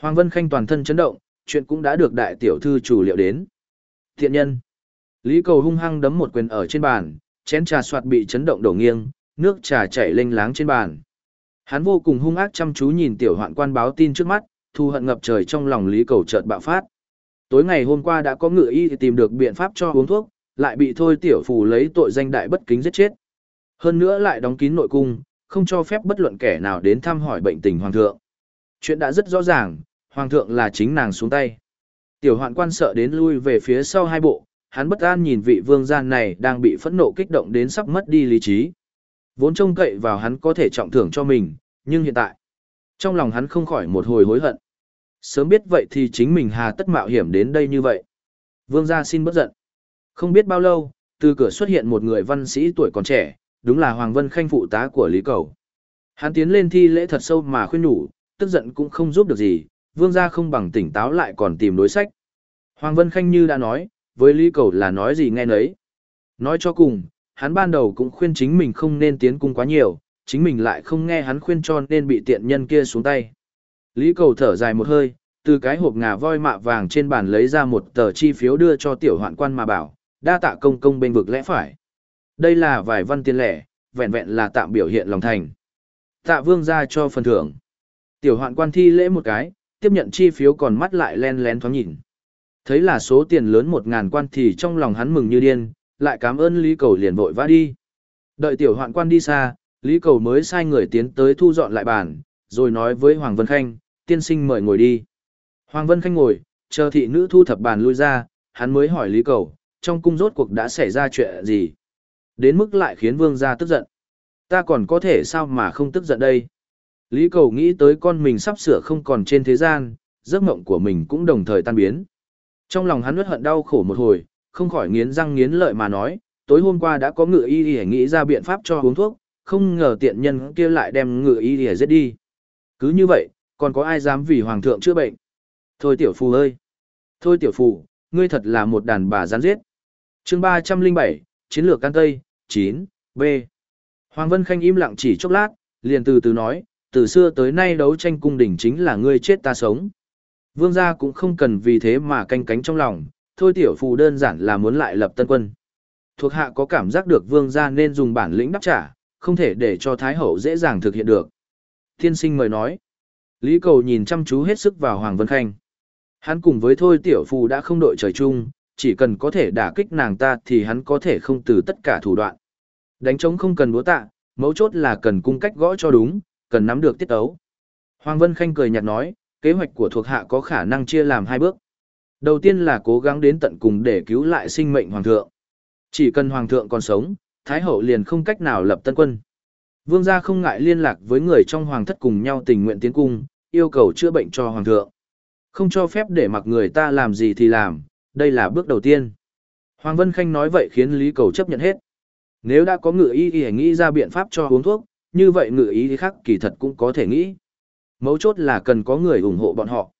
Hoàng Vân Khanh toàn thân chấn động, chuyện cũng đã được đại tiểu thư chủ liệu đến. Thiện nhân. Lý cầu hung hăng đấm một quyền ở trên bàn, chén trà soạt bị chấn động đổ nghiêng, nước trà chảy lênh láng trên bàn. Hắn vô cùng hung ác chăm chú nhìn tiểu hoạn quan báo tin trước mắt, thu hận ngập trời trong lòng Lý cầu chợt bạo phát. Tối ngày hôm qua đã có ngựa y thì tìm được biện pháp cho uống thuốc, lại bị thôi tiểu phù lấy tội danh đại bất kính giết chết. Hơn nữa lại đóng kín nội cung, không cho phép bất luận kẻ nào đến thăm hỏi bệnh tình hoàng thượng. Chuyện đã rất rõ ràng, hoàng thượng là chính nàng xuống tay. Tiểu hoạn quan sợ đến lui về phía sau hai bộ, hắn bất an nhìn vị vương gian này đang bị phẫn nộ kích động đến sắp mất đi lý trí. Vốn trông cậy vào hắn có thể trọng thưởng cho mình, nhưng hiện tại, trong lòng hắn không khỏi một hồi hối hận. Sớm biết vậy thì chính mình hà tất mạo hiểm đến đây như vậy. Vương gia xin bất giận. Không biết bao lâu, từ cửa xuất hiện một người văn sĩ tuổi còn trẻ, đúng là Hoàng Vân Khanh phụ tá của Lý Cầu. Hắn tiến lên thi lễ thật sâu mà khuyên nhủ, tức giận cũng không giúp được gì, vương gia không bằng tỉnh táo lại còn tìm đối sách. Hoàng Vân Khanh như đã nói, với Lý Cầu là nói gì nghe nấy. Nói cho cùng, hắn ban đầu cũng khuyên chính mình không nên tiến cung quá nhiều, chính mình lại không nghe hắn khuyên cho nên bị tiện nhân kia xuống tay. Lý Cầu thở dài một hơi, từ cái hộp ngà voi mạ vàng trên bàn lấy ra một tờ chi phiếu đưa cho tiểu hoạn quan mà bảo, đa tạ công công bên vực lẽ phải. Đây là vài văn tiền lẻ, vẹn vẹn là tạm biểu hiện lòng thành. Tạ vương ra cho phần thưởng. Tiểu hoạn quan thi lễ một cái, tiếp nhận chi phiếu còn mắt lại len lén thoáng nhìn. Thấy là số tiền lớn một ngàn quan thì trong lòng hắn mừng như điên, lại cảm ơn Lý Cầu liền vội vã đi. Đợi tiểu hoạn quan đi xa, Lý Cầu mới sai người tiến tới thu dọn lại bàn, rồi nói với Hoàng Vân Khanh, tiên sinh mời ngồi đi. Hoàng Vân Khanh ngồi, chờ thị nữ thu thập bàn lui ra, hắn mới hỏi Lý Cầu, trong cung rốt cuộc đã xảy ra chuyện gì? Đến mức lại khiến vương gia tức giận. Ta còn có thể sao mà không tức giận đây? Lý Cầu nghĩ tới con mình sắp sửa không còn trên thế gian, giấc mộng của mình cũng đồng thời tan biến. Trong lòng hắn nuốt hận đau khổ một hồi, không khỏi nghiến răng nghiến lợi mà nói, tối hôm qua đã có ngựa y y nghĩ ra biện pháp cho uống thuốc, không ngờ tiện nhân kia lại đem ngựa y y giết đi. Cứ như vậy, còn có ai dám vì hoàng thượng chữa bệnh? Thôi tiểu phù ơi! Thôi tiểu phù, ngươi thật là một đàn bà gián giết. chương 307, Chiến lược can Tây, 9, B. Hoàng Vân Khanh im lặng chỉ chốc lát, liền từ từ nói, từ xưa tới nay đấu tranh cung đình chính là ngươi chết ta sống. Vương gia cũng không cần vì thế mà canh cánh trong lòng, thôi tiểu phù đơn giản là muốn lại lập tân quân. Thuộc hạ có cảm giác được vương gia nên dùng bản lĩnh đáp trả, không thể để cho Thái Hậu dễ dàng thực hiện được. Thiên sinh mời nói. Lý cầu nhìn chăm chú hết sức vào Hoàng Vân Khanh. Hắn cùng với thôi tiểu phù đã không đội trời chung, chỉ cần có thể đả kích nàng ta thì hắn có thể không từ tất cả thủ đoạn. Đánh trống không cần búa tạ, mấu chốt là cần cung cách gõ cho đúng, cần nắm được tiết ấu. Hoàng Vân Khanh cười nhạt nói, kế hoạch của thuộc hạ có khả năng chia làm hai bước. Đầu tiên là cố gắng đến tận cùng để cứu lại sinh mệnh hoàng thượng. Chỉ cần hoàng thượng còn sống, Thái hậu liền không cách nào lập tân quân. Vương gia không ngại liên lạc với người trong hoàng thất cùng nhau tình nguyện tiến cung, yêu cầu chữa bệnh cho hoàng thượng. Không cho phép để mặc người ta làm gì thì làm, đây là bước đầu tiên. Hoàng Vân Khanh nói vậy khiến Lý Cầu chấp nhận hết. Nếu đã có ngự y y nghĩ ra biện pháp cho uống thuốc, như vậy ngự y khác kỳ thật cũng có thể nghĩ. Mấu chốt là cần có người ủng hộ bọn họ.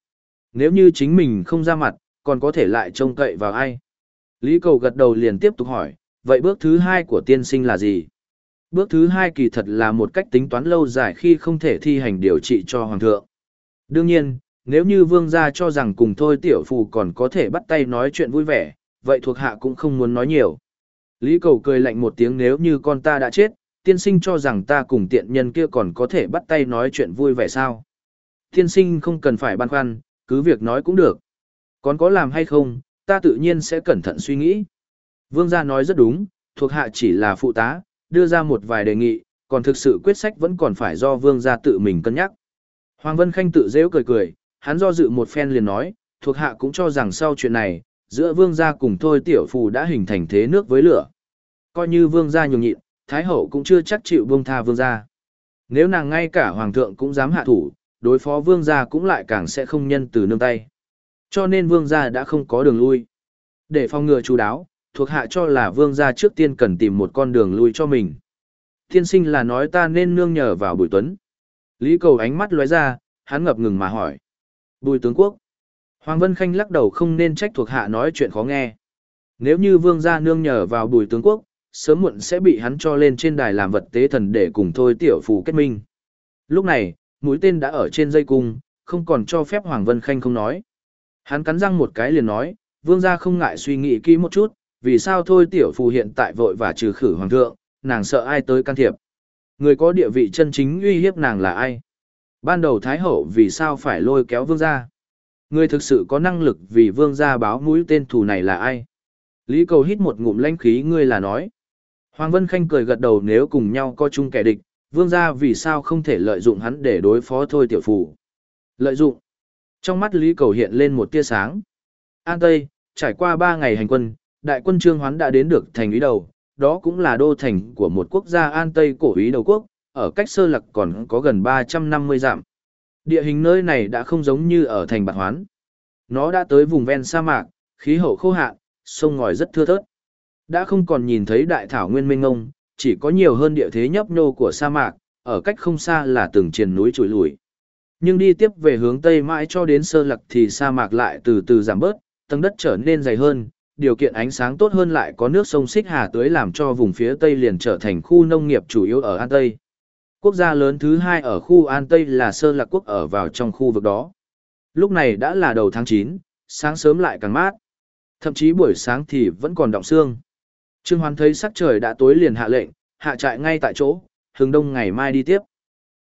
Nếu như chính mình không ra mặt, còn có thể lại trông cậy vào ai. Lý cầu gật đầu liền tiếp tục hỏi, vậy bước thứ hai của tiên sinh là gì? Bước thứ hai kỳ thật là một cách tính toán lâu dài khi không thể thi hành điều trị cho hoàng thượng. Đương nhiên, nếu như vương gia cho rằng cùng thôi tiểu phù còn có thể bắt tay nói chuyện vui vẻ, vậy thuộc hạ cũng không muốn nói nhiều. Lý cầu cười lạnh một tiếng nếu như con ta đã chết, tiên sinh cho rằng ta cùng tiện nhân kia còn có thể bắt tay nói chuyện vui vẻ sao. Thiên sinh không cần phải băn khoăn, cứ việc nói cũng được. Còn có làm hay không, ta tự nhiên sẽ cẩn thận suy nghĩ. Vương gia nói rất đúng, thuộc hạ chỉ là phụ tá, đưa ra một vài đề nghị, còn thực sự quyết sách vẫn còn phải do vương gia tự mình cân nhắc. Hoàng Vân Khanh tự dễ cười cười, hắn do dự một phen liền nói, thuộc hạ cũng cho rằng sau chuyện này, giữa vương gia cùng thôi tiểu phù đã hình thành thế nước với lửa. Coi như vương gia nhường nhịn, thái hậu cũng chưa chắc chịu buông tha vương gia. Nếu nàng ngay cả hoàng thượng cũng dám hạ thủ, đối phó vương gia cũng lại càng sẽ không nhân từ nương tay. Cho nên vương gia đã không có đường lui. Để phòng ngừa chú đáo, thuộc hạ cho là vương gia trước tiên cần tìm một con đường lui cho mình. Thiên sinh là nói ta nên nương nhờ vào bùi tuấn. Lý cầu ánh mắt lóe ra, hắn ngập ngừng mà hỏi. Bùi tướng quốc. Hoàng Vân Khanh lắc đầu không nên trách thuộc hạ nói chuyện khó nghe. Nếu như vương gia nương nhờ vào bùi tướng quốc, sớm muộn sẽ bị hắn cho lên trên đài làm vật tế thần để cùng thôi tiểu phù kết minh. Lúc này, mũi tên đã ở trên dây cung, không còn cho phép Hoàng Vân Khanh không nói. Hắn cắn răng một cái liền nói, vương gia không ngại suy nghĩ kỹ một chút, vì sao thôi tiểu phù hiện tại vội và trừ khử hoàng thượng, nàng sợ ai tới can thiệp. Người có địa vị chân chính uy hiếp nàng là ai? Ban đầu Thái Hậu vì sao phải lôi kéo vương gia? Người thực sự có năng lực vì vương gia báo mũi tên thù này là ai? Lý cầu hít một ngụm lãnh khí ngươi là nói. Hoàng Vân Khanh cười gật đầu nếu cùng nhau có chung kẻ địch, vương gia vì sao không thể lợi dụng hắn để đối phó thôi tiểu phủ. Lợi dụng. Trong mắt Lý cầu hiện lên một tia sáng. An Tây, trải qua ba ngày hành quân, đại quân Trương Hoán đã đến được thành ý đầu, đó cũng là đô thành của một quốc gia An Tây cổ ý đầu quốc, ở cách sơ lặc còn có gần 350 dặm. Địa hình nơi này đã không giống như ở thành Bạc Hoán. Nó đã tới vùng ven sa mạc, khí hậu khô hạn, sông ngòi rất thưa thớt. Đã không còn nhìn thấy đại thảo nguyên mênh ngông, chỉ có nhiều hơn địa thế nhấp nhô của sa mạc, ở cách không xa là từng triền núi trùi lùi. Nhưng đi tiếp về hướng tây mãi cho đến sơ lặc thì sa mạc lại từ từ giảm bớt, tầng đất trở nên dày hơn, điều kiện ánh sáng tốt hơn lại có nước sông Xích Hà tưới làm cho vùng phía Tây liền trở thành khu nông nghiệp chủ yếu ở An Tây. Quốc gia lớn thứ hai ở khu An Tây là Sơ Lạc Quốc ở vào trong khu vực đó. Lúc này đã là đầu tháng 9, sáng sớm lại càng mát. Thậm chí buổi sáng thì vẫn còn đọng sương. Trương Hoán thấy sắc trời đã tối liền hạ lệnh, hạ trại ngay tại chỗ, hướng đông ngày mai đi tiếp.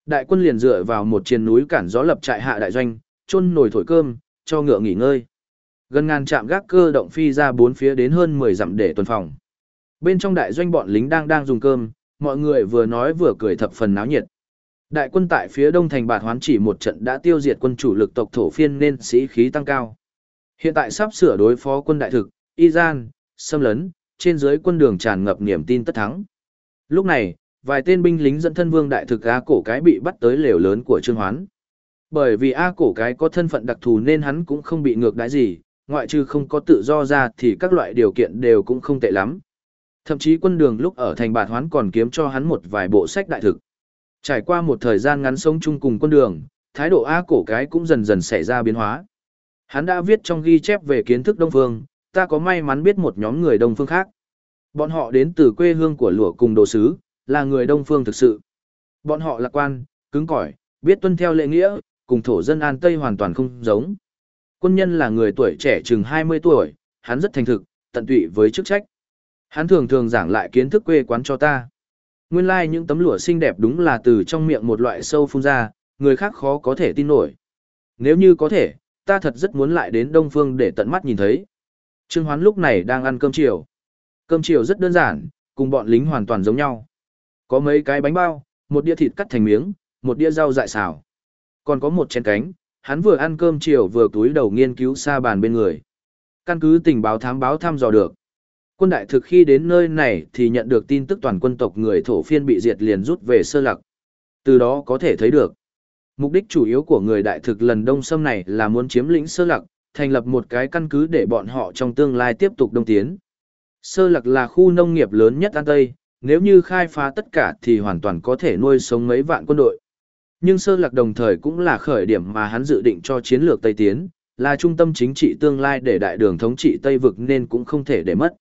Đại quân liền dựa vào một triền núi cản gió lập trại hạ đại doanh, chôn nồi thổi cơm, cho ngựa nghỉ ngơi. Gần ngàn trạm gác cơ động phi ra bốn phía đến hơn 10 dặm để tuần phòng. Bên trong đại doanh bọn lính đang đang dùng cơm, mọi người vừa nói vừa cười thập phần náo nhiệt. Đại quân tại phía đông thành bạt hoán chỉ một trận đã tiêu diệt quân chủ lực tộc thổ phiên nên sĩ khí tăng cao. Hiện tại sắp sửa đối phó quân đại thực, y gian, xâm lấn, trên dưới quân đường tràn ngập niềm tin tất thắng. Lúc này, vài tên binh lính dẫn thân vương đại thực A cổ cái bị bắt tới lều lớn của Trương Hoán. Bởi vì A cổ cái có thân phận đặc thù nên hắn cũng không bị ngược đãi gì, ngoại trừ không có tự do ra thì các loại điều kiện đều cũng không tệ lắm. Thậm chí quân đường lúc ở thành bạt hoán còn kiếm cho hắn một vài bộ sách đại thực. Trải qua một thời gian ngắn sống chung cùng quân đường, thái độ A cổ cái cũng dần dần xảy ra biến hóa. Hắn đã viết trong ghi chép về kiến thức Đông Phương, ta có may mắn biết một nhóm người Đông Phương khác. Bọn họ đến từ quê hương của lụa cùng đồ sứ, là người Đông Phương thực sự. Bọn họ lạc quan, cứng cỏi, biết tuân theo lệ nghĩa, cùng thổ dân An Tây hoàn toàn không giống. Quân nhân là người tuổi trẻ chừng 20 tuổi, hắn rất thành thực, tận tụy với chức trách. Hắn thường thường giảng lại kiến thức quê quán cho ta. Nguyên lai like những tấm lụa xinh đẹp đúng là từ trong miệng một loại sâu phun ra, người khác khó có thể tin nổi. Nếu như có thể, ta thật rất muốn lại đến Đông Phương để tận mắt nhìn thấy. Trương Hoán lúc này đang ăn cơm chiều. Cơm chiều rất đơn giản, cùng bọn lính hoàn toàn giống nhau. Có mấy cái bánh bao, một đĩa thịt cắt thành miếng, một đĩa rau dại xào. Còn có một chén cánh, hắn vừa ăn cơm chiều vừa túi đầu nghiên cứu xa bàn bên người. Căn cứ tình báo thám báo thăm dò được. Quân đại thực khi đến nơi này thì nhận được tin tức toàn quân tộc người thổ phiên bị diệt liền rút về sơ lạc. Từ đó có thể thấy được. Mục đích chủ yếu của người đại thực lần đông xâm này là muốn chiếm lĩnh sơ lạc thành lập một cái căn cứ để bọn họ trong tương lai tiếp tục đông tiến. Sơ lạc là khu nông nghiệp lớn nhất An Tây, nếu như khai phá tất cả thì hoàn toàn có thể nuôi sống mấy vạn quân đội. Nhưng sơ lạc đồng thời cũng là khởi điểm mà hắn dự định cho chiến lược Tây Tiến, là trung tâm chính trị tương lai để đại đường thống trị Tây vực nên cũng không thể để mất.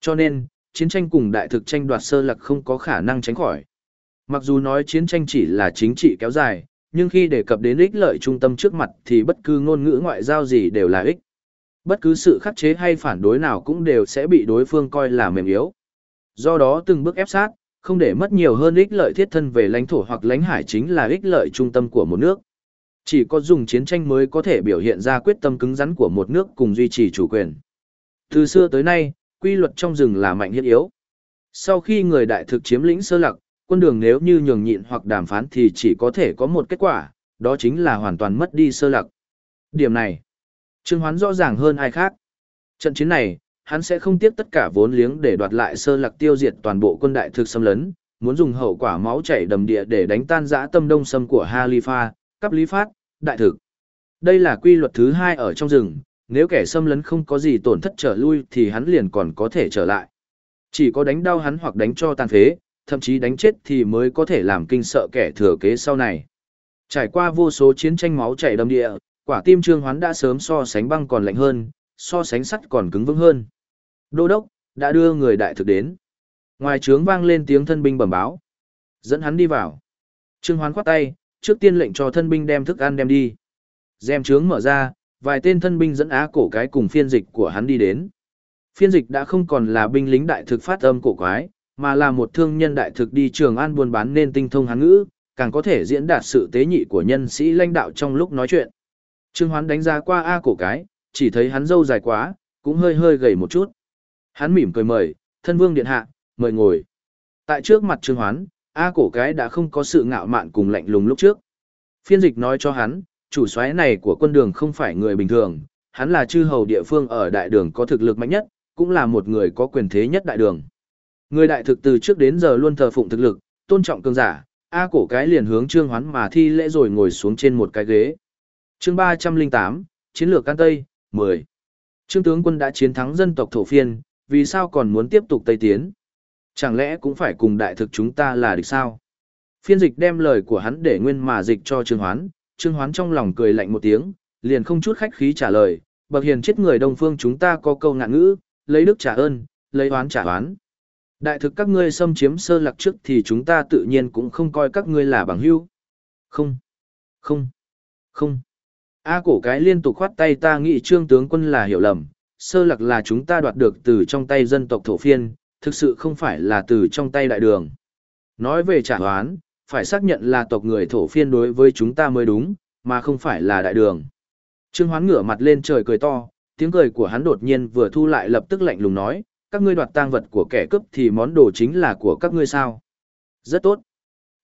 Cho nên, chiến tranh cùng đại thực tranh đoạt sơ lạc không có khả năng tránh khỏi. Mặc dù nói chiến tranh chỉ là chính trị kéo dài, nhưng khi đề cập đến ích lợi trung tâm trước mặt thì bất cứ ngôn ngữ ngoại giao gì đều là ích. Bất cứ sự khắc chế hay phản đối nào cũng đều sẽ bị đối phương coi là mềm yếu. Do đó từng bước ép sát, không để mất nhiều hơn ích lợi thiết thân về lãnh thổ hoặc lãnh hải chính là ích lợi trung tâm của một nước. Chỉ có dùng chiến tranh mới có thể biểu hiện ra quyết tâm cứng rắn của một nước cùng duy trì chủ quyền. Từ xưa tới nay, quy luật trong rừng là mạnh hiết yếu. Sau khi người đại thực chiếm lĩnh sơ lặc, quân đường nếu như nhường nhịn hoặc đàm phán thì chỉ có thể có một kết quả, đó chính là hoàn toàn mất đi sơ lặc. Điểm này, Trương Hoán rõ ràng hơn ai khác. Trận chiến này, hắn sẽ không tiếp tất cả vốn liếng để đoạt lại sơ lặc tiêu diệt toàn bộ quân đại thực xâm lấn, muốn dùng hậu quả máu chảy đầm địa để đánh tan dã tâm đông xâm của Halifa, cấp lý phát, đại thực. Đây là quy luật thứ hai ở trong rừng, nếu kẻ xâm lấn không có gì tổn thất trở lui thì hắn liền còn có thể trở lại. Chỉ có đánh đau hắn hoặc đánh cho tàn phế, thậm chí đánh chết thì mới có thể làm kinh sợ kẻ thừa kế sau này. Trải qua vô số chiến tranh máu chảy đầm địa, quả tim trương hoán đã sớm so sánh băng còn lạnh hơn, so sánh sắt còn cứng vững hơn. Đô đốc, đã đưa người đại thực đến. Ngoài trướng vang lên tiếng thân binh bẩm báo. Dẫn hắn đi vào. Trương hoán khoát tay, trước tiên lệnh cho thân binh đem thức ăn đem đi. Dèm trướng mở ra, vài tên thân binh dẫn á cổ cái cùng phiên dịch của hắn đi đến. Phiên dịch đã không còn là binh lính đại thực phát âm cổ quái, mà là một thương nhân đại thực đi trường an buôn bán nên tinh thông hán ngữ, càng có thể diễn đạt sự tế nhị của nhân sĩ lãnh đạo trong lúc nói chuyện. Trương Hoán đánh giá qua A cổ cái, chỉ thấy hắn râu dài quá, cũng hơi hơi gầy một chút. Hắn mỉm cười mời, thân vương điện hạ, mời ngồi. Tại trước mặt Trương Hoán, A cổ cái đã không có sự ngạo mạn cùng lạnh lùng lúc trước. Phiên dịch nói cho hắn, chủ soái này của quân đường không phải người bình thường, hắn là chư hầu địa phương ở đại đường có thực lực mạnh nhất, cũng là một người có quyền thế nhất đại đường. Người đại thực từ trước đến giờ luôn thờ phụng thực lực, tôn trọng cường giả, A cổ cái liền hướng Trương Hoán mà thi lễ rồi ngồi xuống trên một cái ghế. Chương 308, Chiến lược Can Tây, 10. Trương tướng quân đã chiến thắng dân tộc thổ phiên, vì sao còn muốn tiếp tục Tây tiến? Chẳng lẽ cũng phải cùng đại thực chúng ta là địch sao? Phiên dịch đem lời của hắn để nguyên mà dịch cho Trương Hoán, Trương Hoán trong lòng cười lạnh một tiếng, liền không chút khách khí trả lời, bậc hiền chết người đông phương chúng ta có câu ngạn ngữ, lấy đức trả ơn, lấy oán trả oán. Đại thực các ngươi xâm chiếm sơ lạc trước thì chúng ta tự nhiên cũng không coi các ngươi là bằng hữu. Không, không, không. A cổ cái liên tục khoát tay ta nghĩ trương tướng quân là hiểu lầm, sơ lạc là chúng ta đoạt được từ trong tay dân tộc thổ phiên, thực sự không phải là từ trong tay đại đường. Nói về trả hoán, phải xác nhận là tộc người thổ phiên đối với chúng ta mới đúng, mà không phải là đại đường. Trương Hoán ngửa mặt lên trời cười to, tiếng cười của hắn đột nhiên vừa thu lại lập tức lạnh lùng nói, các ngươi đoạt tang vật của kẻ cướp thì món đồ chính là của các ngươi sao. Rất tốt.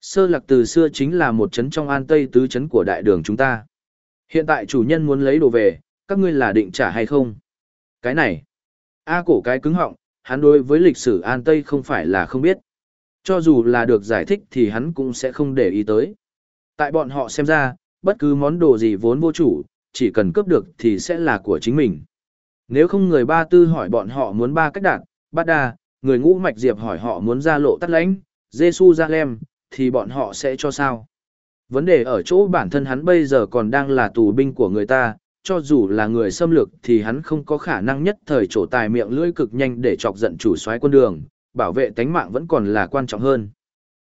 Sơ lạc từ xưa chính là một trấn trong an tây tứ trấn của đại đường chúng ta. Hiện tại chủ nhân muốn lấy đồ về, các ngươi là định trả hay không? Cái này. A cổ cái cứng họng, hắn đối với lịch sử an tây không phải là không biết. Cho dù là được giải thích thì hắn cũng sẽ không để ý tới. Tại bọn họ xem ra, bất cứ món đồ gì vốn vô chủ, chỉ cần cướp được thì sẽ là của chính mình. Nếu không người ba tư hỏi bọn họ muốn ba cách đạt, bát đa, người ngũ mạch diệp hỏi họ muốn ra lộ tắt lãnh, Giê-xu ra lem, thì bọn họ sẽ cho sao? Vấn đề ở chỗ bản thân hắn bây giờ còn đang là tù binh của người ta, cho dù là người xâm lược thì hắn không có khả năng nhất thời trổ tài miệng lưỡi cực nhanh để chọc giận chủ soái quân đường, bảo vệ tánh mạng vẫn còn là quan trọng hơn.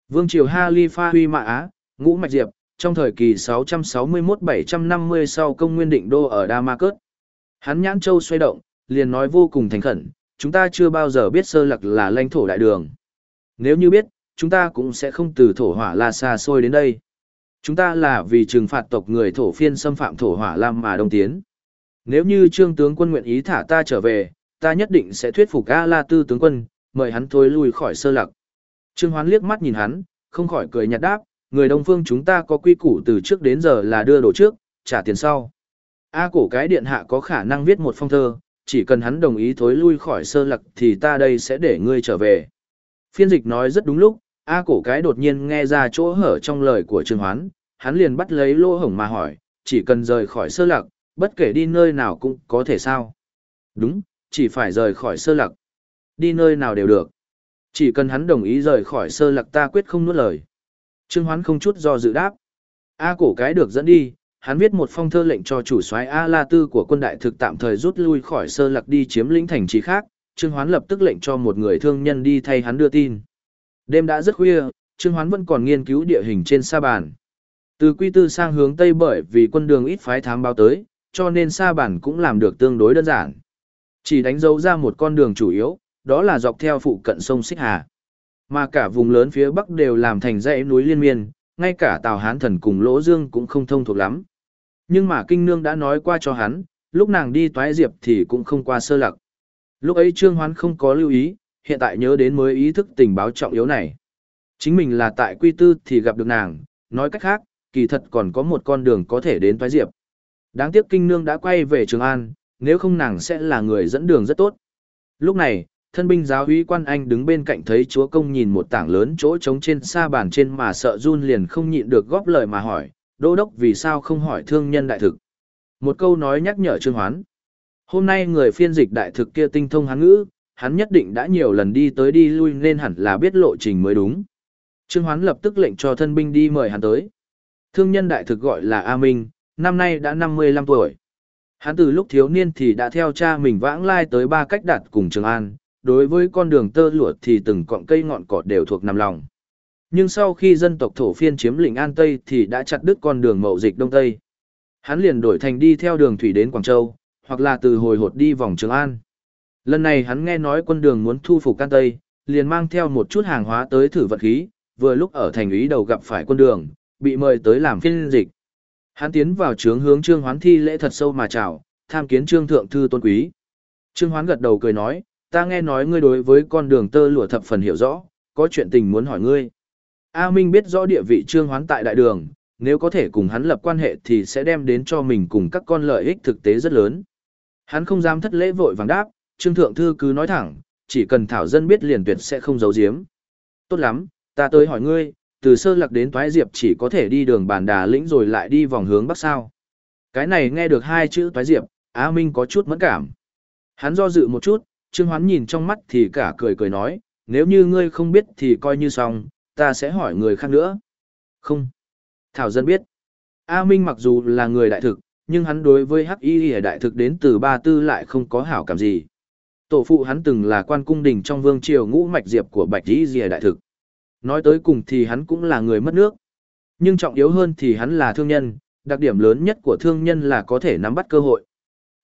Vương triều Halifa Huy Mã Á, Ngũ Mạch Diệp, trong thời kỳ 661-750 sau công nguyên định đô ở Damascus. Hắn nhãn châu xoay động, liền nói vô cùng thành khẩn, chúng ta chưa bao giờ biết sơ lạc là lãnh thổ đại đường. Nếu như biết, chúng ta cũng sẽ không từ thổ hỏa la xa xôi đến đây. Chúng ta là vì trừng phạt tộc người thổ phiên xâm phạm thổ hỏa lam mà đông tiến. Nếu như trương tướng quân nguyện ý thả ta trở về, ta nhất định sẽ thuyết phục A La Tư tướng quân, mời hắn thôi lui khỏi sơ lạc. Trương Hoán liếc mắt nhìn hắn, không khỏi cười nhạt đáp, người đông phương chúng ta có quy củ từ trước đến giờ là đưa đồ trước, trả tiền sau. A cổ cái điện hạ có khả năng viết một phong thơ, chỉ cần hắn đồng ý thối lui khỏi sơ lặc thì ta đây sẽ để ngươi trở về. Phiên dịch nói rất đúng lúc, A cổ cái đột nhiên nghe ra chỗ hở trong lời của Trương Hoán, hắn liền bắt lấy lỗ hổng mà hỏi, chỉ cần rời khỏi sơ lặc, bất kể đi nơi nào cũng có thể sao. Đúng, chỉ phải rời khỏi sơ lặc. Đi nơi nào đều được. Chỉ cần hắn đồng ý rời khỏi sơ lạc ta quyết không nuốt lời. Trương Hoán không chút do dự đáp. A cổ cái được dẫn đi, hắn viết một phong thơ lệnh cho chủ soái A La Tư của quân đại thực tạm thời rút lui khỏi sơ lạc đi chiếm lĩnh thành trì khác, Trương Hoán lập tức lệnh cho một người thương nhân đi thay hắn đưa tin. Đêm đã rất khuya, Trương Hoán vẫn còn nghiên cứu địa hình trên sa bàn. Từ Quy Tư sang hướng Tây bởi vì quân đường ít phái thám báo tới, cho nên sa bàn cũng làm được tương đối đơn giản. Chỉ đánh dấu ra một con đường chủ yếu, đó là dọc theo phụ cận sông Xích Hà. Mà cả vùng lớn phía Bắc đều làm thành dãy núi liên miên, ngay cả Tào Hán Thần cùng Lỗ Dương cũng không thông thuộc lắm. Nhưng mà Kinh Nương đã nói qua cho hắn, lúc nàng đi toái diệp thì cũng không qua sơ lặc. Lúc ấy Trương Hoán không có lưu ý, hiện tại nhớ đến mới ý thức tình báo trọng yếu này. Chính mình là tại quy tư thì gặp được nàng, nói cách khác, kỳ thật còn có một con đường có thể đến toái diệp. Đáng tiếc Kinh Nương đã quay về Trường An, nếu không nàng sẽ là người dẫn đường rất tốt. Lúc này, thân binh giáo úy quan anh đứng bên cạnh thấy chúa công nhìn một tảng lớn chỗ trống trên sa bàn trên mà sợ run liền không nhịn được góp lời mà hỏi, đô đốc vì sao không hỏi thương nhân đại thực. Một câu nói nhắc nhở Trương Hoán. Hôm nay người phiên dịch đại thực kia tinh thông hán ngữ, hắn nhất định đã nhiều lần đi tới đi lui nên hẳn là biết lộ trình mới đúng. Trương Hoán lập tức lệnh cho thân binh đi mời hắn tới. Thương nhân đại thực gọi là A Minh, năm nay đã 55 tuổi. Hắn từ lúc thiếu niên thì đã theo cha mình vãng lai tới ba cách đạt cùng Trường An, đối với con đường tơ lụa thì từng cọng cây ngọn cỏ đều thuộc nằm lòng. Nhưng sau khi dân tộc thổ phiên chiếm lĩnh An Tây thì đã chặt đứt con đường mậu dịch Đông Tây. Hắn liền đổi thành đi theo đường thủy đến Quảng Châu, hoặc là từ hồi hột đi vòng Trường An. Lần này hắn nghe nói quân đường muốn thu phục An Tây, liền mang theo một chút hàng hóa tới thử vật khí, vừa lúc ở thành ý đầu gặp phải quân đường, bị mời tới làm phiên dịch. Hắn tiến vào trướng hướng Trương Hoán thi lễ thật sâu mà chào, tham kiến Trương thượng thư tôn quý. Trương Hoán gật đầu cười nói, ta nghe nói ngươi đối với con đường tơ lụa thập phần hiểu rõ, có chuyện tình muốn hỏi ngươi. A Minh biết rõ địa vị Trương Hoán tại đại đường, nếu có thể cùng hắn lập quan hệ thì sẽ đem đến cho mình cùng các con lợi ích thực tế rất lớn. Hắn không dám thất lễ vội vàng đáp, Trương Thượng Thư cứ nói thẳng, chỉ cần Thảo Dân biết liền tuyệt sẽ không giấu giếm. Tốt lắm, ta tới hỏi ngươi, từ sơ lạc đến toái diệp chỉ có thể đi đường bàn đà lĩnh rồi lại đi vòng hướng bắc sao. Cái này nghe được hai chữ toái diệp, Á Minh có chút mẫn cảm. Hắn do dự một chút, Trương Hoán nhìn trong mắt thì cả cười cười nói, nếu như ngươi không biết thì coi như xong, ta sẽ hỏi người khác nữa. Không. Thảo dân biết. A Minh mặc dù là người đại thực, nhưng hắn đối với hắc y đại thực đến từ ba tư lại không có hảo cảm gì. Tổ phụ hắn từng là quan cung đình trong vương triều ngũ mạch diệp của bạch y đại thực. Nói tới cùng thì hắn cũng là người mất nước. Nhưng trọng yếu hơn thì hắn là thương nhân, đặc điểm lớn nhất của thương nhân là có thể nắm bắt cơ hội.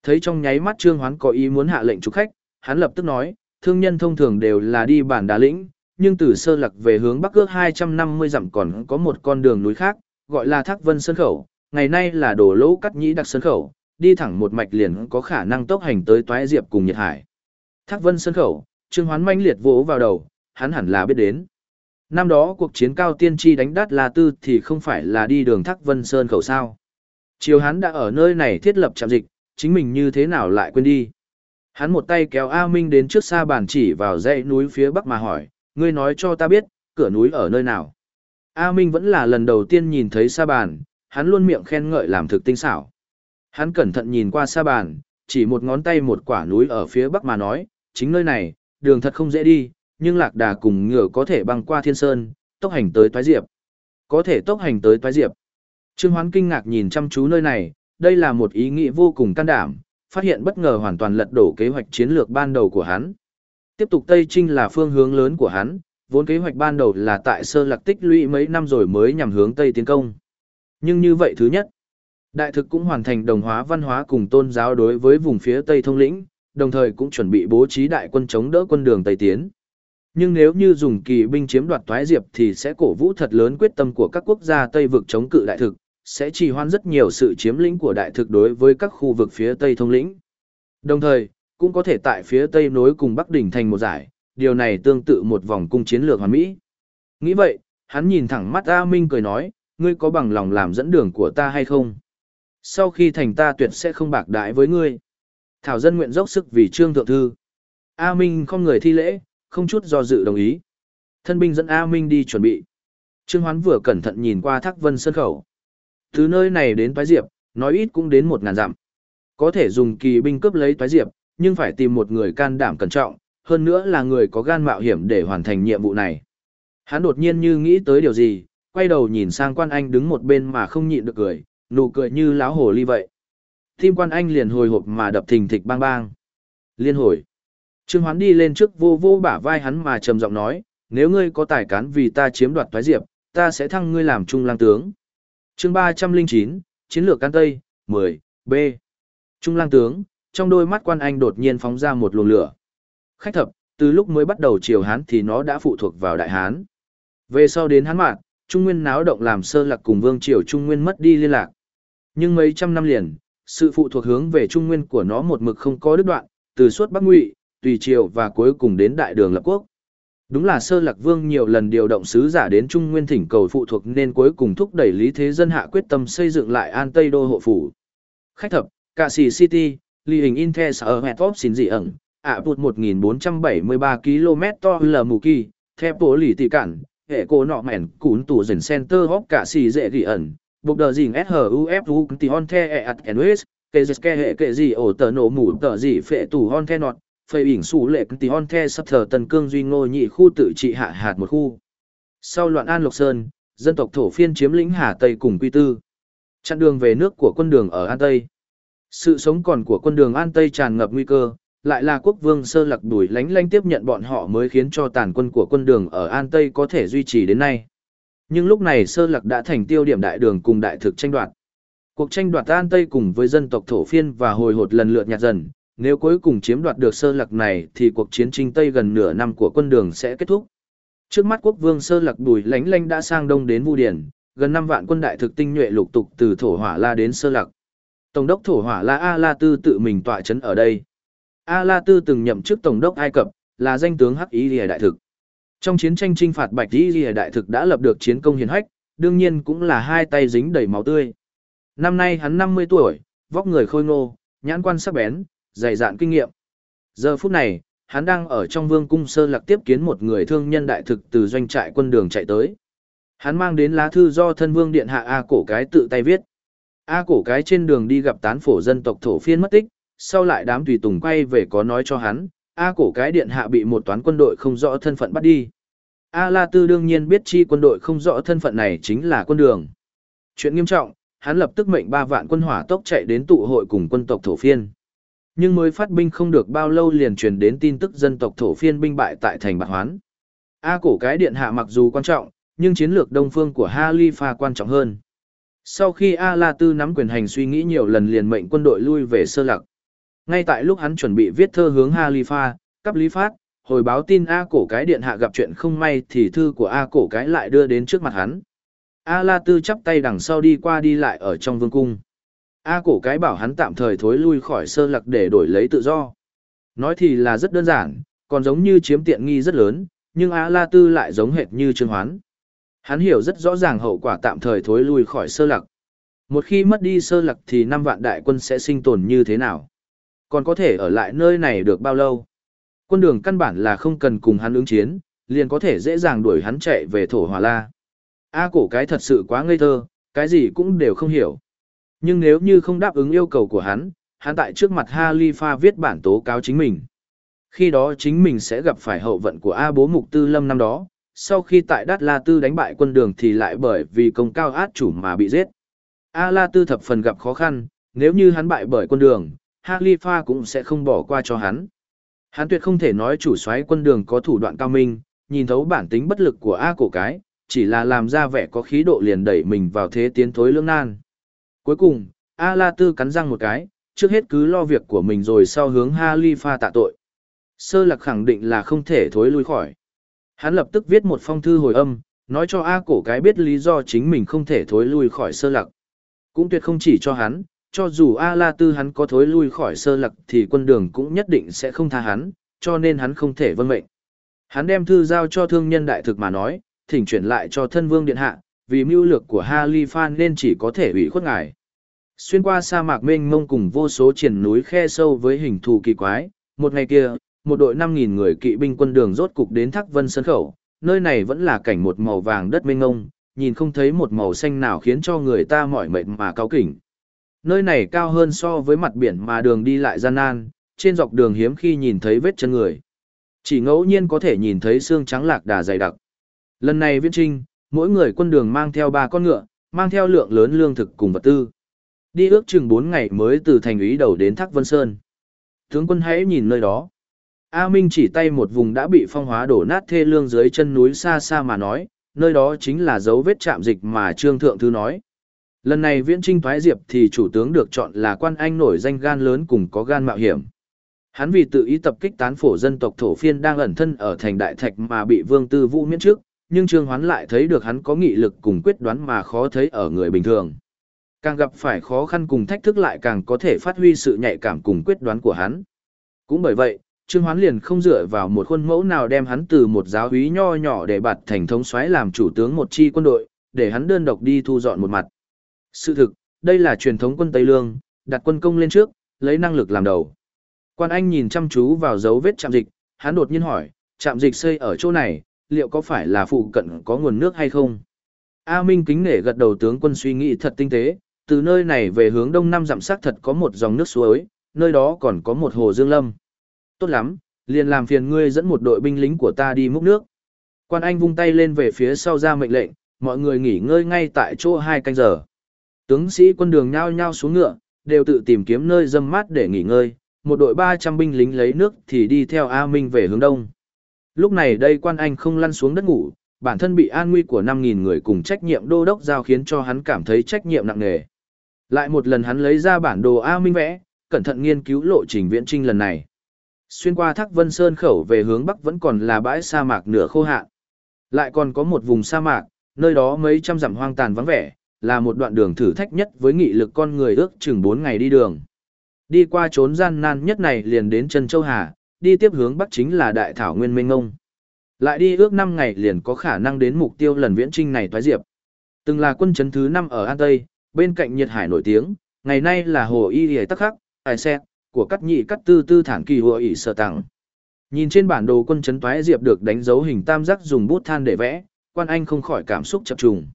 Thấy trong nháy mắt Trương Hoán có ý muốn hạ lệnh chủ khách, hắn lập tức nói, thương nhân thông thường đều là đi bản đá lĩnh, nhưng từ sơ lạc về hướng bắc ước 250 dặm còn có một con đường núi khác, gọi là Thác Vân Sơn Khẩu, ngày nay là đổ lỗ cắt nhĩ đặc Sơn Khẩu, đi thẳng một mạch liền có khả năng tốc hành tới Toái Diệp cùng Nhiệt Hải. Thác Vân Sơn Khẩu, Trương Hoán manh liệt vỗ vào đầu, hắn hẳn là biết đến. Năm đó cuộc chiến cao tiên tri đánh đát La Tư thì không phải là đi đường Thác Vân Sơn Khẩu sao. Chiều hắn đã ở nơi này thiết lập trạm dịch, chính mình như thế nào lại quên đi. Hắn một tay kéo A Minh đến trước xa bàn chỉ vào dãy núi phía bắc mà hỏi, ngươi nói cho ta biết, cửa núi ở nơi nào. A Minh vẫn là lần đầu tiên nhìn thấy sa bàn, hắn luôn miệng khen ngợi làm thực tinh xảo. Hắn cẩn thận nhìn qua sa bàn, chỉ một ngón tay một quả núi ở phía bắc mà nói, chính nơi này, đường thật không dễ đi, nhưng lạc đà cùng ngựa có thể băng qua thiên sơn, tốc hành tới toái diệp. Có thể tốc hành tới toái diệp. Trương Hoán kinh ngạc nhìn chăm chú nơi này, đây là một ý nghĩ vô cùng can đảm, phát hiện bất ngờ hoàn toàn lật đổ kế hoạch chiến lược ban đầu của hắn. Tiếp tục Tây Trinh là phương hướng lớn của hắn, vốn kế hoạch ban đầu là tại Sơ Lạc tích lũy mấy năm rồi mới nhằm hướng Tây tiến công. Nhưng như vậy thứ nhất, đại thực cũng hoàn thành đồng hóa văn hóa cùng tôn giáo đối với vùng phía Tây thông lĩnh, đồng thời cũng chuẩn bị bố trí đại quân chống đỡ quân đường Tây tiến. Nhưng nếu như dùng kỳ binh chiếm đoạt toái diệp thì sẽ cổ vũ thật lớn quyết tâm của các quốc gia Tây vực chống cự đại thực, sẽ trì hoãn rất nhiều sự chiếm lĩnh của đại thực đối với các khu vực phía Tây thông lĩnh. Đồng thời, cũng có thể tại phía Tây nối cùng Bắc đỉnh thành một giải, điều này tương tự một vòng cung chiến lược hoàn mỹ. Nghĩ vậy, hắn nhìn thẳng mắt A Minh cười nói, ngươi có bằng lòng làm dẫn đường của ta hay không? Sau khi thành ta tuyệt sẽ không bạc đãi với ngươi. Thảo dân nguyện dốc sức vì trương thượng thư. A Minh không người thi lễ, không chút do dự đồng ý. Thân binh dẫn A Minh đi chuẩn bị. Trương Hoán vừa cẩn thận nhìn qua Thác Vân Sơn Khẩu. Từ nơi này đến Toái Diệp, nói ít cũng đến một ngàn dặm. Có thể dùng kỳ binh cướp lấy Toái Diệp, nhưng phải tìm một người can đảm cẩn trọng, hơn nữa là người có gan mạo hiểm để hoàn thành nhiệm vụ này. Hắn đột nhiên như nghĩ tới điều gì, quay đầu nhìn sang quan anh đứng một bên mà không nhịn được cười, nụ cười như láo hồ ly vậy. Tim quan anh liền hồi hộp mà đập thình thịch bang bang. Liên hồi. Trương Hoán đi lên trước vô vô bả vai hắn mà trầm giọng nói, nếu ngươi có tài cán vì ta chiếm đoạt thoái diệp, ta sẽ thăng ngươi làm trung lang tướng chương 309, Chiến lược can Tây, 10, B. Trung lang tướng, trong đôi mắt quan anh đột nhiên phóng ra một luồng lửa. Khách thập, từ lúc mới bắt đầu triều Hán thì nó đã phụ thuộc vào Đại Hán. Về sau đến Hán Mạn, Trung Nguyên náo động làm sơ lạc cùng Vương Triều Trung Nguyên mất đi liên lạc. Nhưng mấy trăm năm liền, sự phụ thuộc hướng về Trung Nguyên của nó một mực không có đứt đoạn, từ suốt Bắc Ngụy, tùy triều và cuối cùng đến Đại Đường lập quốc. Đúng là sơ lạc vương nhiều lần điều động sứ giả đến Trung Nguyên thỉnh cầu phụ thuộc nên cuối cùng thúc đẩy lý thế dân hạ quyết tâm xây dựng lại An Tây Đô hộ phủ. Khách thập, Cạ Sĩ City, ly hình Intel sở hẹn top xin dị ẩn, ạ bụt 1473 km to lờ mù kỳ, theo bố lì tỷ cản, hệ cô nọ mẻn cún tủ dần center hóc cà Sĩ dễ ghi ẩn, bục đờ dình SHUFU tí on the e at enwes, kê dịch kê hệ kê gì ổ tờ nổ mù tờ gì phệ tủ hon the nọt, phê ỉn xù lệ tì hon the sắp thờ tần cương duy ngô nhị khu tự trị hạ hạt một khu. Sau loạn An Lộc Sơn, dân tộc thổ phiên chiếm lĩnh Hà Tây cùng Quy Tư. Chặn đường về nước của quân đường ở An Tây. Sự sống còn của quân đường An Tây tràn ngập nguy cơ, lại là quốc vương sơ lạc đuổi lánh lanh tiếp nhận bọn họ mới khiến cho tàn quân của quân đường ở An Tây có thể duy trì đến nay. Nhưng lúc này sơ lạc đã thành tiêu điểm đại đường cùng đại thực tranh đoạt. Cuộc tranh đoạt An Tây cùng với dân tộc thổ phiên và hồi hột lần lượt nhạt dần, nếu cuối cùng chiếm đoạt được sơ lạc này thì cuộc chiến tranh Tây gần nửa năm của quân đường sẽ kết thúc. Trước mắt quốc vương sơ lạc đùi lánh lanh đã sang đông đến Vu Điển, gần năm vạn quân đại thực tinh nhuệ lục tục từ thổ hỏa la đến sơ lạc. Tổng đốc thổ hỏa la A La Tư tự mình tọa chấn ở đây. A La Tư từng nhậm chức tổng đốc Ai Cập, là danh tướng Hắc Ý Lìa Đại Thực. Trong chiến tranh trinh phạt Bạch Ý Lìa Đại Thực đã lập được chiến công hiển hách, đương nhiên cũng là hai tay dính đầy máu tươi. Năm nay hắn 50 tuổi, vóc người khôi ngô, nhãn quan sắc bén, dày dạn kinh nghiệm. Giờ phút này, hắn đang ở trong vương cung sơ lạc tiếp kiến một người thương nhân đại thực từ doanh trại quân đường chạy tới. Hắn mang đến lá thư do thân vương điện hạ A cổ cái tự tay viết. A cổ cái trên đường đi gặp tán phổ dân tộc thổ phiên mất tích, sau lại đám tùy tùng quay về có nói cho hắn, A cổ cái điện hạ bị một toán quân đội không rõ thân phận bắt đi. A La Tư đương nhiên biết chi quân đội không rõ thân phận này chính là quân đường. Chuyện nghiêm trọng, hắn lập tức mệnh ba vạn quân hỏa tốc chạy đến tụ hội cùng quân tộc thổ phiên. Nhưng mới phát binh không được bao lâu liền truyền đến tin tức dân tộc thổ phiên binh bại tại thành Bạc Hoán. A cổ cái điện hạ mặc dù quan trọng, nhưng chiến lược đông phương của Halifa quan trọng hơn. Sau khi A La Tư nắm quyền hành suy nghĩ nhiều lần liền mệnh quân đội lui về sơ lặc. Ngay tại lúc hắn chuẩn bị viết thơ hướng Halifa, cấp lý phát, hồi báo tin A cổ cái điện hạ gặp chuyện không may thì thư của A cổ cái lại đưa đến trước mặt hắn. A La Tư chắp tay đằng sau đi qua đi lại ở trong vương cung. A cổ cái bảo hắn tạm thời thối lui khỏi sơ lạc để đổi lấy tự do. Nói thì là rất đơn giản, còn giống như chiếm tiện nghi rất lớn, nhưng A La Tư lại giống hệt như Trương Hoán. Hắn hiểu rất rõ ràng hậu quả tạm thời thối lui khỏi sơ lạc. Một khi mất đi sơ lạc thì năm vạn đại quân sẽ sinh tồn như thế nào? Còn có thể ở lại nơi này được bao lâu? Quân đường căn bản là không cần cùng hắn ứng chiến, liền có thể dễ dàng đuổi hắn chạy về thổ hòa la. A cổ cái thật sự quá ngây thơ, cái gì cũng đều không hiểu. Nhưng nếu như không đáp ứng yêu cầu của hắn, hắn tại trước mặt Halifa viết bản tố cáo chính mình. Khi đó chính mình sẽ gặp phải hậu vận của A bố mục tư lâm năm đó, sau khi tại Đát La Tư đánh bại quân đường thì lại bởi vì công cao át chủ mà bị giết. A La Tư thập phần gặp khó khăn, nếu như hắn bại bởi quân đường, Halifa cũng sẽ không bỏ qua cho hắn. Hắn tuyệt không thể nói chủ soái quân đường có thủ đoạn cao minh, nhìn thấu bản tính bất lực của A cổ cái, chỉ là làm ra vẻ có khí độ liền đẩy mình vào thế tiến thối lưỡng nan. Cuối cùng, A La Tư cắn răng một cái, trước hết cứ lo việc của mình rồi sau hướng Halifa tạ tội. Sơ lạc khẳng định là không thể thối lui khỏi. Hắn lập tức viết một phong thư hồi âm, nói cho A cổ cái biết lý do chính mình không thể thối lui khỏi sơ lạc. Cũng tuyệt không chỉ cho hắn, cho dù A La Tư hắn có thối lui khỏi sơ lạc thì quân đường cũng nhất định sẽ không tha hắn, cho nên hắn không thể vâng mệnh. Hắn đem thư giao cho thương nhân đại thực mà nói, thỉnh chuyển lại cho thân vương điện hạ, vì mưu lược của Halifan nên chỉ có thể ủy khuất ngài. Xuyên qua sa mạc mênh mông cùng vô số triển núi khe sâu với hình thù kỳ quái, một ngày kia, một đội 5.000 người kỵ binh quân đường rốt cục đến Thác Vân Sơn Khẩu, nơi này vẫn là cảnh một màu vàng đất mênh mông, nhìn không thấy một màu xanh nào khiến cho người ta mỏi mệt mà cao kỉnh. Nơi này cao hơn so với mặt biển mà đường đi lại gian nan, trên dọc đường hiếm khi nhìn thấy vết chân người. Chỉ ngẫu nhiên có thể nhìn thấy xương trắng lạc đà dày đặc. Lần này viễn trinh, mỗi người quân đường mang theo ba con ngựa, mang theo lượng lớn lương thực cùng vật tư. Đi ước chừng 4 ngày mới từ thành ý đầu đến Thác Vân Sơn. Tướng quân hãy nhìn nơi đó. A Minh chỉ tay một vùng đã bị phong hóa đổ nát thê lương dưới chân núi xa xa mà nói, nơi đó chính là dấu vết chạm dịch mà Trương Thượng Thư nói. Lần này viễn trinh thoái diệp thì chủ tướng được chọn là quan anh nổi danh gan lớn cùng có gan mạo hiểm. Hắn vì tự ý tập kích tán phổ dân tộc thổ phiên đang ẩn thân ở thành đại thạch mà bị vương tư vũ miễn trước, nhưng Trương Hoán lại thấy được hắn có nghị lực cùng quyết đoán mà khó thấy ở người bình thường. Càng gặp phải khó khăn cùng thách thức lại càng có thể phát huy sự nhạy cảm cùng quyết đoán của hắn. Cũng bởi vậy, Trương Hoán liền không dựa vào một khuôn mẫu nào đem hắn từ một giáo úy nho nhỏ để bạt thành thống soái làm chủ tướng một chi quân đội, để hắn đơn độc đi thu dọn một mặt. Sự thực, đây là truyền thống quân Tây Lương, đặt quân công lên trước, lấy năng lực làm đầu. Quan Anh nhìn chăm chú vào dấu vết chạm dịch, hắn đột nhiên hỏi, chạm dịch xây ở chỗ này, liệu có phải là phụ cận có nguồn nước hay không? A Minh kính nể gật đầu tướng quân suy nghĩ thật tinh tế, từ nơi này về hướng đông nam dặm sắc thật có một dòng nước suối, nơi đó còn có một hồ dương lâm. Tốt lắm, liền làm phiền ngươi dẫn một đội binh lính của ta đi múc nước. Quan Anh vung tay lên về phía sau ra mệnh lệnh, mọi người nghỉ ngơi ngay tại chỗ hai canh giờ. Tướng sĩ quân đường nhao nhao xuống ngựa, đều tự tìm kiếm nơi dâm mát để nghỉ ngơi, một đội 300 binh lính lấy nước thì đi theo A Minh về hướng đông. Lúc này đây quan anh không lăn xuống đất ngủ, bản thân bị an nguy của 5.000 người cùng trách nhiệm đô đốc giao khiến cho hắn cảm thấy trách nhiệm nặng nề. Lại một lần hắn lấy ra bản đồ A Minh vẽ, cẩn thận nghiên cứu lộ trình viễn trinh lần này. Xuyên qua Thác Vân Sơn khẩu về hướng bắc vẫn còn là bãi sa mạc nửa khô hạn. Lại còn có một vùng sa mạc, nơi đó mấy trăm dặm hoang tàn vắng vẻ, là một đoạn đường thử thách nhất với nghị lực con người ước chừng 4 ngày đi đường. Đi qua trốn gian nan nhất này liền đến chân Châu Hà, đi tiếp hướng bắc chính là Đại Thảo Nguyên Minh Ngông. Lại đi ước năm ngày liền có khả năng đến mục tiêu lần viễn trinh này toái diệp. Từng là quân chấn thứ năm ở An Tây, bên cạnh nhiệt hải nổi tiếng, ngày nay là hồ y hề tắc khắc, tài xe, của cắt nhị cắt tư tư thản kỳ hồ ỉ sở tặng. Nhìn trên bản đồ quân chấn toái diệp được đánh dấu hình tam giác dùng bút than để vẽ, quan anh không khỏi cảm xúc chập trùng.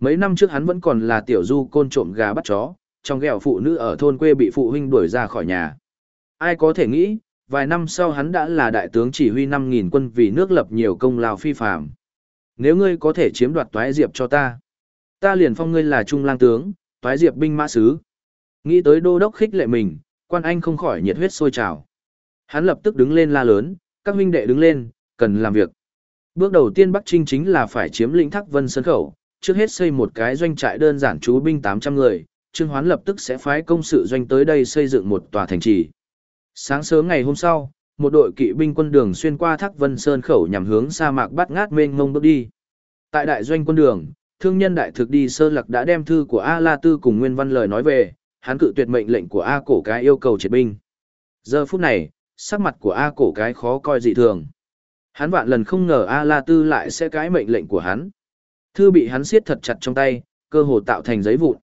Mấy năm trước hắn vẫn còn là tiểu du côn trộm gà bắt chó, trong ghẹo phụ nữ ở thôn quê bị phụ huynh đuổi ra khỏi nhà. Ai có thể nghĩ, vài năm sau hắn đã là đại tướng chỉ huy 5.000 quân vì nước lập nhiều công lao phi phạm. Nếu ngươi có thể chiếm đoạt toái diệp cho ta, ta liền phong ngươi là trung lang tướng, toái diệp binh mã sứ. Nghĩ tới đô đốc khích lệ mình, quan anh không khỏi nhiệt huyết sôi trào. Hắn lập tức đứng lên la lớn, các huynh đệ đứng lên, cần làm việc. Bước đầu tiên Bắc Trinh chính là phải chiếm lĩnh Thác Vân Sơn Khẩu, trước hết xây một cái doanh trại đơn giản chú binh 800 người, Trương Hoán lập tức sẽ phái công sự doanh tới đây xây dựng một tòa thành trì. Sáng sớm ngày hôm sau, một đội kỵ binh quân đường xuyên qua Thác Vân Sơn khẩu nhằm hướng sa mạc bắt ngát mênh mông bước đi. Tại đại doanh quân đường, thương nhân đại thực đi sơ lạc đã đem thư của A La Tư cùng Nguyên Văn lời nói về, hắn cự tuyệt mệnh lệnh của A Cổ cái yêu cầu triệt binh. Giờ phút này, sắc mặt của A Cổ cái khó coi dị thường. Hắn vạn lần không ngờ A La Tư lại sẽ cãi mệnh lệnh của hắn. Thư bị hắn siết thật chặt trong tay, cơ hồ tạo thành giấy vụn.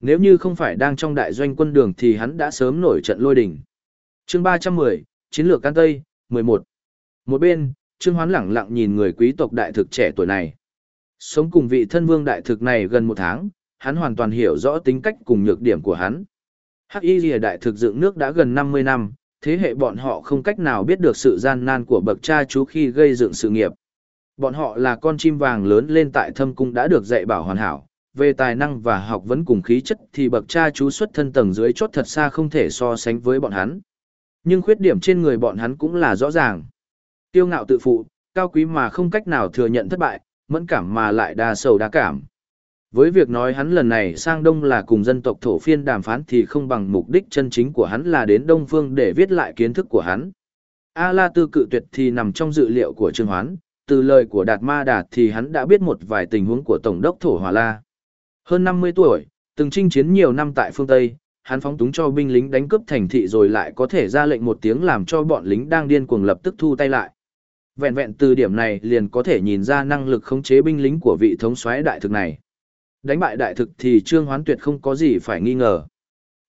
Nếu như không phải đang trong đại doanh quân đường thì hắn đã sớm nổi trận lôi đình chương 310, Chiến lược Can Tây, 11. Một bên, Trương Hoán lẳng lặng nhìn người quý tộc đại thực trẻ tuổi này. Sống cùng vị thân vương đại thực này gần một tháng, hắn hoàn toàn hiểu rõ tính cách cùng nhược điểm của hắn. Hắc Y Lìa đại thực dựng nước đã gần 50 năm, thế hệ bọn họ không cách nào biết được sự gian nan của bậc cha chú khi gây dựng sự nghiệp. Bọn họ là con chim vàng lớn lên tại thâm cung đã được dạy bảo hoàn hảo, về tài năng và học vấn cùng khí chất thì bậc cha chú xuất thân tầng dưới chốt thật xa không thể so sánh với bọn hắn. Nhưng khuyết điểm trên người bọn hắn cũng là rõ ràng. Tiêu ngạo tự phụ, cao quý mà không cách nào thừa nhận thất bại, mẫn cảm mà lại đa sầu đa cảm. Với việc nói hắn lần này sang Đông là cùng dân tộc thổ phiên đàm phán thì không bằng mục đích chân chính của hắn là đến Đông Phương để viết lại kiến thức của hắn. A La Tư cự tuyệt thì nằm trong dự liệu của Trương Hoán, từ lời của Đạt Ma Đạt thì hắn đã biết một vài tình huống của Tổng đốc Thổ Hòa La. Hơn 50 tuổi, từng chinh chiến nhiều năm tại phương Tây, hắn phóng túng cho binh lính đánh cướp thành thị rồi lại có thể ra lệnh một tiếng làm cho bọn lính đang điên cuồng lập tức thu tay lại. Vẹn vẹn từ điểm này liền có thể nhìn ra năng lực khống chế binh lính của vị thống soái đại thực này. Đánh bại đại thực thì Trương Hoán Tuyệt không có gì phải nghi ngờ.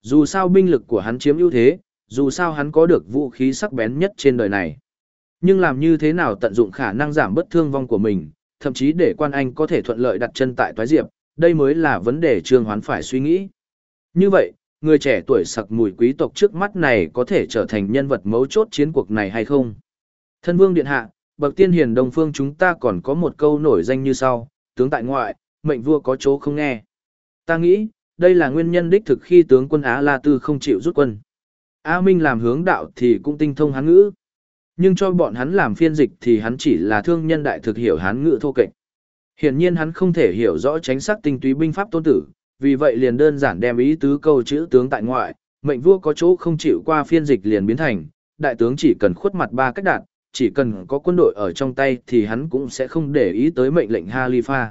Dù sao binh lực của hắn chiếm ưu thế, dù sao hắn có được vũ khí sắc bén nhất trên đời này. Nhưng làm như thế nào tận dụng khả năng giảm bất thương vong của mình, thậm chí để quan anh có thể thuận lợi đặt chân tại toái diệp, đây mới là vấn đề Trương Hoán phải suy nghĩ. Như vậy, người trẻ tuổi sặc mùi quý tộc trước mắt này có thể trở thành nhân vật mấu chốt chiến cuộc này hay không? Thân vương điện hạ, bậc tiên hiền đồng phương chúng ta còn có một câu nổi danh như sau, tướng tại ngoại, mệnh vua có chỗ không nghe. Ta nghĩ, đây là nguyên nhân đích thực khi tướng quân Á La Tư không chịu rút quân. A Minh làm hướng đạo thì cũng tinh thông hán ngữ. Nhưng cho bọn hắn làm phiên dịch thì hắn chỉ là thương nhân đại thực hiểu hán ngữ thô kệch. Hiển nhiên hắn không thể hiểu rõ tránh sắc tinh túy binh pháp tôn tử, vì vậy liền đơn giản đem ý tứ câu chữ tướng tại ngoại, mệnh vua có chỗ không chịu qua phiên dịch liền biến thành, đại tướng chỉ cần khuất mặt ba cách đạt, chỉ cần có quân đội ở trong tay thì hắn cũng sẽ không để ý tới mệnh lệnh Halifa.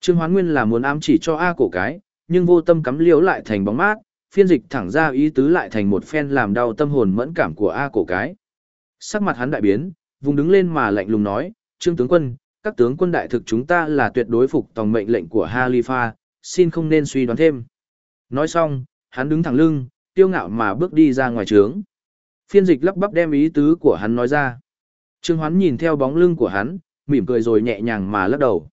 Trương Hoán Nguyên là muốn ám chỉ cho A cổ cái, nhưng vô tâm cắm liếu lại thành bóng mát, phiên dịch thẳng ra ý tứ lại thành một phen làm đau tâm hồn mẫn cảm của A cổ cái. Sắc mặt hắn đại biến, vùng đứng lên mà lạnh lùng nói, Trương tướng quân, các tướng quân đại thực chúng ta là tuyệt đối phục tòng mệnh lệnh của Halifa, xin không nên suy đoán thêm. Nói xong, hắn đứng thẳng lưng, tiêu ngạo mà bước đi ra ngoài trướng. Phiên dịch lắp bắp đem ý tứ của hắn nói ra. Trương Hoán nhìn theo bóng lưng của hắn, mỉm cười rồi nhẹ nhàng mà lắc đầu.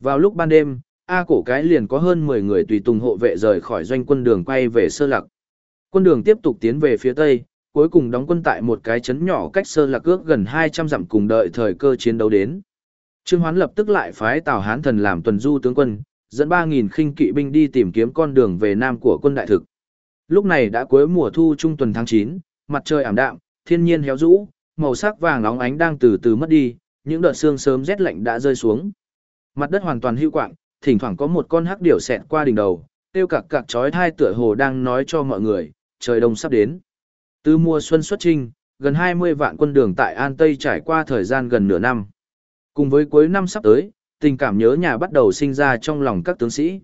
Vào lúc ban đêm, A cổ cái liền có hơn 10 người tùy tùng hộ vệ rời khỏi doanh quân đường quay về sơ lạc. Quân đường tiếp tục tiến về phía tây, cuối cùng đóng quân tại một cái trấn nhỏ cách sơ lạc ước gần 200 dặm cùng đợi thời cơ chiến đấu đến. Trương Hoán lập tức lại phái Tào Hán thần làm tuần du tướng quân, dẫn 3.000 khinh kỵ binh đi tìm kiếm con đường về nam của quân đại thực. Lúc này đã cuối mùa thu trung tuần tháng 9, mặt trời ảm đạm, thiên nhiên héo rũ, màu sắc vàng óng ánh đang từ từ mất đi, những đợt sương sớm rét lạnh đã rơi xuống. Mặt đất hoàn toàn hưu quạng, thỉnh thoảng có một con hắc điểu xẹt qua đỉnh đầu, tiêu cặc cặc chói thai tựa hồ đang nói cho mọi người, trời đông sắp đến. Từ mùa xuân xuất trinh, gần 20 vạn quân đường tại An Tây trải qua thời gian gần nửa năm. Cùng với cuối năm sắp tới, tình cảm nhớ nhà bắt đầu sinh ra trong lòng các tướng sĩ.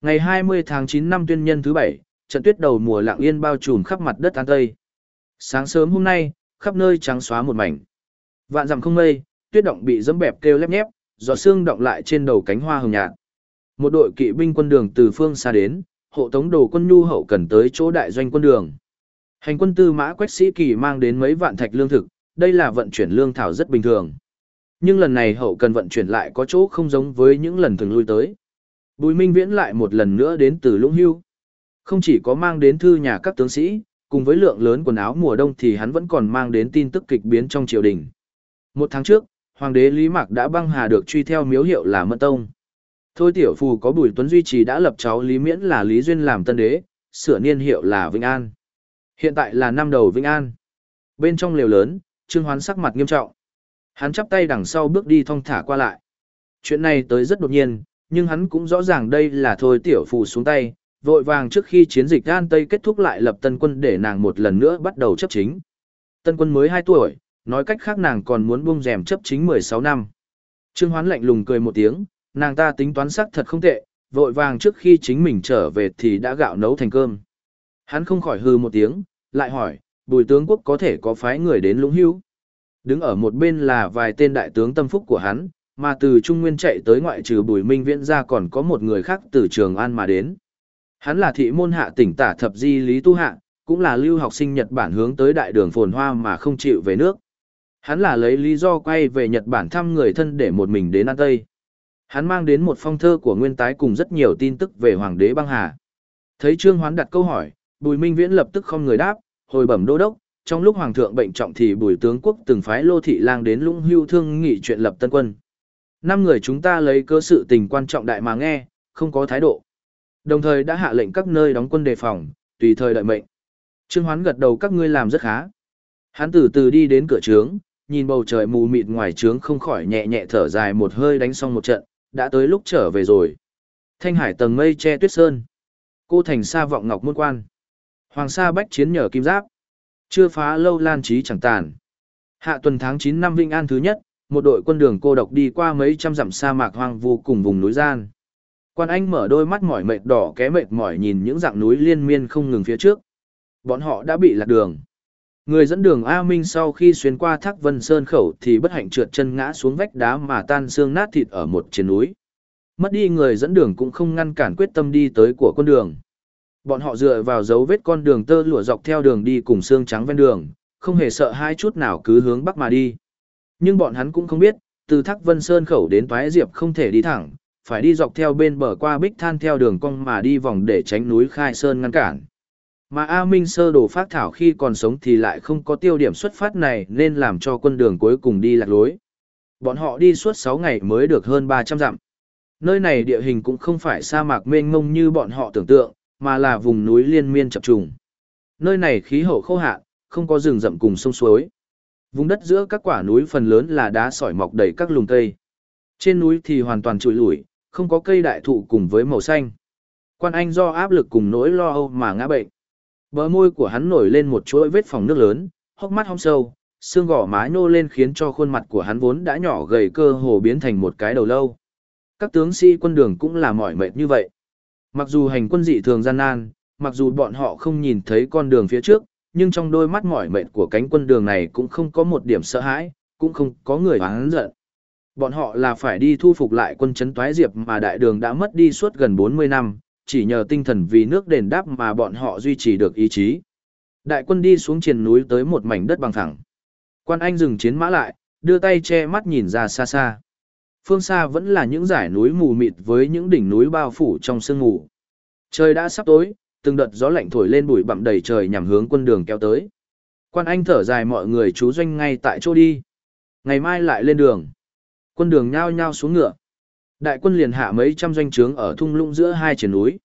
Ngày 20 tháng 9 năm tuyên nhân thứ bảy, trận tuyết đầu mùa lặng yên bao trùm khắp mặt đất An Tây. Sáng sớm hôm nay, khắp nơi trắng xóa một mảnh. Vạn dặm không mây, tuyết động bị dẫm bẹp kêu lép nhép, giọt sương động lại trên đầu cánh hoa hồng nhạt. Một đội kỵ binh quân đường từ phương xa đến, hộ tống đồ quân nhu hậu cần tới chỗ đại doanh quân đường. Hành quân tư mã quách sĩ kỳ mang đến mấy vạn thạch lương thực, đây là vận chuyển lương thảo rất bình thường. Nhưng lần này hậu cần vận chuyển lại có chỗ không giống với những lần thường lui tới. Bùi Minh Viễn lại một lần nữa đến từ Lũng Hưu. Không chỉ có mang đến thư nhà các tướng sĩ, cùng với lượng lớn quần áo mùa đông thì hắn vẫn còn mang đến tin tức kịch biến trong triều đình. Một tháng trước, Hoàng đế Lý Mạc đã băng hà được truy theo miếu hiệu là Mân Tông. Thôi tiểu phù có Bùi Tuấn duy trì đã lập cháu Lý Miễn là Lý Duyên làm tân đế, sửa niên hiệu là Vĩnh An. Hiện tại là năm đầu Vĩnh An. Bên trong lều lớn, Trương Hoán sắc mặt nghiêm trọng. Hắn chắp tay đằng sau bước đi thong thả qua lại. Chuyện này tới rất đột nhiên, nhưng hắn cũng rõ ràng đây là thôi tiểu phù xuống tay, vội vàng trước khi chiến dịch An Tây kết thúc lại lập tân quân để nàng một lần nữa bắt đầu chấp chính. Tân quân mới 2 tuổi, nói cách khác nàng còn muốn buông rèm chấp chính 16 năm. Trương Hoán lạnh lùng cười một tiếng, nàng ta tính toán sắc thật không tệ, vội vàng trước khi chính mình trở về thì đã gạo nấu thành cơm. Hắn không khỏi hư một tiếng, lại hỏi, bùi tướng quốc có thể có phái người đến lũng hữu. Đứng ở một bên là vài tên đại tướng tâm phúc của hắn, mà từ Trung Nguyên chạy tới ngoại trừ bùi minh viễn ra còn có một người khác từ Trường An mà đến. Hắn là thị môn hạ tỉnh tả thập di Lý Tu Hạ, cũng là lưu học sinh Nhật Bản hướng tới đại đường phồn hoa mà không chịu về nước. Hắn là lấy lý do quay về Nhật Bản thăm người thân để một mình đến An Tây. Hắn mang đến một phong thơ của Nguyên Tái cùng rất nhiều tin tức về Hoàng đế băng hà. Thấy Trương Hoán đặt câu hỏi, Bùi Minh Viễn lập tức không người đáp, hồi bẩm đô đốc, trong lúc Hoàng thượng bệnh trọng thì Bùi tướng quốc từng phái Lô Thị Lang đến lũng hưu thương nghị chuyện lập tân quân. Năm người chúng ta lấy cơ sự tình quan trọng đại mà nghe, không có thái độ. Đồng thời đã hạ lệnh các nơi đóng quân đề phòng, tùy thời đợi mệnh. Trương Hoán gật đầu các ngươi làm rất khá. Hắn từ từ đi đến cửa trướng, nhìn bầu trời mù mịt ngoài trướng không khỏi nhẹ nhẹ thở dài một hơi đánh xong một trận, đã tới lúc trở về rồi. Thanh hải tầng mây che tuyết sơn. Cô thành xa vọng ngọc môn quan. Hoàng sa bách chiến nhờ kim giáp. Chưa phá lâu lan trí chẳng tàn. Hạ tuần tháng 9 năm Vinh An thứ nhất, một đội quân đường cô độc đi qua mấy trăm dặm sa mạc hoang vu cùng vùng núi gian. Quan Anh mở đôi mắt mỏi mệt đỏ ké mệt mỏi nhìn những dạng núi liên miên không ngừng phía trước. Bọn họ đã bị lạc đường. Người dẫn đường A Minh sau khi xuyên qua thác Vân Sơn khẩu thì bất hạnh trượt chân ngã xuống vách đá mà tan xương nát thịt ở một trên núi. Mất đi người dẫn đường cũng không ngăn cản quyết tâm đi tới của con đường. Bọn họ dựa vào dấu vết con đường tơ lụa dọc theo đường đi cùng xương trắng ven đường, không hề sợ hai chút nào cứ hướng bắc mà đi. Nhưng bọn hắn cũng không biết, từ thác Vân Sơn khẩu đến Toái Diệp không thể đi thẳng, phải đi dọc theo bên bờ qua bích than theo đường cong mà đi vòng để tránh núi Khai Sơn ngăn cản. Mà A Minh sơ đồ phát thảo khi còn sống thì lại không có tiêu điểm xuất phát này nên làm cho quân đường cuối cùng đi lạc lối. Bọn họ đi suốt 6 ngày mới được hơn 300 dặm. Nơi này địa hình cũng không phải sa mạc mênh mông như bọn họ tưởng tượng, mà là vùng núi liên miên chập trùng. Nơi này khí hậu khô hạn, không có rừng rậm cùng sông suối. Vùng đất giữa các quả núi phần lớn là đá sỏi mọc đầy các lùm cây. Trên núi thì hoàn toàn trụi lủi, không có cây đại thụ cùng với màu xanh. Quan Anh do áp lực cùng nỗi lo âu mà ngã bệnh. Bờ môi của hắn nổi lên một chuỗi vết phòng nước lớn, hốc mắt hong sâu, xương gò má nhô lên khiến cho khuôn mặt của hắn vốn đã nhỏ gầy cơ hồ biến thành một cái đầu lâu. Các tướng sĩ quân đường cũng là mỏi mệt như vậy. Mặc dù hành quân dị thường gian nan, mặc dù bọn họ không nhìn thấy con đường phía trước, nhưng trong đôi mắt mỏi mệt của cánh quân đường này cũng không có một điểm sợ hãi, cũng không có người hoáng giận. Bọn họ là phải đi thu phục lại quân chấn toái diệp mà đại đường đã mất đi suốt gần 40 năm, chỉ nhờ tinh thần vì nước đền đáp mà bọn họ duy trì được ý chí. Đại quân đi xuống triền núi tới một mảnh đất bằng thẳng. Quan Anh dừng chiến mã lại, đưa tay che mắt nhìn ra xa xa. Phương xa vẫn là những dải núi mù mịt với những đỉnh núi bao phủ trong sương mù. Trời đã sắp tối, từng đợt gió lạnh thổi lên bụi bặm đầy trời nhằm hướng quân đường kéo tới. Quan Anh thở dài mọi người chú doanh ngay tại chỗ đi. Ngày mai lại lên đường. Quân đường nhao nhao xuống ngựa. Đại quân liền hạ mấy trăm doanh trướng ở thung lũng giữa hai triển núi.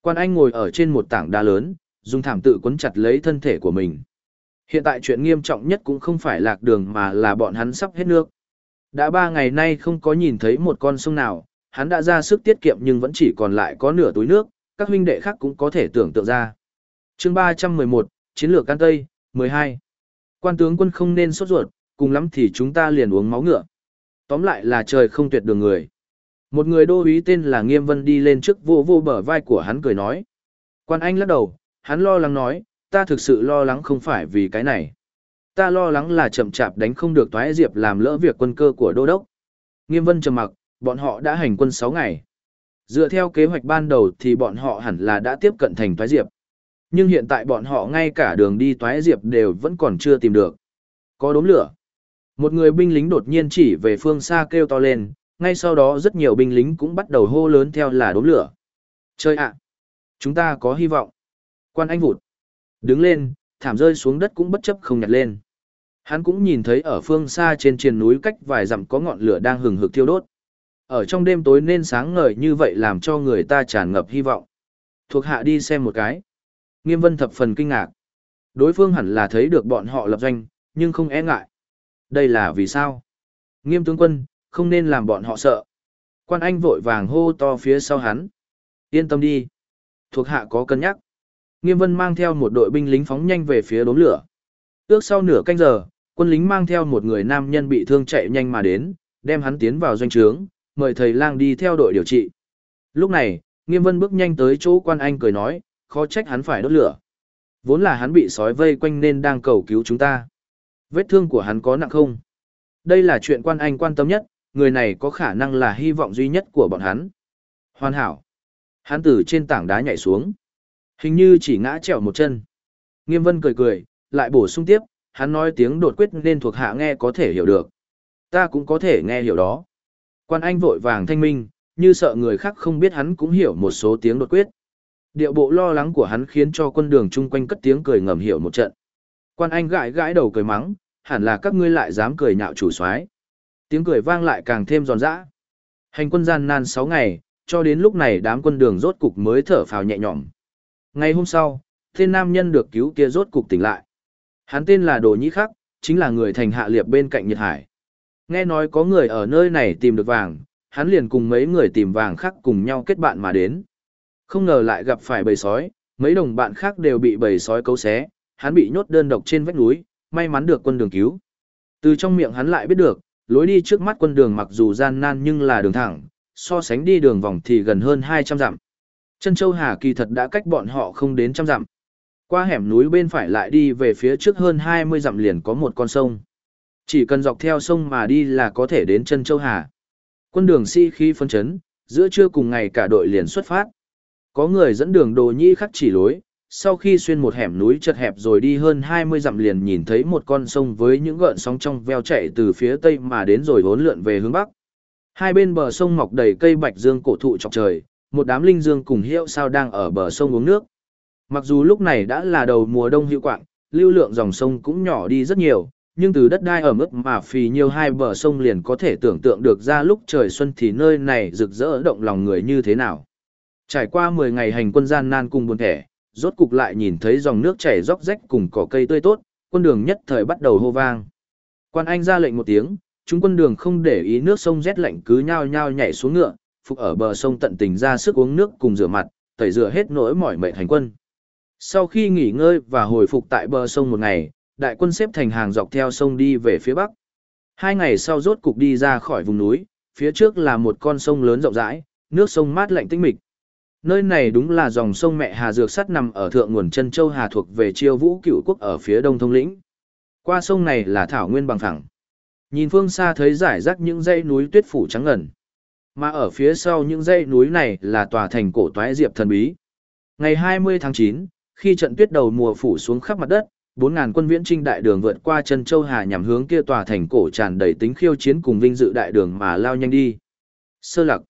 Quan Anh ngồi ở trên một tảng đá lớn, dùng thảm tự quấn chặt lấy thân thể của mình. Hiện tại chuyện nghiêm trọng nhất cũng không phải lạc đường mà là bọn hắn sắp hết nước. Đã ba ngày nay không có nhìn thấy một con sông nào, hắn đã ra sức tiết kiệm nhưng vẫn chỉ còn lại có nửa túi nước, các huynh đệ khác cũng có thể tưởng tượng ra. chương 311, Chiến lược Can Tây, 12. Quan tướng quân không nên sốt ruột, cùng lắm thì chúng ta liền uống máu ngựa. Tóm lại là trời không tuyệt đường người. Một người đô úy tên là Nghiêm Vân đi lên trước vô vô bờ vai của hắn cười nói. Quan Anh lắc đầu, hắn lo lắng nói, ta thực sự lo lắng không phải vì cái này. Ta lo lắng là chậm chạp đánh không được Toái Diệp làm lỡ việc quân cơ của đô đốc. Nghiêm Vân trầm mặc, bọn họ đã hành quân 6 ngày. Dựa theo kế hoạch ban đầu thì bọn họ hẳn là đã tiếp cận thành Toái Diệp. Nhưng hiện tại bọn họ ngay cả đường đi Toái Diệp đều vẫn còn chưa tìm được. Có đốm lửa. Một người binh lính đột nhiên chỉ về phương xa kêu to lên, ngay sau đó rất nhiều binh lính cũng bắt đầu hô lớn theo là đốm lửa. Chơi ạ! chúng ta có hy vọng. Quan anh vụt. Đứng lên, thảm rơi xuống đất cũng bất chấp không nhặt lên. Hắn cũng nhìn thấy ở phương xa trên triền núi cách vài dặm có ngọn lửa đang hừng hực thiêu đốt. Ở trong đêm tối nên sáng ngời như vậy làm cho người ta tràn ngập hy vọng. Thuộc hạ đi xem một cái. Nghiêm vân thập phần kinh ngạc. Đối phương hẳn là thấy được bọn họ lập doanh, nhưng không e ngại. Đây là vì sao? Nghiêm tướng quân, không nên làm bọn họ sợ. Quan Anh vội vàng hô to phía sau hắn. Yên tâm đi. Thuộc hạ có cân nhắc. Nghiêm Vân mang theo một đội binh lính phóng nhanh về phía đốm lửa. Ước sau nửa canh giờ, quân lính mang theo một người nam nhân bị thương chạy nhanh mà đến, đem hắn tiến vào doanh trướng, mời thầy lang đi theo đội điều trị. Lúc này, Nghiêm Vân bước nhanh tới chỗ quan anh cười nói, khó trách hắn phải đốt lửa. Vốn là hắn bị sói vây quanh nên đang cầu cứu chúng ta. Vết thương của hắn có nặng không? Đây là chuyện quan anh quan tâm nhất, người này có khả năng là hy vọng duy nhất của bọn hắn. Hoàn hảo. Hắn từ trên tảng đá nhảy xuống. Hình như chỉ ngã trèo một chân. Nghiêm vân cười cười, lại bổ sung tiếp, hắn nói tiếng đột quyết nên thuộc hạ nghe có thể hiểu được. Ta cũng có thể nghe hiểu đó. Quan anh vội vàng thanh minh, như sợ người khác không biết hắn cũng hiểu một số tiếng đột quyết. Điệu bộ lo lắng của hắn khiến cho quân đường chung quanh cất tiếng cười ngầm hiểu một trận. Quan anh gãi gãi đầu cười mắng, hẳn là các ngươi lại dám cười nhạo chủ soái. Tiếng cười vang lại càng thêm giòn giã. Hành quân gian nan 6 ngày, cho đến lúc này đám quân đường rốt cục mới thở phào nhẹ nhõm. Ngày hôm sau, tên nam nhân được cứu kia rốt cục tỉnh lại. Hắn tên là Đồ Nhĩ Khắc, chính là người thành hạ liệp bên cạnh Nhật Hải. Nghe nói có người ở nơi này tìm được vàng, hắn liền cùng mấy người tìm vàng khác cùng nhau kết bạn mà đến. Không ngờ lại gặp phải bầy sói, mấy đồng bạn khác đều bị bầy sói cấu xé, hắn bị nhốt đơn độc trên vách núi, may mắn được quân đường cứu. Từ trong miệng hắn lại biết được, lối đi trước mắt quân đường mặc dù gian nan nhưng là đường thẳng, so sánh đi đường vòng thì gần hơn 200 dặm. Chân Châu Hà kỳ thật đã cách bọn họ không đến trăm dặm. Qua hẻm núi bên phải lại đi về phía trước hơn 20 dặm liền có một con sông. Chỉ cần dọc theo sông mà đi là có thể đến chân Châu Hà. Quân đường si khi phân chấn, giữa trưa cùng ngày cả đội liền xuất phát. Có người dẫn đường đồ nhi khắc chỉ lối, sau khi xuyên một hẻm núi chật hẹp rồi đi hơn 20 dặm liền nhìn thấy một con sông với những gợn sóng trong veo chạy từ phía tây mà đến rồi hốn lượn về hướng bắc. Hai bên bờ sông mọc đầy cây bạch dương cổ thụ chọc trời, một đám linh dương cùng hiệu sao đang ở bờ sông uống nước. Mặc dù lúc này đã là đầu mùa đông hữu quạng, lưu lượng dòng sông cũng nhỏ đi rất nhiều, nhưng từ đất đai ở mức mà phì nhiều hai bờ sông liền có thể tưởng tượng được ra lúc trời xuân thì nơi này rực rỡ động lòng người như thế nào. Trải qua 10 ngày hành quân gian nan cùng buồn thẻ, rốt cục lại nhìn thấy dòng nước chảy róc rách cùng cỏ cây tươi tốt, quân đường nhất thời bắt đầu hô vang. Quan Anh ra lệnh một tiếng, chúng quân đường không để ý nước sông rét lạnh cứ nhao nhao nhảy xuống ngựa, phục ở bờ sông tận tình ra sức uống nước cùng rửa mặt, tẩy rửa hết nỗi mỏi mệt hành quân. Sau khi nghỉ ngơi và hồi phục tại bờ sông một ngày, đại quân xếp thành hàng dọc theo sông đi về phía bắc. Hai ngày sau rốt cục đi ra khỏi vùng núi, phía trước là một con sông lớn rộng rãi, nước sông mát lạnh tĩnh mịch. Nơi này đúng là dòng sông mẹ Hà Dược Sắt nằm ở thượng nguồn chân châu Hà thuộc về Chiêu Vũ Cựu Quốc ở phía đông thông lĩnh. Qua sông này là thảo nguyên bằng phẳng. Nhìn phương xa thấy rải rác những dãy núi tuyết phủ trắng ngần. Mà ở phía sau những dãy núi này là tòa thành cổ toái diệp thần bí. Ngày 20 tháng 9, khi trận tuyết đầu mùa phủ xuống khắp mặt đất, 4.000 quân viễn trinh đại đường vượt qua chân châu Hà nhằm hướng kia tòa thành cổ tràn đầy tính khiêu chiến cùng vinh dự đại đường mà lao nhanh đi. Sơ lạc.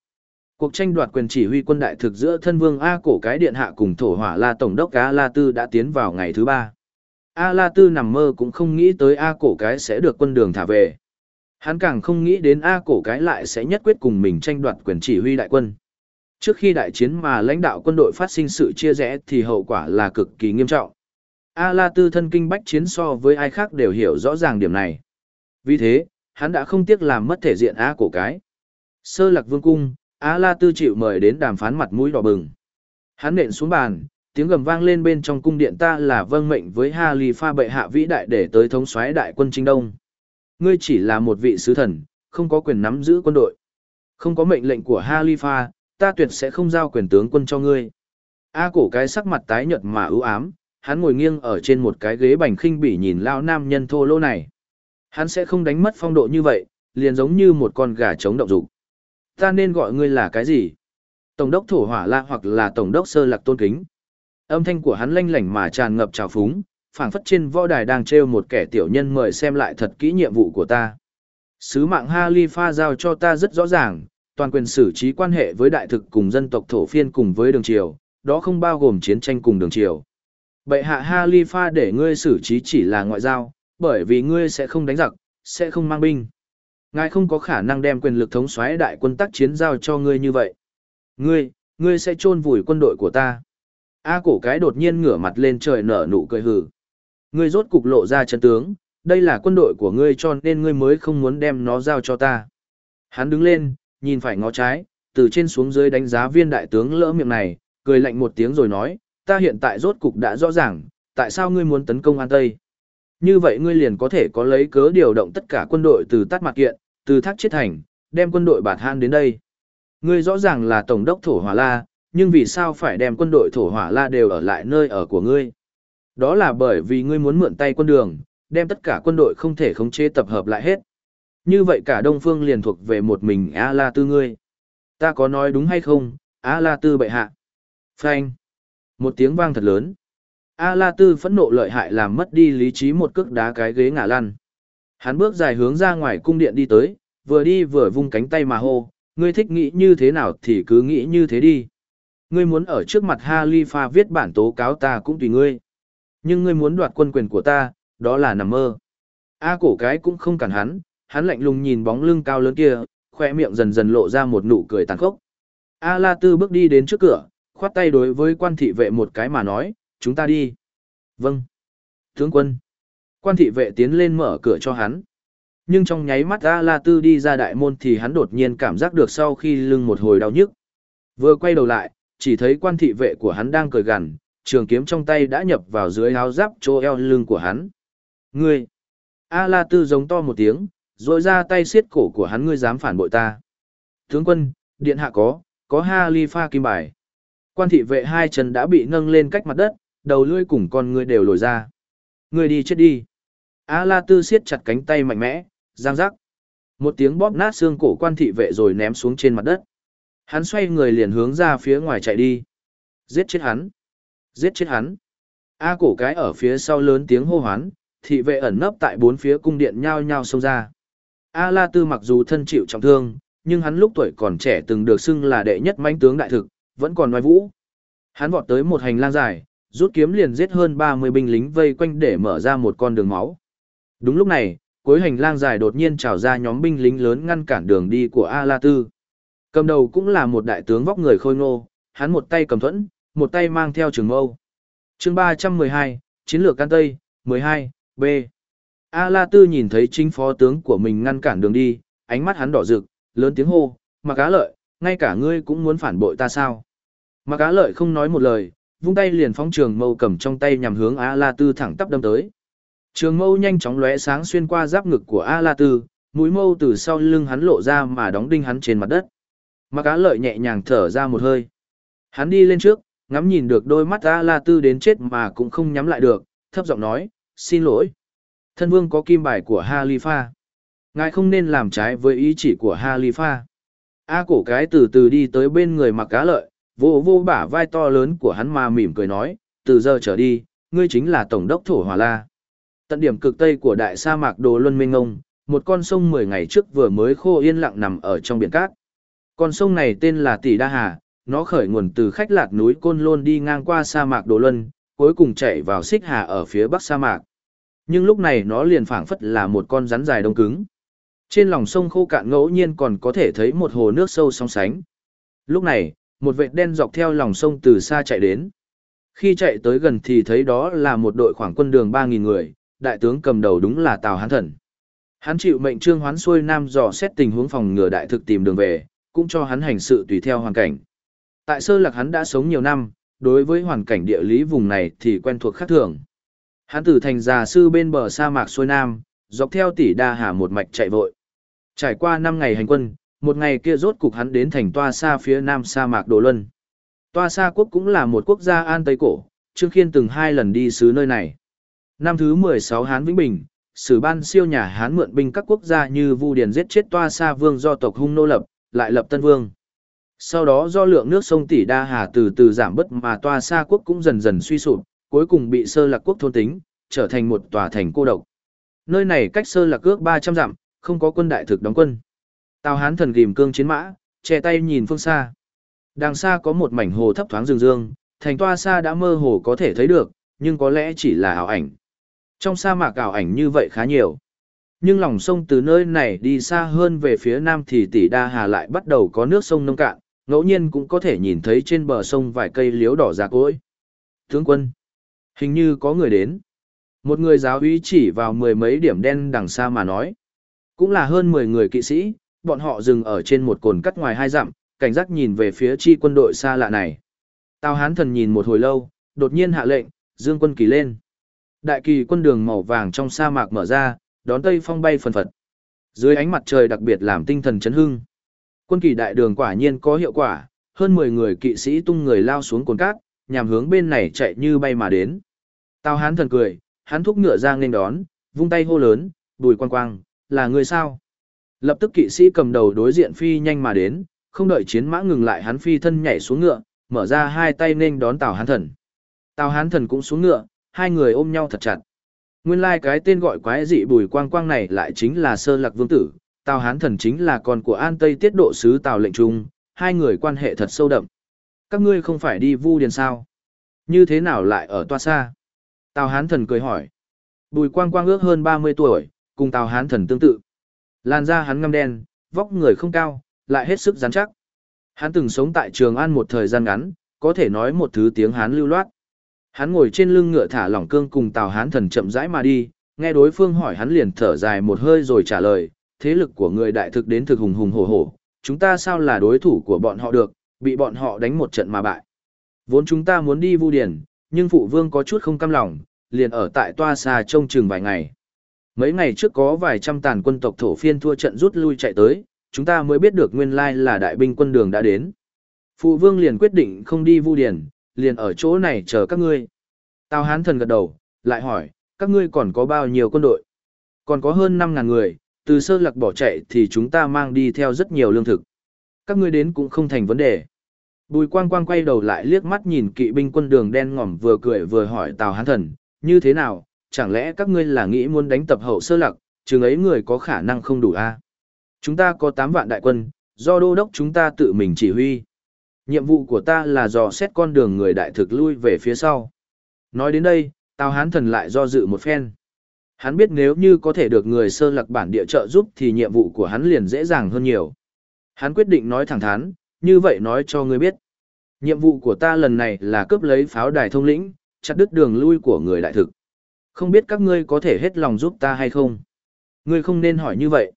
Cuộc tranh đoạt quyền chỉ huy quân đại thực giữa thân vương A cổ cái điện hạ cùng thổ hỏa la tổng đốc A La Tư đã tiến vào ngày thứ ba. A La Tư nằm mơ cũng không nghĩ tới A cổ cái sẽ được quân đường thả về. Hắn càng không nghĩ đến A cổ cái lại sẽ nhất quyết cùng mình tranh đoạt quyền chỉ huy đại quân. Trước khi đại chiến mà lãnh đạo quân đội phát sinh sự chia rẽ thì hậu quả là cực kỳ nghiêm trọng. A La Tư thân kinh bách chiến so với ai khác đều hiểu rõ ràng điểm này. Vì thế, hắn đã không tiếc làm mất thể diện A cổ cái. Sơ lạc vương cung, A La Tư chịu mời đến đàm phán mặt mũi đỏ bừng. Hắn nện xuống bàn, tiếng gầm vang lên bên trong cung điện ta là vâng mệnh với Ha Lì Pha bệ hạ vĩ đại để tới thống soái đại quân Trinh Đông. Ngươi chỉ là một vị sứ thần, không có quyền nắm giữ quân đội. Không có mệnh lệnh của Ha Lì Pha, ta tuyệt sẽ không giao quyền tướng quân cho ngươi. A cổ cái sắc mặt tái nhợt mà ưu ám, hắn ngồi nghiêng ở trên một cái ghế bành khinh bỉ nhìn lao nam nhân thô lỗ này. Hắn sẽ không đánh mất phong độ như vậy, liền giống như một con gà trống động dục. Ta nên gọi ngươi là cái gì? Tổng đốc thổ hỏa la hoặc là tổng đốc sơ lạc tôn kính. Âm thanh của hắn lanh lảnh mà tràn ngập trào phúng, phảng phất trên võ đài đang trêu một kẻ tiểu nhân mời xem lại thật kỹ nhiệm vụ của ta. Sứ mạng Halifa giao cho ta rất rõ ràng, toàn quyền xử trí quan hệ với đại thực cùng dân tộc thổ phiên cùng với đường triều, đó không bao gồm chiến tranh cùng đường triều. Bệ hạ Halifa để ngươi xử trí chỉ là ngoại giao, bởi vì ngươi sẽ không đánh giặc, sẽ không mang binh. Ngài không có khả năng đem quyền lực thống soái đại quân tác chiến giao cho ngươi như vậy. Ngươi, ngươi sẽ chôn vùi quân đội của ta. A cổ cái đột nhiên ngửa mặt lên trời nở nụ cười hừ. Ngươi rốt cục lộ ra chân tướng, đây là quân đội của ngươi cho nên ngươi mới không muốn đem nó giao cho ta. Hắn đứng lên, nhìn phải ngó trái, từ trên xuống dưới đánh giá viên đại tướng lỡ miệng này, cười lạnh một tiếng rồi nói, ta hiện tại rốt cục đã rõ ràng, tại sao ngươi muốn tấn công An Tây. Như vậy ngươi liền có thể có lấy cớ điều động tất cả quân đội từ tắt mặt kiện, từ thác chết thành, đem quân đội bạt han đến đây. Ngươi rõ ràng là tổng đốc thổ hỏa la, nhưng vì sao phải đem quân đội thổ hỏa la đều ở lại nơi ở của ngươi? Đó là bởi vì ngươi muốn mượn tay quân đường, đem tất cả quân đội không thể khống chế tập hợp lại hết. Như vậy cả Đông Phương liền thuộc về một mình A La Tư ngươi. Ta có nói đúng hay không, A La Tư bệ hạ? Phanh. Một tiếng vang thật lớn. A La Tư phẫn nộ lợi hại làm mất đi lý trí một cước đá cái ghế ngả lăn. Hắn bước dài hướng ra ngoài cung điện đi tới, vừa đi vừa vung cánh tay mà hô, ngươi thích nghĩ như thế nào thì cứ nghĩ như thế đi. Ngươi muốn ở trước mặt Halifa viết bản tố cáo ta cũng tùy ngươi. Nhưng ngươi muốn đoạt quân quyền của ta, đó là nằm mơ. A cổ cái cũng không cản hắn, hắn lạnh lùng nhìn bóng lưng cao lớn kia, khoe miệng dần dần lộ ra một nụ cười tàn khốc. A La Tư bước đi đến trước cửa, khoát tay đối với quan thị vệ một cái mà nói, chúng ta đi. Vâng. Tướng quân. Quan thị vệ tiến lên mở cửa cho hắn. Nhưng trong nháy mắt A La Tư đi ra đại môn thì hắn đột nhiên cảm giác được sau khi lưng một hồi đau nhức. Vừa quay đầu lại, chỉ thấy quan thị vệ của hắn đang cười gằn, trường kiếm trong tay đã nhập vào dưới áo giáp chỗ eo lưng của hắn. Ngươi! A La Tư giống to một tiếng, rồi ra tay xiết cổ của hắn ngươi dám phản bội ta. Tướng quân, điện hạ có, có ha ly pha kim bài. Quan thị vệ hai chân đã bị nâng lên cách mặt đất, đầu lưỡi cùng con ngươi đều lồi ra. Ngươi đi chết đi. A La Tư siết chặt cánh tay mạnh mẽ, giang rắc. Một tiếng bóp nát xương cổ quan thị vệ rồi ném xuống trên mặt đất. Hắn xoay người liền hướng ra phía ngoài chạy đi. Giết chết hắn. Giết chết hắn. A cổ cái ở phía sau lớn tiếng hô hoán, thị vệ ẩn nấp tại bốn phía cung điện nhao nhao xông ra. A La Tư mặc dù thân chịu trọng thương, nhưng hắn lúc tuổi còn trẻ từng được xưng là đệ nhất mãnh tướng đại thực, vẫn còn nói vũ. Hắn vọt tới một hành lang dài, rút kiếm liền giết hơn 30 binh lính vây quanh để mở ra một con đường máu. Đúng lúc này, cuối hành lang dài đột nhiên trào ra nhóm binh lính lớn ngăn cản đường đi của A La Tư. Cầm đầu cũng là một đại tướng vóc người khôi ngô, hắn một tay cầm thuẫn, một tay mang theo trường mâu. chương 312, Chiến lược Can Tây, 12, B. A La Tư nhìn thấy chính phó tướng của mình ngăn cản đường đi, ánh mắt hắn đỏ rực, lớn tiếng hô, mà cá lợi, ngay cả ngươi cũng muốn phản bội ta sao? Mà cá lợi không nói một lời, vung tay liền phóng trường mâu cầm trong tay nhằm hướng A La Tư thẳng tắp đâm tới. Trường mâu nhanh chóng lóe sáng xuyên qua giáp ngực của A La Tư, mũi mâu từ sau lưng hắn lộ ra mà đóng đinh hắn trên mặt đất. Mà cá lợi nhẹ nhàng thở ra một hơi. Hắn đi lên trước, ngắm nhìn được đôi mắt A La Tư đến chết mà cũng không nhắm lại được, thấp giọng nói, xin lỗi. Thân vương có kim bài của Halifa. Ngài không nên làm trái với ý chỉ của Halifa. A cổ cái từ từ đi tới bên người mặc cá lợi, vô vô bả vai to lớn của hắn mà mỉm cười nói, từ giờ trở đi, ngươi chính là tổng đốc thổ hòa la. Tận điểm cực tây của đại sa mạc đồ luân minh ngông, một con sông 10 ngày trước vừa mới khô yên lặng nằm ở trong biển cát. Con sông này tên là Tỷ Đa Hà, nó khởi nguồn từ khách lạc núi Côn Lôn đi ngang qua sa mạc Đồ Luân, cuối cùng chạy vào xích hà ở phía bắc sa mạc. Nhưng lúc này nó liền phảng phất là một con rắn dài đông cứng. Trên lòng sông khô cạn ngẫu nhiên còn có thể thấy một hồ nước sâu sóng sánh. Lúc này, một vệt đen dọc theo lòng sông từ xa chạy đến. Khi chạy tới gần thì thấy đó là một đội khoảng quân đường 3.000 người, đại tướng cầm đầu đúng là Tào Hán Thần. Hắn chịu mệnh trương hoán xuôi nam dò xét tình huống phòng ngừa đại thực tìm đường về, cũng cho hắn hành sự tùy theo hoàn cảnh. Tại sơ lạc hắn đã sống nhiều năm, đối với hoàn cảnh địa lý vùng này thì quen thuộc khác thường. Hắn từ thành già sư bên bờ sa mạc xuôi nam, dọc theo tỷ đa hà một mạch chạy vội. Trải qua 5 ngày hành quân, một ngày kia rốt cục hắn đến thành Toa Sa phía nam sa mạc Đồ Luân. Toa Sa quốc cũng là một quốc gia an Tây cổ, Trương Khiên từng hai lần đi xứ nơi này. Năm thứ 16 Hán Vĩnh Bình, sử ban siêu nhà Hán mượn binh các quốc gia như Vu Điền giết chết Toa Sa vương do tộc hung nô lập, lại lập Tân Vương. Sau đó do lượng nước sông Tỷ Đa Hà từ từ giảm bớt mà Toa Sa quốc cũng dần dần suy sụp, cuối cùng bị Sơ Lạc quốc thôn tính, trở thành một tòa thành cô độc. Nơi này cách Sơ Lạc ước 300 dặm, không có quân đại thực đóng quân. Tào Hán thần gìm cương chiến mã, che tay nhìn phương xa. Đằng xa có một mảnh hồ thấp thoáng rừng dương, thành toa xa đã mơ hồ có thể thấy được, nhưng có lẽ chỉ là ảo ảnh. Trong sa mạc ảo ảnh như vậy khá nhiều. Nhưng lòng sông từ nơi này đi xa hơn về phía nam thì tỷ đa hà lại bắt đầu có nước sông nông cạn, ngẫu nhiên cũng có thể nhìn thấy trên bờ sông vài cây liếu đỏ già cỗi. Tướng quân, hình như có người đến. Một người giáo úy chỉ vào mười mấy điểm đen đằng xa mà nói. Cũng là hơn 10 người kỵ sĩ, bọn họ dừng ở trên một cồn cắt ngoài hai dặm, cảnh giác nhìn về phía chi quân đội xa lạ này. Tào Hán thần nhìn một hồi lâu, đột nhiên hạ lệnh, dương quân kỳ lên. Đại kỳ quân đường màu vàng trong sa mạc mở ra, đón tây phong bay phần phật. Dưới ánh mặt trời đặc biệt làm tinh thần chấn hưng. Quân kỳ đại đường quả nhiên có hiệu quả, hơn 10 người kỵ sĩ tung người lao xuống cồn cát, nhằm hướng bên này chạy như bay mà đến. Tào Hán thần cười, hắn thúc ngựa ra nghênh đón, vung tay hô lớn, bùi quang quang, là người sao? Lập tức kỵ sĩ cầm đầu đối diện phi nhanh mà đến, không đợi chiến mã ngừng lại hắn phi thân nhảy xuống ngựa, mở ra hai tay nên đón Tào Hán Thần. Tào Hán Thần cũng xuống ngựa, hai người ôm nhau thật chặt. Nguyên lai like cái tên gọi quái dị bùi quang quang này lại chính là Sơ Lạc Vương Tử, Tào Hán Thần chính là con của An Tây Tiết Độ Sứ Tào Lệnh Trung, hai người quan hệ thật sâu đậm. Các ngươi không phải đi vu điền sao? Như thế nào lại ở toa xa? Tào Hán Thần cười hỏi. Bùi quang quang ước hơn 30 tuổi, cùng Tào Hán thần tương tự. Làn da hắn ngăm đen, vóc người không cao, lại hết sức rắn chắc. Hắn từng sống tại Trường An một thời gian ngắn, có thể nói một thứ tiếng Hán lưu loát. Hắn ngồi trên lưng ngựa thả lỏng cương cùng Tào Hán thần chậm rãi mà đi, nghe đối phương hỏi hắn liền thở dài một hơi rồi trả lời, thế lực của người đại thực đến thực hùng hùng hổ hổ, chúng ta sao là đối thủ của bọn họ được, bị bọn họ đánh một trận mà bại. Vốn chúng ta muốn đi vu điển, nhưng phụ vương có chút không cam lòng, liền ở tại toa xa trông chừng vài ngày. Mấy ngày trước có vài trăm tàn quân tộc thổ phiên thua trận rút lui chạy tới, chúng ta mới biết được nguyên lai là đại binh quân đường đã đến. Phụ vương liền quyết định không đi vu điển, liền ở chỗ này chờ các ngươi. Tào hán thần gật đầu, lại hỏi, các ngươi còn có bao nhiêu quân đội? Còn có hơn 5.000 người, từ sơ lạc bỏ chạy thì chúng ta mang đi theo rất nhiều lương thực. Các ngươi đến cũng không thành vấn đề. Bùi quang quang quay đầu lại liếc mắt nhìn kỵ binh quân đường đen ngòm vừa cười vừa hỏi Tào hán thần, như thế nào, chẳng lẽ các ngươi là nghĩ muốn đánh tập hậu sơ lặc, chừng ấy người có khả năng không đủ a? À? Chúng ta có 8 vạn đại quân, do đô đốc chúng ta tự mình chỉ huy. Nhiệm vụ của ta là dò xét con đường người đại thực lui về phía sau. Nói đến đây, Tào Hán Thần lại do dự một phen. Hắn biết nếu như có thể được người sơ lạc bản địa trợ giúp thì nhiệm vụ của hắn liền dễ dàng hơn nhiều. Hắn quyết định nói thẳng thắn, như vậy nói cho ngươi biết. Nhiệm vụ của ta lần này là cướp lấy pháo đài thông lĩnh, chặt đứt đường lui của người đại thực. Không biết các ngươi có thể hết lòng giúp ta hay không? Ngươi không nên hỏi như vậy.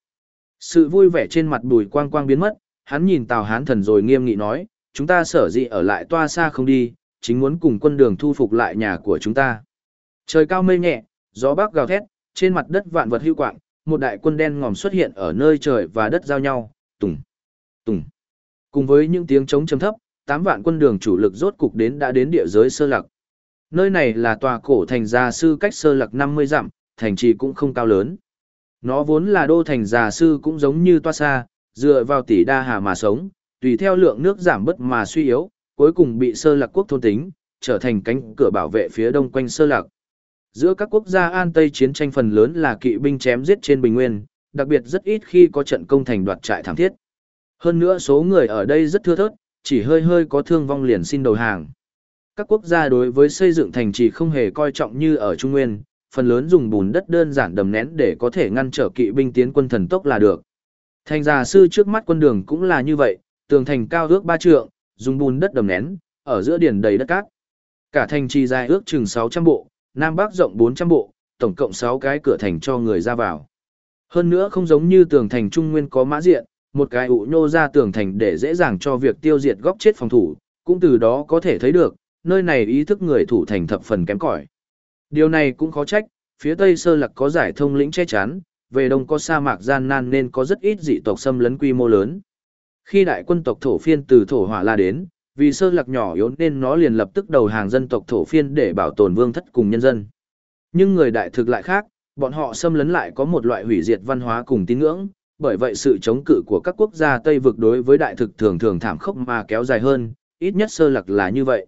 Sự vui vẻ trên mặt bùi quang quang biến mất, hắn nhìn Tào Hán thần rồi nghiêm nghị nói, chúng ta sở dĩ ở lại toa xa không đi, chính muốn cùng quân đường thu phục lại nhà của chúng ta. Trời cao mây nhẹ, gió bắc gào thét, trên mặt đất vạn vật hưu quạng, một đại quân đen ngòm xuất hiện ở nơi trời và đất giao nhau, tùng, tùng. Cùng với những tiếng trống trầm thấp, tám vạn quân đường chủ lực rốt cục đến đã đến địa giới sơ lạc. Nơi này là tòa cổ thành gia sư cách sơ lạc 50 dặm, thành trì cũng không cao lớn. Nó vốn là đô thành gia sư cũng giống như toa xa, dựa vào tỷ đa hà mà sống, tùy theo lượng nước giảm bớt mà suy yếu, cuối cùng bị sơ lạc quốc thôn tính, trở thành cánh cửa bảo vệ phía đông quanh sơ lạc. Giữa các quốc gia An Tây chiến tranh phần lớn là kỵ binh chém giết trên bình nguyên, đặc biệt rất ít khi có trận công thành đoạt trại thảm thiết. Hơn nữa số người ở đây rất thưa thớt, chỉ hơi hơi có thương vong liền xin đầu hàng. Các quốc gia đối với xây dựng thành trì không hề coi trọng như ở Trung Nguyên, phần lớn dùng bùn đất đơn giản đầm nén để có thể ngăn trở kỵ binh tiến quân thần tốc là được. Thành già sư trước mắt quân đường cũng là như vậy, tường thành cao ước ba trượng, dùng bùn đất đầm nén, ở giữa điển đầy đất cát. Cả thành trì dài ước chừng 600 bộ, nam bắc rộng 400 bộ, tổng cộng 6 cái cửa thành cho người ra vào. Hơn nữa không giống như tường thành trung nguyên có mã diện, một cái ụ nhô ra tường thành để dễ dàng cho việc tiêu diệt góc chết phòng thủ, cũng từ đó có thể thấy được, nơi này ý thức người thủ thành thập phần kém cỏi. Điều này cũng khó trách, phía tây sơ lạc có giải thông lĩnh che chắn, về đông có sa mạc gian nan nên có rất ít dị tộc xâm lấn quy mô lớn. Khi đại quân tộc thổ phiên từ thổ hỏa la đến, vì sơ lạc nhỏ yếu nên nó liền lập tức đầu hàng dân tộc thổ phiên để bảo tồn vương thất cùng nhân dân. Nhưng người đại thực lại khác, bọn họ xâm lấn lại có một loại hủy diệt văn hóa cùng tín ngưỡng, bởi vậy sự chống cự của các quốc gia Tây vực đối với đại thực thường thường thảm khốc mà kéo dài hơn, ít nhất sơ lạc là như vậy.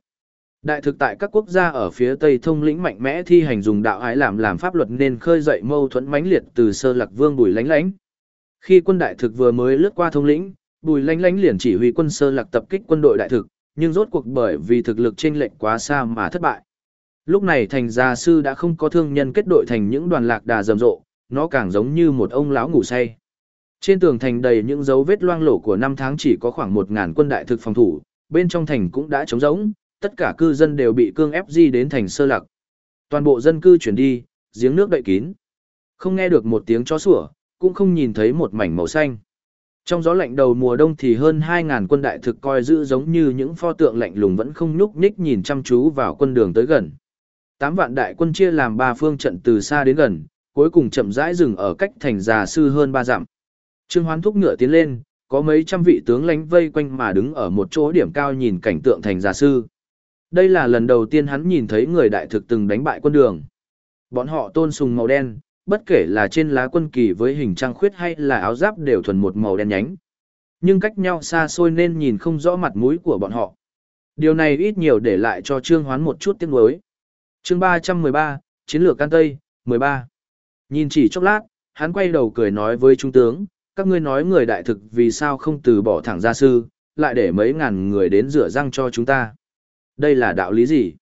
Đại thực tại các quốc gia ở phía Tây thông lĩnh mạnh mẽ thi hành dùng đạo ái làm làm pháp luật nên khơi dậy mâu thuẫn mãnh liệt từ sơ lạc vương bùi lánh lánh. Khi quân đại thực vừa mới lướt qua thông lĩnh, bùi lánh lánh liền chỉ huy quân sơ lạc tập kích quân đội đại thực, nhưng rốt cuộc bởi vì thực lực chênh lệch quá xa mà thất bại. Lúc này thành gia sư đã không có thương nhân kết đội thành những đoàn lạc đà rầm rộ, nó càng giống như một ông lão ngủ say. Trên tường thành đầy những dấu vết loang lổ của năm tháng chỉ có khoảng 1.000 quân đại thực phòng thủ, bên trong thành cũng đã trống rỗng, tất cả cư dân đều bị cương ép di đến thành sơ lạc. Toàn bộ dân cư chuyển đi, giếng nước đậy kín. Không nghe được một tiếng chó sủa, cũng không nhìn thấy một mảnh màu xanh. Trong gió lạnh đầu mùa đông thì hơn 2.000 quân đại thực coi giữ giống như những pho tượng lạnh lùng vẫn không nhúc nhích nhìn chăm chú vào quân đường tới gần. Tám vạn đại quân chia làm ba phương trận từ xa đến gần, cuối cùng chậm rãi dừng ở cách thành già sư hơn ba dặm. Trương Hoán thúc ngựa tiến lên, có mấy trăm vị tướng lãnh vây quanh mà đứng ở một chỗ điểm cao nhìn cảnh tượng thành già sư. Đây là lần đầu tiên hắn nhìn thấy người đại thực từng đánh bại quân đường. Bọn họ tôn sùng màu đen, bất kể là trên lá quân kỳ với hình trang khuyết hay là áo giáp đều thuần một màu đen nhánh. Nhưng cách nhau xa xôi nên nhìn không rõ mặt mũi của bọn họ. Điều này ít nhiều để lại cho Trương Hoán một chút tiếc nuối. Chương 313, Chiến lược Can Tây, 13. Nhìn chỉ chốc lát, hắn quay đầu cười nói với trung tướng, các ngươi nói người đại thực vì sao không từ bỏ thẳng gia sư, lại để mấy ngàn người đến rửa răng cho chúng ta. Đây là đạo lý gì?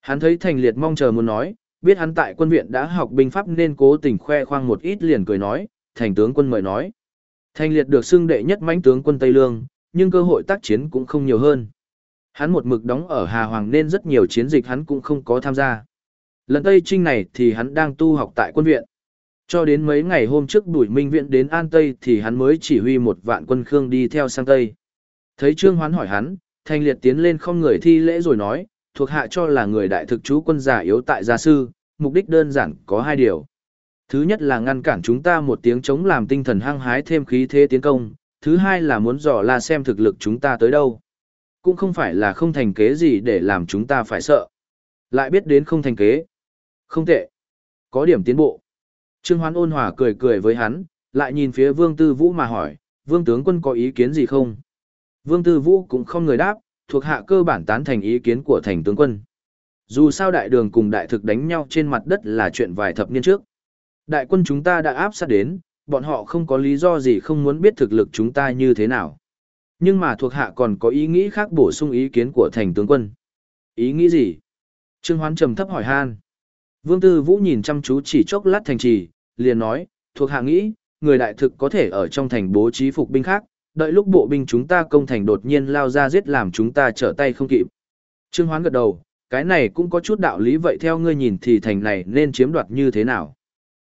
Hắn thấy thành liệt mong chờ muốn nói, biết hắn tại quân viện đã học binh pháp nên cố tình khoe khoang một ít liền cười nói, thành tướng quân mời nói. Thành liệt được xưng đệ nhất mãnh tướng quân Tây Lương, nhưng cơ hội tác chiến cũng không nhiều hơn. Hắn một mực đóng ở Hà Hoàng nên rất nhiều chiến dịch hắn cũng không có tham gia. Lần Tây Trinh này thì hắn đang tu học tại quân viện. Cho đến mấy ngày hôm trước Bùi Minh Viện đến An Tây thì hắn mới chỉ huy một vạn quân Khương đi theo sang Tây. Thấy Trương Hoán hỏi hắn, Thanh Liệt tiến lên không người thi lễ rồi nói, thuộc hạ cho là người đại thực chú quân giả yếu tại gia sư, mục đích đơn giản có hai điều. Thứ nhất là ngăn cản chúng ta một tiếng chống làm tinh thần hăng hái thêm khí thế tiến công, thứ hai là muốn dò la xem thực lực chúng ta tới đâu. Cũng không phải là không thành kế gì để làm chúng ta phải sợ. Lại biết đến không thành kế. Không tệ. Có điểm tiến bộ. Trương Hoán ôn hòa cười cười với hắn, lại nhìn phía Vương Tư Vũ mà hỏi, Vương tướng quân có ý kiến gì không? Vương Tư Vũ cũng không người đáp, thuộc hạ cơ bản tán thành ý kiến của thành tướng quân. Dù sao đại đường cùng đại thực đánh nhau trên mặt đất là chuyện vài thập niên trước. Đại quân chúng ta đã áp sát đến, bọn họ không có lý do gì không muốn biết thực lực chúng ta như thế nào. Nhưng mà thuộc hạ còn có ý nghĩ khác bổ sung ý kiến của thành tướng quân. Ý nghĩ gì? Trương Hoán trầm thấp hỏi han. Vương Tư Vũ nhìn chăm chú chỉ chốc lát thành trì, liền nói, thuộc hạ nghĩ, người đại thực có thể ở trong thành bố trí phục binh khác, đợi lúc bộ binh chúng ta công thành đột nhiên lao ra giết làm chúng ta trở tay không kịp. Trương Hoán gật đầu, cái này cũng có chút đạo lý vậy theo ngươi nhìn thì thành này nên chiếm đoạt như thế nào.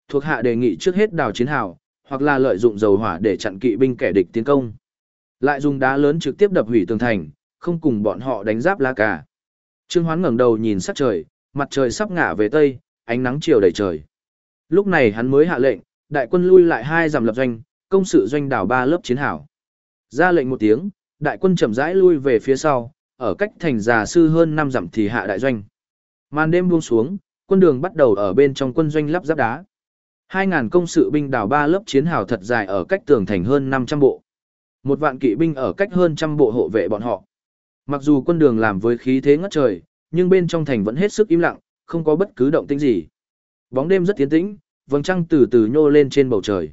Thuộc hạ đề nghị trước hết đào chiến hào, hoặc là lợi dụng dầu hỏa để chặn kỵ binh kẻ địch tiến công. Lại dùng đá lớn trực tiếp đập hủy tường thành, không cùng bọn họ đánh giáp lá cả. Trương Hoán ngẩng đầu nhìn sắc trời, mặt trời sắp ngả về tây, ánh nắng chiều đầy trời. Lúc này hắn mới hạ lệnh, đại quân lui lại hai dặm lập doanh, công sự doanh đảo ba lớp chiến hào. Ra lệnh một tiếng, đại quân chậm rãi lui về phía sau, ở cách thành già sư hơn năm dặm thì hạ đại doanh. Màn đêm buông xuống, quân đường bắt đầu ở bên trong quân doanh lắp giáp đá. 2.000 công sự binh đào ba lớp chiến hào thật dài ở cách tường thành hơn 500 bộ. Một vạn kỵ binh ở cách hơn trăm bộ hộ vệ bọn họ. Mặc dù quân đường làm với khí thế ngất trời, nhưng bên trong thành vẫn hết sức im lặng, không có bất cứ động tĩnh gì. Bóng đêm rất tiến tĩnh, vầng trăng từ từ nhô lên trên bầu trời.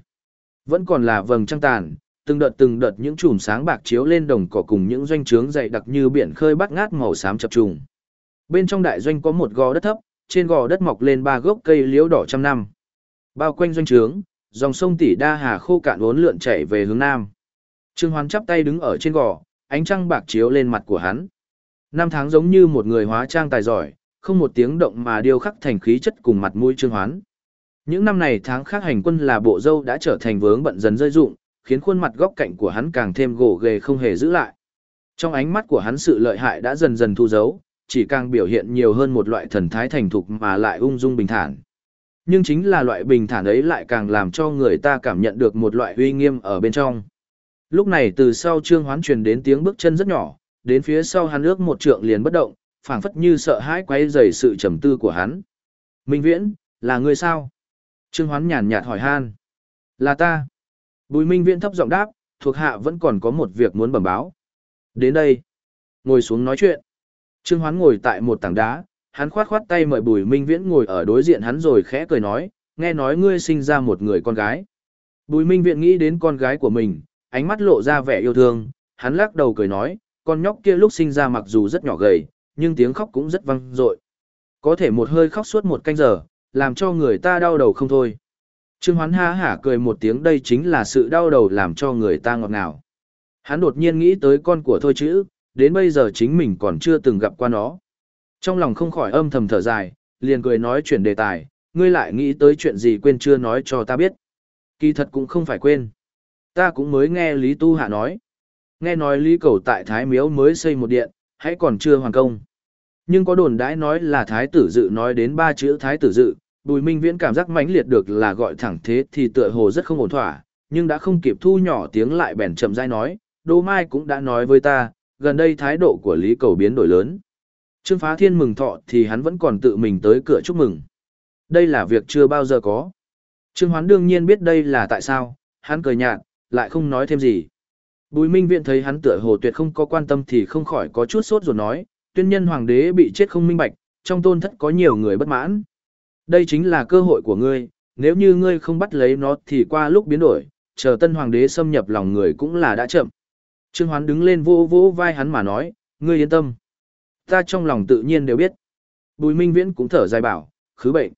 Vẫn còn là vầng trăng tàn, từng đợt từng đợt những chùm sáng bạc chiếu lên đồng cỏ cùng những doanh trướng dày đặc như biển khơi bắt ngát màu xám chập trùng. Bên trong đại doanh có một gò đất thấp, trên gò đất mọc lên ba gốc cây liễu đỏ trăm năm. Bao quanh doanh trướng, dòng sông Tỷ Đa Hà khô cạn uốn lượn chảy về hướng nam. Trương Hoán chắp tay đứng ở trên gò, ánh trăng bạc chiếu lên mặt của hắn. Năm tháng giống như một người hóa trang tài giỏi, không một tiếng động mà điêu khắc thành khí chất cùng mặt mũi Trương Hoán. Những năm này tháng khác hành quân là bộ dâu đã trở thành vướng bận dần rơi rụng, khiến khuôn mặt góc cạnh của hắn càng thêm gồ ghề không hề giữ lại. Trong ánh mắt của hắn sự lợi hại đã dần dần thu dấu, chỉ càng biểu hiện nhiều hơn một loại thần thái thành thục mà lại ung dung bình thản. Nhưng chính là loại bình thản ấy lại càng làm cho người ta cảm nhận được một loại uy nghiêm ở bên trong. Lúc này từ sau trương hoán truyền đến tiếng bước chân rất nhỏ, đến phía sau hắn ước một trượng liền bất động, phảng phất như sợ hãi quấy rầy sự trầm tư của hắn. Minh Viễn, là người sao? Trương hoán nhàn nhạt hỏi han. Là ta. Bùi Minh Viễn thấp giọng đáp, thuộc hạ vẫn còn có một việc muốn bẩm báo. Đến đây. Ngồi xuống nói chuyện. Trương hoán ngồi tại một tảng đá, hắn khoát khoát tay mời Bùi Minh Viễn ngồi ở đối diện hắn rồi khẽ cười nói, nghe nói ngươi sinh ra một người con gái. Bùi Minh Viễn nghĩ đến con gái của mình, ánh mắt lộ ra vẻ yêu thương, hắn lắc đầu cười nói, con nhóc kia lúc sinh ra mặc dù rất nhỏ gầy, nhưng tiếng khóc cũng rất vang dội. Có thể một hơi khóc suốt một canh giờ, làm cho người ta đau đầu không thôi. Trương Hoán ha hả cười một tiếng đây chính là sự đau đầu làm cho người ta ngọt ngào. Hắn đột nhiên nghĩ tới con của thôi chữ, đến bây giờ chính mình còn chưa từng gặp qua nó. Trong lòng không khỏi âm thầm thở dài, liền cười nói chuyện đề tài, ngươi lại nghĩ tới chuyện gì quên chưa nói cho ta biết. Kỳ thật cũng không phải quên. Ta cũng mới nghe Lý Tu Hạ nói. Nghe nói Lý Cầu tại Thái Miếu mới xây một điện, hãy còn chưa hoàn công. Nhưng có đồn đãi nói là Thái Tử Dự nói đến ba chữ Thái Tử Dự, Bùi Minh Viễn cảm giác mãnh liệt được là gọi thẳng thế thì tựa hồ rất không ổn thỏa, nhưng đã không kịp thu nhỏ tiếng lại bèn chậm rãi nói, Đỗ Mai cũng đã nói với ta, gần đây thái độ của Lý Cầu biến đổi lớn. Trương Phá Thiên mừng thọ thì hắn vẫn còn tự mình tới cửa chúc mừng. Đây là việc chưa bao giờ có. Trương Hoán đương nhiên biết đây là tại sao, hắn cười nhạt, lại không nói thêm gì. Bùi Minh Viện thấy hắn tựa hồ tuyệt không có quan tâm thì không khỏi có chút sốt rồi nói, tuyên nhân hoàng đế bị chết không minh bạch, trong tôn thất có nhiều người bất mãn. Đây chính là cơ hội của ngươi, nếu như ngươi không bắt lấy nó thì qua lúc biến đổi, chờ tân hoàng đế xâm nhập lòng người cũng là đã chậm. Trương Hoán đứng lên vô vô vai hắn mà nói, ngươi yên tâm. Ta trong lòng tự nhiên đều biết. Bùi Minh Viễn cũng thở dài bảo, khứ bệnh.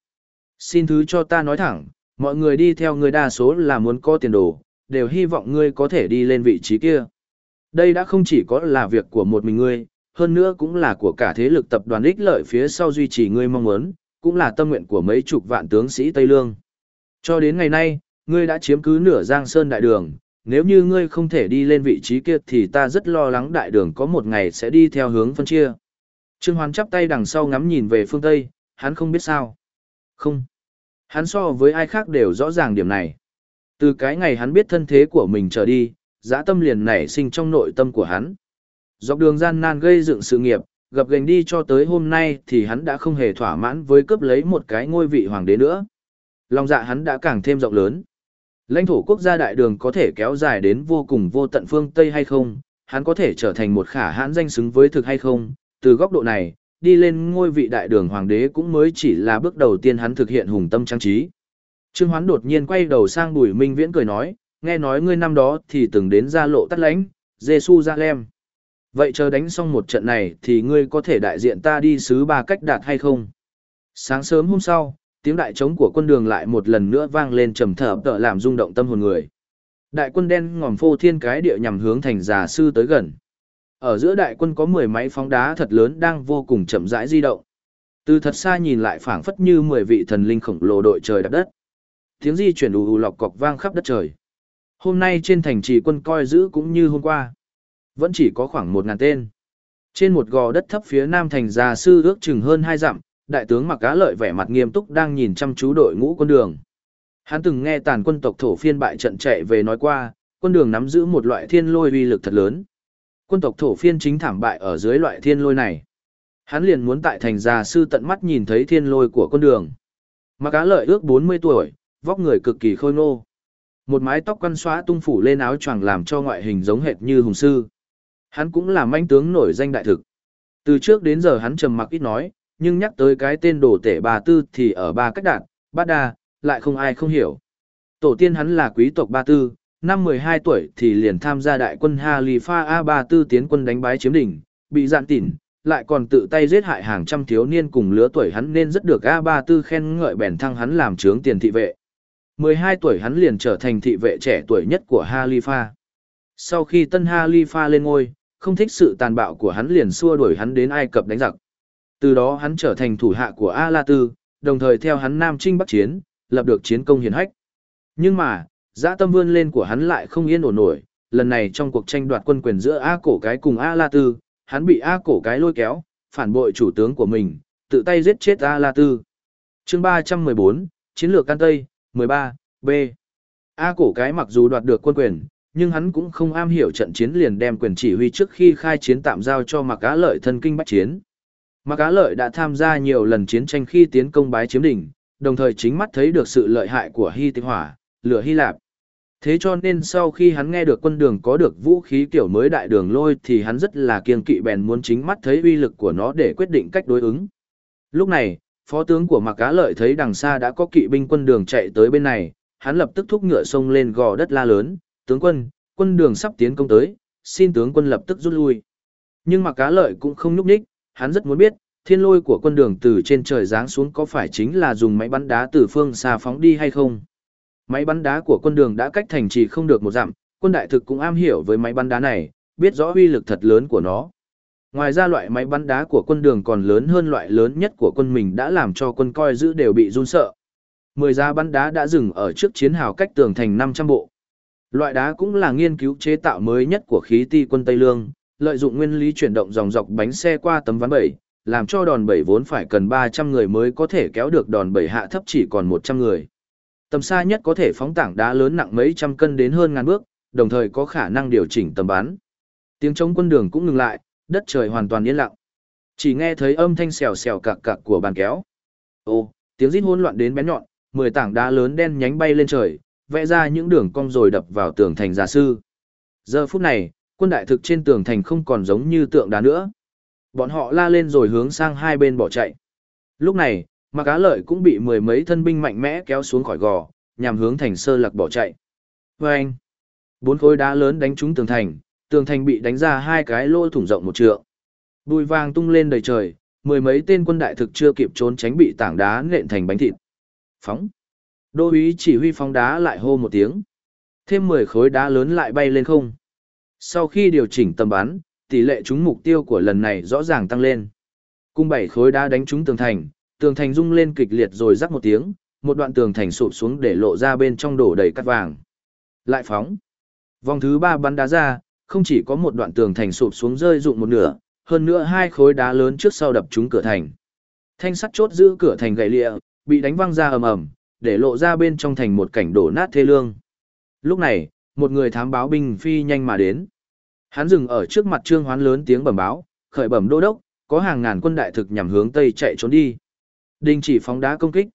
Xin thứ cho ta nói thẳng, mọi người đi theo người đa số là muốn có tiền đồ, đều hy vọng ngươi có thể đi lên vị trí kia. Đây đã không chỉ có là việc của một mình ngươi, hơn nữa cũng là của cả thế lực tập đoàn ích lợi phía sau duy trì ngươi mong muốn, cũng là tâm nguyện của mấy chục vạn tướng sĩ Tây Lương. Cho đến ngày nay, ngươi đã chiếm cứ nửa Giang Sơn đại đường, nếu như ngươi không thể đi lên vị trí kia thì ta rất lo lắng đại đường có một ngày sẽ đi theo hướng phân chia. Trương Hoán chắp tay đằng sau ngắm nhìn về phương Tây, hắn không biết sao. Không. Hắn so với ai khác đều rõ ràng điểm này. Từ cái ngày hắn biết thân thế của mình trở đi, dã tâm liền nảy sinh trong nội tâm của hắn. Dọc đường gian nan gây dựng sự nghiệp, gặp gành đi cho tới hôm nay thì hắn đã không hề thỏa mãn với cướp lấy một cái ngôi vị hoàng đế nữa. Lòng dạ hắn đã càng thêm rộng lớn. Lãnh thổ quốc gia đại đường có thể kéo dài đến vô cùng vô tận phương Tây hay không, hắn có thể trở thành một khả hãn danh xứng với thực hay không, từ góc độ này, đi lên ngôi vị đại đường hoàng đế cũng mới chỉ là bước đầu tiên hắn thực hiện hùng tâm trang trí. Trương Hoán đột nhiên quay đầu sang Bùi Minh Viễn cười nói, nghe nói ngươi năm đó thì từng đến gia lộ tắt lánh, Giê-xu ra Lem. Vậy chờ đánh xong một trận này thì ngươi có thể đại diện ta đi sứ ba cách đạt hay không? Sáng sớm hôm sau, tiếng đại trống của quân đường lại một lần nữa vang lên trầm thở tợ làm rung động tâm hồn người. Đại quân đen ngòm phô thiên cái địa nhằm hướng thành già sư tới gần. Ở giữa đại quân có 10 máy phóng đá thật lớn đang vô cùng chậm rãi di động. Từ thật xa nhìn lại phảng phất như 10 vị thần linh khổng lồ đội trời đạp đất. Tiếng di chuyển ù ù lọc cọc vang khắp đất trời. Hôm nay trên thành trì quân coi giữ cũng như hôm qua. Vẫn chỉ có khoảng một ngàn tên. Trên một gò đất thấp phía nam thành già sư ước chừng hơn hai dặm, đại tướng mặc cá lợi vẻ mặt nghiêm túc đang nhìn chăm chú đội ngũ quân đường. Hắn từng nghe tàn quân tộc thổ phiên bại trận chạy về nói qua, quân đường nắm giữ một loại thiên lôi uy lực thật lớn. Quân tộc thổ phiên chính thảm bại ở dưới loại thiên lôi này. Hắn liền muốn tại thành già sư tận mắt nhìn thấy thiên lôi của quân đường. Mặc cá lợi ước 40 tuổi, vóc người cực kỳ khôi ngô. Một mái tóc quăn xóa tung phủ lên áo choàng làm cho ngoại hình giống hệt như hùng sư. Hắn cũng là manh tướng nổi danh đại thực. Từ trước đến giờ hắn trầm mặc ít nói, nhưng nhắc tới cái tên đồ tể bà tư thì ở ba cách đạt, bát đa, lại không ai không hiểu. Tổ tiên hắn là quý tộc ba tư, năm 12 tuổi thì liền tham gia đại quân Halifa A ba tư tiến quân đánh bái chiếm đỉnh, bị dạn tỉn, lại còn tự tay giết hại hàng trăm thiếu niên cùng lứa tuổi hắn nên rất được A ba tư khen ngợi bèn thăng hắn làm trướng tiền thị vệ. 12 tuổi hắn liền trở thành thị vệ trẻ tuổi nhất của Halifa. Sau khi tân Halifa lên ngôi, không thích sự tàn bạo của hắn liền xua đuổi hắn đến Ai Cập đánh giặc. Từ đó hắn trở thành thủ hạ của A La Tư, đồng thời theo hắn Nam Trinh Bắc Chiến, lập được chiến công hiển hách. Nhưng mà, dã tâm vươn lên của hắn lại không yên ổn nổi, lần này trong cuộc tranh đoạt quân quyền giữa A Cổ Cái cùng A La Tư, hắn bị A Cổ Cái lôi kéo, phản bội chủ tướng của mình, tự tay giết chết A La Tư. chương 314, Chiến lược Can Tây, 13, B. A Cổ Cái mặc dù đoạt được quân quyền, nhưng hắn cũng không am hiểu trận chiến liền đem quyền chỉ huy trước khi khai chiến tạm giao cho Mạc Á Lợi thân kinh bách chiến. Mạc Á Lợi đã tham gia nhiều lần chiến tranh khi tiến công bái chiếm đỉnh, đồng thời chính mắt thấy được sự lợi hại của Hy Tịch Hỏa, lửa Hy Lạp. Thế cho nên sau khi hắn nghe được quân đường có được vũ khí kiểu mới đại đường lôi thì hắn rất là kiên kỵ bèn muốn chính mắt thấy uy lực của nó để quyết định cách đối ứng. Lúc này, phó tướng của Mạc Cá Lợi thấy đằng xa đã có kỵ binh quân đường chạy tới bên này, hắn lập tức thúc ngựa sông lên gò đất la lớn, tướng quân, quân đường sắp tiến công tới, xin tướng quân lập tức rút lui. Nhưng Mạc Cá Lợi cũng không nhúc nhích, hắn rất muốn biết, thiên lôi của quân đường từ trên trời giáng xuống có phải chính là dùng máy bắn đá từ phương xa phóng đi hay không. Máy bắn đá của quân đường đã cách thành trì không được một dặm, quân đại thực cũng am hiểu với máy bắn đá này, biết rõ uy lực thật lớn của nó. Ngoài ra loại máy bắn đá của quân đường còn lớn hơn loại lớn nhất của quân mình đã làm cho quân coi giữ đều bị run sợ. Mười giá bắn đá đã dừng ở trước chiến hào cách tường thành 500 bộ. Loại đá cũng là nghiên cứu chế tạo mới nhất của khí ti quân Tây Lương, lợi dụng nguyên lý chuyển động dòng dọc bánh xe qua tấm ván bẩy, làm cho đòn bẩy vốn phải cần 300 người mới có thể kéo được đòn bẩy hạ thấp chỉ còn 100 người. Tầm xa nhất có thể phóng tảng đá lớn nặng mấy trăm cân đến hơn ngàn bước, đồng thời có khả năng điều chỉnh tầm bắn. Tiếng chống quân đường cũng ngừng lại, đất trời hoàn toàn yên lặng. Chỉ nghe thấy âm thanh xèo xèo cạc cạc của bàn kéo. Ô, tiếng rít hỗn loạn đến bén nhọn, mười tảng đá lớn đen nhánh bay lên trời, vẽ ra những đường cong rồi đập vào tường thành giả sư. Giờ phút này, quân đại thực trên tường thành không còn giống như tượng đá nữa. Bọn họ la lên rồi hướng sang hai bên bỏ chạy. Lúc này, mà cá Lợi cũng bị mười mấy thân binh mạnh mẽ kéo xuống khỏi gò, nhằm hướng thành sơ lạc bỏ chạy. Và anh, bốn khối đá lớn đánh trúng tường thành, tường thành bị đánh ra hai cái lỗ thủng rộng một trượng. Bùi vàng tung lên đầy trời, mười mấy tên quân đại thực chưa kịp trốn tránh bị tảng đá nện thành bánh thịt. Phóng. Đô úy chỉ huy phóng đá lại hô một tiếng. Thêm 10 khối đá lớn lại bay lên không. Sau khi điều chỉnh tầm bắn, tỷ lệ trúng mục tiêu của lần này rõ ràng tăng lên. Cung 7 khối đá đánh trúng tường thành, tường thành rung lên kịch liệt rồi rắc một tiếng, một đoạn tường thành sụp xuống để lộ ra bên trong đổ đầy cát vàng. Lại phóng. Vòng thứ 3 bắn đá ra, không chỉ có một đoạn tường thành sụp xuống rơi rụng một nửa, hơn nữa hai khối đá lớn trước sau đập trúng cửa thành. Thanh sắt chốt giữ cửa thành gãy lịa, bị đánh văng ra ầm ầm, để lộ ra bên trong thành một cảnh đổ nát thê lương. Lúc này, một người thám báo binh phi nhanh mà đến. Hắn dừng ở trước mặt Trương Hoán lớn tiếng bẩm báo, khởi bẩm đô đốc, có hàng ngàn quân đại thực nhằm hướng tây chạy trốn đi. Đình chỉ phóng đá công kích.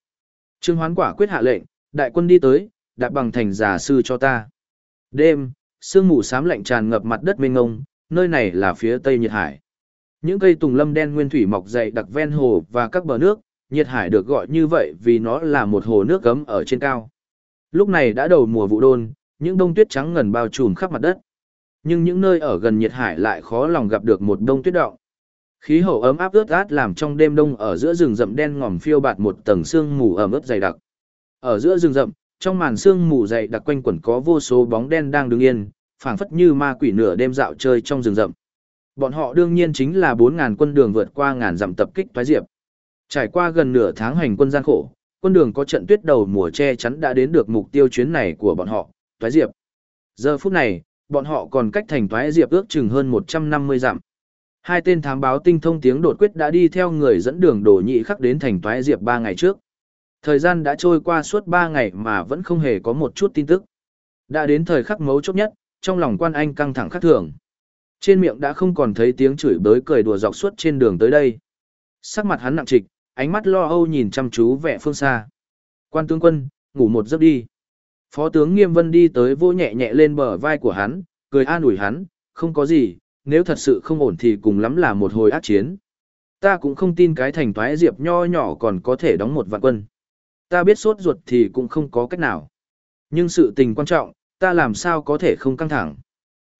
Trương Hoán quả quyết hạ lệnh, đại quân đi tới, đạp bằng thành giả sư cho ta. Đêm, sương mù xám lạnh tràn ngập mặt đất mênh ngông, nơi này là phía tây nhiệt hải. Những cây tùng lâm đen nguyên thủy mọc dày đặc ven hồ và các bờ nước, nhiệt hải được gọi như vậy vì nó là một hồ nước cấm ở trên cao. Lúc này đã đầu mùa vụ đôn, những đông tuyết trắng ngần bao trùm khắp mặt đất. Nhưng những nơi ở gần nhiệt hải lại khó lòng gặp được một đông tuyết động. Khí hậu ấm áp ướt át làm trong đêm đông ở giữa rừng rậm đen ngòm phiêu bạt một tầng sương mù ẩm ướt dày đặc. Ở giữa rừng rậm, trong màn sương mù dày đặc quanh quẩn có vô số bóng đen đang đứng yên, phảng phất như ma quỷ nửa đêm dạo chơi trong rừng rậm. Bọn họ đương nhiên chính là 4000 quân đường vượt qua ngàn dặm tập kích phái diệp. Trải qua gần nửa tháng hành quân gian khổ, quân đường có trận tuyết đầu mùa che chắn đã đến được mục tiêu chuyến này của bọn họ, thái diệp. Giờ phút này, bọn họ còn cách thành thái diệp ước chừng hơn 150 dặm. Hai tên thám báo tinh thông tiếng đột quyết đã đi theo người dẫn đường đổ nhị khắc đến thành thái diệp 3 ngày trước. Thời gian đã trôi qua suốt 3 ngày mà vẫn không hề có một chút tin tức. Đã đến thời khắc mấu chốt nhất, trong lòng quan anh căng thẳng khắc thường. Trên miệng đã không còn thấy tiếng chửi bới cười đùa dọc suốt trên đường tới đây. Sắc mặt hắn nặng trịch, ánh mắt lo âu nhìn chăm chú vẻ phương xa. Quan tướng quân, ngủ một giấc đi. Phó tướng Nghiêm Vân đi tới vô nhẹ nhẹ lên bờ vai của hắn, cười an ủi hắn, không có gì, nếu thật sự không ổn thì cùng lắm là một hồi ác chiến. Ta cũng không tin cái thành toái diệp nho nhỏ còn có thể đóng một vạn quân. Ta biết sốt ruột thì cũng không có cách nào. Nhưng sự tình quan trọng, ta làm sao có thể không căng thẳng.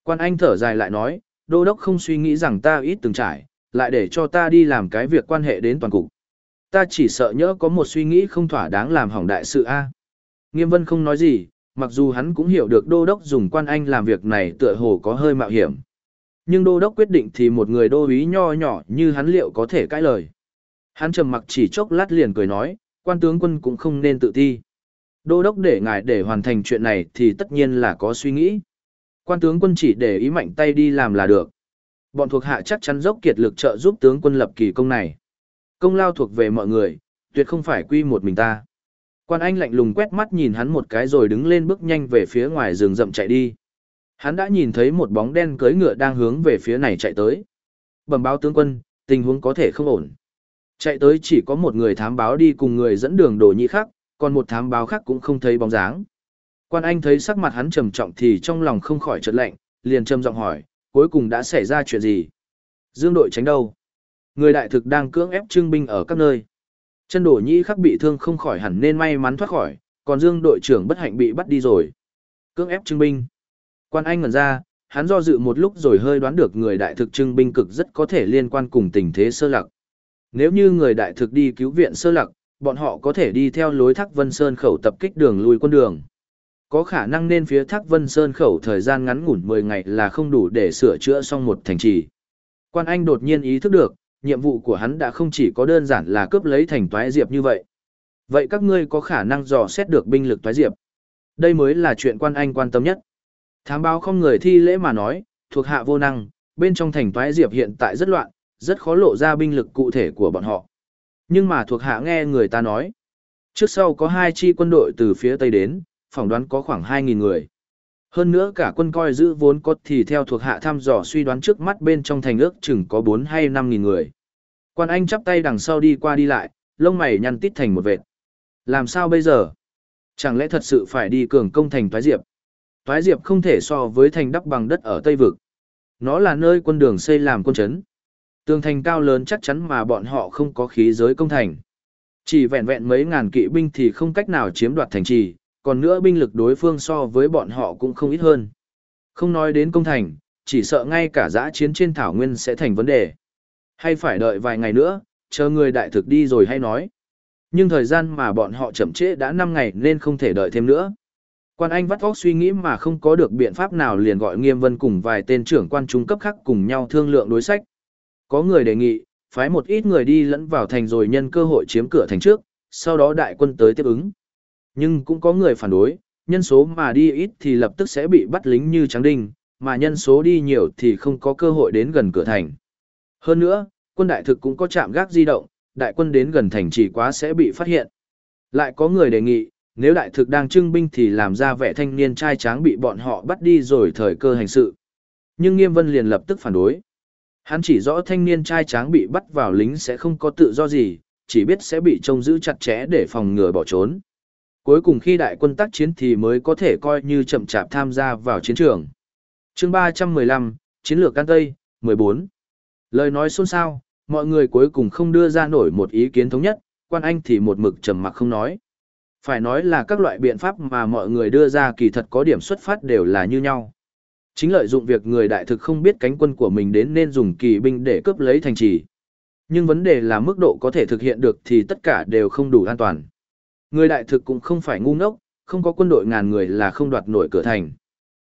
Quan Anh thở dài lại nói, đô đốc không suy nghĩ rằng ta ít từng trải, lại để cho ta đi làm cái việc quan hệ đến toàn cục. Ta chỉ sợ nhỡ có một suy nghĩ không thỏa đáng làm hỏng đại sự A. Nghiêm vân không nói gì, mặc dù hắn cũng hiểu được đô đốc dùng quan anh làm việc này tựa hồ có hơi mạo hiểm. Nhưng đô đốc quyết định thì một người đô úy nho nhỏ như hắn liệu có thể cãi lời. Hắn trầm mặc chỉ chốc lát liền cười nói, quan tướng quân cũng không nên tự ti. Đô đốc để ngài để hoàn thành chuyện này thì tất nhiên là có suy nghĩ. Quan tướng quân chỉ để ý mạnh tay đi làm là được. Bọn thuộc hạ chắc chắn dốc kiệt lực trợ giúp tướng quân lập kỳ công này. Công lao thuộc về mọi người, tuyệt không phải quy một mình ta. Quan Anh lạnh lùng quét mắt nhìn hắn một cái rồi đứng lên bước nhanh về phía ngoài rừng rậm chạy đi. Hắn đã nhìn thấy một bóng đen cưỡi ngựa đang hướng về phía này chạy tới. Bẩm báo tướng quân, tình huống có thể không ổn. Chạy tới chỉ có một người thám báo đi cùng người dẫn đường đồ nhị khác, còn một thám báo khác cũng không thấy bóng dáng. Quan Anh thấy sắc mặt hắn trầm trọng thì trong lòng không khỏi chợt lạnh, liền trầm giọng hỏi, cuối cùng đã xảy ra chuyện gì? Dương đội tránh đâu? Người đại thực đang cưỡng ép trưng binh ở các nơi. Chân đổ nhĩ khắc bị thương không khỏi hẳn nên may mắn thoát khỏi, còn Dương đội trưởng bất hạnh bị bắt đi rồi. Cưỡng ép trưng binh. Quan Anh ngẩn ra, hắn do dự một lúc rồi hơi đoán được người đại thực trưng binh cực rất có thể liên quan cùng tình thế sơ lặc. Nếu như người đại thực đi cứu viện sơ lặc, bọn họ có thể đi theo lối thác Vân Sơn khẩu tập kích đường lui quân đường. Có khả năng nên phía thác Vân Sơn khẩu thời gian ngắn ngủn 10 ngày là không đủ để sửa chữa xong một thành trì. Quan Anh đột nhiên ý thức được, nhiệm vụ của hắn đã không chỉ có đơn giản là cướp lấy thành toái diệp như vậy. Vậy các ngươi có khả năng dò xét được binh lực toái diệp? Đây mới là chuyện quan anh quan tâm nhất. Thám báo không người thi lễ mà nói, thuộc hạ vô năng, bên trong thành toái diệp hiện tại rất loạn, rất khó lộ ra binh lực cụ thể của bọn họ. Nhưng mà thuộc hạ nghe người ta nói, trước sau có hai chi quân đội từ phía tây đến, phỏng đoán có khoảng 2.000 người. Hơn nữa cả quân coi giữ vốn có thì theo thuộc hạ thăm dò suy đoán trước mắt bên trong thành ước chừng có 4 hay 5 nghìn người. Quan Anh chắp tay đằng sau đi qua đi lại, lông mày nhăn tít thành một vệt. Làm sao bây giờ? Chẳng lẽ thật sự phải đi cường công thành Toái Diệp? Toái Diệp không thể so với thành đắp bằng đất ở Tây Vực. Nó là nơi quân đường xây làm quân chấn. Tường thành cao lớn chắc chắn mà bọn họ không có khí giới công thành. Chỉ vẹn vẹn mấy ngàn kỵ binh thì không cách nào chiếm đoạt thành trì, còn nữa binh lực đối phương so với bọn họ cũng không ít hơn. Không nói đến công thành, chỉ sợ ngay cả giã chiến trên thảo nguyên sẽ thành vấn đề. Hay phải đợi vài ngày nữa, chờ người đại thực đi rồi hay nói. Nhưng thời gian mà bọn họ chậm trễ đã 5 ngày nên không thể đợi thêm nữa. Quan Anh vắt óc suy nghĩ mà không có được biện pháp nào liền gọi Nghiêm Vân cùng vài tên trưởng quan trung cấp khác cùng nhau thương lượng đối sách. Có người đề nghị, phái một ít người đi lẫn vào thành rồi nhân cơ hội chiếm cửa thành trước, sau đó đại quân tới tiếp ứng. Nhưng cũng có người phản đối, nhân số mà đi ít thì lập tức sẽ bị bắt lính như trắng đinh, mà nhân số đi nhiều thì không có cơ hội đến gần cửa thành. Hơn nữa, quân đại thực cũng có chạm gác di động, đại quân đến gần thành chỉ quá sẽ bị phát hiện. Lại có người đề nghị, nếu đại thực đang trưng binh thì làm ra vẻ thanh niên trai tráng bị bọn họ bắt đi rồi thời cơ hành sự. Nhưng Nghiêm Vân liền lập tức phản đối. Hắn chỉ rõ thanh niên trai tráng bị bắt vào lính sẽ không có tự do gì, chỉ biết sẽ bị trông giữ chặt chẽ để phòng ngừa bỏ trốn. Cuối cùng khi đại quân tác chiến thì mới có thể coi như chậm chạp tham gia vào chiến trường. chương 315, Chiến lược Can Tây, 14. Lời nói xôn xao, mọi người cuối cùng không đưa ra nổi một ý kiến thống nhất, quan anh thì một mực trầm mặc không nói. Phải nói là các loại biện pháp mà mọi người đưa ra kỳ thật có điểm xuất phát đều là như nhau. Chính lợi dụng việc người đại thực không biết cánh quân của mình đến nên dùng kỳ binh để cướp lấy thành trì. Nhưng vấn đề là mức độ có thể thực hiện được thì tất cả đều không đủ an toàn. Người đại thực cũng không phải ngu ngốc, không có quân đội ngàn người là không đoạt nổi cửa thành.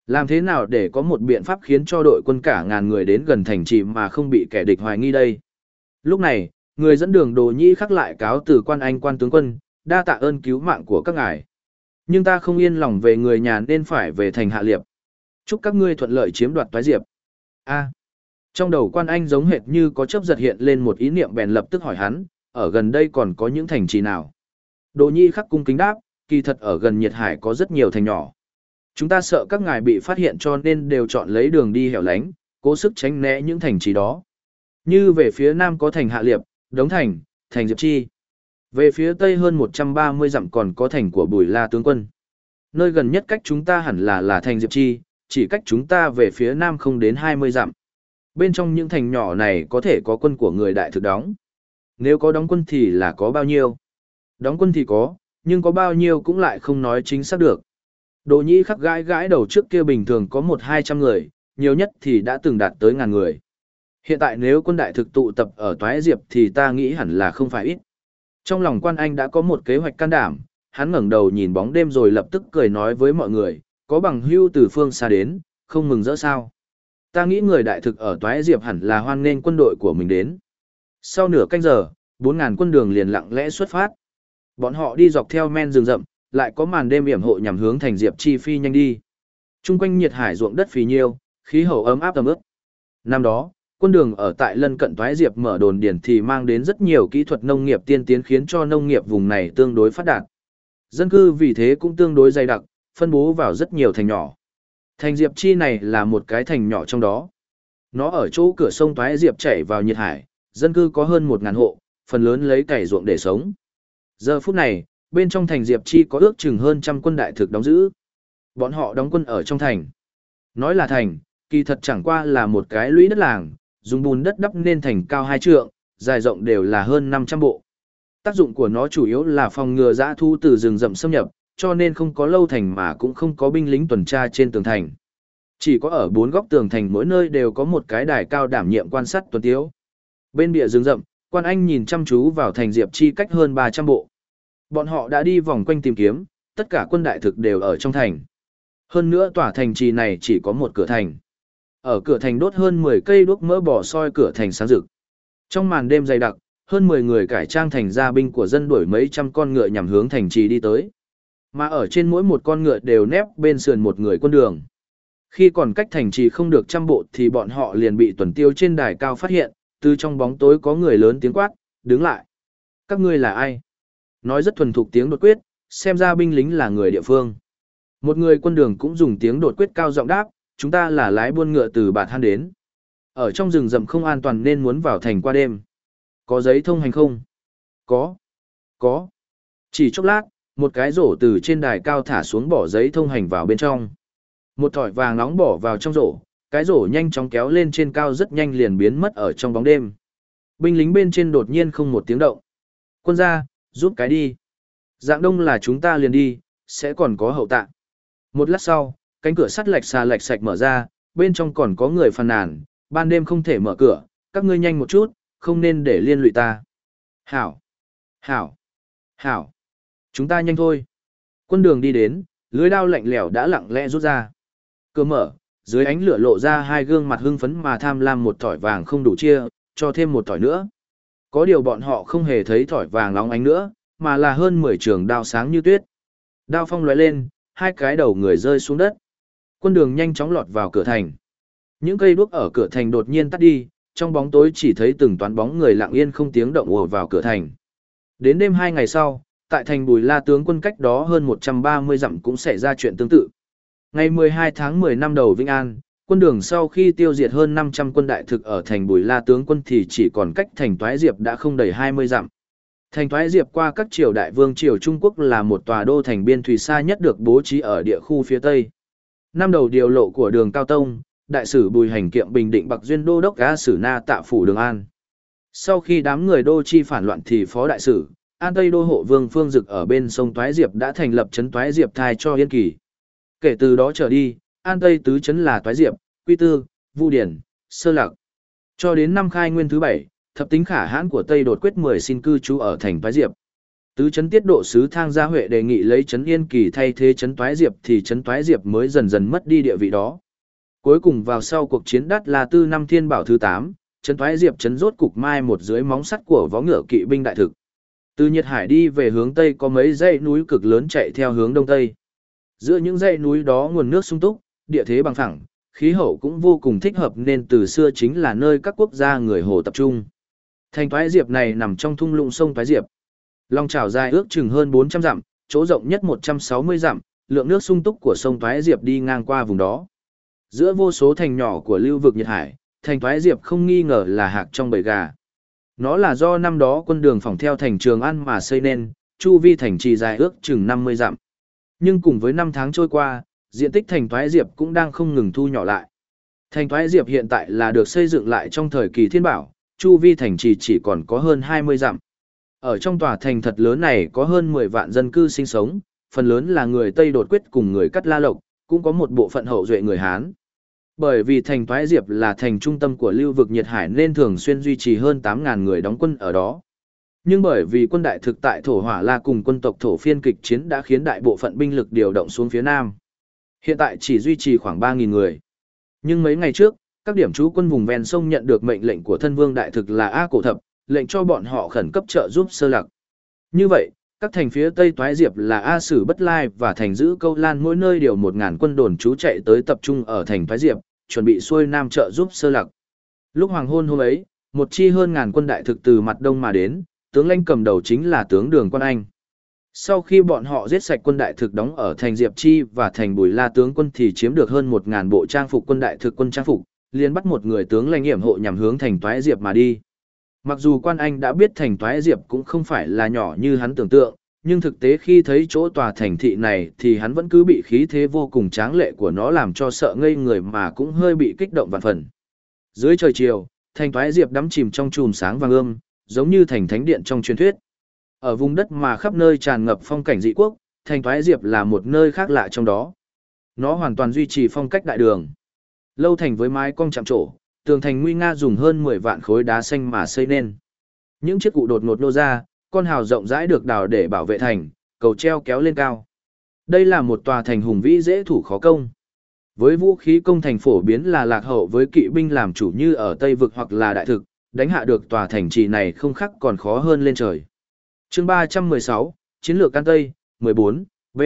Làm thế nào để có một biện pháp khiến cho đội quân cả ngàn người đến gần thành trì mà không bị kẻ địch hoài nghi đây? Lúc này, người dẫn đường đồ nhĩ khắc lại cáo từ quan anh quan tướng quân, đa tạ ơn cứu mạng của các ngài. Nhưng ta không yên lòng về người nhà nên phải về thành hạ liệp. Chúc các ngươi thuận lợi chiếm đoạt toái diệp. A. trong đầu quan anh giống hệt như có chấp giật hiện lên một ý niệm bèn lập tức hỏi hắn, ở gần đây còn có những thành trì nào? Đồ nhi khắc cung kính đáp, kỳ thật ở gần nhiệt hải có rất nhiều thành nhỏ. Chúng ta sợ các ngài bị phát hiện cho nên đều chọn lấy đường đi hẻo lánh, cố sức tránh né những thành trì đó. Như về phía nam có thành Hạ Liệp, Đống Thành, thành Diệp Chi. Về phía tây hơn 130 dặm còn có thành của Bùi La tướng quân. Nơi gần nhất cách chúng ta hẳn là là thành Diệp Chi, chỉ cách chúng ta về phía nam không đến 20 dặm. Bên trong những thành nhỏ này có thể có quân của người đại thực đóng. Nếu có đóng quân thì là có bao nhiêu? Đóng quân thì có, nhưng có bao nhiêu cũng lại không nói chính xác được. Đồ nhĩ khắc gãi gãi đầu trước kia bình thường có một hai trăm người, nhiều nhất thì đã từng đạt tới ngàn người. Hiện tại nếu quân đại thực tụ tập ở Toái Diệp thì ta nghĩ hẳn là không phải ít. Trong lòng quan anh đã có một kế hoạch can đảm, hắn ngẩng đầu nhìn bóng đêm rồi lập tức cười nói với mọi người, có bằng hưu từ phương xa đến, không mừng rỡ sao. Ta nghĩ người đại thực ở Toái Diệp hẳn là hoan nghênh quân đội của mình đến. Sau nửa canh giờ, bốn ngàn quân đường liền lặng lẽ xuất phát. Bọn họ đi dọc theo men rừng rậm, lại có màn đêm yểm hộ nhằm hướng thành Diệp Chi phi nhanh đi. Trung quanh nhiệt hải ruộng đất phì nhiêu, khí hậu ấm áp tầm ướp. Năm đó, quân đường ở tại lân cận Toái Diệp mở đồn điển thì mang đến rất nhiều kỹ thuật nông nghiệp tiên tiến khiến cho nông nghiệp vùng này tương đối phát đạt. Dân cư vì thế cũng tương đối dày đặc, phân bố vào rất nhiều thành nhỏ. Thành Diệp Chi này là một cái thành nhỏ trong đó. Nó ở chỗ cửa sông Toái Diệp chảy vào nhiệt hải, dân cư có hơn 1.000 hộ, phần lớn lấy cày ruộng để sống. Giờ phút này, bên trong thành Diệp Chi có ước chừng hơn trăm quân đại thực đóng giữ. Bọn họ đóng quân ở trong thành. Nói là thành, kỳ thật chẳng qua là một cái lũy đất làng, dùng bùn đất đắp nên thành cao hai trượng, dài rộng đều là hơn 500 bộ. Tác dụng của nó chủ yếu là phòng ngừa dã thu từ rừng rậm xâm nhập, cho nên không có lâu thành mà cũng không có binh lính tuần tra trên tường thành. Chỉ có ở bốn góc tường thành mỗi nơi đều có một cái đài cao đảm nhiệm quan sát tuần tiếu. Bên bìa rừng rậm, quan anh nhìn chăm chú vào thành Diệp Chi cách hơn 300 bộ. Bọn họ đã đi vòng quanh tìm kiếm, tất cả quân đại thực đều ở trong thành. Hơn nữa tòa thành trì này chỉ có một cửa thành. Ở cửa thành đốt hơn 10 cây đuốc mỡ bỏ soi cửa thành sáng rực. Trong màn đêm dày đặc, hơn 10 người cải trang thành gia binh của dân đuổi mấy trăm con ngựa nhằm hướng thành trì đi tới. Mà ở trên mỗi một con ngựa đều nép bên sườn một người quân đường. Khi còn cách thành trì không được trăm bộ thì bọn họ liền bị tuần tiêu trên đài cao phát hiện, từ trong bóng tối có người lớn tiếng quát, đứng lại. Các ngươi là ai? Nói rất thuần thục tiếng đột quyết, xem ra binh lính là người địa phương. Một người quân đường cũng dùng tiếng đột quyết cao giọng đáp, chúng ta là lái buôn ngựa từ Bạt than đến. Ở trong rừng rậm không an toàn nên muốn vào thành qua đêm. Có giấy thông hành không? Có. Có. Chỉ chốc lát, một cái rổ từ trên đài cao thả xuống bỏ giấy thông hành vào bên trong. Một thỏi vàng nóng bỏ vào trong rổ, cái rổ nhanh chóng kéo lên trên cao rất nhanh liền biến mất ở trong bóng đêm. Binh lính bên trên đột nhiên không một tiếng động. Quân gia, giúp cái đi. Dạng đông là chúng ta liền đi, sẽ còn có hậu tạ. Một lát sau, cánh cửa sắt lạch xà lạch sạch mở ra, bên trong còn có người phàn nàn, ban đêm không thể mở cửa, các ngươi nhanh một chút, không nên để liên lụy ta. Hảo! Hảo! Hảo! Chúng ta nhanh thôi. Quân đường đi đến, lưới đao lạnh lẽo đã lặng lẽ rút ra. Cửa mở, dưới ánh lửa lộ ra hai gương mặt hưng phấn mà tham lam một thỏi vàng không đủ chia, cho thêm một thỏi nữa. Có điều bọn họ không hề thấy thỏi vàng nóng ánh nữa, mà là hơn 10 trường đao sáng như tuyết. Đao phong lóe lên, hai cái đầu người rơi xuống đất. Quân đường nhanh chóng lọt vào cửa thành. Những cây đuốc ở cửa thành đột nhiên tắt đi, trong bóng tối chỉ thấy từng toán bóng người lặng yên không tiếng động ùa vào cửa thành. Đến đêm hai ngày sau, tại thành Bùi La tướng quân cách đó hơn 130 dặm cũng xảy ra chuyện tương tự. Ngày 12 tháng 10 năm đầu Vĩnh An, quân đường sau khi tiêu diệt hơn 500 quân đại thực ở thành Bùi La tướng quân thì chỉ còn cách thành Toái Diệp đã không đầy 20 dặm. Thành Toái Diệp qua các triều đại vương triều Trung Quốc là một tòa đô thành biên thủy xa nhất được bố trí ở địa khu phía Tây. Năm đầu điều lộ của đường Cao Tông, đại sử Bùi Hành Kiệm bình định Bạc Duyên đô đốc Gá sử Na tạ phủ Đường An. Sau khi đám người đô chi phản loạn thì phó đại sử, An Tây đô hộ vương Phương Dực ở bên sông Toái Diệp đã thành lập trấn Toái Diệp thai cho Yên Kỳ. Kể từ đó trở đi, An Tây tứ chấn là Toái Diệp, Quy Tư, Vu Điển, Sơ Lạc. Cho đến năm khai nguyên thứ bảy, thập tính khả hãn của Tây đột quyết 10 xin cư trú ở thành Toái Diệp. Tứ chấn tiết độ sứ Thang Gia Huệ đề nghị lấy chấn Yên Kỳ thay thế chấn Toái Diệp thì chấn Toái Diệp mới dần dần mất đi địa vị đó. Cuối cùng vào sau cuộc chiến đắt là tư năm thiên bảo thứ 8, chấn Toái Diệp chấn rốt cục mai một dưới móng sắt của võ ngựa kỵ binh đại thực. Từ Nhiệt Hải đi về hướng Tây có mấy dãy núi cực lớn chạy theo hướng Đông Tây. Giữa những dãy núi đó nguồn nước sung túc, địa thế bằng phẳng, khí hậu cũng vô cùng thích hợp nên từ xưa chính là nơi các quốc gia người Hồ tập trung. Thành Toái Diệp này nằm trong thung lũng sông Toái Diệp. Long trào dài ước chừng hơn 400 dặm, chỗ rộng nhất 160 dặm, lượng nước sung túc của sông Toái Diệp đi ngang qua vùng đó. Giữa vô số thành nhỏ của lưu vực Nhật Hải, thành Toái Diệp không nghi ngờ là hạc trong bầy gà. Nó là do năm đó quân đường phòng theo thành Trường An mà xây nên, chu vi thành trì dài ước chừng 50 dặm. Nhưng cùng với năm tháng trôi qua, diện tích thành Toái Diệp cũng đang không ngừng thu nhỏ lại. Thành Toái Diệp hiện tại là được xây dựng lại trong thời kỳ thiên bảo, chu vi thành trì chỉ còn có hơn 20 dặm. Ở trong tòa thành thật lớn này có hơn 10 vạn dân cư sinh sống, phần lớn là người Tây đột quyết cùng người cắt la lộc, cũng có một bộ phận hậu duệ người Hán. Bởi vì thành Thoái Diệp là thành trung tâm của lưu vực Nhiệt Hải nên thường xuyên duy trì hơn 8.000 người đóng quân ở đó. Nhưng bởi vì quân đại thực tại Thổ Hỏa La cùng quân tộc Thổ phiên kịch chiến đã khiến đại bộ phận binh lực điều động xuống phía Nam. Hiện tại chỉ duy trì khoảng 3.000 người. Nhưng mấy ngày trước, các điểm trú quân vùng ven sông nhận được mệnh lệnh của thân vương đại thực là A Cổ Thập, lệnh cho bọn họ khẩn cấp trợ giúp sơ lạc. Như vậy, các thành phía Tây Toái Diệp là A Sử Bất Lai và thành giữ câu lan mỗi nơi điều 1.000 quân đồn trú chạy tới tập trung ở thành Toái Diệp, chuẩn bị xuôi nam trợ giúp sơ lạc. Lúc hoàng hôn hôm ấy, một chi hơn ngàn quân đại thực từ mặt đông mà đến, tướng lãnh cầm đầu chính là tướng Đường Quan Anh. Sau khi bọn họ giết sạch quân đại thực đóng ở thành Diệp Chi và thành Bùi La tướng quân thì chiếm được hơn 1000 bộ trang phục quân đại thực quân trang phục, liền bắt một người tướng lãnh nghiệm hộ nhằm hướng thành Toái Diệp mà đi. Mặc dù quan anh đã biết thành toái diệp cũng không phải là nhỏ như hắn tưởng tượng, nhưng thực tế khi thấy chỗ tòa thành thị này thì hắn vẫn cứ bị khí thế vô cùng tráng lệ của nó làm cho sợ ngây người mà cũng hơi bị kích động vạn phần. Dưới trời chiều, thành toái diệp đắm chìm trong chùm sáng vàng ươm, giống như thành thánh điện trong truyền thuyết. Ở vùng đất mà khắp nơi tràn ngập phong cảnh dị quốc, thành toái diệp là một nơi khác lạ trong đó. Nó hoàn toàn duy trì phong cách đại đường. Lâu thành với mái cong chạm trổ, tường thành nguy nga dùng hơn 10 vạn khối đá xanh mà xây nên. Những chiếc cụ đột ngột nô ra, con hào rộng rãi được đào để bảo vệ thành, cầu treo kéo lên cao. Đây là một tòa thành hùng vĩ dễ thủ khó công. Với vũ khí công thành phổ biến là lạc hậu với kỵ binh làm chủ như ở Tây Vực hoặc là Đại Thực, đánh hạ được tòa thành trì này không khác còn khó hơn lên trời. chương 316, Chiến lược Can Tây, 14, B.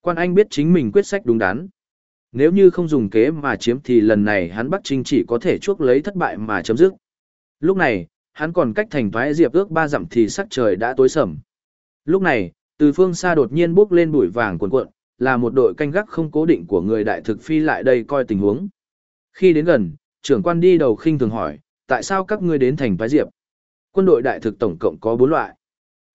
Quan Anh biết chính mình quyết sách đúng đắn. Nếu như không dùng kế mà chiếm thì lần này hắn Bắc Trinh chỉ có thể chuốc lấy thất bại mà chấm dứt. Lúc này, hắn còn cách thành thoái diệp ước ba dặm thì sắc trời đã tối sầm. Lúc này, từ phương xa đột nhiên bốc lên bụi vàng cuồn cuộn, là một đội canh gác không cố định của người đại thực phi lại đây coi tình huống. Khi đến gần, trưởng quan đi đầu khinh thường hỏi, tại sao các ngươi đến thành thoái diệp? Quân đội đại thực tổng cộng có bốn loại.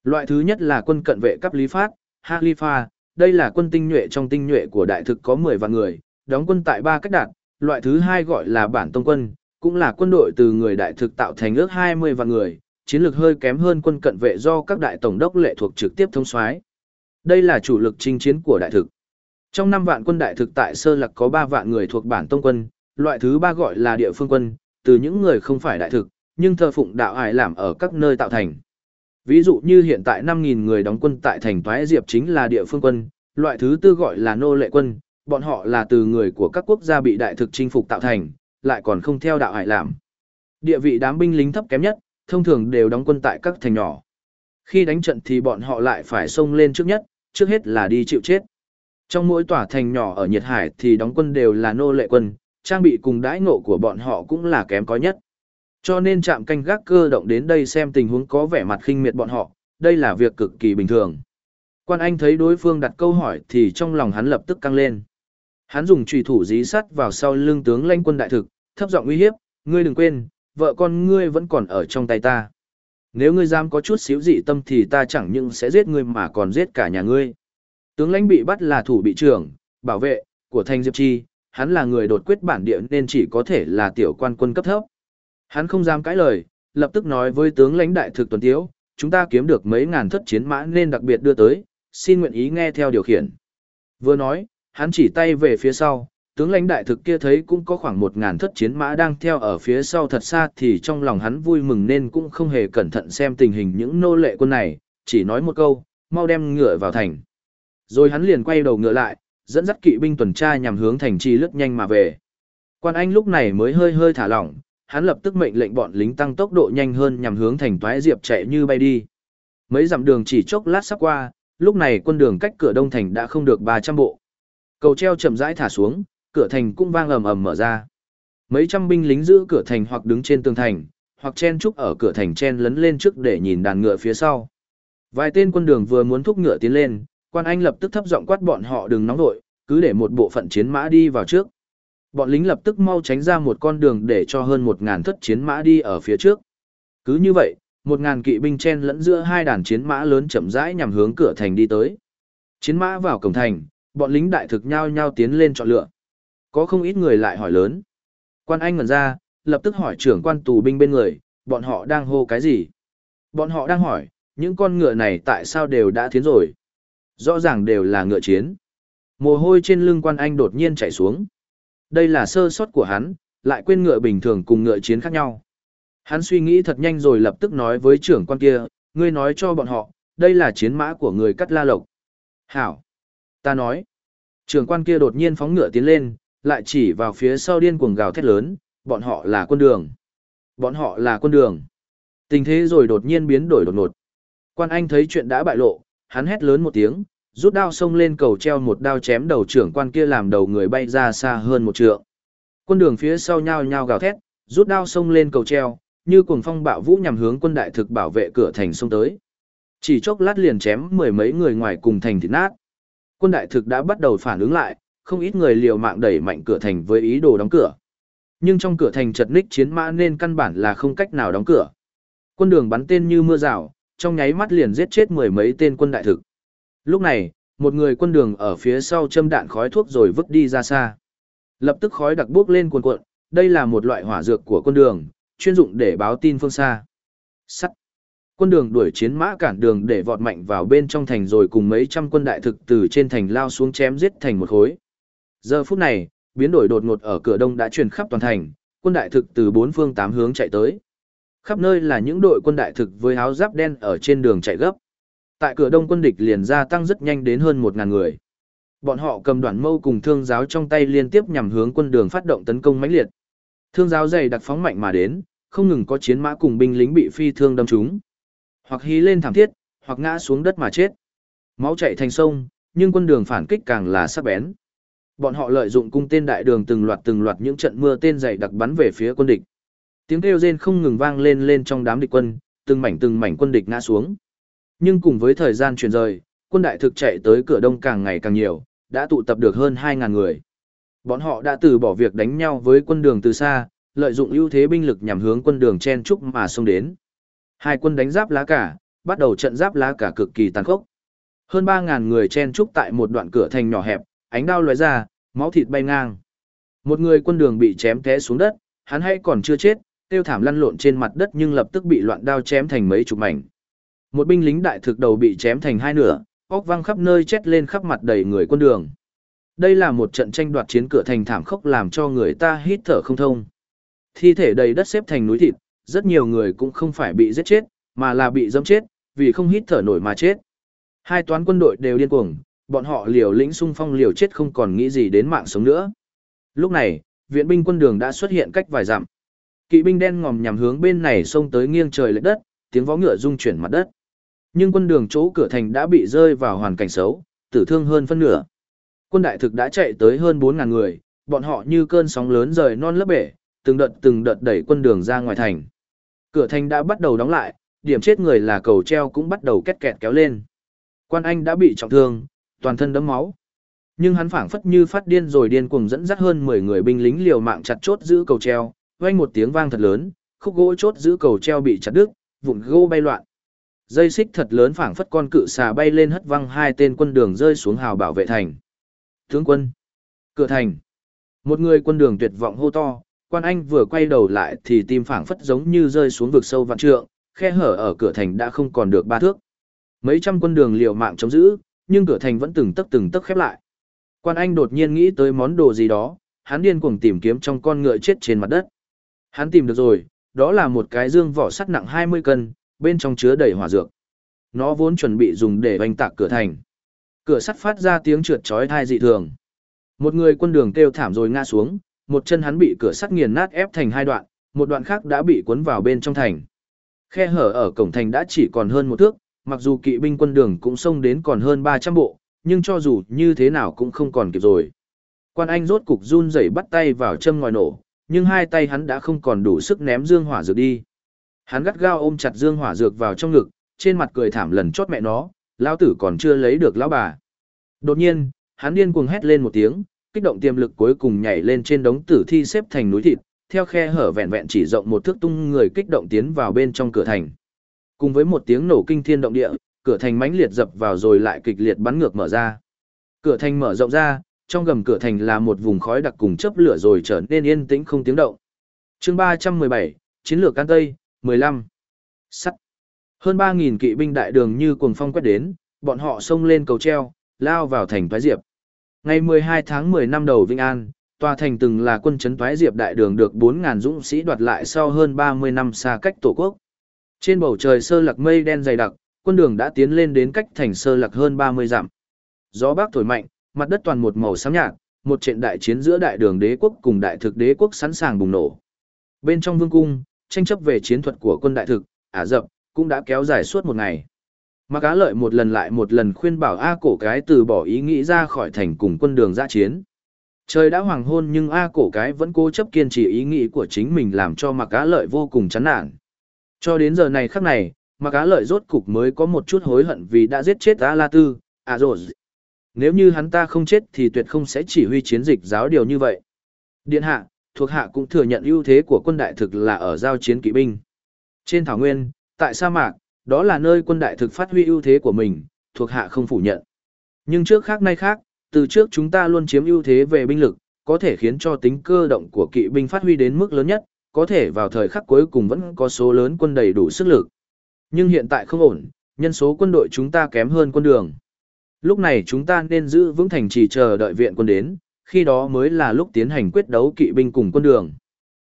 Loại thứ nhất là quân cận vệ cấp lý phát, Halifa, đây là quân tinh nhuệ trong tinh nhuệ của đại thực có 10 vạn người, đóng quân tại ba cách đạt, loại thứ hai gọi là bản tông quân, cũng là quân đội từ người đại thực tạo thành ước 20 vạn người, chiến lược hơi kém hơn quân cận vệ do các đại tổng đốc lệ thuộc trực tiếp thông soái. Đây là chủ lực chinh chiến của đại thực. Trong 5 vạn quân đại thực tại Sơ Lạc có 3 vạn người thuộc bản tông quân, loại thứ ba gọi là địa phương quân, từ những người không phải đại thực, nhưng thờ phụng đạo ải làm ở các nơi tạo thành. Ví dụ như hiện tại 5.000 người đóng quân tại thành Toái Diệp chính là địa phương quân, loại thứ tư gọi là nô lệ quân, bọn họ là từ người của các quốc gia bị đại thực chinh phục tạo thành, lại còn không theo đạo hải làm. Địa vị đám binh lính thấp kém nhất, thông thường đều đóng quân tại các thành nhỏ. Khi đánh trận thì bọn họ lại phải xông lên trước nhất, trước hết là đi chịu chết. Trong mỗi tòa thành nhỏ ở Nhiệt Hải thì đóng quân đều là nô lệ quân, trang bị cùng đãi ngộ của bọn họ cũng là kém có nhất. Cho nên trạm canh gác cơ động đến đây xem tình huống có vẻ mặt khinh miệt bọn họ, đây là việc cực kỳ bình thường. Quan Anh thấy đối phương đặt câu hỏi thì trong lòng hắn lập tức căng lên. Hắn dùng trùy thủ dí sắt vào sau lưng tướng lãnh quân đại thực, thấp giọng uy hiếp, ngươi đừng quên, vợ con ngươi vẫn còn ở trong tay ta. Nếu ngươi dám có chút xíu dị tâm thì ta chẳng những sẽ giết ngươi mà còn giết cả nhà ngươi. Tướng lãnh bị bắt là thủ bị trưởng, bảo vệ, của Thanh Diệp Chi, hắn là người đột quyết bản địa nên chỉ có thể là tiểu quan quân cấp thấp. Hắn không dám cãi lời, lập tức nói với tướng lãnh đại thực tuần tiếu, chúng ta kiếm được mấy ngàn thất chiến mã nên đặc biệt đưa tới, xin nguyện ý nghe theo điều khiển. Vừa nói, hắn chỉ tay về phía sau, tướng lãnh đại thực kia thấy cũng có khoảng một ngàn thất chiến mã đang theo ở phía sau thật xa thì trong lòng hắn vui mừng nên cũng không hề cẩn thận xem tình hình những nô lệ quân này, chỉ nói một câu, mau đem ngựa vào thành. Rồi hắn liền quay đầu ngựa lại, dẫn dắt kỵ binh tuần tra nhằm hướng thành trì lướt nhanh mà về. Quan Anh lúc này mới hơi hơi thả lỏng, hắn lập tức mệnh lệnh bọn lính tăng tốc độ nhanh hơn nhằm hướng thành toái diệp chạy như bay đi. Mấy dặm đường chỉ chốc lát sắp qua, lúc này quân đường cách cửa đông thành đã không được 300 bộ. Cầu treo chậm rãi thả xuống, cửa thành cũng vang ầm ầm mở ra. Mấy trăm binh lính giữ cửa thành hoặc đứng trên tường thành, hoặc chen trúc ở cửa thành chen lấn lên trước để nhìn đàn ngựa phía sau. Vài tên quân đường vừa muốn thúc ngựa tiến lên, quan anh lập tức thấp giọng quát bọn họ đừng nóng vội, cứ để một bộ phận chiến mã đi vào trước. Bọn lính lập tức mau tránh ra một con đường để cho hơn một ngàn thất chiến mã đi ở phía trước. Cứ như vậy, một ngàn kỵ binh chen lẫn giữa hai đàn chiến mã lớn chậm rãi nhằm hướng cửa thành đi tới. Chiến mã vào cổng thành, bọn lính đại thực nhau nhau tiến lên chọn lựa. Có không ít người lại hỏi lớn. Quan Anh ngẩn ra, lập tức hỏi trưởng quan tù binh bên người, bọn họ đang hô cái gì? Bọn họ đang hỏi, những con ngựa này tại sao đều đã thiến rồi? Rõ ràng đều là ngựa chiến. Mồ hôi trên lưng quan Anh đột nhiên chảy xuống. Đây là sơ sót của hắn, lại quên ngựa bình thường cùng ngựa chiến khác nhau. Hắn suy nghĩ thật nhanh rồi lập tức nói với trưởng quan kia, ngươi nói cho bọn họ, đây là chiến mã của người cắt la lộc. Hảo! Ta nói. Trưởng quan kia đột nhiên phóng ngựa tiến lên, lại chỉ vào phía sau điên cuồng gào thét lớn, bọn họ là quân đường. Bọn họ là quân đường. Tình thế rồi đột nhiên biến đổi đột ngột. Quan Anh thấy chuyện đã bại lộ, hắn hét lớn một tiếng, rút đao xông lên cầu treo một đao chém đầu trưởng quan kia làm đầu người bay ra xa hơn một trượng. Quân đường phía sau nhao nhao gào thét, rút đao xông lên cầu treo, như cuồng phong bạo vũ nhằm hướng quân đại thực bảo vệ cửa thành xông tới. Chỉ chốc lát liền chém mười mấy người ngoài cùng thành thịt nát. Quân đại thực đã bắt đầu phản ứng lại, không ít người liều mạng đẩy mạnh cửa thành với ý đồ đóng cửa. Nhưng trong cửa thành chật ních chiến mã nên căn bản là không cách nào đóng cửa. Quân đường bắn tên như mưa rào, trong nháy mắt liền giết chết mười mấy tên quân đại thực. Lúc này, một người quân đường ở phía sau châm đạn khói thuốc rồi vứt đi ra xa. Lập tức khói đặc bốc lên cuồn cuộn, đây là một loại hỏa dược của quân đường, chuyên dụng để báo tin phương xa. Sắt. Quân đường đuổi chiến mã cản đường để vọt mạnh vào bên trong thành rồi cùng mấy trăm quân đại thực từ trên thành lao xuống chém giết thành một khối. Giờ phút này, biến đổi đột ngột ở cửa đông đã truyền khắp toàn thành, quân đại thực từ bốn phương tám hướng chạy tới. Khắp nơi là những đội quân đại thực với áo giáp đen ở trên đường chạy gấp. Tại cửa đông quân địch liền gia tăng rất nhanh đến hơn 1000 người. Bọn họ cầm đoạn mâu cùng thương giáo trong tay liên tiếp nhằm hướng quân đường phát động tấn công mãnh liệt. Thương giáo dày đặc phóng mạnh mà đến, không ngừng có chiến mã cùng binh lính bị phi thương đâm trúng. Hoặc hí lên thảm thiết, hoặc ngã xuống đất mà chết. Máu chảy thành sông, nhưng quân đường phản kích càng là sắc bén. Bọn họ lợi dụng cung tên đại đường từng loạt từng loạt những trận mưa tên dày đặc bắn về phía quân địch. Tiếng kêu rên không ngừng vang lên lên trong đám địch quân, từng mảnh từng mảnh quân địch ngã xuống. Nhưng cùng với thời gian chuyển rời, quân đại thực chạy tới cửa đông càng ngày càng nhiều, đã tụ tập được hơn 2.000 người. Bọn họ đã từ bỏ việc đánh nhau với quân đường từ xa, lợi dụng ưu thế binh lực nhằm hướng quân đường chen trúc mà xông đến. Hai quân đánh giáp lá cả, bắt đầu trận giáp lá cả cực kỳ tàn khốc. Hơn 3.000 người chen trúc tại một đoạn cửa thành nhỏ hẹp, ánh đao lóe ra, máu thịt bay ngang. Một người quân đường bị chém té xuống đất, hắn hay còn chưa chết, tiêu thảm lăn lộn trên mặt đất nhưng lập tức bị loạn đao chém thành mấy chục mảnh. Một binh lính đại thực đầu bị chém thành hai nửa, óc văng khắp nơi chết lên khắp mặt đầy người quân đường. Đây là một trận tranh đoạt chiến cửa thành thảm khốc làm cho người ta hít thở không thông. Thi thể đầy đất xếp thành núi thịt, rất nhiều người cũng không phải bị giết chết, mà là bị dâm chết, vì không hít thở nổi mà chết. Hai toán quân đội đều điên cuồng, bọn họ liều lĩnh xung phong liều chết không còn nghĩ gì đến mạng sống nữa. Lúc này, viện binh quân đường đã xuất hiện cách vài dặm. Kỵ binh đen ngòm nhằm hướng bên này xông tới nghiêng trời lệch đất, tiếng vó ngựa rung chuyển mặt đất. Nhưng quân đường chỗ cửa thành đã bị rơi vào hoàn cảnh xấu, tử thương hơn phân nửa. Quân đại thực đã chạy tới hơn 4000 người, bọn họ như cơn sóng lớn rời non lấp bể, từng đợt từng đợt đẩy quân đường ra ngoài thành. Cửa thành đã bắt đầu đóng lại, điểm chết người là cầu treo cũng bắt đầu két kẹt kéo lên. Quan Anh đã bị trọng thương, toàn thân đẫm máu. Nhưng hắn phảng phất như phát điên rồi điên cuồng dẫn dắt hơn 10 người binh lính liều mạng chặt chốt giữ cầu treo, vang một tiếng vang thật lớn, khúc gỗ chốt giữ cầu treo bị chặt đứt, vụn gỗ bay loạn. Dây xích thật lớn phảng phất con cự xà bay lên hất văng hai tên quân đường rơi xuống hào bảo vệ thành. Tướng quân! Cửa thành! Một người quân đường tuyệt vọng hô to, quan anh vừa quay đầu lại thì tim phảng phất giống như rơi xuống vực sâu vạn trượng, khe hở ở cửa thành đã không còn được ba thước. Mấy trăm quân đường liều mạng chống giữ, nhưng cửa thành vẫn từng tấc từng tấc khép lại. Quan anh đột nhiên nghĩ tới món đồ gì đó, hắn điên cuồng tìm kiếm trong con ngựa chết trên mặt đất. Hắn tìm được rồi, đó là một cái dương vỏ sắt nặng 20 cân, bên trong chứa đầy hỏa dược. Nó vốn chuẩn bị dùng để banh tạc cửa thành. Cửa sắt phát ra tiếng trượt chói tai dị thường. Một người quân đường kêu thảm rồi ngã xuống, một chân hắn bị cửa sắt nghiền nát ép thành hai đoạn, một đoạn khác đã bị cuốn vào bên trong thành. Khe hở ở cổng thành đã chỉ còn hơn một thước, mặc dù kỵ binh quân đường cũng xông đến còn hơn 300 bộ, nhưng cho dù như thế nào cũng không còn kịp rồi. Quan Anh rốt cục run rẩy bắt tay vào châm ngòi nổ, nhưng hai tay hắn đã không còn đủ sức ném dương hỏa dược đi. Hắn gắt gao ôm chặt dương hỏa dược vào trong ngực, trên mặt cười thảm lần chót mẹ nó, lão tử còn chưa lấy được lão bà. Đột nhiên, hắn điên cuồng hét lên một tiếng, kích động tiềm lực cuối cùng nhảy lên trên đống tử thi xếp thành núi thịt, theo khe hở vẹn vẹn chỉ rộng một thước tung người kích động tiến vào bên trong cửa thành. Cùng với một tiếng nổ kinh thiên động địa, cửa thành mãnh liệt dập vào rồi lại kịch liệt bắn ngược mở ra. Cửa thành mở rộng ra, trong gầm cửa thành là một vùng khói đặc cùng chớp lửa rồi trở nên yên tĩnh không tiếng động. Chương 317, Chiến lược Can Tây, 15. Sắt. Hơn 3000 kỵ binh đại đường như cuồng phong quét đến, bọn họ xông lên cầu treo, lao vào thành Toái Diệp. Ngày 12 tháng 10 năm đầu Vinh An, tòa thành từng là quân trấn Toái Diệp đại đường được 4000 dũng sĩ đoạt lại sau hơn 30 năm xa cách tổ quốc. Trên bầu trời sơ lạc mây đen dày đặc, quân đường đã tiến lên đến cách thành sơ lạc hơn 30 dặm. Gió bắc thổi mạnh, mặt đất toàn một màu xám nhạt, một trận đại chiến giữa đại đường đế quốc cùng đại thực đế quốc sẵn sàng bùng nổ. Bên trong vương cung, tranh chấp về chiến thuật của quân đại thực, Ả Dập, cũng đã kéo dài suốt một ngày. Mà Á Lợi một lần lại một lần khuyên bảo A cổ cái từ bỏ ý nghĩ ra khỏi thành cùng quân đường ra chiến. Trời đã hoàng hôn nhưng A cổ cái vẫn cố chấp kiên trì ý nghĩ của chính mình làm cho Mặc Á Lợi vô cùng chán nản. Cho đến giờ này khắc này, mà cá Lợi rốt cục mới có một chút hối hận vì đã giết chết A La Tư, A rồi, nếu như hắn ta không chết thì tuyệt không sẽ chỉ huy chiến dịch giáo điều như vậy. Điện hạ, thuộc hạ cũng thừa nhận ưu thế của quân đại thực là ở giao chiến kỵ binh. Trên thảo nguyên, tại sa mạc, đó là nơi quân đại thực phát huy ưu thế của mình, thuộc hạ không phủ nhận. Nhưng trước khác nay khác, từ trước chúng ta luôn chiếm ưu thế về binh lực, có thể khiến cho tính cơ động của kỵ binh phát huy đến mức lớn nhất, có thể vào thời khắc cuối cùng vẫn có số lớn quân đầy đủ sức lực. Nhưng hiện tại không ổn, nhân số quân đội chúng ta kém hơn quân đường. Lúc này chúng ta nên giữ vững thành trì chờ đợi viện quân đến, khi đó mới là lúc tiến hành quyết đấu kỵ binh cùng quân đường.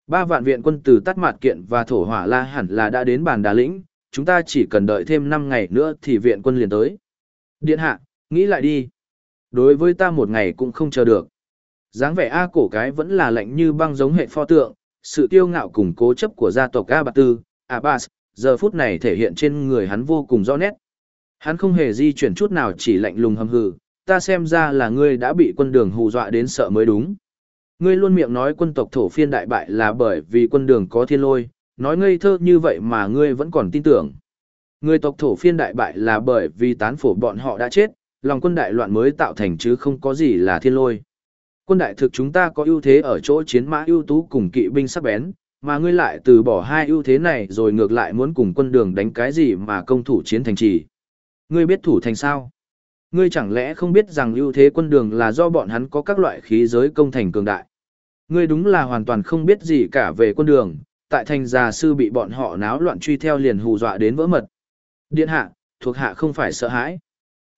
Ba vạn viện quân từ Tát Mạt Kiện và Thổ Hỏa La hẳn là đã đến bàn đà lĩnh, chúng ta chỉ cần đợi thêm 5 ngày nữa thì viện quân liền tới. Điện hạ, nghĩ lại đi. Đối với ta một ngày cũng không chờ được. dáng vẻ A cổ cái vẫn là lạnh như băng giống hệ pho tượng, sự tiêu ngạo cùng cố chấp của gia tộc A Bạc Tư, Abbas, giờ phút này thể hiện trên người hắn vô cùng rõ nét. Hắn không hề di chuyển chút nào chỉ lạnh lùng hầm hừ, ta xem ra là ngươi đã bị quân đường hù dọa đến sợ mới đúng. Ngươi luôn miệng nói quân tộc thổ phiên đại bại là bởi vì quân đường có thiên lôi, nói ngây thơ như vậy mà ngươi vẫn còn tin tưởng. Người tộc thổ phiên đại bại là bởi vì tán phổ bọn họ đã chết, lòng quân đại loạn mới tạo thành chứ không có gì là thiên lôi. Quân đại thực chúng ta có ưu thế ở chỗ chiến mã ưu tú cùng kỵ binh sắc bén, mà ngươi lại từ bỏ hai ưu thế này rồi ngược lại muốn cùng quân đường đánh cái gì mà công thủ chiến thành trì. Ngươi biết thủ thành sao? Ngươi chẳng lẽ không biết rằng ưu thế quân đường là do bọn hắn có các loại khí giới công thành cường đại? Ngươi đúng là hoàn toàn không biết gì cả về quân đường, tại thành già sư bị bọn họ náo loạn truy theo liền hù dọa đến vỡ mật. Điện hạ, thuộc hạ không phải sợ hãi.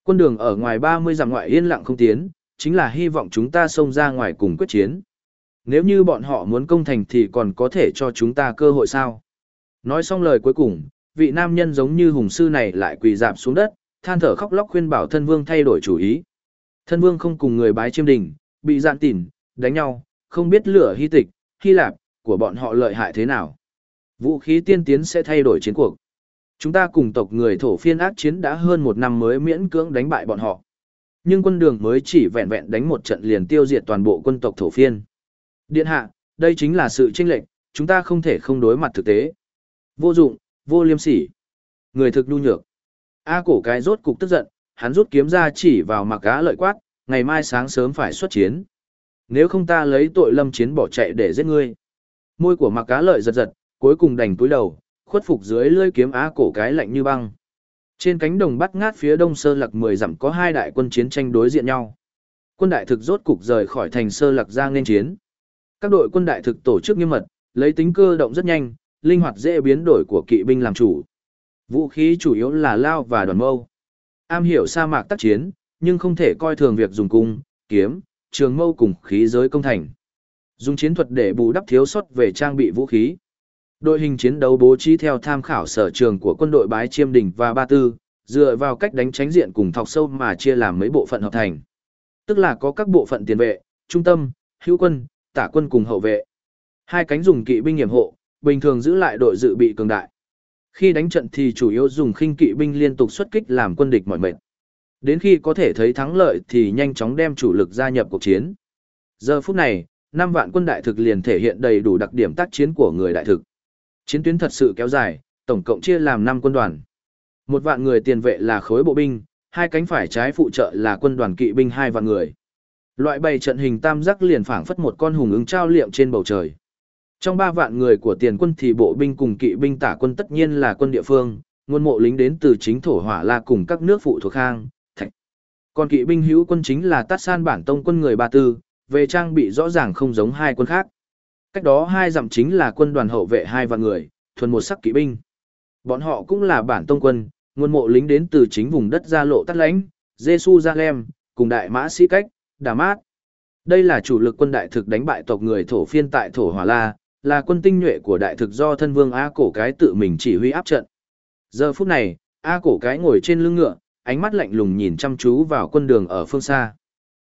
Quân đường ở ngoài 30 dặm ngoại yên lặng không tiến, chính là hy vọng chúng ta xông ra ngoài cùng quyết chiến. Nếu như bọn họ muốn công thành thì còn có thể cho chúng ta cơ hội sao? Nói xong lời cuối cùng, vị nam nhân giống như hùng sư này lại quỳ dạp xuống đất, than thở khóc lóc khuyên bảo thân vương thay đổi chủ ý. Thân vương không cùng người bái chiêm đình, bị dạn tỉn, đánh nhau, không biết lửa hy tịch, hy lạp, của bọn họ lợi hại thế nào. Vũ khí tiên tiến sẽ thay đổi chiến cuộc. Chúng ta cùng tộc người thổ phiên ác chiến đã hơn một năm mới miễn cưỡng đánh bại bọn họ. Nhưng quân đường mới chỉ vẹn vẹn đánh một trận liền tiêu diệt toàn bộ quân tộc thổ phiên. Điện hạ, đây chính là sự tranh lệch, chúng ta không thể không đối mặt thực tế. Vô dụng, vô liêm sỉ. Người thực nhu nhược. A cổ cái rốt cục tức giận, hắn rút kiếm ra chỉ vào mặc cá lợi quát, ngày mai sáng sớm phải xuất chiến. Nếu không ta lấy tội lâm chiến bỏ chạy để giết ngươi. Môi của mặc cá lợi giật giật, cuối cùng đành túi đầu, khuất phục dưới lưỡi kiếm á cổ cái lạnh như băng. Trên cánh đồng bắt ngát phía đông sơ lạc 10 dặm có hai đại quân chiến tranh đối diện nhau. Quân đại thực rốt cục rời khỏi thành sơ lạc giang nên chiến. Các đội quân đại thực tổ chức nghiêm mật, lấy tính cơ động rất nhanh, linh hoạt dễ biến đổi của kỵ binh làm chủ. Vũ khí chủ yếu là lao và đoàn mâu. Am hiểu sa mạc tác chiến, nhưng không thể coi thường việc dùng cung, kiếm, trường mâu cùng khí giới công thành. Dùng chiến thuật để bù đắp thiếu sót về trang bị vũ khí. Đội hình chiến đấu bố trí theo tham khảo sở trường của quân đội Bái Chiêm Đình và Ba Tư, dựa vào cách đánh tránh diện cùng thọc sâu mà chia làm mấy bộ phận hợp thành. Tức là có các bộ phận tiền vệ, trung tâm, hữu quân, tả quân cùng hậu vệ. Hai cánh dùng kỵ binh nghiệm hộ, bình thường giữ lại đội dự bị cường đại. Khi đánh trận thì chủ yếu dùng khinh kỵ binh liên tục xuất kích làm quân địch mỏi mệt. Đến khi có thể thấy thắng lợi thì nhanh chóng đem chủ lực gia nhập cuộc chiến. Giờ phút này, năm vạn quân đại thực liền thể hiện đầy đủ đặc điểm tác chiến của người đại thực. Chiến tuyến thật sự kéo dài, tổng cộng chia làm 5 quân đoàn. Một vạn người tiền vệ là khối bộ binh, hai cánh phải trái phụ trợ là quân đoàn kỵ binh hai vạn người. Loại bày trận hình tam giác liền phảng phất một con hùng ứng trao liệm trên bầu trời. Trong ba vạn người của tiền quân thì bộ binh cùng kỵ binh tả quân tất nhiên là quân địa phương, nguồn mộ lính đến từ chính thổ hỏa la cùng các nước phụ thuộc khang, thạch. Còn kỵ binh hữu quân chính là tát san bản tông quân người ba tư, về trang bị rõ ràng không giống hai quân khác. Cách đó hai dặm chính là quân đoàn hậu vệ hai vạn người, thuần một sắc kỵ binh. Bọn họ cũng là bản tông quân, nguồn mộ lính đến từ chính vùng đất gia lộ tắt lãnh, Jerusalem, cùng đại mã sĩ cách, Đà Mát. Đây là chủ lực quân đại thực đánh bại tộc người thổ phiên tại thổ Hỏa La, là quân tinh nhuệ của đại thực do thân vương A cổ cái tự mình chỉ huy áp trận. Giờ phút này, A cổ cái ngồi trên lưng ngựa, ánh mắt lạnh lùng nhìn chăm chú vào quân đường ở phương xa.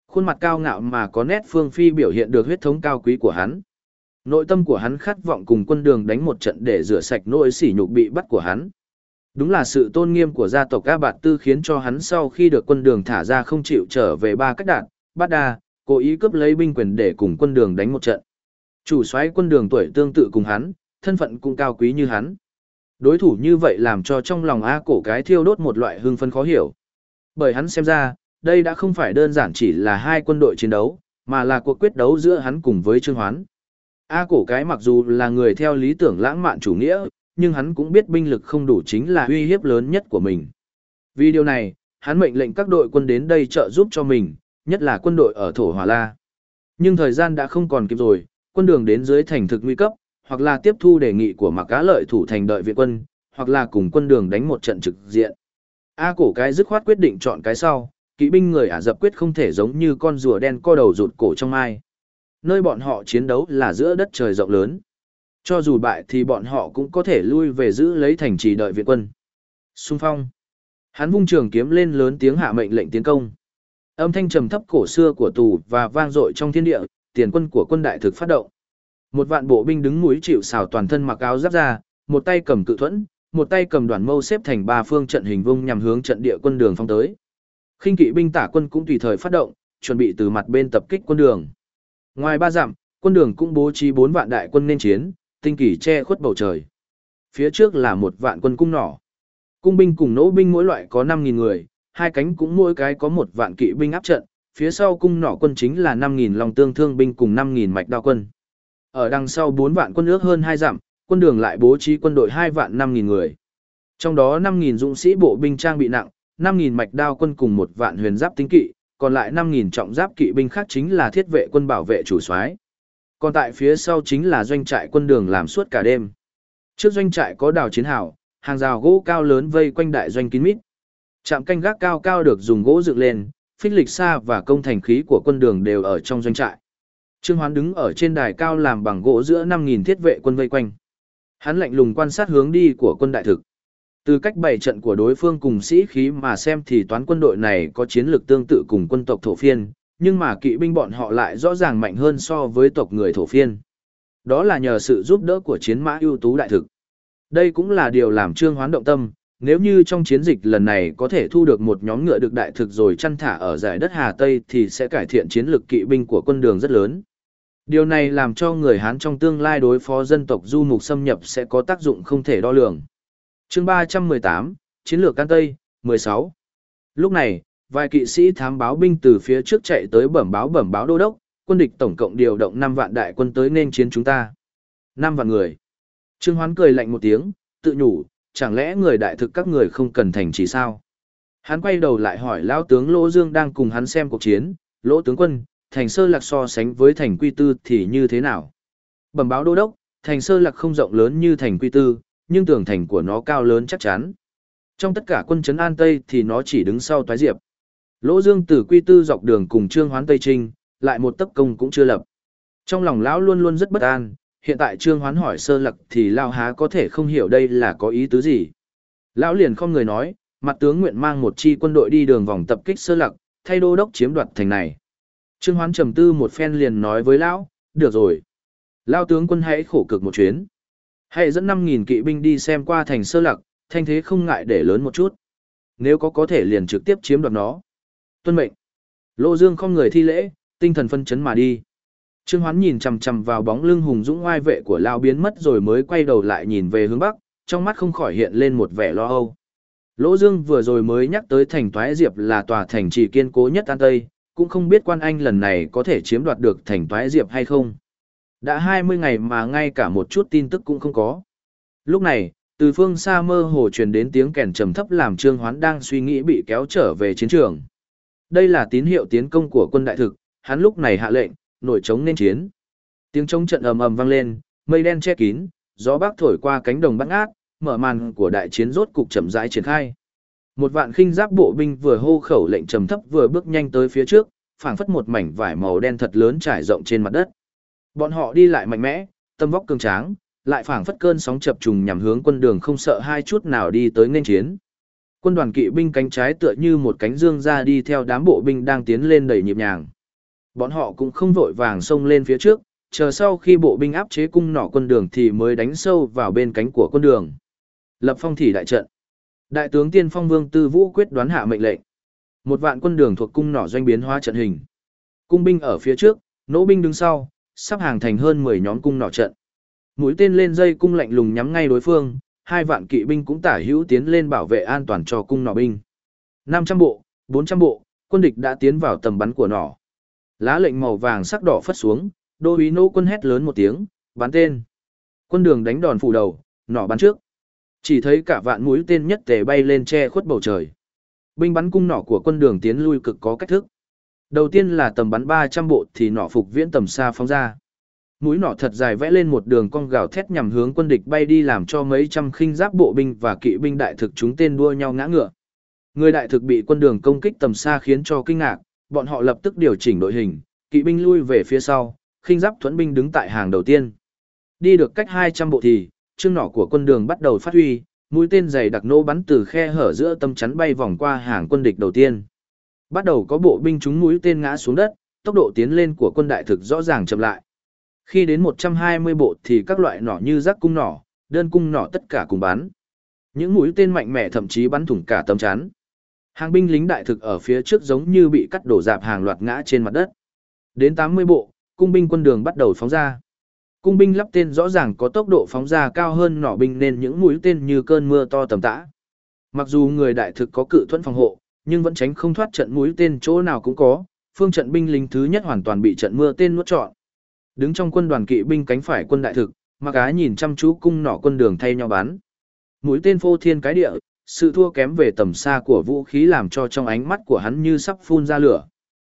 Khuôn mặt cao ngạo mà có nét phương phi biểu hiện được huyết thống cao quý của hắn. Nội tâm của hắn khát vọng cùng quân đường đánh một trận để rửa sạch nỗi sỉ nhục bị bắt của hắn. Đúng là sự tôn nghiêm của gia tộc A Bạt Tư khiến cho hắn sau khi được quân đường thả ra không chịu trở về ba cách đạn, bát đa, cố ý cướp lấy binh quyền để cùng quân đường đánh một trận. Chủ soái quân đường tuổi tương tự cùng hắn, thân phận cũng cao quý như hắn. Đối thủ như vậy làm cho trong lòng A cổ cái thiêu đốt một loại hưng phấn khó hiểu. Bởi hắn xem ra, đây đã không phải đơn giản chỉ là hai quân đội chiến đấu, mà là cuộc quyết đấu giữa hắn cùng với Trương Hoán. A cổ cái mặc dù là người theo lý tưởng lãng mạn chủ nghĩa, nhưng hắn cũng biết binh lực không đủ chính là uy hiếp lớn nhất của mình. Vì điều này, hắn mệnh lệnh các đội quân đến đây trợ giúp cho mình, nhất là quân đội ở Thổ Hòa La. Nhưng thời gian đã không còn kịp rồi, quân đường đến dưới thành thực nguy cấp, hoặc là tiếp thu đề nghị của Mạc Cá Lợi thủ thành đợi viện quân, hoặc là cùng quân đường đánh một trận trực diện. A cổ cái dứt khoát quyết định chọn cái sau, kỵ binh người Ả Dập quyết không thể giống như con rùa đen co đầu rụt cổ trong ai. Nơi bọn họ chiến đấu là giữa đất trời rộng lớn. Cho dù bại thì bọn họ cũng có thể lui về giữ lấy thành trì đợi viện quân. Xung phong. Hắn vung trường kiếm lên lớn tiếng hạ mệnh lệnh tiến công. Âm thanh trầm thấp cổ xưa của tù và vang dội trong thiên địa, tiền quân của quân đại thực phát động. Một vạn bộ binh đứng núi chịu xào toàn thân mặc áo giáp ra, một tay cầm cự thuẫn, một tay cầm đoàn mâu xếp thành ba phương trận hình vung nhằm hướng trận địa quân đường phong tới. Khinh kỵ binh tả quân cũng tùy thời phát động, chuẩn bị từ mặt bên tập kích quân đường. Ngoài ba dặm, quân đường cũng bố trí bốn vạn đại quân nên chiến, tinh kỳ che khuất bầu trời. Phía trước là một vạn quân cung nỏ. Cung binh cùng nỗ binh mỗi loại có 5.000 người, hai cánh cũng mỗi cái có một vạn kỵ binh áp trận, phía sau cung nỏ quân chính là 5.000 lòng tương thương binh cùng 5.000 mạch đao quân. Ở đằng sau 4 vạn quân ước hơn 2 dặm, quân đường lại bố trí quân đội 2 vạn 5.000 người. Trong đó 5.000 dũng sĩ bộ binh trang bị nặng, 5.000 mạch đao quân cùng một vạn huyền giáp tinh kỵ, còn lại 5.000 trọng giáp kỵ binh khác chính là thiết vệ quân bảo vệ chủ soái. Còn tại phía sau chính là doanh trại quân đường làm suốt cả đêm. Trước doanh trại có đào chiến hào, hàng rào gỗ cao lớn vây quanh đại doanh kín mít. Trạm canh gác cao cao được dùng gỗ dựng lên, phích lịch xa và công thành khí của quân đường đều ở trong doanh trại. Trương Hoán đứng ở trên đài cao làm bằng gỗ giữa 5.000 thiết vệ quân vây quanh. Hắn lạnh lùng quan sát hướng đi của quân đại thực. Từ cách bày trận của đối phương cùng sĩ khí mà xem thì toán quân đội này có chiến lược tương tự cùng quân tộc thổ phiên, nhưng mà kỵ binh bọn họ lại rõ ràng mạnh hơn so với tộc người thổ phiên. Đó là nhờ sự giúp đỡ của chiến mã ưu tú đại thực. Đây cũng là điều làm Trương Hoán động tâm, nếu như trong chiến dịch lần này có thể thu được một nhóm ngựa được đại thực rồi chăn thả ở giải đất Hà Tây thì sẽ cải thiện chiến lược kỵ binh của quân đường rất lớn. Điều này làm cho người Hán trong tương lai đối phó dân tộc du mục xâm nhập sẽ có tác dụng không thể đo lường chương 318, Chiến lược Can Tây, 16. Lúc này, vài kỵ sĩ thám báo binh từ phía trước chạy tới bẩm báo bẩm báo đô đốc, quân địch tổng cộng điều động 5 vạn đại quân tới nên chiến chúng ta. 5 vạn người. Trương Hoán cười lạnh một tiếng, tự nhủ, chẳng lẽ người đại thực các người không cần thành trì sao? Hắn quay đầu lại hỏi lão tướng Lỗ Dương đang cùng hắn xem cuộc chiến, Lỗ tướng quân, thành sơ lạc so sánh với thành quy tư thì như thế nào? Bẩm báo đô đốc, thành sơ lạc không rộng lớn như thành quy tư, nhưng tường thành của nó cao lớn chắc chắn. Trong tất cả quân trấn An Tây thì nó chỉ đứng sau toái diệp. Lỗ Dương tử quy tư dọc đường cùng Trương Hoán Tây Trinh, lại một tấc công cũng chưa lập. Trong lòng lão luôn luôn rất bất an, hiện tại Trương Hoán hỏi sơ lặc thì lão há có thể không hiểu đây là có ý tứ gì. Lão liền không người nói, mặt tướng nguyện mang một chi quân đội đi đường vòng tập kích sơ lặc, thay đô đốc chiếm đoạt thành này. Trương Hoán trầm tư một phen liền nói với lão, được rồi. Lão tướng quân hãy khổ cực một chuyến. Hãy dẫn 5.000 kỵ binh đi xem qua thành sơ lạc, thanh thế không ngại để lớn một chút. Nếu có có thể liền trực tiếp chiếm đoạt nó. Tuân mệnh. Lô Dương không người thi lễ, tinh thần phân chấn mà đi. Trương Hoán nhìn chằm chằm vào bóng lưng hùng dũng oai vệ của Lao biến mất rồi mới quay đầu lại nhìn về hướng bắc, trong mắt không khỏi hiện lên một vẻ lo âu. Lỗ Dương vừa rồi mới nhắc tới thành Toái Diệp là tòa thành trì kiên cố nhất An Tây, cũng không biết quan anh lần này có thể chiếm đoạt được thành Toái Diệp hay không. Đã 20 ngày mà ngay cả một chút tin tức cũng không có. Lúc này, từ phương xa mơ hồ truyền đến tiếng kèn trầm thấp làm Trương Hoán đang suy nghĩ bị kéo trở về chiến trường. Đây là tín hiệu tiến công của quân đại thực, hắn lúc này hạ lệnh, nổi trống nên chiến. Tiếng trống trận ầm ầm vang lên, mây đen che kín, gió bắc thổi qua cánh đồng băng ác, mở màn của đại chiến rốt cục chậm rãi triển khai. Một vạn khinh giáp bộ binh vừa hô khẩu lệnh trầm thấp vừa bước nhanh tới phía trước, phảng phất một mảnh vải màu đen thật lớn trải rộng trên mặt đất. Bọn họ đi lại mạnh mẽ, tâm vóc cường tráng, lại phảng phất cơn sóng chập trùng nhằm hướng quân đường không sợ hai chút nào đi tới nên chiến. Quân đoàn kỵ binh cánh trái tựa như một cánh dương ra đi theo đám bộ binh đang tiến lên đầy nhịp nhàng. Bọn họ cũng không vội vàng xông lên phía trước, chờ sau khi bộ binh áp chế cung nỏ quân đường thì mới đánh sâu vào bên cánh của quân đường. Lập phong thỉ đại trận. Đại tướng tiên phong vương tư vũ quyết đoán hạ mệnh lệnh. Một vạn quân đường thuộc cung nỏ doanh biến hóa trận hình. Cung binh ở phía trước, nỗ binh đứng sau, sắp hàng thành hơn 10 nhóm cung nỏ trận. Mũi tên lên dây cung lạnh lùng nhắm ngay đối phương, hai vạn kỵ binh cũng tả hữu tiến lên bảo vệ an toàn cho cung nỏ binh. 500 bộ, 400 bộ, quân địch đã tiến vào tầm bắn của nỏ. Lá lệnh màu vàng sắc đỏ phất xuống, đô úy nô quân hét lớn một tiếng, bắn tên. Quân đường đánh đòn phủ đầu, nỏ bắn trước. Chỉ thấy cả vạn mũi tên nhất tề bay lên che khuất bầu trời. Binh bắn cung nỏ của quân đường tiến lui cực có cách thức. Đầu tiên là tầm bắn 300 bộ thì nỏ phục viễn tầm xa phóng ra. Mũi nỏ thật dài vẽ lên một đường cong gào thét nhằm hướng quân địch bay đi làm cho mấy trăm khinh giáp bộ binh và kỵ binh đại thực chúng tên đua nhau ngã ngựa. Người đại thực bị quân đường công kích tầm xa khiến cho kinh ngạc, bọn họ lập tức điều chỉnh đội hình, kỵ binh lui về phía sau, khinh giáp thuẫn binh đứng tại hàng đầu tiên. Đi được cách 200 bộ thì, chương nỏ của quân đường bắt đầu phát huy, mũi tên dày đặc nô bắn từ khe hở giữa tâm chắn bay vòng qua hàng quân địch đầu tiên. Bắt đầu có bộ binh chúng mũi tên ngã xuống đất, tốc độ tiến lên của quân đại thực rõ ràng chậm lại. Khi đến 120 bộ thì các loại nỏ như rác cung nỏ, đơn cung nỏ tất cả cùng bắn. Những mũi tên mạnh mẽ thậm chí bắn thủng cả tấm chắn. Hàng binh lính đại thực ở phía trước giống như bị cắt đổ dạp hàng loạt ngã trên mặt đất. Đến 80 bộ, cung binh quân đường bắt đầu phóng ra. Cung binh lắp tên rõ ràng có tốc độ phóng ra cao hơn nỏ binh nên những mũi tên như cơn mưa to tầm tã. Mặc dù người đại thực có cự thuẫn phòng hộ, nhưng vẫn tránh không thoát trận mũi tên chỗ nào cũng có, phương trận binh lính thứ nhất hoàn toàn bị trận mưa tên nuốt trọn. Đứng trong quân đoàn kỵ binh cánh phải quân đại thực, mà gái nhìn chăm chú cung nỏ quân đường thay nhau bắn. Mũi tên phô thiên cái địa, sự thua kém về tầm xa của vũ khí làm cho trong ánh mắt của hắn như sắp phun ra lửa.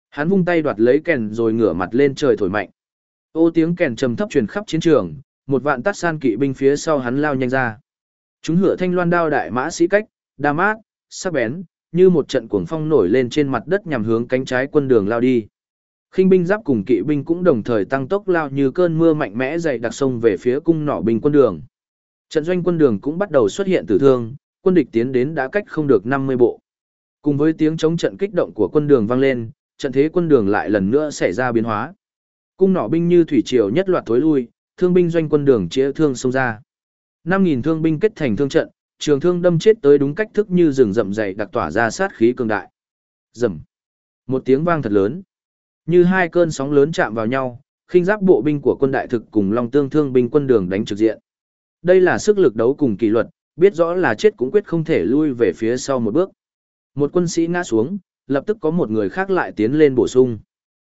Hắn vung tay đoạt lấy kèn rồi ngửa mặt lên trời thổi mạnh. Ô tiếng kèn trầm thấp truyền khắp chiến trường, một vạn tát san kỵ binh phía sau hắn lao nhanh ra. Chúng hựa thanh loan đao đại mã sĩ cách, đa mát, sắc bén, như một trận cuồng phong nổi lên trên mặt đất nhằm hướng cánh trái quân đường lao đi. Khinh binh giáp cùng kỵ binh cũng đồng thời tăng tốc lao như cơn mưa mạnh mẽ dày đặc sông về phía cung nỏ binh quân đường. Trận doanh quân đường cũng bắt đầu xuất hiện tử thương, quân địch tiến đến đã cách không được 50 bộ. Cùng với tiếng chống trận kích động của quân đường vang lên, trận thế quân đường lại lần nữa xảy ra biến hóa. Cung nỏ binh như thủy triều nhất loạt thối lui, thương binh doanh quân đường chia thương xông ra. 5000 thương binh kết thành thương trận, trường thương đâm chết tới đúng cách thức như rừng rậm dày đặc tỏa ra sát khí cường đại. Rầm. Một tiếng vang thật lớn. Như hai cơn sóng lớn chạm vào nhau, khinh giáp bộ binh của quân đại thực cùng long tương thương binh quân đường đánh trực diện. Đây là sức lực đấu cùng kỷ luật, biết rõ là chết cũng quyết không thể lui về phía sau một bước. Một quân sĩ ngã xuống, lập tức có một người khác lại tiến lên bổ sung.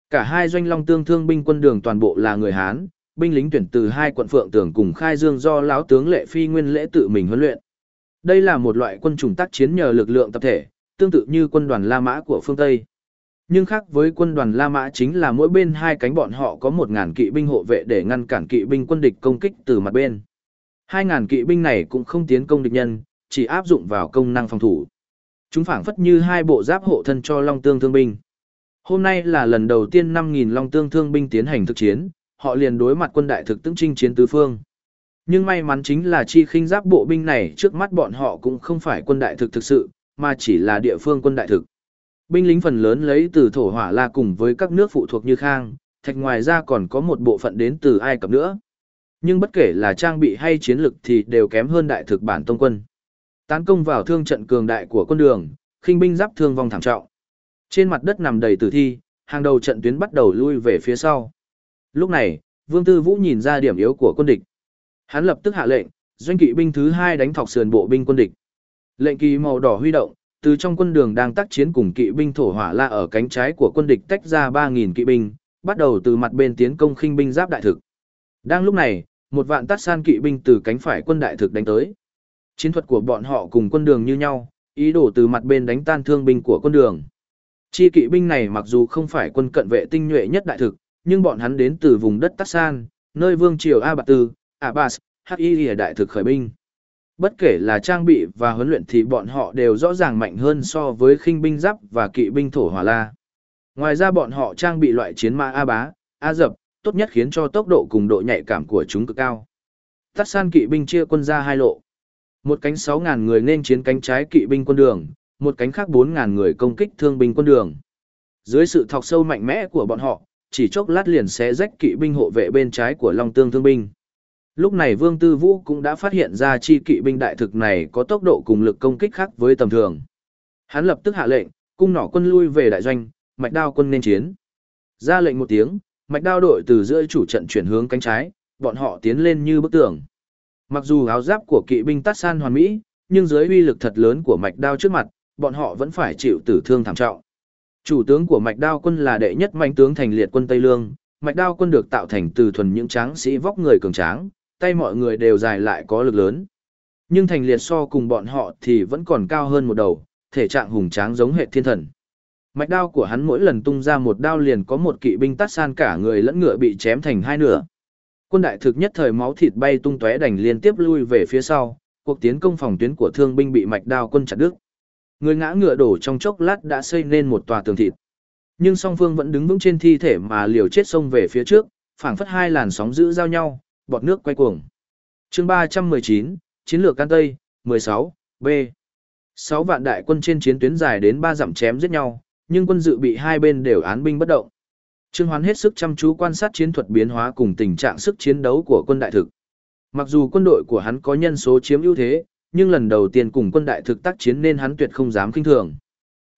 Cả hai doanh long tương thương binh quân đường toàn bộ là người Hán, binh lính tuyển từ hai quận phượng tưởng cùng khai dương do lão tướng lệ phi nguyên lễ tự mình huấn luyện. Đây là một loại quân chủng tác chiến nhờ lực lượng tập thể, tương tự như quân đoàn La Mã của phương Tây. Nhưng khác với quân đoàn La Mã chính là mỗi bên hai cánh bọn họ có 1.000 kỵ binh hộ vệ để ngăn cản kỵ binh quân địch công kích từ mặt bên. 2.000 kỵ binh này cũng không tiến công địch nhân, chỉ áp dụng vào công năng phòng thủ. Chúng phảng phất như hai bộ giáp hộ thân cho Long Tương Thương binh. Hôm nay là lần đầu tiên 5.000 Long Tương Thương binh tiến hành thực chiến, họ liền đối mặt quân đại thực tướng chinh chiến tứ phương. Nhưng may mắn chính là chi khinh giáp bộ binh này trước mắt bọn họ cũng không phải quân đại thực thực sự, mà chỉ là địa phương quân đại thực. Binh lính phần lớn lấy từ thổ hỏa la cùng với các nước phụ thuộc như Khang, thạch ngoài ra còn có một bộ phận đến từ Ai Cập nữa. Nhưng bất kể là trang bị hay chiến lực thì đều kém hơn đại thực bản tông quân. Tán công vào thương trận cường đại của quân đường, khinh binh giáp thương vong thảm trọng. Trên mặt đất nằm đầy tử thi, hàng đầu trận tuyến bắt đầu lui về phía sau. Lúc này, Vương Tư Vũ nhìn ra điểm yếu của quân địch. Hắn lập tức hạ lệnh, doanh kỵ binh thứ hai đánh thọc sườn bộ binh quân địch. Lệnh kỳ màu đỏ huy động, từ trong quân đường đang tác chiến cùng kỵ binh thổ hỏa la ở cánh trái của quân địch tách ra ba nghìn kỵ binh, bắt đầu từ mặt bên tiến công khinh binh giáp đại thực. Đang lúc này, một vạn tát san kỵ binh từ cánh phải quân đại thực đánh tới. Chiến thuật của bọn họ cùng quân đường như nhau, ý đồ từ mặt bên đánh tan thương binh của quân đường. Chi kỵ binh này mặc dù không phải quân cận vệ tinh nhuệ nhất đại thực, nhưng bọn hắn đến từ vùng đất Tát San, nơi vương triều A Bạt Tư, Abbas, H.I. đại thực khởi binh. Bất kể là trang bị và huấn luyện thì bọn họ đều rõ ràng mạnh hơn so với khinh binh giáp và kỵ binh thổ hỏa la. Ngoài ra bọn họ trang bị loại chiến mã A bá, A dập, tốt nhất khiến cho tốc độ cùng độ nhạy cảm của chúng cực cao. Tát san kỵ binh chia quân ra hai lộ. Một cánh 6.000 người nên chiến cánh trái kỵ binh quân đường, một cánh khác 4.000 người công kích thương binh quân đường. Dưới sự thọc sâu mạnh mẽ của bọn họ, chỉ chốc lát liền xé rách kỵ binh hộ vệ bên trái của Long Tương thương binh. Lúc này Vương Tư Vũ cũng đã phát hiện ra chi kỵ binh đại thực này có tốc độ cùng lực công kích khác với tầm thường. Hắn lập tức hạ lệnh, cung nỏ quân lui về đại doanh, mạch đao quân nên chiến. Ra lệnh một tiếng, mạch đao đội từ giữa chủ trận chuyển hướng cánh trái, bọn họ tiến lên như bức tường. Mặc dù áo giáp của kỵ binh tát san hoàn mỹ, nhưng dưới uy lực thật lớn của mạch đao trước mặt, bọn họ vẫn phải chịu tử thương thảm trọng. Chủ tướng của mạch đao quân là đệ nhất mạnh tướng thành liệt quân Tây Lương, mạch đao quân được tạo thành từ thuần những tráng sĩ vóc người cường tráng, tay mọi người đều dài lại có lực lớn. Nhưng thành liệt so cùng bọn họ thì vẫn còn cao hơn một đầu, thể trạng hùng tráng giống hệ thiên thần. Mạch đao của hắn mỗi lần tung ra một đao liền có một kỵ binh tát san cả người lẫn ngựa bị chém thành hai nửa. Quân đại thực nhất thời máu thịt bay tung tóe đành liên tiếp lui về phía sau, cuộc tiến công phòng tuyến của thương binh bị mạch đao quân chặt đứt. Người ngã ngựa đổ trong chốc lát đã xây nên một tòa tường thịt. Nhưng song phương vẫn đứng vững trên thi thể mà liều chết xông về phía trước, phảng phất hai làn sóng giữ giao nhau, bọt nước quay cuồng. Chương 319, Chiến lược Can Tây, 16, B. 6 vạn đại quân trên chiến tuyến dài đến 3 dặm chém giết nhau, nhưng quân dự bị hai bên đều án binh bất động. Trương Hoán hết sức chăm chú quan sát chiến thuật biến hóa cùng tình trạng sức chiến đấu của quân đại thực. Mặc dù quân đội của hắn có nhân số chiếm ưu thế, nhưng lần đầu tiên cùng quân đại thực tác chiến nên hắn tuyệt không dám kinh thường.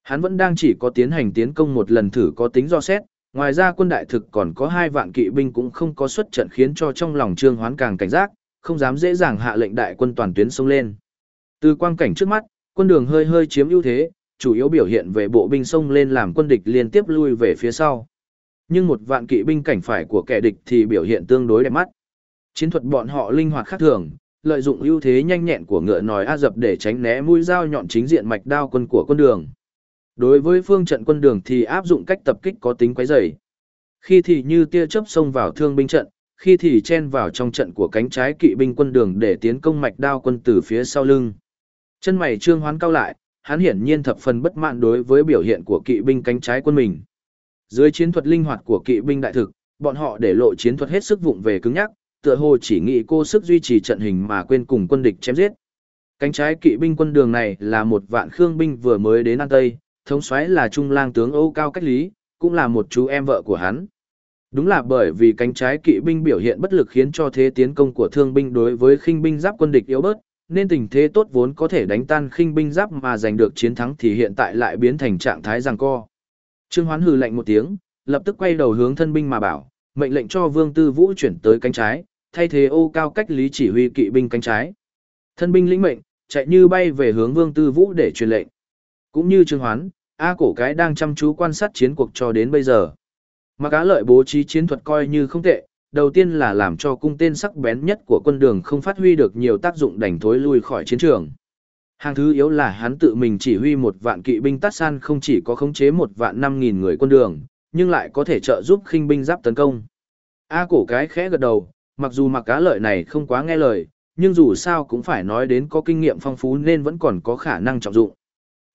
Hắn vẫn đang chỉ có tiến hành tiến công một lần thử có tính do xét, ngoài ra quân đại thực còn có hai vạn kỵ binh cũng không có xuất trận khiến cho trong lòng Trương Hoán càng cảnh giác, không dám dễ dàng hạ lệnh đại quân toàn tuyến xông lên. Từ quang cảnh trước mắt, quân đường hơi hơi chiếm ưu thế, chủ yếu biểu hiện về bộ binh xông lên làm quân địch liên tiếp lui về phía sau. Nhưng một vạn kỵ binh cảnh phải của kẻ địch thì biểu hiện tương đối đẹp mắt. Chiến thuật bọn họ linh hoạt khác thường, lợi dụng ưu thế nhanh nhẹn của ngựa nòi A dập để tránh né mũi dao nhọn chính diện mạch đao quân của quân đường. Đối với phương trận quân đường thì áp dụng cách tập kích có tính quấy rầy. Khi thì như tia chớp xông vào thương binh trận, khi thì chen vào trong trận của cánh trái kỵ binh quân đường để tiến công mạch đao quân từ phía sau lưng. Chân mày trương hoán cao lại, hắn hiển nhiên thập phần bất mãn đối với biểu hiện của kỵ binh cánh trái quân mình. Dưới chiến thuật linh hoạt của kỵ binh đại thực, bọn họ để lộ chiến thuật hết sức vụng về cứng nhắc, tựa hồ chỉ nghĩ cô sức duy trì trận hình mà quên cùng quân địch chém giết. Cánh trái kỵ binh quân đường này là một vạn khương binh vừa mới đến An Tây, thống soái là trung lang tướng Âu Cao Cách Lý, cũng là một chú em vợ của hắn. Đúng là bởi vì cánh trái kỵ binh biểu hiện bất lực khiến cho thế tiến công của thương binh đối với khinh binh giáp quân địch yếu bớt, nên tình thế tốt vốn có thể đánh tan khinh binh giáp mà giành được chiến thắng thì hiện tại lại biến thành trạng thái giằng co. Trương Hoán hừ lạnh một tiếng, lập tức quay đầu hướng thân binh mà bảo, mệnh lệnh cho Vương Tư Vũ chuyển tới cánh trái, thay thế ô cao cách lý chỉ huy kỵ binh cánh trái. Thân binh lĩnh mệnh, chạy như bay về hướng Vương Tư Vũ để truyền lệnh. Cũng như Trương Hoán, A cổ cái đang chăm chú quan sát chiến cuộc cho đến bây giờ. Mà cá lợi bố trí chiến thuật coi như không tệ, đầu tiên là làm cho cung tên sắc bén nhất của quân đường không phát huy được nhiều tác dụng đành thối lui khỏi chiến trường. Hàng thứ yếu là hắn tự mình chỉ huy một vạn kỵ binh tát san không chỉ có khống chế một vạn năm nghìn người quân đường, nhưng lại có thể trợ giúp khinh binh giáp tấn công. A cổ cái khẽ gật đầu, mặc dù mặc cá lợi này không quá nghe lời, nhưng dù sao cũng phải nói đến có kinh nghiệm phong phú nên vẫn còn có khả năng trọng dụng.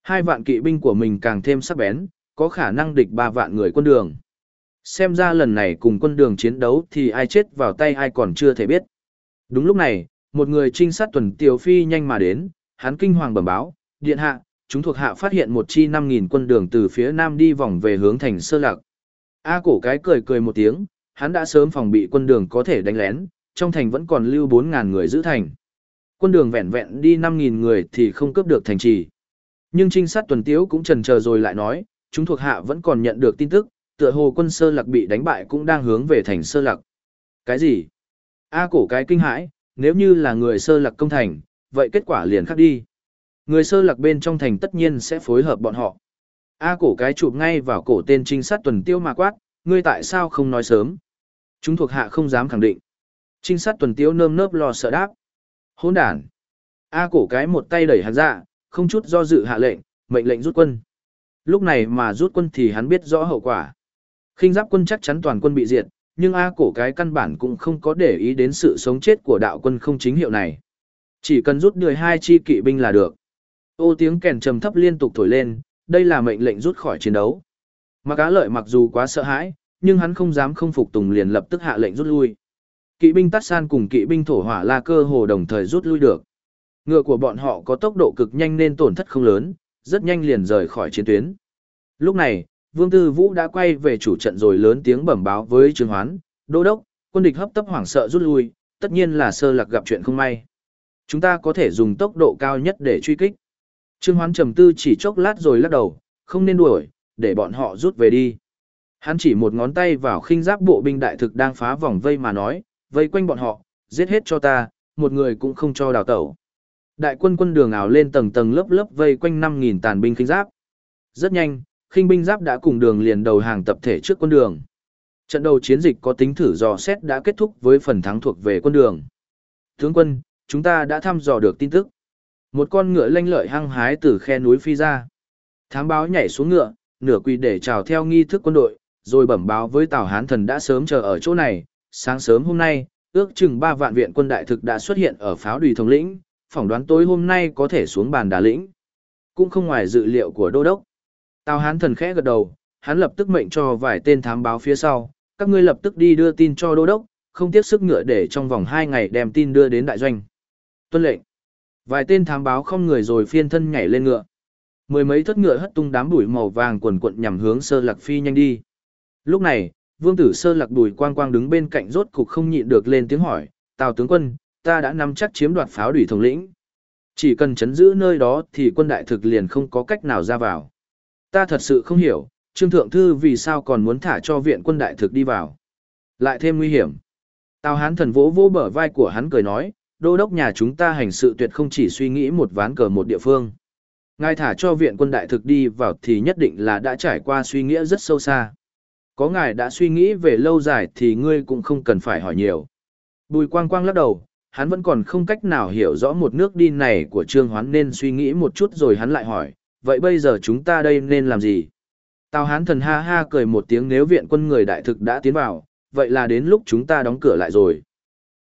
Hai vạn kỵ binh của mình càng thêm sắc bén, có khả năng địch ba vạn người quân đường. Xem ra lần này cùng quân đường chiến đấu thì ai chết vào tay ai còn chưa thể biết. Đúng lúc này, một người trinh sát tuần tiểu phi nhanh mà đến, hắn kinh hoàng bẩm báo, điện hạ, chúng thuộc hạ phát hiện một chi 5.000 quân đường từ phía nam đi vòng về hướng thành sơ lạc. A cổ cái cười cười một tiếng, hắn đã sớm phòng bị quân đường có thể đánh lén, trong thành vẫn còn lưu 4.000 người giữ thành. Quân đường vẹn vẹn đi 5.000 người thì không cướp được thành trì. Nhưng trinh sát tuần tiếu cũng trần chờ rồi lại nói, chúng thuộc hạ vẫn còn nhận được tin tức, tựa hồ quân sơ lạc bị đánh bại cũng đang hướng về thành sơ lạc. Cái gì? A cổ cái kinh hãi, nếu như là người sơ lạc công thành, vậy kết quả liền khác đi. Người sơ lạc bên trong thành tất nhiên sẽ phối hợp bọn họ. A cổ cái chụp ngay vào cổ tên trinh sát tuần tiêu mà quát, ngươi tại sao không nói sớm? Chúng thuộc hạ không dám khẳng định. Trinh sát tuần tiêu nơm nớp lo sợ đáp. Hỗn đản. A cổ cái một tay đẩy hắn ra, không chút do dự hạ lệnh, mệnh lệnh rút quân. Lúc này mà rút quân thì hắn biết rõ hậu quả. Khinh giáp quân chắc chắn toàn quân bị diệt, nhưng A cổ cái căn bản cũng không có để ý đến sự sống chết của đạo quân không chính hiệu này. Chỉ cần rút 12 chi kỵ binh là được. Ô tiếng kèn trầm thấp liên tục thổi lên, đây là mệnh lệnh rút khỏi chiến đấu. Mạc Á lợi mặc dù quá sợ hãi, nhưng hắn không dám không phục tùng liền lập tức hạ lệnh rút lui. Kỵ binh Tát San cùng kỵ binh thổ hỏa la cơ hồ đồng thời rút lui được. Ngựa của bọn họ có tốc độ cực nhanh nên tổn thất không lớn, rất nhanh liền rời khỏi chiến tuyến. Lúc này, Vương Tư Vũ đã quay về chủ trận rồi lớn tiếng bẩm báo với Trương Hoán, Đô đốc, quân địch hấp tấp hoảng sợ rút lui, tất nhiên là sơ lạc gặp chuyện không may. Chúng ta có thể dùng tốc độ cao nhất để truy kích. Trương Hoán trầm tư chỉ chốc lát rồi lắc đầu, không nên đuổi, để bọn họ rút về đi. Hắn chỉ một ngón tay vào khinh giáp bộ binh đại thực đang phá vòng vây mà nói, vây quanh bọn họ, giết hết cho ta, một người cũng không cho đào tẩu. Đại quân quân đường ảo lên tầng tầng lớp lớp vây quanh 5.000 tàn binh khinh giáp. Rất nhanh, khinh binh giáp đã cùng đường liền đầu hàng tập thể trước quân đường. Trận đầu chiến dịch có tính thử dò xét đã kết thúc với phần thắng thuộc về quân đường. Tướng quân, chúng ta đã thăm dò được tin tức. Một con ngựa lanh lợi hăng hái từ khe núi phi ra. Thám báo nhảy xuống ngựa, nửa quỳ để chào theo nghi thức quân đội, rồi bẩm báo với Tào Hán Thần đã sớm chờ ở chỗ này. Sáng sớm hôm nay, ước chừng 3 vạn viện quân đại thực đã xuất hiện ở pháo đùy thống lĩnh, phỏng đoán tối hôm nay có thể xuống bàn đà lĩnh. Cũng không ngoài dự liệu của đô đốc. Tào Hán Thần khẽ gật đầu, hắn lập tức mệnh cho vài tên thám báo phía sau, các ngươi lập tức đi đưa tin cho đô đốc, không tiếc sức ngựa để trong vòng 2 ngày đem tin đưa đến đại doanh. Tuân lệnh. Vài tên thám báo không người rồi phiên thân nhảy lên ngựa. Mười mấy thất ngựa hất tung đám bụi màu vàng quần quận nhằm hướng sơ lạc phi nhanh đi. Lúc này, vương tử sơ lạc đùi quang quang đứng bên cạnh rốt cục không nhịn được lên tiếng hỏi, tào tướng quân, ta đã nắm chắc chiếm đoạt pháo đủy thống lĩnh. Chỉ cần chấn giữ nơi đó thì quân đại thực liền không có cách nào ra vào. Ta thật sự không hiểu, Trương Thượng Thư vì sao còn muốn thả cho viện quân đại thực đi vào. Lại thêm nguy hiểm. Tào hán thần vỗ vỗ bờ vai của hắn cười nói, đô đốc nhà chúng ta hành sự tuyệt không chỉ suy nghĩ một ván cờ một địa phương. Ngài thả cho viện quân đại thực đi vào thì nhất định là đã trải qua suy nghĩ rất sâu xa. Có ngài đã suy nghĩ về lâu dài thì ngươi cũng không cần phải hỏi nhiều. Bùi quang quang lắc đầu, hắn vẫn còn không cách nào hiểu rõ một nước đi này của Trương Hoán nên suy nghĩ một chút rồi hắn lại hỏi, vậy bây giờ chúng ta đây nên làm gì? Tào hán thần ha ha cười một tiếng nếu viện quân người đại thực đã tiến vào, vậy là đến lúc chúng ta đóng cửa lại rồi.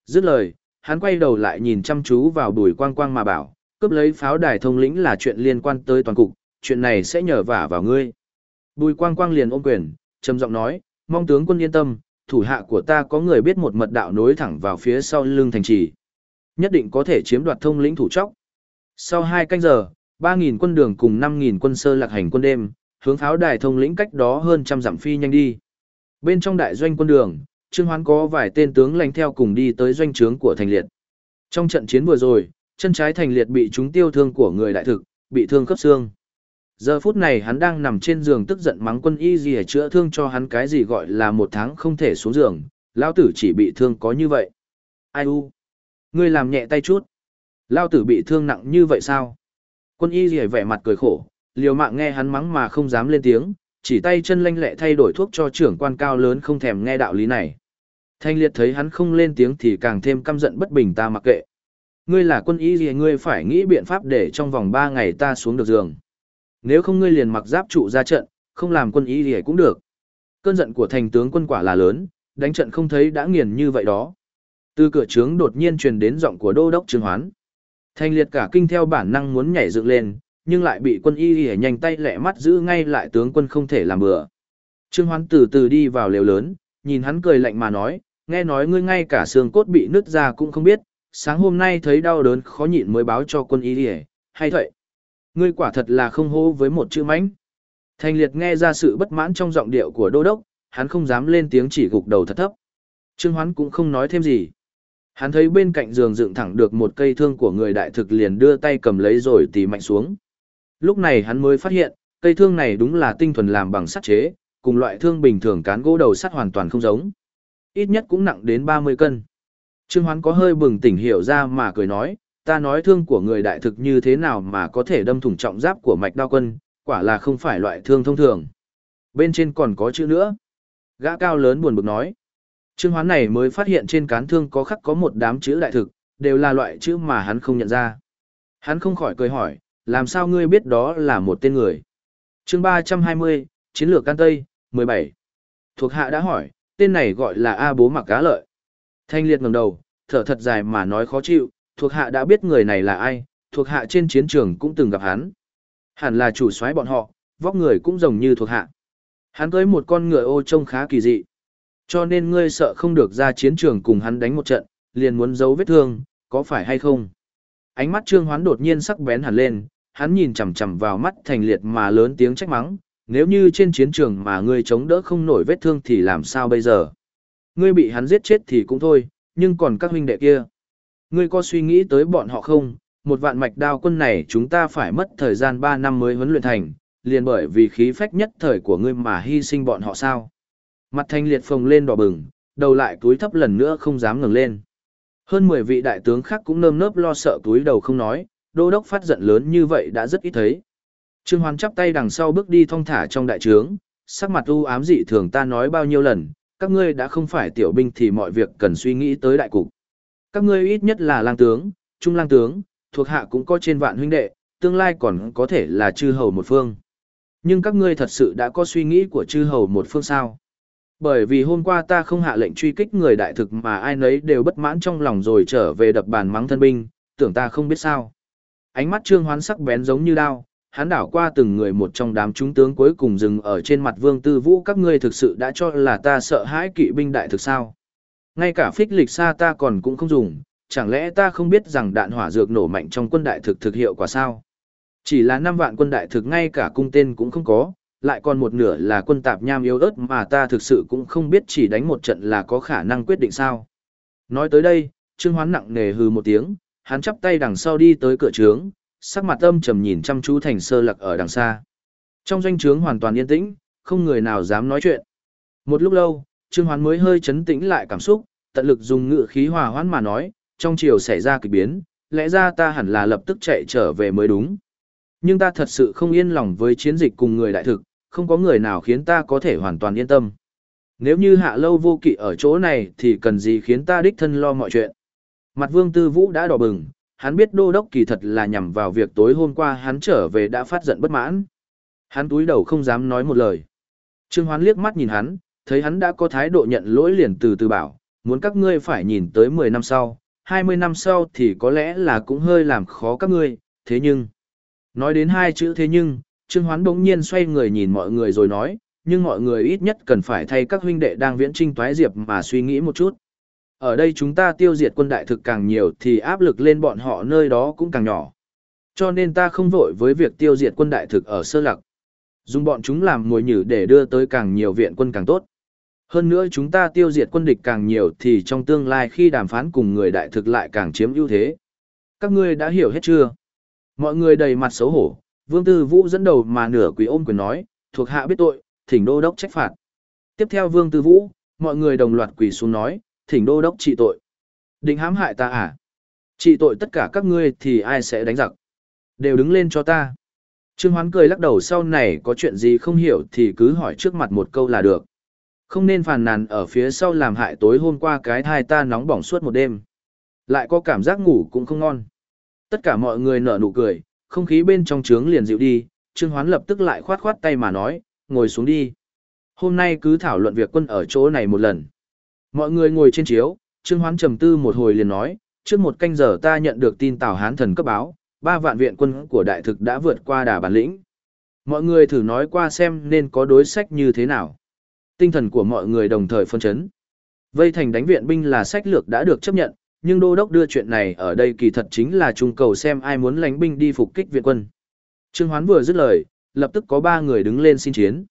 Dứt lời, hắn quay đầu lại nhìn chăm chú vào bùi quang quang mà bảo, cướp lấy pháo đài thông lĩnh là chuyện liên quan tới toàn cục, chuyện này sẽ nhờ vả vào ngươi. Bùi quang quang liền ôm quyền, trầm giọng nói, mong tướng quân yên tâm, thủ hạ của ta có người biết một mật đạo nối thẳng vào phía sau lưng thành trì. Nhất định có thể chiếm đoạt thông lĩnh thủ chóc. Sau hai canh giờ, 3.000 quân đường cùng 5.000 quân sơ lạc hành quân đêm, hướng pháo đài thông lĩnh cách đó hơn trăm dặm phi nhanh đi. Bên trong đại doanh quân đường, Trương Hoán có vài tên tướng lãnh theo cùng đi tới doanh trướng của thành liệt. Trong trận chiến vừa rồi, chân trái thành liệt bị chúng tiêu thương của người đại thực, bị thương khớp xương. Giờ phút này hắn đang nằm trên giường tức giận mắng quân y gì chữa thương cho hắn cái gì gọi là một tháng không thể xuống giường, lao tử chỉ bị thương có như vậy. Ai u? Ngươi làm nhẹ tay chút. Lao tử bị thương nặng như vậy sao? Quân y gì vẻ mặt cười khổ, liều mạng nghe hắn mắng mà không dám lên tiếng, chỉ tay chân lanh lẹ thay đổi thuốc cho trưởng quan cao lớn không thèm nghe đạo lý này. Thanh liệt thấy hắn không lên tiếng thì càng thêm căm giận bất bình ta mặc kệ. Ngươi là quân y gì ngươi phải nghĩ biện pháp để trong vòng 3 ngày ta xuống được giường. Nếu không ngươi liền mặc giáp trụ ra trận, không làm quân y thì cũng được. Cơn giận của thành tướng quân quả là lớn, đánh trận không thấy đã nghiền như vậy đó. Từ cửa trướng đột nhiên truyền đến giọng của đô đốc Trương Hoán. thành liệt cả kinh theo bản năng muốn nhảy dựng lên, nhưng lại bị quân y y nhanh tay lẹ mắt giữ ngay lại tướng quân không thể làm bừa. Trương Hoán từ từ đi vào lều lớn, nhìn hắn cười lạnh mà nói, nghe nói ngươi ngay cả xương cốt bị nứt ra cũng không biết, sáng hôm nay thấy đau đớn khó nhịn mới báo cho quân y đi hay vậy? Ngươi quả thật là không hô với một chữ mánh. Thành liệt nghe ra sự bất mãn trong giọng điệu của đô đốc, hắn không dám lên tiếng chỉ gục đầu thật thấp. Trương Hoán cũng không nói thêm gì. Hắn thấy bên cạnh giường dựng thẳng được một cây thương của người đại thực liền đưa tay cầm lấy rồi tì mạnh xuống. Lúc này hắn mới phát hiện, cây thương này đúng là tinh thuần làm bằng sắt chế, cùng loại thương bình thường cán gỗ đầu sắt hoàn toàn không giống. Ít nhất cũng nặng đến 30 cân. Trương Hoán có hơi bừng tỉnh hiểu ra mà cười nói, ta nói thương của người đại thực như thế nào mà có thể đâm thủng trọng giáp của mạch đao quân, quả là không phải loại thương thông thường. Bên trên còn có chữ nữa. Gã cao lớn buồn bực nói. Trương Hoán này mới phát hiện trên cán thương có khắc có một đám chữ đại thực, đều là loại chữ mà hắn không nhận ra. Hắn không khỏi cười hỏi, làm sao ngươi biết đó là một tên người? chương 320, Chiến lược Can Tây, 17. Thuộc hạ đã hỏi, tên này gọi là A bố mặc cá lợi. Thanh liệt ngẩng đầu, thở thật dài mà nói khó chịu, thuộc hạ đã biết người này là ai, thuộc hạ trên chiến trường cũng từng gặp hắn. Hẳn là chủ soái bọn họ, vóc người cũng giống như thuộc hạ. Hắn cưới một con ngựa ô trông khá kỳ dị. Cho nên ngươi sợ không được ra chiến trường cùng hắn đánh một trận, liền muốn giấu vết thương, có phải hay không? Ánh mắt Trương Hoán đột nhiên sắc bén hẳn lên, hắn nhìn chằm chằm vào mắt thành liệt mà lớn tiếng trách mắng, nếu như trên chiến trường mà ngươi chống đỡ không nổi vết thương thì làm sao bây giờ? Ngươi bị hắn giết chết thì cũng thôi, nhưng còn các huynh đệ kia. Ngươi có suy nghĩ tới bọn họ không? Một vạn mạch đao quân này chúng ta phải mất thời gian 3 năm mới huấn luyện thành, liền bởi vì khí phách nhất thời của ngươi mà hy sinh bọn họ sao? Mặt thanh liệt phồng lên đỏ bừng, đầu lại túi thấp lần nữa không dám ngẩng lên. Hơn 10 vị đại tướng khác cũng nơm nớp lo sợ túi đầu không nói, đô đốc phát giận lớn như vậy đã rất ít thấy. Trương Hoán chắp tay đằng sau bước đi thong thả trong đại trướng, sắc mặt u ám dị thường ta nói bao nhiêu lần, các ngươi đã không phải tiểu binh thì mọi việc cần suy nghĩ tới đại cục. Các ngươi ít nhất là lang tướng, trung lang tướng, thuộc hạ cũng có trên vạn huynh đệ, tương lai còn có thể là chư hầu một phương. Nhưng các ngươi thật sự đã có suy nghĩ của chư hầu một phương sao? Bởi vì hôm qua ta không hạ lệnh truy kích người đại thực mà ai nấy đều bất mãn trong lòng rồi trở về đập bàn mắng thân binh, tưởng ta không biết sao. Ánh mắt trương hoán sắc bén giống như đao, hắn đảo qua từng người một trong đám chúng tướng cuối cùng dừng ở trên mặt vương tư vũ các ngươi thực sự đã cho là ta sợ hãi kỵ binh đại thực sao. Ngay cả phích lịch xa ta còn cũng không dùng, chẳng lẽ ta không biết rằng đạn hỏa dược nổ mạnh trong quân đại thực thực hiệu quả sao? Chỉ là năm vạn quân đại thực ngay cả cung tên cũng không có, lại còn một nửa là quân tạp nham yếu ớt mà ta thực sự cũng không biết chỉ đánh một trận là có khả năng quyết định sao. Nói tới đây, Trương Hoán nặng nề hừ một tiếng, hắn chắp tay đằng sau đi tới cửa trướng, sắc mặt âm trầm nhìn chăm chú thành sơ lặc ở đằng xa. Trong doanh trướng hoàn toàn yên tĩnh, không người nào dám nói chuyện. Một lúc lâu, Trương Hoán mới hơi chấn tĩnh lại cảm xúc, tận lực dùng ngựa khí hòa hoãn mà nói, trong chiều xảy ra kỳ biến, lẽ ra ta hẳn là lập tức chạy trở về mới đúng. Nhưng ta thật sự không yên lòng với chiến dịch cùng người đại thực, không có người nào khiến ta có thể hoàn toàn yên tâm. Nếu như hạ lâu vô kỵ ở chỗ này thì cần gì khiến ta đích thân lo mọi chuyện. Mặt vương tư vũ đã đỏ bừng, hắn biết đô đốc kỳ thật là nhằm vào việc tối hôm qua hắn trở về đã phát giận bất mãn. Hắn túi đầu không dám nói một lời. Trương Hoán liếc mắt nhìn hắn, thấy hắn đã có thái độ nhận lỗi liền từ từ bảo, muốn các ngươi phải nhìn tới 10 năm sau, 20 năm sau thì có lẽ là cũng hơi làm khó các ngươi, thế nhưng... Nói đến hai chữ thế nhưng, Trương Hoán bỗng nhiên xoay người nhìn mọi người rồi nói, nhưng mọi người ít nhất cần phải thay các huynh đệ đang viễn trinh toái diệp mà suy nghĩ một chút. Ở đây chúng ta tiêu diệt quân đại thực càng nhiều thì áp lực lên bọn họ nơi đó cũng càng nhỏ. Cho nên ta không vội với việc tiêu diệt quân đại thực ở sơ lạc. Dùng bọn chúng làm mồi nhử để đưa tới càng nhiều viện quân càng tốt. Hơn nữa chúng ta tiêu diệt quân địch càng nhiều thì trong tương lai khi đàm phán cùng người đại thực lại càng chiếm ưu thế. Các ngươi đã hiểu hết chưa? Mọi người đầy mặt xấu hổ, Vương Tư Vũ dẫn đầu mà nửa quỳ ôm quyền nói, thuộc hạ biết tội, thỉnh đô đốc trách phạt. Tiếp theo Vương Tư Vũ, mọi người đồng loạt quỳ xuống nói, thỉnh đô đốc trị tội. Định hãm hại ta à? Trị tội tất cả các ngươi thì ai sẽ đánh giặc? Đều đứng lên cho ta. Trương Hoán cười lắc đầu sau này có chuyện gì không hiểu thì cứ hỏi trước mặt một câu là được. Không nên phàn nàn ở phía sau làm hại tối hôm qua cái thai ta nóng bỏng suốt một đêm. Lại có cảm giác ngủ cũng không ngon. Tất cả mọi người nở nụ cười, không khí bên trong trướng liền dịu đi, Trương Hoán lập tức lại khoát khoát tay mà nói, ngồi xuống đi. Hôm nay cứ thảo luận việc quân ở chỗ này một lần. Mọi người ngồi trên chiếu, Trương Hoán trầm tư một hồi liền nói, trước một canh giờ ta nhận được tin Tào Hán thần cấp báo, ba vạn viện quân của đại thực đã vượt qua đà bản lĩnh. Mọi người thử nói qua xem nên có đối sách như thế nào. Tinh thần của mọi người đồng thời phân chấn. Vây thành đánh viện binh là sách lược đã được chấp nhận, nhưng đô đốc đưa chuyện này ở đây kỳ thật chính là trung cầu xem ai muốn lánh binh đi phục kích viện quân. Trương Hoán vừa dứt lời, lập tức có ba người đứng lên xin chiến.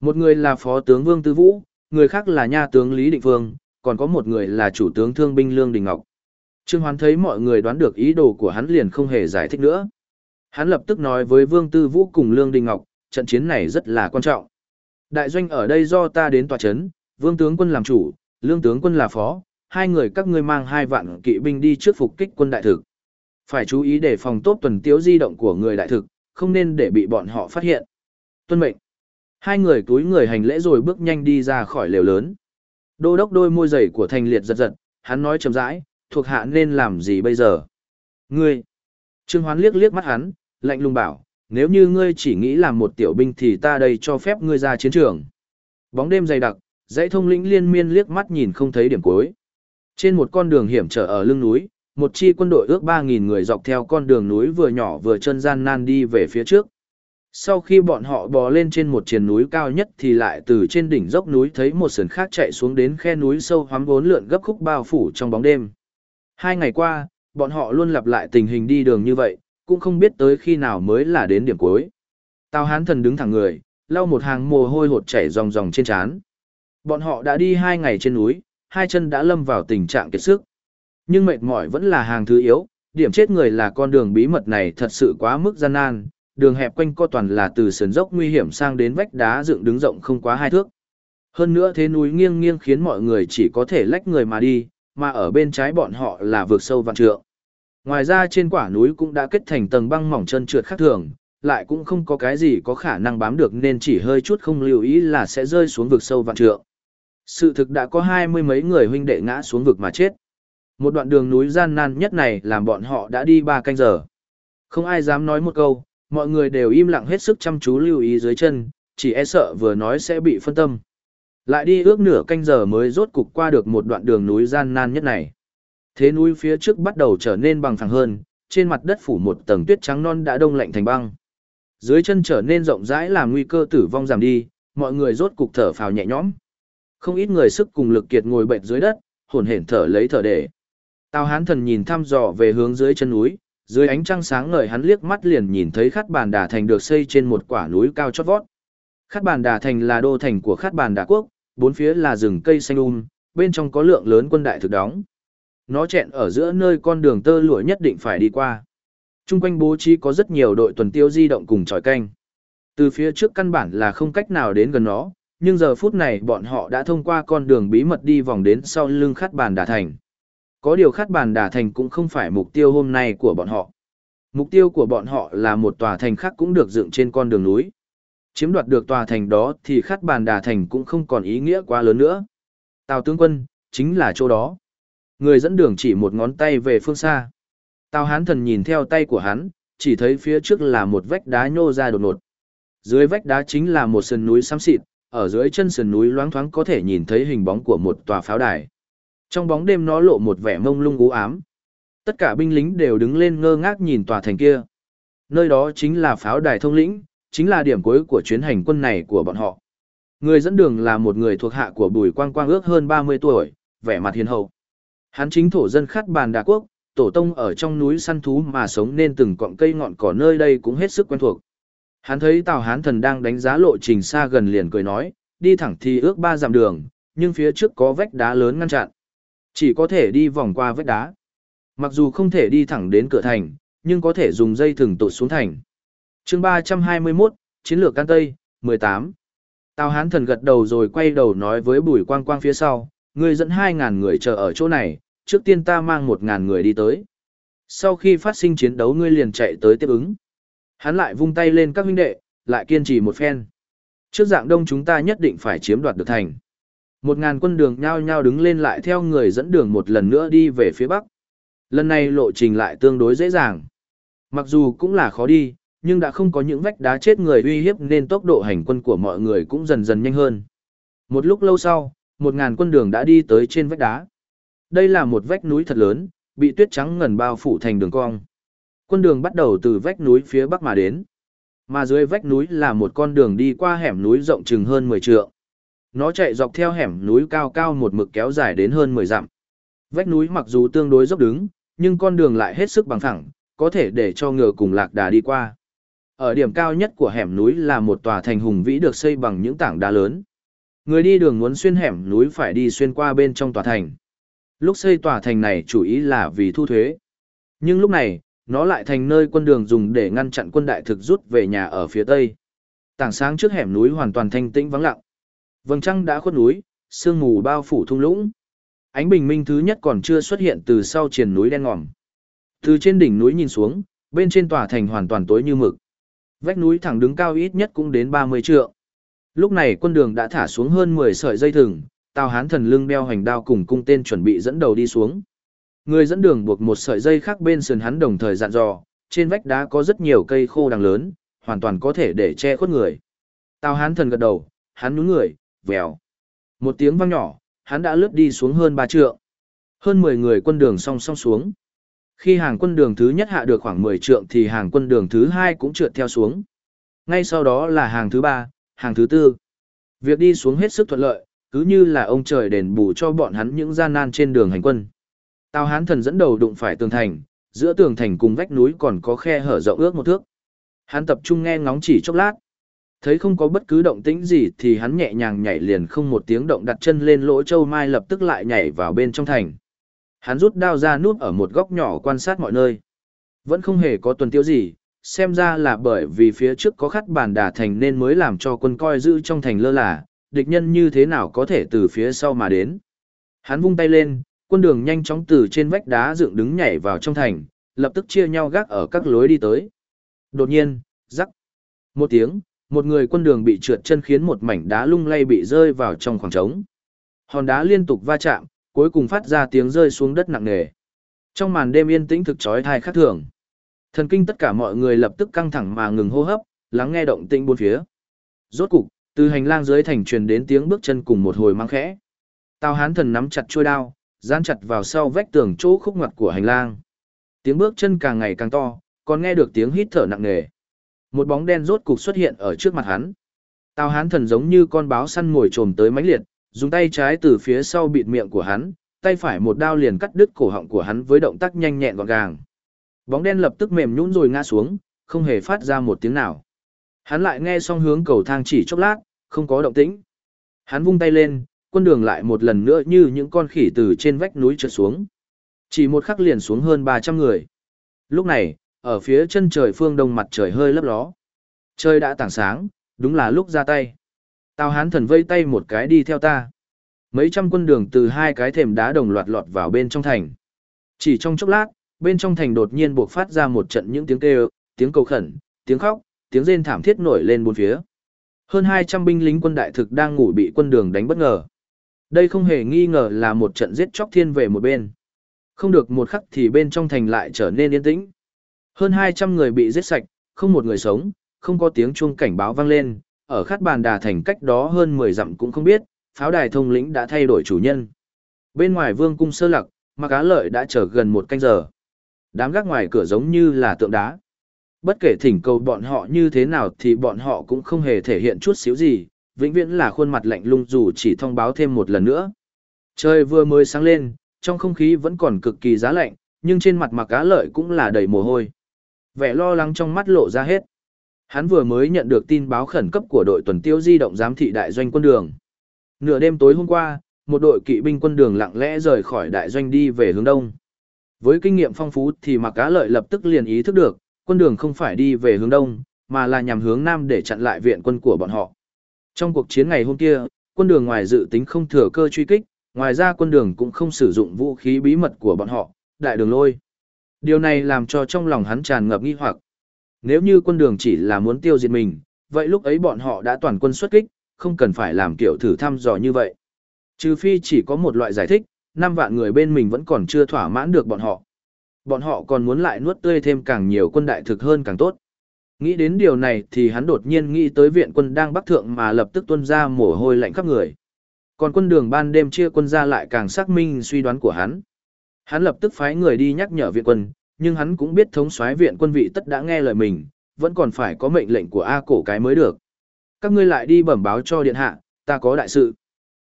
Một người là phó tướng Vương Tư Vũ, người khác là nha tướng Lý Định Vương, còn có một người là chủ tướng thương binh Lương Đình Ngọc. Trương Hoán thấy mọi người đoán được ý đồ của hắn liền không hề giải thích nữa. Hắn lập tức nói với Vương Tư Vũ cùng Lương Đình Ngọc, trận chiến này rất là quan trọng. Đại doanh ở đây do ta đến tòa chấn, Vương tướng quân làm chủ, Lương tướng quân là phó, hai người các ngươi mang hai vạn kỵ binh đi trước phục kích quân đại thực. Phải chú ý để phòng tốt tuần tiếu di động của người đại thực, không nên để bị bọn họ phát hiện. Tuân mệnh. Hai người túi người hành lễ rồi bước nhanh đi ra khỏi lều lớn. Đô đốc đôi môi dày của thành liệt giật giật, hắn nói chậm rãi, thuộc hạ nên làm gì bây giờ? Ngươi! Trương Hoán liếc liếc mắt hắn, lạnh lùng bảo, nếu như ngươi chỉ nghĩ làm một tiểu binh thì ta đây cho phép ngươi ra chiến trường. Bóng đêm dày đặc, dãy thông lĩnh liên miên liếc mắt nhìn không thấy điểm cuối. Trên một con đường hiểm trở ở lưng núi, một chi quân đội ước 3.000 người dọc theo con đường núi vừa nhỏ vừa chân gian nan đi về phía trước. Sau khi bọn họ bò lên trên một triền núi cao nhất thì lại từ trên đỉnh dốc núi thấy một sườn khác chạy xuống đến khe núi sâu hoắm vốn lượn gấp khúc bao phủ trong bóng đêm. Hai ngày qua, bọn họ luôn lặp lại tình hình đi đường như vậy, cũng không biết tới khi nào mới là đến điểm cuối. Tào hán thần đứng thẳng người, lau một hàng mồ hôi hột chảy ròng ròng trên trán. Bọn họ đã đi hai ngày trên núi, hai chân đã lâm vào tình trạng kiệt sức. Nhưng mệt mỏi vẫn là hàng thứ yếu, điểm chết người là con đường bí mật này thật sự quá mức gian nan, đường hẹp quanh co toàn là từ sườn dốc nguy hiểm sang đến vách đá dựng đứng rộng không quá hai thước. Hơn nữa thế núi nghiêng nghiêng khiến mọi người chỉ có thể lách người mà đi, mà ở bên trái bọn họ là vượt sâu vạn trượng. Ngoài ra trên quả núi cũng đã kết thành tầng băng mỏng chân trượt khác thường, lại cũng không có cái gì có khả năng bám được nên chỉ hơi chút không lưu ý là sẽ rơi xuống vực sâu vạn trượng. Sự thực đã có hai mươi mấy người huynh đệ ngã xuống vực mà chết. Một đoạn đường núi gian nan nhất này làm bọn họ đã đi ba canh giờ. Không ai dám nói một câu, mọi người đều im lặng hết sức chăm chú lưu ý dưới chân, chỉ e sợ vừa nói sẽ bị phân tâm. Lại đi ước nửa canh giờ mới rốt cục qua được một đoạn đường núi gian nan nhất này. Thế núi phía trước bắt đầu trở nên bằng phẳng hơn, trên mặt đất phủ một tầng tuyết trắng non đã đông lạnh thành băng. Dưới chân trở nên rộng rãi làm nguy cơ tử vong giảm đi, mọi người rốt cục thở phào nhẹ nhõm. Không ít người sức cùng lực kiệt ngồi bệnh dưới đất, hồn hển thở lấy thở để. Tào Hán Thần nhìn thăm dò về hướng dưới chân núi, dưới ánh trăng sáng ngời hắn liếc mắt liền nhìn thấy Khát Bàn Đà Thành được xây trên một quả núi cao chót vót. Khát Bàn Đà Thành là đô thành của Khát Bàn Đà Quốc, bốn phía là rừng cây xanh um, bên trong có lượng lớn quân đại thực đóng. Nó chẹn ở giữa nơi con đường tơ lụa nhất định phải đi qua. Trung quanh bố trí có rất nhiều đội tuần tiêu di động cùng tròi canh. Từ phía trước căn bản là không cách nào đến gần nó, nhưng giờ phút này bọn họ đã thông qua con đường bí mật đi vòng đến sau lưng khát bàn đà thành. Có điều khát bàn đà thành cũng không phải mục tiêu hôm nay của bọn họ. Mục tiêu của bọn họ là một tòa thành khác cũng được dựng trên con đường núi. Chiếm đoạt được tòa thành đó thì khát bàn đà thành cũng không còn ý nghĩa quá lớn nữa. Tào tướng quân, chính là chỗ đó. Người dẫn đường chỉ một ngón tay về phương xa. Tào hán thần nhìn theo tay của hắn, chỉ thấy phía trước là một vách đá nhô ra đột ngột. Dưới vách đá chính là một sườn núi xám xịt, ở dưới chân sườn núi loáng thoáng có thể nhìn thấy hình bóng của một tòa pháo đài. Trong bóng đêm nó lộ một vẻ mông lung u ám. Tất cả binh lính đều đứng lên ngơ ngác nhìn tòa thành kia. Nơi đó chính là pháo đài thông lĩnh, chính là điểm cuối của chuyến hành quân này của bọn họ. Người dẫn đường là một người thuộc hạ của Bùi Quang Quang ước hơn 30 tuổi, vẻ mặt hiền hậu. Hắn chính thổ dân khát bàn đà quốc, tổ tông ở trong núi săn thú mà sống nên từng cọng cây ngọn cỏ nơi đây cũng hết sức quen thuộc. Hắn thấy Tào Hán Thần đang đánh giá lộ trình xa gần liền cười nói, đi thẳng thì ước ba dặm đường, nhưng phía trước có vách đá lớn ngăn chặn. Chỉ có thể đi vòng qua vách đá. Mặc dù không thể đi thẳng đến cửa thành, nhưng có thể dùng dây thừng tụt xuống thành. chương 321, Chiến lược Can Tây, 18. Tào Hán Thần gật đầu rồi quay đầu nói với Bùi Quang Quang phía sau, ngươi dẫn 2.000 người chờ ở chỗ này, trước tiên ta mang 1.000 người đi tới. Sau khi phát sinh chiến đấu ngươi liền chạy tới tiếp ứng. Hắn lại vung tay lên các huynh đệ, lại kiên trì một phen. Trước dạng đông chúng ta nhất định phải chiếm đoạt được thành. Một ngàn quân đường nhao nhao đứng lên lại theo người dẫn đường một lần nữa đi về phía bắc. Lần này lộ trình lại tương đối dễ dàng. Mặc dù cũng là khó đi, nhưng đã không có những vách đá chết người uy hiếp nên tốc độ hành quân của mọi người cũng dần dần nhanh hơn. Một lúc lâu sau, một ngàn quân đường đã đi tới trên vách đá. Đây là một vách núi thật lớn, bị tuyết trắng ngần bao phủ thành đường cong. Quân đường bắt đầu từ vách núi phía bắc mà đến. Mà dưới vách núi là một con đường đi qua hẻm núi rộng chừng hơn 10 trượng. Nó chạy dọc theo hẻm núi cao cao một mực kéo dài đến hơn 10 dặm. Vách núi mặc dù tương đối dốc đứng, nhưng con đường lại hết sức bằng phẳng, có thể để cho ngựa cùng lạc đà đi qua. Ở điểm cao nhất của hẻm núi là một tòa thành hùng vĩ được xây bằng những tảng đá lớn. Người đi đường muốn xuyên hẻm núi phải đi xuyên qua bên trong tòa thành. Lúc xây tòa thành này chủ ý là vì thu thuế. Nhưng lúc này, nó lại thành nơi quân đường dùng để ngăn chặn quân đại thực rút về nhà ở phía tây. Tảng sáng trước hẻm núi hoàn toàn thanh tĩnh vắng lặng. Vầng trăng đã khuất núi, sương mù bao phủ thung lũng. Ánh bình minh thứ nhất còn chưa xuất hiện từ sau triền núi đen ngòm. Từ trên đỉnh núi nhìn xuống, bên trên tòa thành hoàn toàn tối như mực. Vách núi thẳng đứng cao ít nhất cũng đến 30 trượng. Lúc này quân đường đã thả xuống hơn 10 sợi dây thừng, Tào Hán thần lưng đeo hành đao cùng cung tên chuẩn bị dẫn đầu đi xuống. Người dẫn đường buộc một sợi dây khác bên sườn hắn đồng thời dặn dò, trên vách đá có rất nhiều cây khô đằng lớn, hoàn toàn có thể để che khuất người. Tào Hán thần gật đầu, hắn nhún người, vèo. Một tiếng vang nhỏ, hắn đã lướt đi xuống hơn ba trượng. Hơn 10 người quân đường song song xuống. Khi hàng quân đường thứ nhất hạ được khoảng 10 trượng thì hàng quân đường thứ hai cũng trượt theo xuống. Ngay sau đó là hàng thứ ba, hàng thứ tư. Việc đi xuống hết sức thuận lợi, cứ như là ông trời đền bù cho bọn hắn những gian nan trên đường hành quân. Tào Hán thần dẫn đầu đụng phải tường thành, giữa tường thành cùng vách núi còn có khe hở rộng ước một thước. Hắn tập trung nghe ngóng chỉ chốc lát. Thấy không có bất cứ động tĩnh gì thì hắn nhẹ nhàng nhảy liền không một tiếng động đặt chân lên lỗ châu mai lập tức lại nhảy vào bên trong thành. Hắn rút đao ra núp ở một góc nhỏ quan sát mọi nơi. Vẫn không hề có tuần tiêu gì, xem ra là bởi vì phía trước có khắc bản đà thành nên mới làm cho quân coi giữ trong thành lơ là, địch nhân như thế nào có thể từ phía sau mà đến. Hắn vung tay lên, quân đường nhanh chóng từ trên vách đá dựng đứng nhảy vào trong thành, lập tức chia nhau gác ở các lối đi tới. Đột nhiên, rắc. Một tiếng, một người quân đường bị trượt chân khiến một mảnh đá lung lay bị rơi vào trong khoảng trống. Hòn đá liên tục va chạm, cuối cùng phát ra tiếng rơi xuống đất nặng nề. Trong màn đêm yên tĩnh thực chói tai khác thường. Thần kinh tất cả mọi người lập tức căng thẳng mà ngừng hô hấp, lắng nghe động tĩnh bốn phía. Rốt cục, từ hành lang dưới thành truyền đến tiếng bước chân cùng một hồi mang khẽ. Tào Hán thần nắm chặt chuôi đao, dán chặt vào sau vách tường chỗ khúc ngoặt của hành lang. Tiếng bước chân càng ngày càng to, còn nghe được tiếng hít thở nặng nề. Một bóng đen rốt cục xuất hiện ở trước mặt hắn. Tào Hán thần giống như con báo săn ngồi trồm tới mãnh liệt, dùng tay trái từ phía sau bịt miệng của hắn, tay phải một đao liền cắt đứt cổ họng của hắn với động tác nhanh nhẹn gọn gàng. Bóng đen lập tức mềm nhũn rồi ngã xuống, không hề phát ra một tiếng nào. Hắn lại nghe xong hướng cầu thang chỉ chốc lát, không có động tĩnh. Hắn vung tay lên, quân đường lại một lần nữa như những con khỉ từ trên vách núi trượt xuống. Chỉ một khắc liền xuống hơn 300 người. Lúc này, ở phía chân trời phương đông mặt trời hơi lấp ló. Trời đã tảng sáng, đúng là lúc ra tay. Tào hán thần vây tay một cái đi theo ta. Mấy trăm quân đường từ hai cái thềm đá đồng loạt lọt vào bên trong thành. Chỉ trong chốc lát, bên trong thành đột nhiên buộc phát ra một trận những tiếng kêu, tiếng cầu khẩn, tiếng khóc, tiếng rên thảm thiết nổi lên bốn phía. Hơn 200 binh lính quân đại thực đang ngủ bị quân đường đánh bất ngờ. Đây không hề nghi ngờ là một trận giết chóc thiên về một bên. Không được một khắc thì bên trong thành lại trở nên yên tĩnh. Hơn 200 người bị giết sạch, không một người sống, không có tiếng chuông cảnh báo vang lên, ở khát bàn đà thành cách đó hơn 10 dặm cũng không biết, pháo đài thông lĩnh đã thay đổi chủ nhân. Bên ngoài vương cung sơ lặc, mặc á lợi đã chờ gần một canh giờ. Đám gác ngoài cửa giống như là tượng đá. Bất kể thỉnh cầu bọn họ như thế nào thì bọn họ cũng không hề thể hiện chút xíu gì, vĩnh viễn là khuôn mặt lạnh lung dù chỉ thông báo thêm một lần nữa. Trời vừa mới sáng lên, trong không khí vẫn còn cực kỳ giá lạnh, nhưng trên mặt mặc cá lợi cũng là đầy mồ hôi. Vẻ lo lắng trong mắt lộ ra hết. Hắn vừa mới nhận được tin báo khẩn cấp của đội tuần tiêu di động giám thị đại doanh quân đường. Nửa đêm tối hôm qua, một đội kỵ binh quân đường lặng lẽ rời khỏi đại doanh đi về hướng đông. Với kinh nghiệm phong phú thì Mạc Cá Lợi lập tức liền ý thức được, quân đường không phải đi về hướng đông, mà là nhằm hướng nam để chặn lại viện quân của bọn họ. Trong cuộc chiến ngày hôm kia, quân đường ngoài dự tính không thừa cơ truy kích, ngoài ra quân đường cũng không sử dụng vũ khí bí mật của bọn họ, đại đường lôi. Điều này làm cho trong lòng hắn tràn ngập nghi hoặc. Nếu như quân đường chỉ là muốn tiêu diệt mình, vậy lúc ấy bọn họ đã toàn quân xuất kích, không cần phải làm kiểu thử thăm dò như vậy. Trừ phi chỉ có một loại giải thích, năm vạn người bên mình vẫn còn chưa thỏa mãn được bọn họ. Bọn họ còn muốn lại nuốt tươi thêm càng nhiều quân đại thực hơn càng tốt. Nghĩ đến điều này thì hắn đột nhiên nghĩ tới viện quân đang bắc thượng mà lập tức tuân ra mồ hôi lạnh khắp người. Còn quân đường ban đêm chia quân ra lại càng xác minh suy đoán của hắn. Hắn lập tức phái người đi nhắc nhở viện quân, nhưng hắn cũng biết thống soái viện quân vị tất đã nghe lời mình, vẫn còn phải có mệnh lệnh của A cổ cái mới được. Các ngươi lại đi bẩm báo cho điện hạ, ta có đại sự.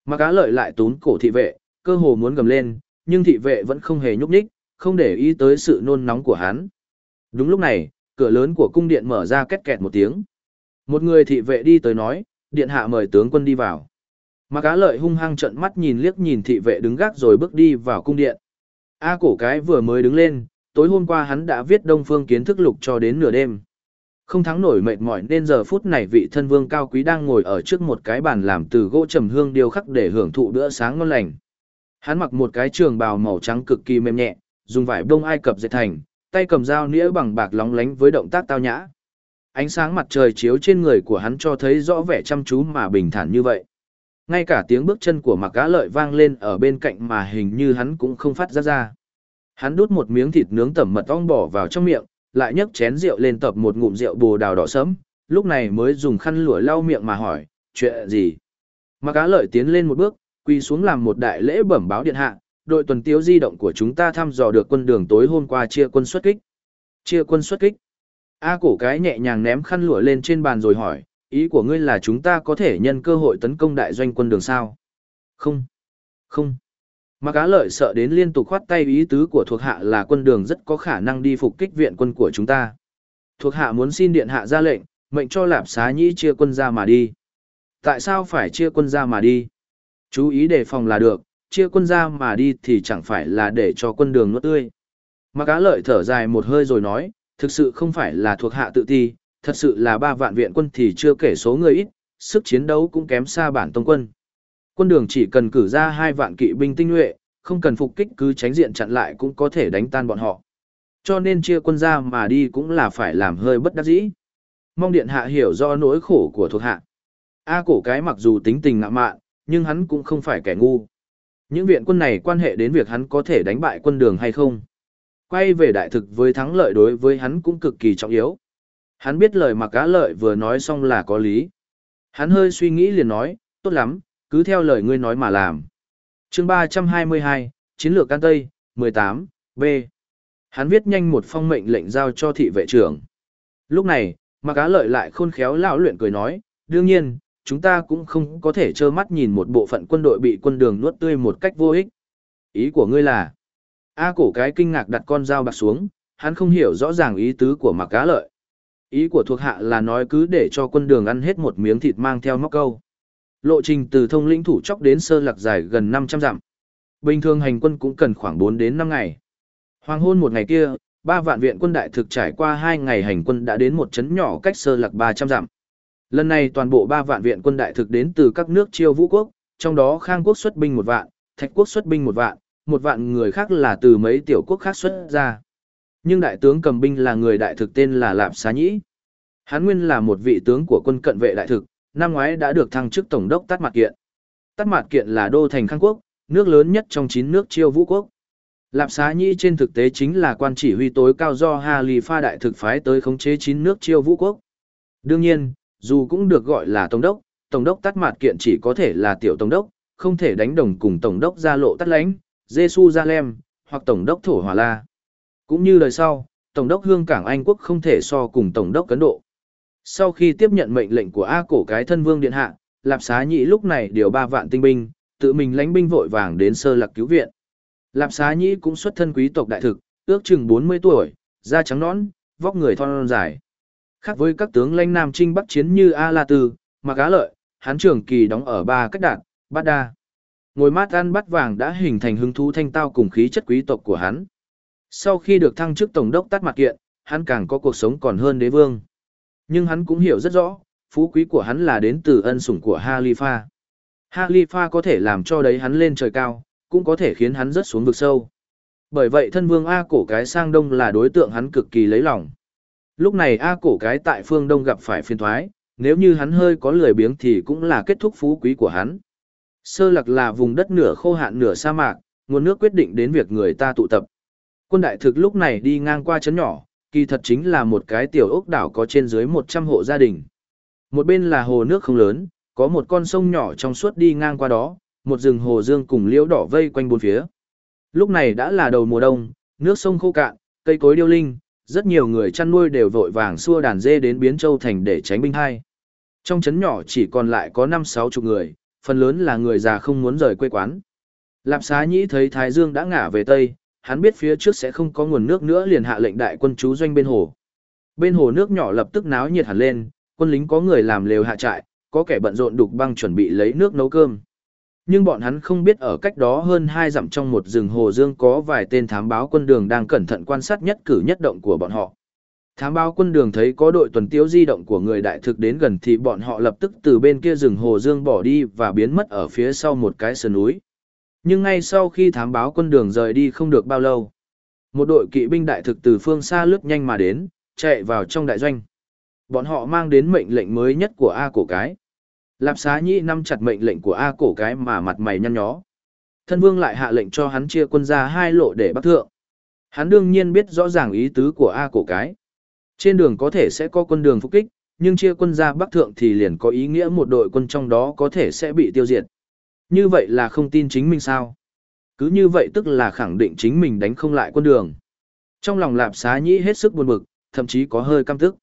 Mà cá lợi lại tún cổ thị vệ, cơ hồ muốn gầm lên, nhưng thị vệ vẫn không hề nhúc nhích, không để ý tới sự nôn nóng của hắn. Đúng lúc này, cửa lớn của cung điện mở ra két kẹt một tiếng. Một người thị vệ đi tới nói, điện hạ mời tướng quân đi vào. Mà cá lợi hung hăng trận mắt nhìn liếc nhìn thị vệ đứng gác rồi bước đi vào cung điện. A cổ cái vừa mới đứng lên, tối hôm qua hắn đã viết đông phương kiến thức lục cho đến nửa đêm. Không thắng nổi mệt mỏi nên giờ phút này vị thân vương cao quý đang ngồi ở trước một cái bàn làm từ gỗ trầm hương điêu khắc để hưởng thụ bữa sáng ngon lành. Hắn mặc một cái trường bào màu trắng cực kỳ mềm nhẹ, dùng vải bông ai cập dệt thành, tay cầm dao nĩa bằng bạc lóng lánh với động tác tao nhã. Ánh sáng mặt trời chiếu trên người của hắn cho thấy rõ vẻ chăm chú mà bình thản như vậy. Ngay cả tiếng bước chân của mặc cá lợi vang lên ở bên cạnh mà hình như hắn cũng không phát ra ra. Hắn đút một miếng thịt nướng tẩm mật ong bỏ vào trong miệng, lại nhấc chén rượu lên tập một ngụm rượu bồ đào đỏ sẫm, lúc này mới dùng khăn lụa lau miệng mà hỏi, chuyện gì? Mặc cá lợi tiến lên một bước, quỳ xuống làm một đại lễ bẩm báo điện hạ, đội tuần tiếu di động của chúng ta thăm dò được quân đường tối hôm qua chia quân xuất kích. Chia quân xuất kích. A cổ cái nhẹ nhàng ném khăn lụa lên trên bàn rồi hỏi, ý của ngươi là chúng ta có thể nhân cơ hội tấn công đại doanh quân đường sao? Không. Không. Mà cá lợi sợ đến liên tục khoát tay ý tứ của thuộc hạ là quân đường rất có khả năng đi phục kích viện quân của chúng ta. Thuộc hạ muốn xin điện hạ ra lệnh, mệnh cho lạp xá nhĩ chia quân ra mà đi. Tại sao phải chia quân ra mà đi? Chú ý đề phòng là được, chia quân ra mà đi thì chẳng phải là để cho quân đường nuốt tươi. Mà cá lợi thở dài một hơi rồi nói, thực sự không phải là thuộc hạ tự ti, thật sự là ba vạn viện quân thì chưa kể số người ít, sức chiến đấu cũng kém xa bản tông quân. Quân đường chỉ cần cử ra hai vạn kỵ binh tinh nhuệ, không cần phục kích cứ tránh diện chặn lại cũng có thể đánh tan bọn họ. Cho nên chia quân ra mà đi cũng là phải làm hơi bất đắc dĩ. Mong điện hạ hiểu do nỗi khổ của thuộc hạ. A cổ cái mặc dù tính tình ngạ mạn, nhưng hắn cũng không phải kẻ ngu. Những viện quân này quan hệ đến việc hắn có thể đánh bại quân đường hay không. Quay về đại thực với thắng lợi đối với hắn cũng cực kỳ trọng yếu. Hắn biết lời mà cá lợi vừa nói xong là có lý. Hắn hơi suy nghĩ liền nói, tốt lắm, cứ theo lời ngươi nói mà làm. chương 322, Chiến lược Can Tây, 18, B. Hắn viết nhanh một phong mệnh lệnh giao cho thị vệ trưởng. Lúc này, mà cá lợi lại khôn khéo lão luyện cười nói, đương nhiên, chúng ta cũng không có thể trơ mắt nhìn một bộ phận quân đội bị quân đường nuốt tươi một cách vô ích. Ý của ngươi là, A cổ cái kinh ngạc đặt con dao bạc xuống, hắn không hiểu rõ ràng ý tứ của mặc cá lợi. Ý của thuộc hạ là nói cứ để cho quân đường ăn hết một miếng thịt mang theo móc câu. Lộ trình từ thông lĩnh thủ chóc đến sơ lạc dài gần 500 dặm. Bình thường hành quân cũng cần khoảng 4 đến 5 ngày. Hoàng hôn một ngày kia, ba vạn viện quân đại thực trải qua hai ngày hành quân đã đến một trấn nhỏ cách sơ lạc 300 dặm. Lần này toàn bộ ba vạn viện quân đại thực đến từ các nước chiêu vũ quốc, trong đó Khang quốc xuất binh một vạn, Thạch quốc xuất binh một vạn, một vạn người khác là từ mấy tiểu quốc khác xuất ra. Nhưng đại tướng cầm binh là người đại thực tên là Lạp Xá Nhĩ. Hắn nguyên là một vị tướng của quân cận vệ đại thực, năm ngoái đã được thăng chức tổng đốc Tát Mạt Kiện. Tát Mạt Kiện là đô thành Khang quốc, nước lớn nhất trong chín nước chiêu vũ quốc. Lạp Xá Nhĩ trên thực tế chính là quan chỉ huy tối cao do Ha Lì Pha đại thực phái tới khống chế chín nước chiêu vũ quốc. Đương nhiên, dù cũng được gọi là tổng đốc, tổng đốc Tát Mạt Kiện chỉ có thể là tiểu tổng đốc, không thể đánh đồng cùng tổng đốc gia lộ tắt lãnh, Jerusalem, hoặc Tổng đốc Thổ Hòa La. Cũng như lời sau, Tổng đốc Hương Cảng Anh Quốc không thể so cùng Tổng đốc Ấn Độ. Sau khi tiếp nhận mệnh lệnh của A cổ cái thân vương điện hạ, Lạp Xá Nhĩ lúc này điều ba vạn tinh binh, tự mình lãnh binh vội vàng đến sơ lạc cứu viện. Lạp Xá Nhĩ cũng xuất thân quý tộc đại thực, ước chừng 40 tuổi, da trắng nõn, vóc người thon dài. Khác với các tướng lãnh Nam Trinh Bắc chiến như A La Tư, Mạc Á Lợi, hán trưởng kỳ đóng ở ba cách đạn, Bát Đa. Ngồi mát ăn bắt vàng đã hình thành hứng thú thanh tao cùng khí chất quý tộc của hắn. Sau khi được thăng chức tổng đốc tắt mặt kiện, hắn càng có cuộc sống còn hơn đế vương. Nhưng hắn cũng hiểu rất rõ, phú quý của hắn là đến từ ân sủng của Halifa. Halifa có thể làm cho đấy hắn lên trời cao, cũng có thể khiến hắn rớt xuống vực sâu. Bởi vậy thân vương A cổ cái sang đông là đối tượng hắn cực kỳ lấy lòng. Lúc này A cổ cái tại phương đông gặp phải phiên thoái, nếu như hắn hơi có lười biếng thì cũng là kết thúc phú quý của hắn. Sơ lạc là vùng đất nửa khô hạn nửa sa mạc, nguồn nước quyết định đến việc người ta tụ tập. Quân đại thực lúc này đi ngang qua chấn nhỏ, kỳ thật chính là một cái tiểu ốc đảo có trên dưới 100 hộ gia đình. Một bên là hồ nước không lớn, có một con sông nhỏ trong suốt đi ngang qua đó, một rừng hồ dương cùng liễu đỏ vây quanh bốn phía. Lúc này đã là đầu mùa đông, nước sông khô cạn, cây cối điêu linh, rất nhiều người chăn nuôi đều vội vàng xua đàn dê đến Biến Châu Thành để tránh binh hai. Trong trấn nhỏ chỉ còn lại có 5-6 chục người, Phần lớn là người già không muốn rời quê quán. Lạp xá nhĩ thấy Thái Dương đã ngả về Tây, hắn biết phía trước sẽ không có nguồn nước nữa liền hạ lệnh đại quân chú doanh bên hồ. Bên hồ nước nhỏ lập tức náo nhiệt hẳn lên, quân lính có người làm lều hạ trại, có kẻ bận rộn đục băng chuẩn bị lấy nước nấu cơm. Nhưng bọn hắn không biết ở cách đó hơn hai dặm trong một rừng hồ dương có vài tên thám báo quân đường đang cẩn thận quan sát nhất cử nhất động của bọn họ. Thám báo quân đường thấy có đội tuần tiêu di động của người đại thực đến gần thì bọn họ lập tức từ bên kia rừng hồ dương bỏ đi và biến mất ở phía sau một cái sườn núi. Nhưng ngay sau khi thám báo quân đường rời đi không được bao lâu, một đội kỵ binh đại thực từ phương xa lướt nhanh mà đến, chạy vào trong đại doanh. Bọn họ mang đến mệnh lệnh mới nhất của A cổ cái. Lạp xá nhĩ năm chặt mệnh lệnh của A cổ cái mà mặt mày nhăn nhó. Thân vương lại hạ lệnh cho hắn chia quân ra hai lộ để bắt thượng. Hắn đương nhiên biết rõ ràng ý tứ của A cổ cái. Trên đường có thể sẽ có quân đường phục kích, nhưng chia quân ra bắc thượng thì liền có ý nghĩa một đội quân trong đó có thể sẽ bị tiêu diệt. Như vậy là không tin chính mình sao? Cứ như vậy tức là khẳng định chính mình đánh không lại quân đường. Trong lòng lạp xá nhĩ hết sức buồn bực, thậm chí có hơi căm tức.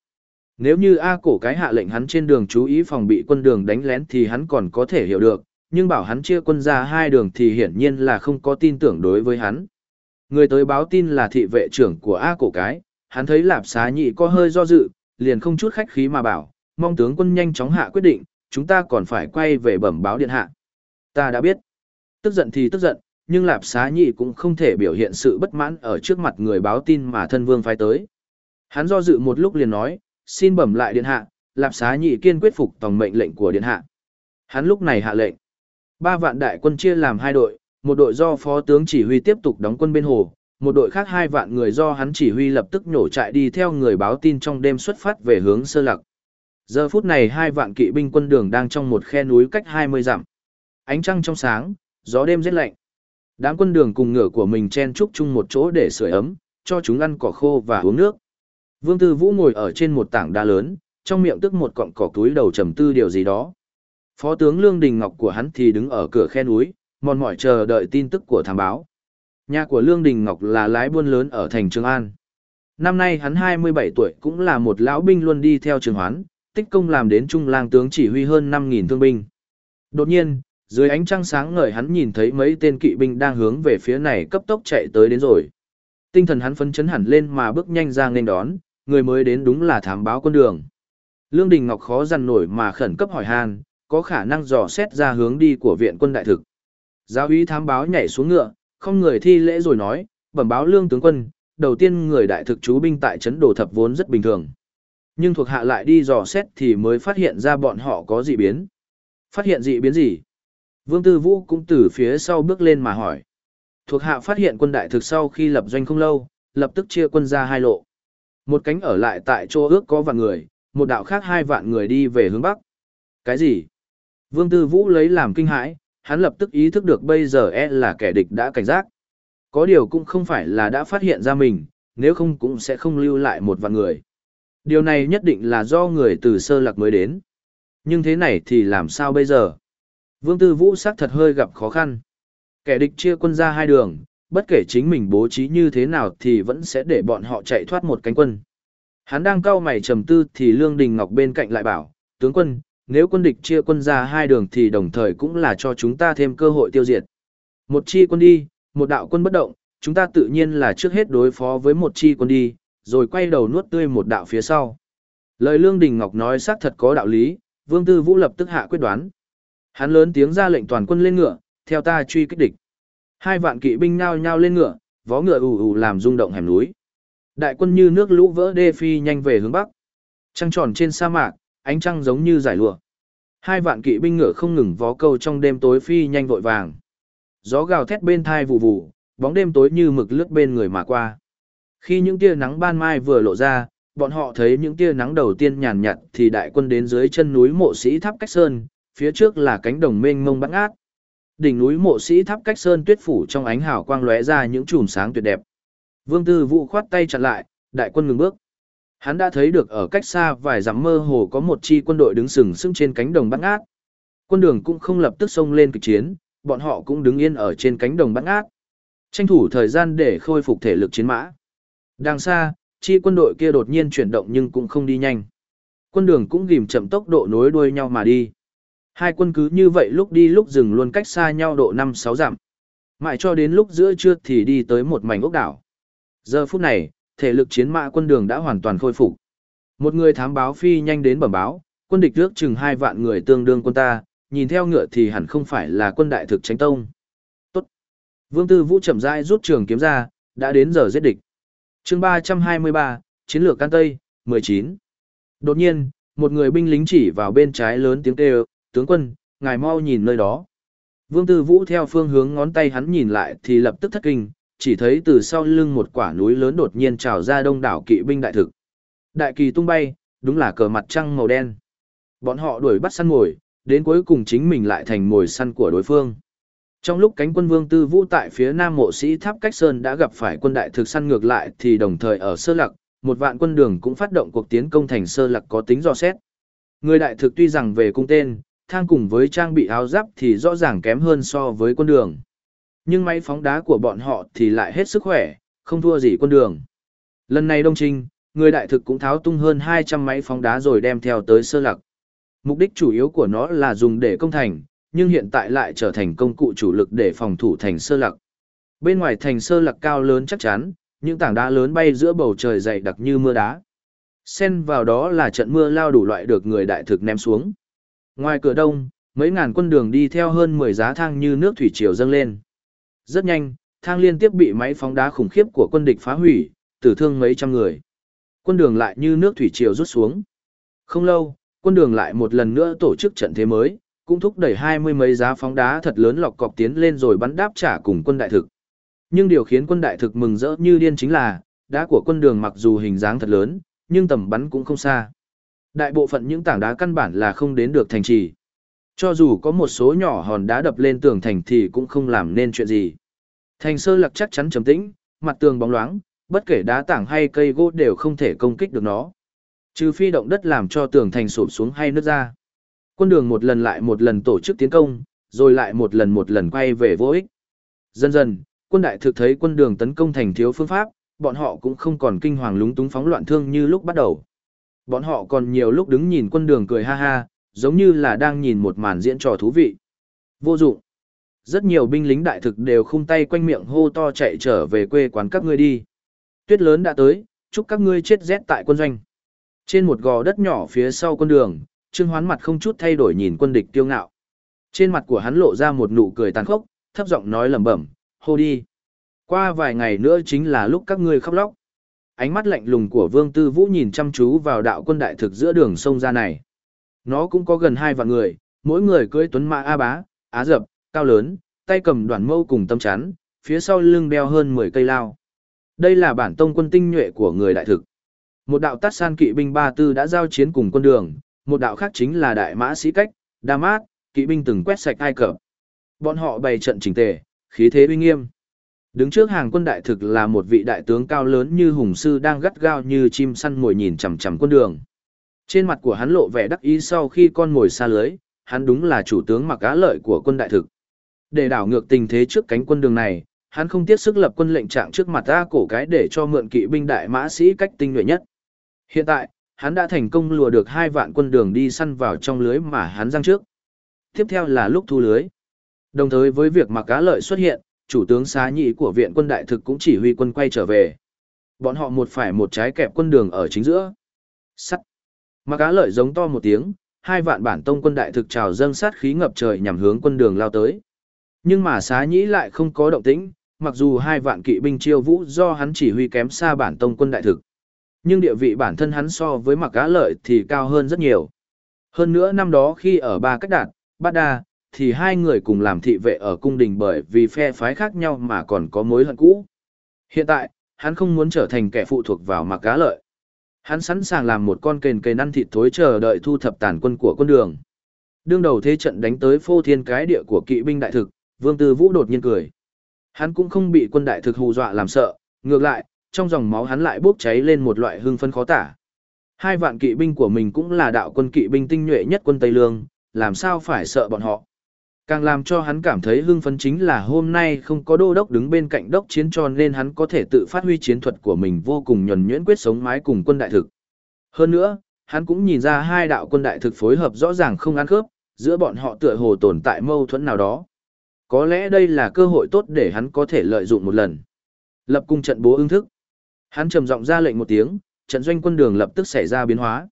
Nếu như A cổ cái hạ lệnh hắn trên đường chú ý phòng bị quân đường đánh lén thì hắn còn có thể hiểu được, nhưng bảo hắn chia quân ra hai đường thì hiển nhiên là không có tin tưởng đối với hắn. Người tới báo tin là thị vệ trưởng của A cổ cái, hắn thấy lạp xá nhị có hơi do dự, liền không chút khách khí mà bảo, mong tướng quân nhanh chóng hạ quyết định, chúng ta còn phải quay về bẩm báo điện hạ. Ta đã biết. Tức giận thì tức giận, nhưng lạp xá nhị cũng không thể biểu hiện sự bất mãn ở trước mặt người báo tin mà thân vương phái tới. Hắn do dự một lúc liền nói, xin bẩm lại điện hạ, lạp xá nhị kiên quyết phục tòng mệnh lệnh của điện hạ. Hắn lúc này hạ lệnh. Ba vạn đại quân chia làm hai đội, một đội do phó tướng chỉ huy tiếp tục đóng quân bên hồ, một đội khác hai vạn người do hắn chỉ huy lập tức nhổ trại đi theo người báo tin trong đêm xuất phát về hướng sơ lạc. Giờ phút này hai vạn kỵ binh quân đường đang trong một khe núi cách 20 dặm. Ánh trăng trong sáng, gió đêm rét lạnh. Đám quân đường cùng ngựa của mình chen chúc chung một chỗ để sưởi ấm, cho chúng ăn cỏ khô và uống nước. Vương Tư Vũ ngồi ở trên một tảng đá lớn, trong miệng tức một cọng cỏ túi đầu trầm tư điều gì đó. Phó tướng Lương Đình Ngọc của hắn thì đứng ở cửa khe núi, mòn mỏi chờ đợi tin tức của thám báo. Nhà của Lương Đình Ngọc là lái buôn lớn ở thành Trường An. Năm nay hắn 27 tuổi cũng là một lão binh luôn đi theo trường hoán, tích công làm đến trung lang tướng chỉ huy hơn 5.000 thương binh. Đột nhiên, dưới ánh trăng sáng ngời hắn nhìn thấy mấy tên kỵ binh đang hướng về phía này cấp tốc chạy tới đến rồi. Tinh thần hắn phấn chấn hẳn lên mà bước nhanh ra nên đón, người mới đến đúng là thám báo quân đường. Lương Đình Ngọc khó dằn nổi mà khẩn cấp hỏi han, có khả năng dò xét ra hướng đi của viện quân đại thực. Giáo úy thám báo nhảy xuống ngựa, không người thi lễ rồi nói, bẩm báo lương tướng quân, đầu tiên người đại thực chú binh tại trấn đồ thập vốn rất bình thường. Nhưng thuộc hạ lại đi dò xét thì mới phát hiện ra bọn họ có dị biến. Phát hiện dị biến gì? Vương Tư Vũ cũng từ phía sau bước lên mà hỏi. Thuộc hạ phát hiện quân đại thực sau khi lập doanh không lâu, lập tức chia quân ra hai lộ. Một cánh ở lại tại chỗ ước có vạn người, một đạo khác hai vạn người đi về hướng bắc. Cái gì? Vương Tư Vũ lấy làm kinh hãi, hắn lập tức ý thức được bây giờ e là kẻ địch đã cảnh giác. Có điều cũng không phải là đã phát hiện ra mình, nếu không cũng sẽ không lưu lại một vạn người. Điều này nhất định là do người từ sơ lạc mới đến. Nhưng thế này thì làm sao bây giờ? Vương Tư Vũ xác thật hơi gặp khó khăn. Kẻ địch chia quân ra hai đường, bất kể chính mình bố trí như thế nào thì vẫn sẽ để bọn họ chạy thoát một cánh quân. Hắn đang cau mày trầm tư thì Lương Đình Ngọc bên cạnh lại bảo, tướng quân, nếu quân địch chia quân ra hai đường thì đồng thời cũng là cho chúng ta thêm cơ hội tiêu diệt. Một chi quân đi, một đạo quân bất động, chúng ta tự nhiên là trước hết đối phó với một chi quân đi, rồi quay đầu nuốt tươi một đạo phía sau. Lời Lương Đình Ngọc nói xác thật có đạo lý, Vương Tư Vũ lập tức hạ quyết đoán. Hắn lớn tiếng ra lệnh toàn quân lên ngựa, theo ta truy kích địch. Hai vạn kỵ binh nhao nhao lên ngựa, vó ngựa ù ù làm rung động hẻm núi. Đại quân như nước lũ vỡ đê phi nhanh về hướng bắc. Trăng tròn trên sa mạc, ánh trăng giống như giải lụa. Hai vạn kỵ binh ngựa không ngừng vó câu trong đêm tối phi nhanh vội vàng. Gió gào thét bên thai vụ vụ, bóng đêm tối như mực lướt bên người mà qua. Khi những tia nắng ban mai vừa lộ ra, bọn họ thấy những tia nắng đầu tiên nhàn nhạt thì đại quân đến dưới chân núi mộ sĩ tháp cách sơn, phía trước là cánh đồng mênh mông bắn ác. Đỉnh núi mộ sĩ tháp cách sơn tuyết phủ trong ánh hào quang lóe ra những chùm sáng tuyệt đẹp. Vương Tư Vũ khoát tay chặn lại, đại quân ngừng bước. Hắn đã thấy được ở cách xa vài dặm mơ hồ có một chi quân đội đứng sừng sững trên cánh đồng bắn ác. Quân đường cũng không lập tức xông lên kịch chiến, bọn họ cũng đứng yên ở trên cánh đồng bắn ác. Tranh thủ thời gian để khôi phục thể lực chiến mã. Đằng xa, chi quân đội kia đột nhiên chuyển động nhưng cũng không đi nhanh. Quân đường cũng ghim chậm tốc độ nối đuôi nhau mà đi. Hai quân cứ như vậy lúc đi lúc dừng luôn cách xa nhau độ 5-6 dặm. Mãi cho đến lúc giữa trưa thì đi tới một mảnh ốc đảo. Giờ phút này, thể lực chiến mã quân đường đã hoàn toàn khôi phục. Một người thám báo phi nhanh đến bẩm báo, quân địch trước chừng hai vạn người tương đương quân ta, nhìn theo ngựa thì hẳn không phải là quân đại thực tránh tông. Tốt. Vương Tư Vũ chậm rãi rút trường kiếm ra, đã đến giờ giết địch. Chương 323, Chiến lược Can Tây, 19. Đột nhiên, một người binh lính chỉ vào bên trái lớn tiếng kêu, tướng quân, ngài mau nhìn nơi đó. Vương Tư Vũ theo phương hướng ngón tay hắn nhìn lại thì lập tức thất kinh, chỉ thấy từ sau lưng một quả núi lớn đột nhiên trào ra đông đảo kỵ binh đại thực. Đại kỳ tung bay, đúng là cờ mặt trăng màu đen. Bọn họ đuổi bắt săn mồi, đến cuối cùng chính mình lại thành mồi săn của đối phương. Trong lúc cánh quân Vương Tư Vũ tại phía nam mộ sĩ Tháp Cách Sơn đã gặp phải quân đại thực săn ngược lại thì đồng thời ở Sơ lạc một vạn quân đường cũng phát động cuộc tiến công thành Sơ lạc có tính do xét. Người đại thực tuy rằng về cung tên, thang cùng với trang bị áo giáp thì rõ ràng kém hơn so với quân đường. Nhưng máy phóng đá của bọn họ thì lại hết sức khỏe, không thua gì quân đường. Lần này Đông Trinh, người đại thực cũng tháo tung hơn 200 máy phóng đá rồi đem theo tới Sơ lạc. Mục đích chủ yếu của nó là dùng để công thành, nhưng hiện tại lại trở thành công cụ chủ lực để phòng thủ thành Sơ lạc. Bên ngoài thành Sơ lạc cao lớn chắc chắn, những tảng đá lớn bay giữa bầu trời dày đặc như mưa đá. Xen vào đó là trận mưa lao đủ loại được người đại thực ném xuống. Ngoài cửa đông, mấy ngàn quân đường đi theo hơn 10 giá thang như nước thủy triều dâng lên. Rất nhanh, thang liên tiếp bị máy phóng đá khủng khiếp của quân địch phá hủy, tử thương mấy trăm người. Quân đường lại như nước thủy triều rút xuống. Không lâu, quân đường lại một lần nữa tổ chức trận thế mới, cũng thúc đẩy hai mươi mấy giá phóng đá thật lớn lọc cọc tiến lên rồi bắn đáp trả cùng quân đại thực. Nhưng điều khiến quân đại thực mừng rỡ như điên chính là, đá của quân đường mặc dù hình dáng thật lớn, nhưng tầm bắn cũng không xa. Đại bộ phận những tảng đá căn bản là không đến được thành trì. Cho dù có một số nhỏ hòn đá đập lên tường thành thì cũng không làm nên chuyện gì. Thành sơ lạc chắc chắn trầm tĩnh, mặt tường bóng loáng, bất kể đá tảng hay cây gỗ đều không thể công kích được nó. Trừ phi động đất làm cho tường thành sụp xuống hay nứt ra. Quân đường một lần lại một lần tổ chức tiến công, rồi lại một lần một lần quay về vô ích. Dần dần, quân đại thực thấy quân đường tấn công thành thiếu phương pháp, bọn họ cũng không còn kinh hoàng lúng túng phóng loạn thương như lúc bắt đầu. Bọn họ còn nhiều lúc đứng nhìn quân đường cười ha ha, giống như là đang nhìn một màn diễn trò thú vị. Vô dụng. Rất nhiều binh lính đại thực đều khung tay quanh miệng hô to chạy trở về quê quán các ngươi đi. Tuyết lớn đã tới, chúc các ngươi chết rét tại quân doanh. Trên một gò đất nhỏ phía sau con đường, Trương Hoán mặt không chút thay đổi nhìn quân địch tiêu ngạo. Trên mặt của hắn lộ ra một nụ cười tàn khốc, thấp giọng nói lẩm bẩm, hô đi. Qua vài ngày nữa chính là lúc các ngươi khóc lóc. Ánh mắt lạnh lùng của Vương Tư Vũ nhìn chăm chú vào đạo quân đại thực giữa đường sông ra này. Nó cũng có gần hai vạn người, mỗi người cưỡi tuấn mã A bá, á dập, cao lớn, tay cầm đoàn mâu cùng tâm chắn, phía sau lưng đeo hơn 10 cây lao. Đây là bản tông quân tinh nhuệ của người đại thực. Một đạo tát san kỵ binh ba tư đã giao chiến cùng quân đường, một đạo khác chính là đại mã sĩ cách, đa mát, kỵ binh từng quét sạch ai cập. Bọn họ bày trận chỉnh tề, khí thế uy nghiêm. Đứng trước hàng quân đại thực là một vị đại tướng cao lớn như hùng sư đang gắt gao như chim săn ngồi nhìn chằm chằm quân đường. Trên mặt của hắn lộ vẻ đắc ý sau khi con ngồi xa lưới, hắn đúng là chủ tướng mặc á lợi của quân đại thực. Để đảo ngược tình thế trước cánh quân đường này, hắn không tiếc sức lập quân lệnh trạng trước mặt ta cổ cái để cho mượn kỵ binh đại mã sĩ cách tinh nhuệ nhất. Hiện tại, hắn đã thành công lùa được hai vạn quân đường đi săn vào trong lưới mà hắn giăng trước. Tiếp theo là lúc thu lưới. Đồng thời với việc mặc cá lợi xuất hiện, chủ tướng xá nhị của viện quân đại thực cũng chỉ huy quân quay trở về. Bọn họ một phải một trái kẹp quân đường ở chính giữa. Sắt. Mà cá lợi giống to một tiếng, hai vạn bản tông quân đại thực trào dâng sát khí ngập trời nhằm hướng quân đường lao tới. Nhưng mà xá nhĩ lại không có động tĩnh, mặc dù hai vạn kỵ binh chiêu vũ do hắn chỉ huy kém xa bản tông quân đại thực. Nhưng địa vị bản thân hắn so với mặc cá lợi thì cao hơn rất nhiều. Hơn nữa năm đó khi ở ba cách đạt, bát đa, thì hai người cùng làm thị vệ ở cung đình bởi vì phe phái khác nhau mà còn có mối hận cũ. Hiện tại, hắn không muốn trở thành kẻ phụ thuộc vào mặc cá lợi. Hắn sẵn sàng làm một con kền kền ăn thịt thối chờ đợi thu thập tàn quân của quân đường. Đương đầu thế trận đánh tới phô thiên cái địa của kỵ binh đại thực, Vương Tư Vũ đột nhiên cười. Hắn cũng không bị quân đại thực hù dọa làm sợ, ngược lại, trong dòng máu hắn lại bốc cháy lên một loại hưng phấn khó tả. Hai vạn kỵ binh của mình cũng là đạo quân kỵ binh tinh nhuệ nhất quân Tây Lương, làm sao phải sợ bọn họ. Càng làm cho hắn cảm thấy hưng phấn chính là hôm nay không có đô đốc đứng bên cạnh đốc chiến cho nên hắn có thể tự phát huy chiến thuật của mình vô cùng nhuần nhuyễn quyết sống mái cùng quân đại thực. Hơn nữa, hắn cũng nhìn ra hai đạo quân đại thực phối hợp rõ ràng không ăn khớp, giữa bọn họ tựa hồ tồn tại mâu thuẫn nào đó. Có lẽ đây là cơ hội tốt để hắn có thể lợi dụng một lần. Lập cung trận bố ứng thức. Hắn trầm giọng ra lệnh một tiếng, trận doanh quân đường lập tức xảy ra biến hóa.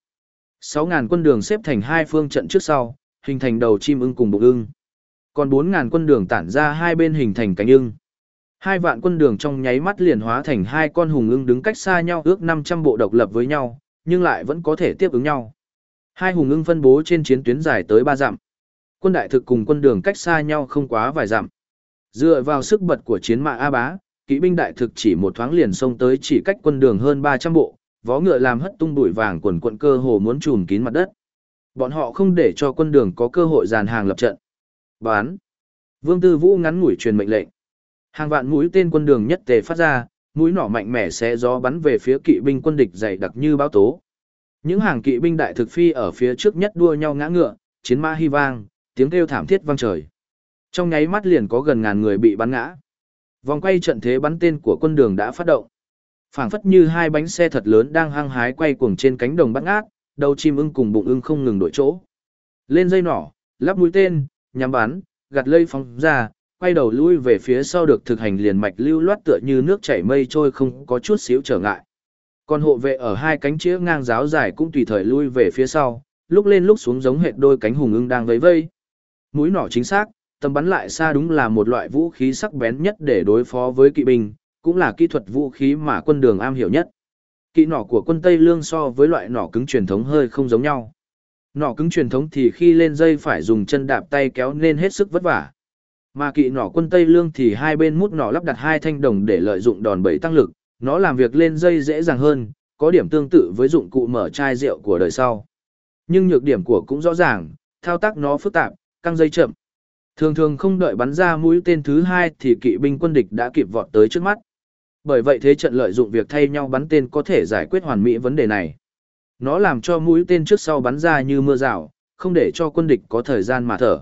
6.000 quân đường xếp thành hai phương trận trước sau, hình thành đầu chim ưng cùng bụng ưng. Còn 4.000 quân đường tản ra hai bên hình thành cánh ưng. Hai vạn quân đường trong nháy mắt liền hóa thành hai con hùng ưng đứng cách xa nhau ước 500 bộ độc lập với nhau, nhưng lại vẫn có thể tiếp ứng nhau. Hai hùng ưng phân bố trên chiến tuyến dài tới 3 dặm. Quân đại thực cùng quân đường cách xa nhau không quá vài dặm. Dựa vào sức bật của chiến mã A Bá, kỵ binh đại thực chỉ một thoáng liền xông tới chỉ cách quân đường hơn 300 bộ, vó ngựa làm hất tung bụi vàng quần quận cơ hồ muốn trùm kín mặt đất. Bọn họ không để cho quân đường có cơ hội dàn hàng lập trận. Bán. Vương Tư Vũ ngắn ngủi truyền mệnh lệnh. Hàng vạn mũi tên quân đường nhất tề phát ra, mũi nỏ mạnh mẽ xé gió bắn về phía kỵ binh quân địch dày đặc như báo tố. Những hàng kỵ binh đại thực phi ở phía trước nhất đua nhau ngã ngựa, chiến mã hy vang, tiếng kêu thảm thiết vang trời. Trong nháy mắt liền có gần ngàn người bị bắn ngã. Vòng quay trận thế bắn tên của quân đường đã phát động. phảng phất như hai bánh xe thật lớn đang hăng hái quay cuồng trên cánh đồng bắt ngát, đầu chim ưng cùng bụng ưng không ngừng đổi chỗ. Lên dây nỏ, lắp mũi tên, nhắm bắn, gạt lây phóng ra, quay đầu lui về phía sau được thực hành liền mạch lưu loát tựa như nước chảy mây trôi không có chút xíu trở ngại. Còn hộ vệ ở hai cánh chĩa ngang giáo dài cũng tùy thời lui về phía sau, lúc lên lúc xuống giống hệt đôi cánh hùng ưng đang vẫy vây. Mũi nỏ chính xác, tầm bắn lại xa đúng là một loại vũ khí sắc bén nhất để đối phó với kỵ binh, cũng là kỹ thuật vũ khí mà quân đường am hiểu nhất. Kỹ nỏ của quân Tây Lương so với loại nỏ cứng truyền thống hơi không giống nhau. Nỏ cứng truyền thống thì khi lên dây phải dùng chân đạp tay kéo nên hết sức vất vả. Mà kỵ nỏ quân Tây Lương thì hai bên mút nỏ lắp đặt hai thanh đồng để lợi dụng đòn bẩy tăng lực, nó làm việc lên dây dễ dàng hơn, có điểm tương tự với dụng cụ mở chai rượu của đời sau. Nhưng nhược điểm của cũng rõ ràng, thao tác nó phức tạp, căng dây chậm. Thường thường không đợi bắn ra mũi tên thứ hai thì kỵ binh quân địch đã kịp vọt tới trước mắt. Bởi vậy thế trận lợi dụng việc thay nhau bắn tên có thể giải quyết hoàn mỹ vấn đề này. Nó làm cho mũi tên trước sau bắn ra như mưa rào, không để cho quân địch có thời gian mà thở.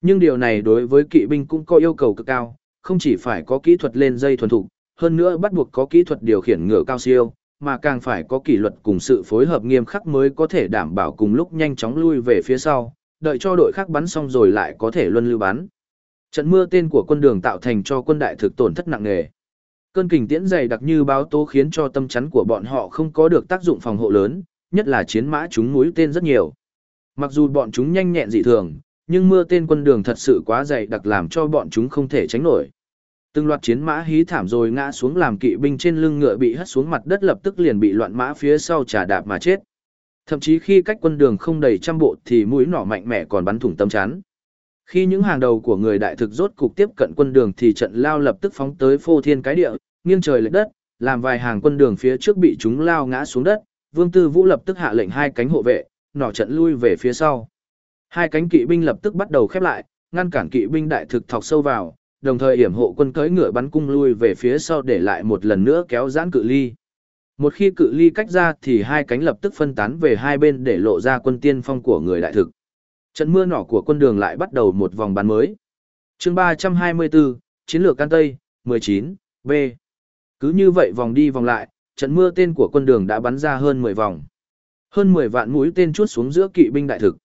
Nhưng điều này đối với kỵ binh cũng có yêu cầu cực cao, không chỉ phải có kỹ thuật lên dây thuần thục, hơn nữa bắt buộc có kỹ thuật điều khiển ngựa cao siêu, mà càng phải có kỷ luật cùng sự phối hợp nghiêm khắc mới có thể đảm bảo cùng lúc nhanh chóng lui về phía sau, đợi cho đội khác bắn xong rồi lại có thể luân lưu bắn. Trận mưa tên của quân đường tạo thành cho quân đại thực tổn thất nặng nề. Cơn kình tiễn dày đặc như báo tố khiến cho tâm chắn của bọn họ không có được tác dụng phòng hộ lớn, nhất là chiến mã chúng mũi tên rất nhiều. Mặc dù bọn chúng nhanh nhẹn dị thường, nhưng mưa tên quân đường thật sự quá dày đặc làm cho bọn chúng không thể tránh nổi. Từng loạt chiến mã hí thảm rồi ngã xuống làm kỵ binh trên lưng ngựa bị hất xuống mặt đất lập tức liền bị loạn mã phía sau trả đạp mà chết. Thậm chí khi cách quân đường không đầy trăm bộ thì mũi nỏ mạnh mẽ còn bắn thủng tâm chắn. Khi những hàng đầu của người đại thực rốt cục tiếp cận quân đường thì trận lao lập tức phóng tới phô thiên cái địa, nghiêng trời lệch đất, làm vài hàng quân đường phía trước bị chúng lao ngã xuống đất, Vương Tư Vũ lập tức hạ lệnh hai cánh hộ vệ, nỏ trận lui về phía sau. Hai cánh kỵ binh lập tức bắt đầu khép lại, ngăn cản kỵ binh đại thực thọc sâu vào, đồng thời hiểm hộ quân cưỡi ngựa bắn cung lui về phía sau để lại một lần nữa kéo giãn cự ly. Một khi cự ly cách ra thì hai cánh lập tức phân tán về hai bên để lộ ra quân tiên phong của người đại thực. Trận mưa nỏ của quân đường lại bắt đầu một vòng bắn mới. chương 324, Chiến lược Can Tây, 19, B. Cứ như vậy vòng đi vòng lại, trận mưa tên của quân đường đã bắn ra hơn 10 vòng. Hơn 10 vạn mũi tên chuốt xuống giữa kỵ binh đại thực.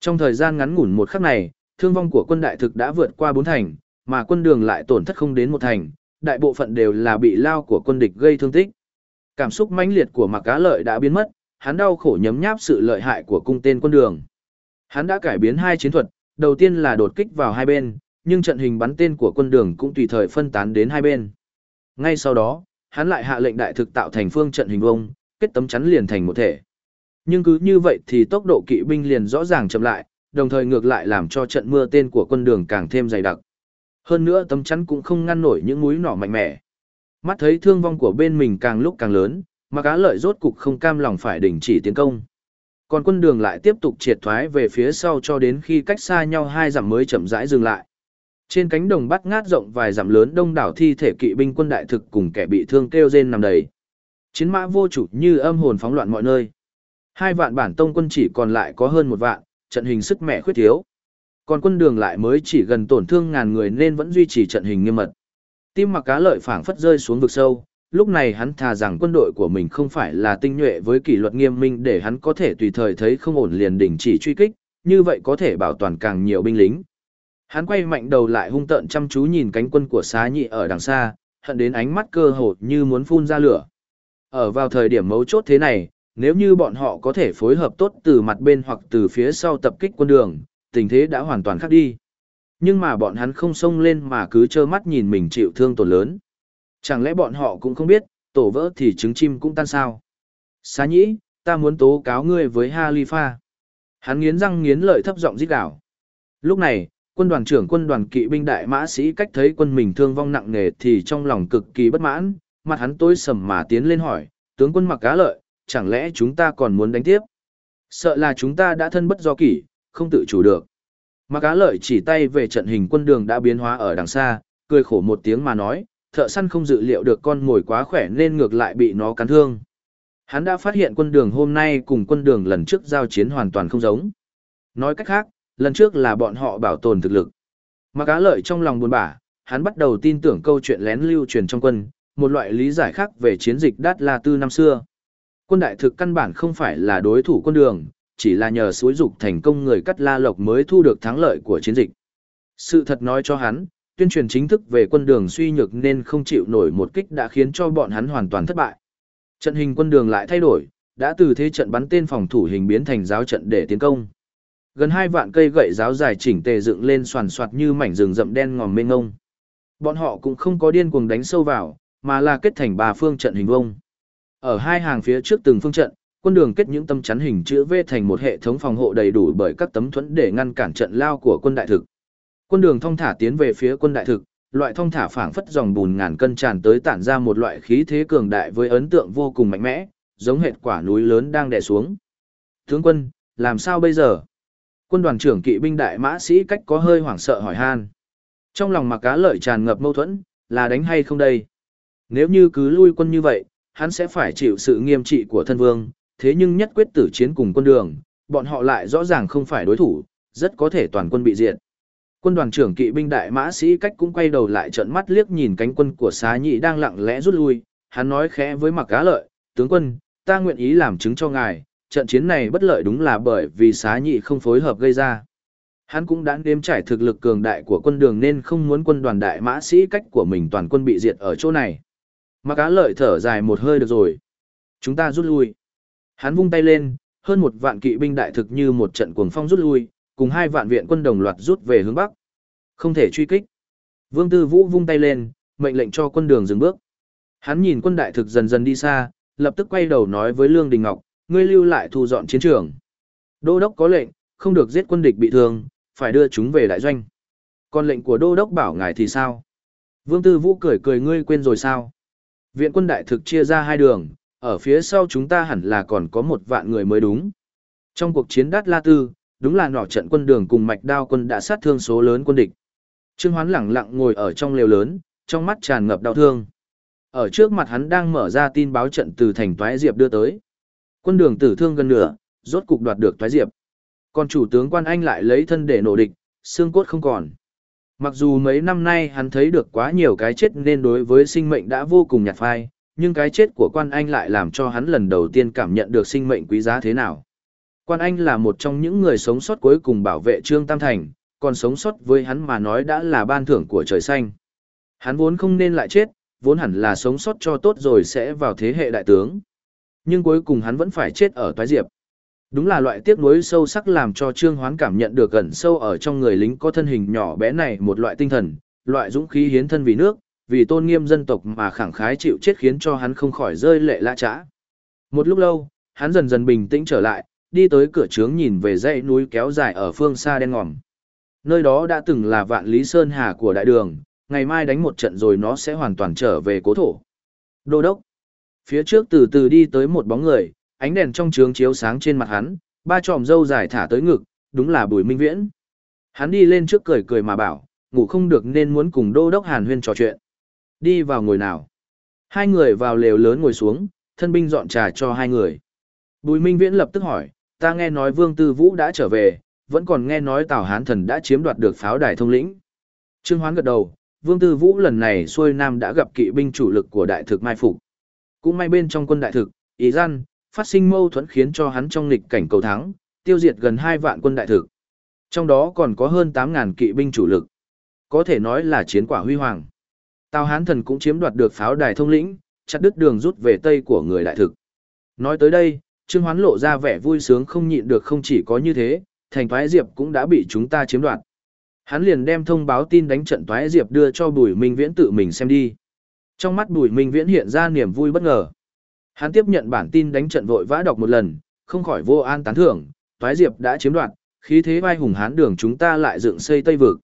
Trong thời gian ngắn ngủn một khắc này, thương vong của quân đại thực đã vượt qua bốn thành, mà quân đường lại tổn thất không đến một thành, đại bộ phận đều là bị lao của quân địch gây thương tích. Cảm xúc mãnh liệt của Mạc Cá Lợi đã biến mất, hắn đau khổ nhấm nháp sự lợi hại của cung tên quân đường. Hắn đã cải biến hai chiến thuật, đầu tiên là đột kích vào hai bên, nhưng trận hình bắn tên của quân đường cũng tùy thời phân tán đến hai bên. Ngay sau đó, hắn lại hạ lệnh đại thực tạo thành phương trận hình vông, kết tấm chắn liền thành một thể. Nhưng cứ như vậy thì tốc độ kỵ binh liền rõ ràng chậm lại, đồng thời ngược lại làm cho trận mưa tên của quân đường càng thêm dày đặc. Hơn nữa tấm chắn cũng không ngăn nổi những mũi nỏ mạnh mẽ. Mắt thấy thương vong của bên mình càng lúc càng lớn, mà cá lợi rốt cục không cam lòng phải đình chỉ tiến công. Còn quân đường lại tiếp tục triệt thoái về phía sau cho đến khi cách xa nhau hai dặm mới chậm rãi dừng lại. Trên cánh đồng bắt ngát rộng vài dặm lớn đông đảo thi thể kỵ binh quân đại thực cùng kẻ bị thương kêu rên nằm đầy. Chiến mã vô chủ như âm hồn phóng loạn mọi nơi. Hai vạn bản tông quân chỉ còn lại có hơn một vạn, trận hình sức mẹ khuyết thiếu. Còn quân đường lại mới chỉ gần tổn thương ngàn người nên vẫn duy trì trận hình nghiêm mật. Tim mặc cá lợi phảng phất rơi xuống vực sâu, lúc này hắn thà rằng quân đội của mình không phải là tinh nhuệ với kỷ luật nghiêm minh để hắn có thể tùy thời thấy không ổn liền đình chỉ truy kích, như vậy có thể bảo toàn càng nhiều binh lính. Hắn quay mạnh đầu lại hung tợn chăm chú nhìn cánh quân của xá nhị ở đằng xa, hận đến ánh mắt cơ hồ như muốn phun ra lửa. Ở vào thời điểm mấu chốt thế này, nếu như bọn họ có thể phối hợp tốt từ mặt bên hoặc từ phía sau tập kích quân đường, tình thế đã hoàn toàn khác đi. Nhưng mà bọn hắn không xông lên mà cứ trơ mắt nhìn mình chịu thương tổn lớn. Chẳng lẽ bọn họ cũng không biết, tổ vỡ thì trứng chim cũng tan sao? Xá nhĩ, ta muốn tố cáo ngươi với Halifa. Hắn nghiến răng nghiến lợi thấp giọng rít gào. Lúc này, quân đoàn trưởng quân đoàn kỵ binh đại mã sĩ cách thấy quân mình thương vong nặng nề thì trong lòng cực kỳ bất mãn, mặt hắn tối sầm mà tiến lên hỏi, tướng quân mặc cá lợi, chẳng lẽ chúng ta còn muốn đánh tiếp? Sợ là chúng ta đã thân bất do kỷ, không tự chủ được. Mặc cá lợi chỉ tay về trận hình quân đường đã biến hóa ở đằng xa, cười khổ một tiếng mà nói, thợ săn không dự liệu được con mồi quá khỏe nên ngược lại bị nó cắn thương. Hắn đã phát hiện quân đường hôm nay cùng quân đường lần trước giao chiến hoàn toàn không giống. Nói cách khác, lần trước là bọn họ bảo tồn thực lực. Mà cá lợi trong lòng buồn bã, hắn bắt đầu tin tưởng câu chuyện lén lưu truyền trong quân, một loại lý giải khác về chiến dịch Đát La Tư năm xưa. Quân đại thực căn bản không phải là đối thủ quân đường, chỉ là nhờ suối dục thành công người cắt La Lộc mới thu được thắng lợi của chiến dịch. Sự thật nói cho hắn, tuyên truyền chính thức về quân đường suy nhược nên không chịu nổi một kích đã khiến cho bọn hắn hoàn toàn thất bại. Trận hình quân đường lại thay đổi, đã từ thế trận bắn tên phòng thủ hình biến thành giáo trận để tiến công. Gần hai vạn cây gậy giáo dài chỉnh tề dựng lên soàn soạt như mảnh rừng rậm đen ngòm mênh ngông. Bọn họ cũng không có điên cuồng đánh sâu vào, mà là kết thành ba phương trận hình vông. Ở hai hàng phía trước từng phương trận, quân đường kết những tấm chắn hình chữ V thành một hệ thống phòng hộ đầy đủ bởi các tấm thuẫn để ngăn cản trận lao của quân đại thực. Quân đường thông thả tiến về phía quân đại thực, loại thông thả phảng phất dòng bùn ngàn cân tràn tới tản ra một loại khí thế cường đại với ấn tượng vô cùng mạnh mẽ, giống hệt quả núi lớn đang đè xuống. Tướng quân, làm sao bây giờ? Quân đoàn trưởng kỵ binh đại mã sĩ cách có hơi hoảng sợ hỏi han. Trong lòng mặc cá lợi tràn ngập mâu thuẫn, là đánh hay không đây? Nếu như cứ lui quân như vậy, hắn sẽ phải chịu sự nghiêm trị của thân vương, thế nhưng nhất quyết tử chiến cùng quân đường, bọn họ lại rõ ràng không phải đối thủ, rất có thể toàn quân bị diệt. Quân đoàn trưởng kỵ binh đại mã sĩ cách cũng quay đầu lại trợn mắt liếc nhìn cánh quân của xá nhị đang lặng lẽ rút lui, hắn nói khẽ với mặc cá lợi, tướng quân, ta nguyện ý làm chứng cho ngài, trận chiến này bất lợi đúng là bởi vì xá nhị không phối hợp gây ra. Hắn cũng đã nếm trải thực lực cường đại của quân đường nên không muốn quân đoàn đại mã sĩ cách của mình toàn quân bị diệt ở chỗ này. Mặc cá lợi thở dài một hơi được rồi. Chúng ta rút lui. Hắn vung tay lên, hơn một vạn kỵ binh đại thực như một trận cuồng phong rút lui, cùng hai vạn viện quân đồng loạt rút về hướng bắc. Không thể truy kích. Vương Tư Vũ vung tay lên, mệnh lệnh cho quân đường dừng bước. Hắn nhìn quân đại thực dần dần đi xa, lập tức quay đầu nói với Lương Đình Ngọc, ngươi lưu lại thu dọn chiến trường. Đô đốc có lệnh, không được giết quân địch bị thương, phải đưa chúng về đại doanh. Còn lệnh của đô đốc bảo ngài thì sao? Vương Tư Vũ cười cười ngươi quên rồi sao? Viện quân đại thực chia ra hai đường, ở phía sau chúng ta hẳn là còn có một vạn người mới đúng. Trong cuộc chiến đát La Tư, đúng là nỏ trận quân đường cùng mạch đao quân đã sát thương số lớn quân địch. Trương Hoán lẳng lặng ngồi ở trong lều lớn, trong mắt tràn ngập đau thương. Ở trước mặt hắn đang mở ra tin báo trận từ thành Toái Diệp đưa tới. Quân đường tử thương gần nửa, rốt cục đoạt được Thoái Diệp. Còn chủ tướng quan anh lại lấy thân để nổ địch, xương cốt không còn. Mặc dù mấy năm nay hắn thấy được quá nhiều cái chết nên đối với sinh mệnh đã vô cùng nhạt phai, nhưng cái chết của quan anh lại làm cho hắn lần đầu tiên cảm nhận được sinh mệnh quý giá thế nào. Quan Anh là một trong những người sống sót cuối cùng bảo vệ Trương Tam Thành, còn sống sót với hắn mà nói đã là ban thưởng của trời xanh. Hắn vốn không nên lại chết, vốn hẳn là sống sót cho tốt rồi sẽ vào thế hệ đại tướng. Nhưng cuối cùng hắn vẫn phải chết ở toái diệp. Đúng là loại tiếc nuối sâu sắc làm cho Trương Hoán cảm nhận được gần sâu ở trong người lính có thân hình nhỏ bé này một loại tinh thần, loại dũng khí hiến thân vì nước, vì tôn nghiêm dân tộc mà khẳng khái chịu chết khiến cho hắn không khỏi rơi lệ lã trã. Một lúc lâu, hắn dần dần bình tĩnh trở lại, đi tới cửa trướng nhìn về dãy núi kéo dài ở phương xa đen ngòm. Nơi đó đã từng là vạn lý sơn hà của đại đường, ngày mai đánh một trận rồi nó sẽ hoàn toàn trở về cố thổ. Đô đốc. Phía trước từ từ đi tới một bóng người, ánh đèn trong trướng chiếu sáng trên mặt hắn, ba tròm râu dài thả tới ngực, đúng là Bùi Minh Viễn. Hắn đi lên trước cười cười mà bảo, ngủ không được nên muốn cùng đô đốc Hàn Huyên trò chuyện. Đi vào ngồi nào. Hai người vào lều lớn ngồi xuống, thân binh dọn trà cho hai người. Bùi Minh Viễn lập tức hỏi, ta nghe nói Vương Tư Vũ đã trở về, vẫn còn nghe nói Tào Hán Thần đã chiếm đoạt được pháo đài thông lĩnh. Trương Hoán gật đầu, Vương Tư Vũ lần này xuôi nam đã gặp kỵ binh chủ lực của đại thực mai phục. Cũng may bên trong quân đại thực, ý gian, phát sinh mâu thuẫn khiến cho hắn trong nghịch cảnh cầu thắng, tiêu diệt gần hai vạn quân đại thực, Trong đó còn có hơn 8.000 kỵ binh chủ lực. Có thể nói là chiến quả huy hoàng. Tào Hán Thần cũng chiếm đoạt được pháo đài thông lĩnh, chặt đứt đường rút về Tây của người đại thực. Nói tới đây, Trương Hoán lộ ra vẻ vui sướng không nhịn được không chỉ có như thế, thành Toái Diệp cũng đã bị chúng ta chiếm đoạt. Hắn liền đem thông báo tin đánh trận Toái Diệp đưa cho Bùi Minh Viễn tự mình xem đi. Trong mắt Bùi Minh Viễn hiện ra niềm vui bất ngờ. Hắn tiếp nhận bản tin đánh trận vội vã đọc một lần, không khỏi vô an tán thưởng, Toái Diệp đã chiếm đoạt, khí thế vai hùng hán đường chúng ta lại dựng xây Tây vực.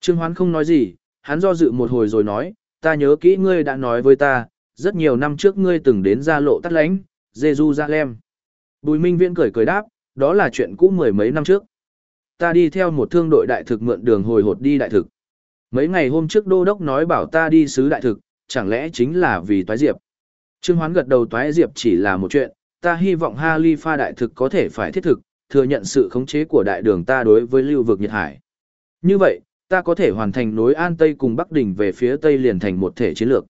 Trương Hoán không nói gì, hắn do dự một hồi rồi nói, ta nhớ kỹ ngươi đã nói với ta, rất nhiều năm trước ngươi từng đến gia lộ tắt lánh, Jerusalem. Bùi Minh Viễn cười cười đáp, đó là chuyện cũ mười mấy năm trước. Ta đi theo một thương đội đại thực mượn đường hồi hột đi đại thực. Mấy ngày hôm trước đô đốc nói bảo ta đi sứ đại thực, chẳng lẽ chính là vì toái diệp. Trương Hoán gật đầu toái diệp chỉ là một chuyện, ta hy vọng Halifa đại thực có thể phải thiết thực, thừa nhận sự khống chế của đại đường ta đối với lưu vực Nhật Hải. Như vậy, ta có thể hoàn thành nối An Tây cùng Bắc Đình về phía Tây liền thành một thể chiến lược.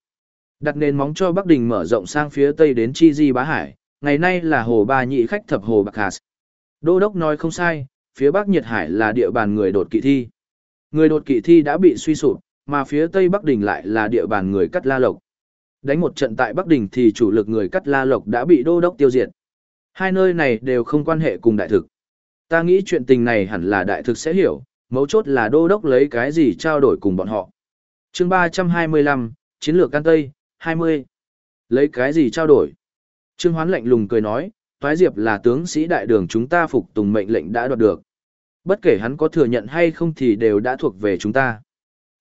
Đặt nền móng cho Bắc Đình mở rộng sang phía Tây đến Chi Di Bá Hải, ngày nay là hồ ba nhị khách thập hồ Bạc Hạt. Đô đốc nói không sai, phía Bắc Nhiệt Hải là địa bàn người đột kỵ thi. Người đột kỵ thi đã bị suy sụp, mà phía Tây Bắc Đình lại là địa bàn người cắt la lộc. Đánh một trận tại Bắc Đình thì chủ lực người cắt la lộc đã bị đô đốc tiêu diệt. Hai nơi này đều không quan hệ cùng đại thực. Ta nghĩ chuyện tình này hẳn là đại thực sẽ hiểu, mấu chốt là đô đốc lấy cái gì trao đổi cùng bọn họ. chương 325, Chiến lược Can Tây, 20. Lấy cái gì trao đổi? Trương Hoán lạnh lùng cười nói, Toái Diệp là tướng sĩ đại đường chúng ta phục tùng mệnh lệnh đã đoạt được. Bất kể hắn có thừa nhận hay không thì đều đã thuộc về chúng ta.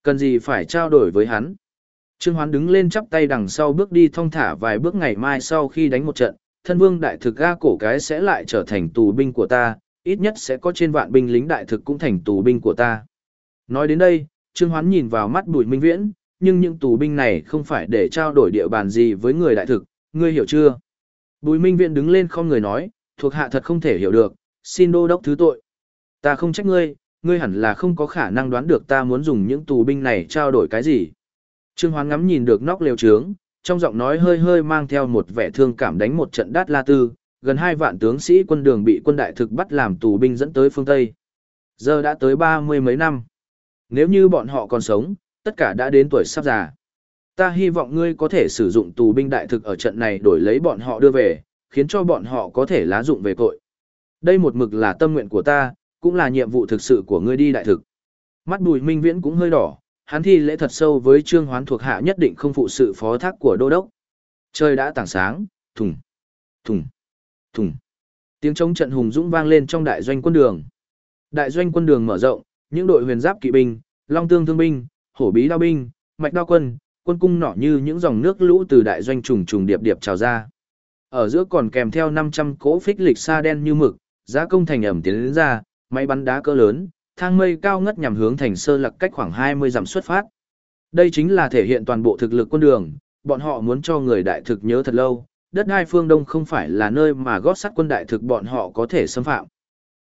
Cần gì phải trao đổi với hắn? Trương Hoán đứng lên chắp tay đằng sau bước đi thong thả vài bước ngày mai sau khi đánh một trận, thân vương đại thực ga cổ cái sẽ lại trở thành tù binh của ta, ít nhất sẽ có trên vạn binh lính đại thực cũng thành tù binh của ta. Nói đến đây, Trương Hoán nhìn vào mắt Bùi Minh Viễn, nhưng những tù binh này không phải để trao đổi địa bàn gì với người đại thực, ngươi hiểu chưa? Bùi Minh Viễn đứng lên không người nói, thuộc hạ thật không thể hiểu được, xin đô đốc thứ tội. Ta không trách ngươi, ngươi hẳn là không có khả năng đoán được ta muốn dùng những tù binh này trao đổi cái gì. Trương Hoán ngắm nhìn được nóc lều trướng, trong giọng nói hơi hơi mang theo một vẻ thương cảm đánh một trận đát la tư, gần hai vạn tướng sĩ quân đường bị quân đại thực bắt làm tù binh dẫn tới phương Tây. Giờ đã tới ba mươi mấy năm. Nếu như bọn họ còn sống, tất cả đã đến tuổi sắp già. Ta hy vọng ngươi có thể sử dụng tù binh đại thực ở trận này đổi lấy bọn họ đưa về, khiến cho bọn họ có thể lá dụng về tội. Đây một mực là tâm nguyện của ta, cũng là nhiệm vụ thực sự của ngươi đi đại thực. Mắt bùi minh viễn cũng hơi đỏ, hắn thi lễ thật sâu với trương hoán thuộc hạ nhất định không phụ sự phó thác của đô đốc. Trời đã tảng sáng, thùng, thùng, thùng. Tiếng trống trận hùng dũng vang lên trong đại doanh quân đường. Đại doanh quân đường mở rộng, những đội huyền giáp kỵ binh, long tương thương binh, hổ bí đao binh, mạch đao quân, quân cung nọ như những dòng nước lũ từ đại doanh trùng trùng điệp điệp trào ra. Ở giữa còn kèm theo 500 cỗ phích lịch sa đen như mực, giá công thành ẩm tiến đến ra, máy bắn đá cỡ lớn, thang mây cao ngất nhằm hướng thành sơ lặc cách khoảng 20 dặm xuất phát. Đây chính là thể hiện toàn bộ thực lực quân đường, bọn họ muốn cho người đại thực nhớ thật lâu, đất đai phương Đông không phải là nơi mà gót sắt quân đại thực bọn họ có thể xâm phạm.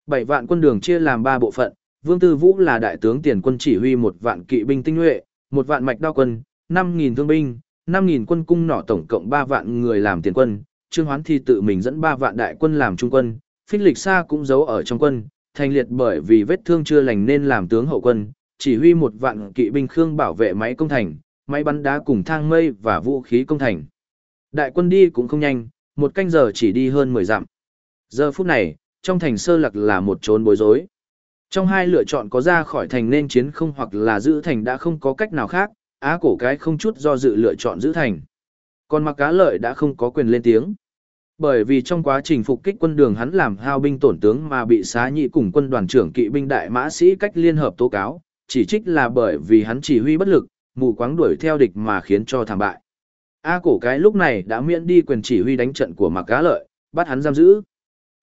Bảy vạn quân đường chia làm ba bộ phận, Vương Tư Vũ là đại tướng tiền quân chỉ huy một vạn kỵ binh tinh nhuệ, một vạn mạch đao quân, 5.000 thương binh, 5.000 quân cung nỏ tổng cộng 3 vạn người làm tiền quân, Trương Hoán thì tự mình dẫn 3 vạn đại quân làm trung quân, Phích Lịch Sa cũng giấu ở trong quân, thành liệt bởi vì vết thương chưa lành nên làm tướng hậu quân, chỉ huy một vạn kỵ binh khương bảo vệ máy công thành, máy bắn đá cùng thang mây và vũ khí công thành. Đại quân đi cũng không nhanh, một canh giờ chỉ đi hơn 10 dặm. Giờ phút này, trong thành sơ lặc là một trốn bối rối. Trong hai lựa chọn có ra khỏi thành nên chiến không hoặc là giữ thành đã không có cách nào khác, á cổ cái không chút do dự lựa chọn giữ thành. Còn mặc cá lợi đã không có quyền lên tiếng. Bởi vì trong quá trình phục kích quân đường hắn làm hao binh tổn tướng mà bị xá nhị cùng quân đoàn trưởng kỵ binh đại mã sĩ cách liên hợp tố cáo, chỉ trích là bởi vì hắn chỉ huy bất lực, mù quáng đuổi theo địch mà khiến cho thảm bại. A cổ cái lúc này đã miễn đi quyền chỉ huy đánh trận của mạc cá lợi, bắt hắn giam giữ.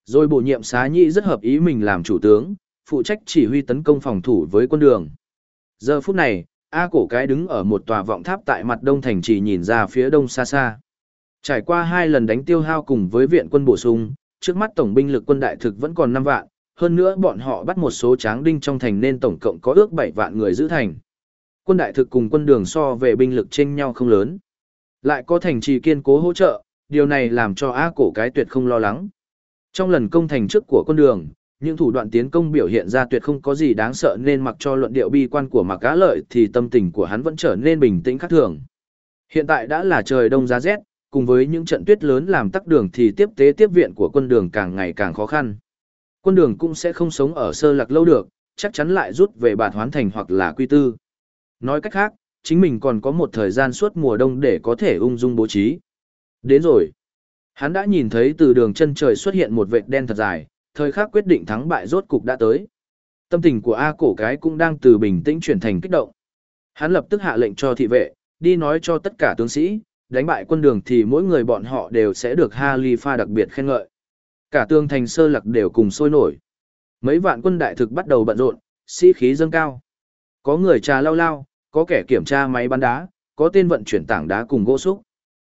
Rồi bổ nhiệm xá nhị rất hợp ý mình làm chủ tướng, phụ trách chỉ huy tấn công phòng thủ với quân đường. Giờ phút này, A cổ cái đứng ở một tòa vọng tháp tại mặt đông thành trì nhìn ra phía đông xa xa. Trải qua hai lần đánh tiêu hao cùng với viện quân bổ sung, trước mắt tổng binh lực quân đại thực vẫn còn 5 vạn, hơn nữa bọn họ bắt một số tráng đinh trong thành nên tổng cộng có ước 7 vạn người giữ thành. Quân đại thực cùng quân đường so về binh lực chênh nhau không lớn. Lại có thành trì kiên cố hỗ trợ, điều này làm cho A cổ cái tuyệt không lo lắng. Trong lần công thành trước của quân đường, những thủ đoạn tiến công biểu hiện ra tuyệt không có gì đáng sợ nên mặc cho luận điệu bi quan của Mạc Cá Lợi thì tâm tình của hắn vẫn trở nên bình tĩnh khác thường. Hiện tại đã là trời đông giá rét, cùng với những trận tuyết lớn làm tắc đường thì tiếp tế tiếp viện của quân đường càng ngày càng khó khăn. Quân đường cũng sẽ không sống ở sơ lạc lâu được, chắc chắn lại rút về bản hoán thành hoặc là quy tư. Nói cách khác, chính mình còn có một thời gian suốt mùa đông để có thể ung dung bố trí. Đến rồi. Hắn đã nhìn thấy từ đường chân trời xuất hiện một vệt đen thật dài, thời khắc quyết định thắng bại rốt cục đã tới. Tâm tình của A cổ cái cũng đang từ bình tĩnh chuyển thành kích động. Hắn lập tức hạ lệnh cho thị vệ, đi nói cho tất cả tướng sĩ, đánh bại quân đường thì mỗi người bọn họ đều sẽ được Halifa đặc biệt khen ngợi. Cả tương thành sơ lạc đều cùng sôi nổi. Mấy vạn quân đại thực bắt đầu bận rộn, sĩ khí dâng cao. Có người trà lao lao, có kẻ kiểm tra máy bắn đá, có tên vận chuyển tảng đá cùng gỗ xúc.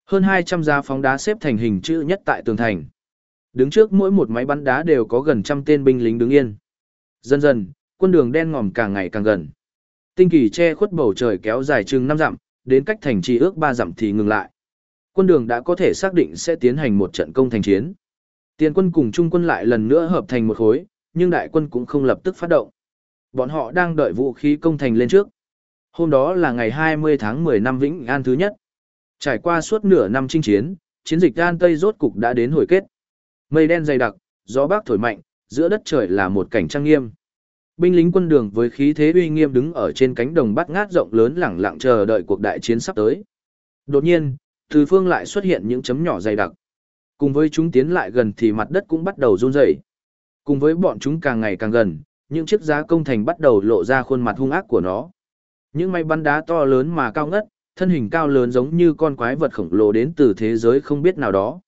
Hơn 200 gia phóng đá xếp thành hình chữ nhất tại tường thành. Đứng trước mỗi một máy bắn đá đều có gần trăm tên binh lính đứng yên. Dần dần, quân đường đen ngòm càng ngày càng gần. Tinh kỳ che khuất bầu trời kéo dài chừng 5 dặm, đến cách thành trì ước ba dặm thì ngừng lại. Quân đường đã có thể xác định sẽ tiến hành một trận công thành chiến. Tiền quân cùng trung quân lại lần nữa hợp thành một khối, nhưng đại quân cũng không lập tức phát động. Bọn họ đang đợi vũ khí công thành lên trước. Hôm đó là ngày 20 tháng 10 năm Vĩnh An thứ nhất. Trải qua suốt nửa năm chinh chiến, chiến dịch An Tây rốt cục đã đến hồi kết. Mây đen dày đặc, gió bắc thổi mạnh, giữa đất trời là một cảnh trang nghiêm. Binh lính quân đường với khí thế uy nghiêm đứng ở trên cánh đồng bát ngát rộng lớn lẳng lặng chờ đợi cuộc đại chiến sắp tới. Đột nhiên, từ phương lại xuất hiện những chấm nhỏ dày đặc. Cùng với chúng tiến lại gần thì mặt đất cũng bắt đầu run rẩy. Cùng với bọn chúng càng ngày càng gần, những chiếc giá công thành bắt đầu lộ ra khuôn mặt hung ác của nó. Những máy bắn đá to lớn mà cao ngất, thân hình cao lớn giống như con quái vật khổng lồ đến từ thế giới không biết nào đó.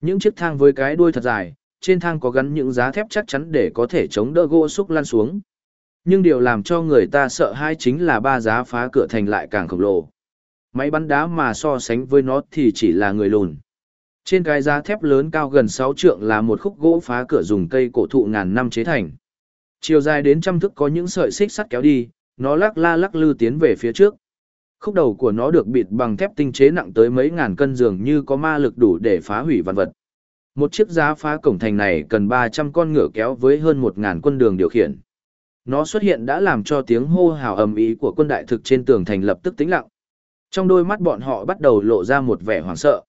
Những chiếc thang với cái đuôi thật dài, trên thang có gắn những giá thép chắc chắn để có thể chống đỡ gỗ xúc lan xuống. Nhưng điều làm cho người ta sợ hãi chính là ba giá phá cửa thành lại càng khổng lồ. Máy bắn đá mà so sánh với nó thì chỉ là người lùn. Trên cái giá thép lớn cao gần 6 trượng là một khúc gỗ phá cửa dùng cây cổ thụ ngàn năm chế thành. Chiều dài đến trăm thước có những sợi xích sắt kéo đi, nó lắc la lắc lư tiến về phía trước. Khúc đầu của nó được bịt bằng thép tinh chế nặng tới mấy ngàn cân dường như có ma lực đủ để phá hủy vạn vật. Một chiếc giá phá cổng thành này cần 300 con ngựa kéo với hơn 1.000 quân đường điều khiển. Nó xuất hiện đã làm cho tiếng hô hào ầm ĩ của quân đại thực trên tường thành lập tức tĩnh lặng. Trong đôi mắt bọn họ bắt đầu lộ ra một vẻ hoảng sợ.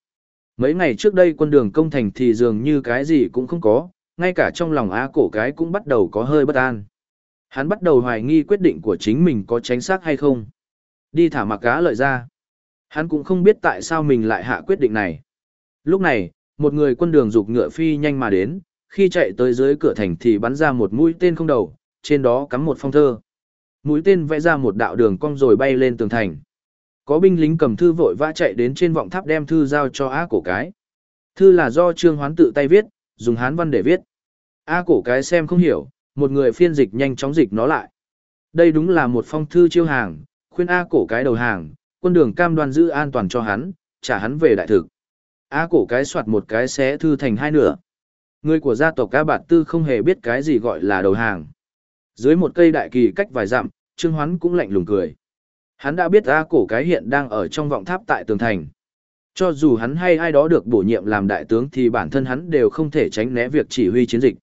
Mấy ngày trước đây quân đường công thành thì dường như cái gì cũng không có, ngay cả trong lòng á cổ cái cũng bắt đầu có hơi bất an. Hắn bắt đầu hoài nghi quyết định của chính mình có chính xác hay không. Đi thả mặc cá lợi ra. Hắn cũng không biết tại sao mình lại hạ quyết định này. Lúc này, một người quân đường dục ngựa phi nhanh mà đến, khi chạy tới dưới cửa thành thì bắn ra một mũi tên không đầu, trên đó cắm một phong thơ. Mũi tên vẽ ra một đạo đường cong rồi bay lên tường thành. Có binh lính cầm thư vội vã chạy đến trên vọng tháp đem thư giao cho á cổ cái. Thư là do Trương Hoán tự tay viết, dùng hán văn để viết. A cổ cái xem không hiểu, một người phiên dịch nhanh chóng dịch nó lại. Đây đúng là một phong thư chiêu hàng, khuyên A cổ cái đầu hàng, quân đường cam đoan giữ an toàn cho hắn, trả hắn về đại thực. A cổ cái soạt một cái xé thư thành hai nửa. Người của gia tộc A Bạt Tư không hề biết cái gì gọi là đầu hàng. Dưới một cây đại kỳ cách vài dặm, Trương Hoán cũng lạnh lùng cười. Hắn đã biết A cổ cái hiện đang ở trong vọng tháp tại tường thành. Cho dù hắn hay ai đó được bổ nhiệm làm đại tướng thì bản thân hắn đều không thể tránh né việc chỉ huy chiến dịch.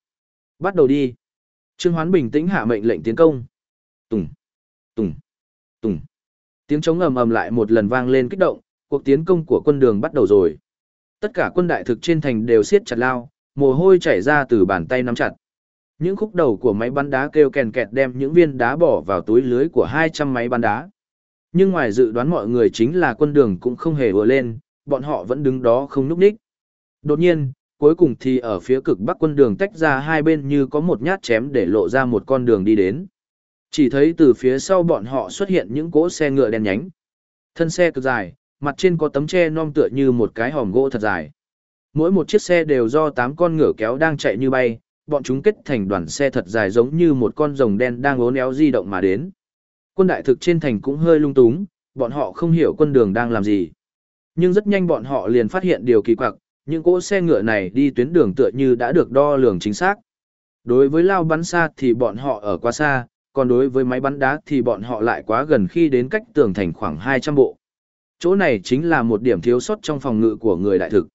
Bắt đầu đi. Trương Hoán bình tĩnh hạ mệnh lệnh tiến công. Tùng, tùng, tùng. Tiếng trống ầm ầm lại một lần vang lên kích động, cuộc tiến công của quân đường bắt đầu rồi. Tất cả quân đại thực trên thành đều siết chặt lao, mồ hôi chảy ra từ bàn tay nắm chặt. Những khúc đầu của máy bắn đá kêu kèn kẹt đem những viên đá bỏ vào túi lưới của 200 máy bắn đá. Nhưng ngoài dự đoán mọi người chính là quân đường cũng không hề vừa lên, bọn họ vẫn đứng đó không núp ních. Đột nhiên, cuối cùng thì ở phía cực bắc quân đường tách ra hai bên như có một nhát chém để lộ ra một con đường đi đến. Chỉ thấy từ phía sau bọn họ xuất hiện những cỗ xe ngựa đen nhánh. Thân xe cực dài, mặt trên có tấm tre non tựa như một cái hòm gỗ thật dài. Mỗi một chiếc xe đều do 8 con ngựa kéo đang chạy như bay, bọn chúng kết thành đoàn xe thật dài giống như một con rồng đen đang ốn éo di động mà đến. Quân đại thực trên thành cũng hơi lung túng, bọn họ không hiểu quân đường đang làm gì. Nhưng rất nhanh bọn họ liền phát hiện điều kỳ quặc, những cỗ xe ngựa này đi tuyến đường tựa như đã được đo lường chính xác. Đối với lao bắn xa thì bọn họ ở quá xa, còn đối với máy bắn đá thì bọn họ lại quá gần khi đến cách tường thành khoảng 200 bộ. Chỗ này chính là một điểm thiếu sót trong phòng ngự của người đại thực.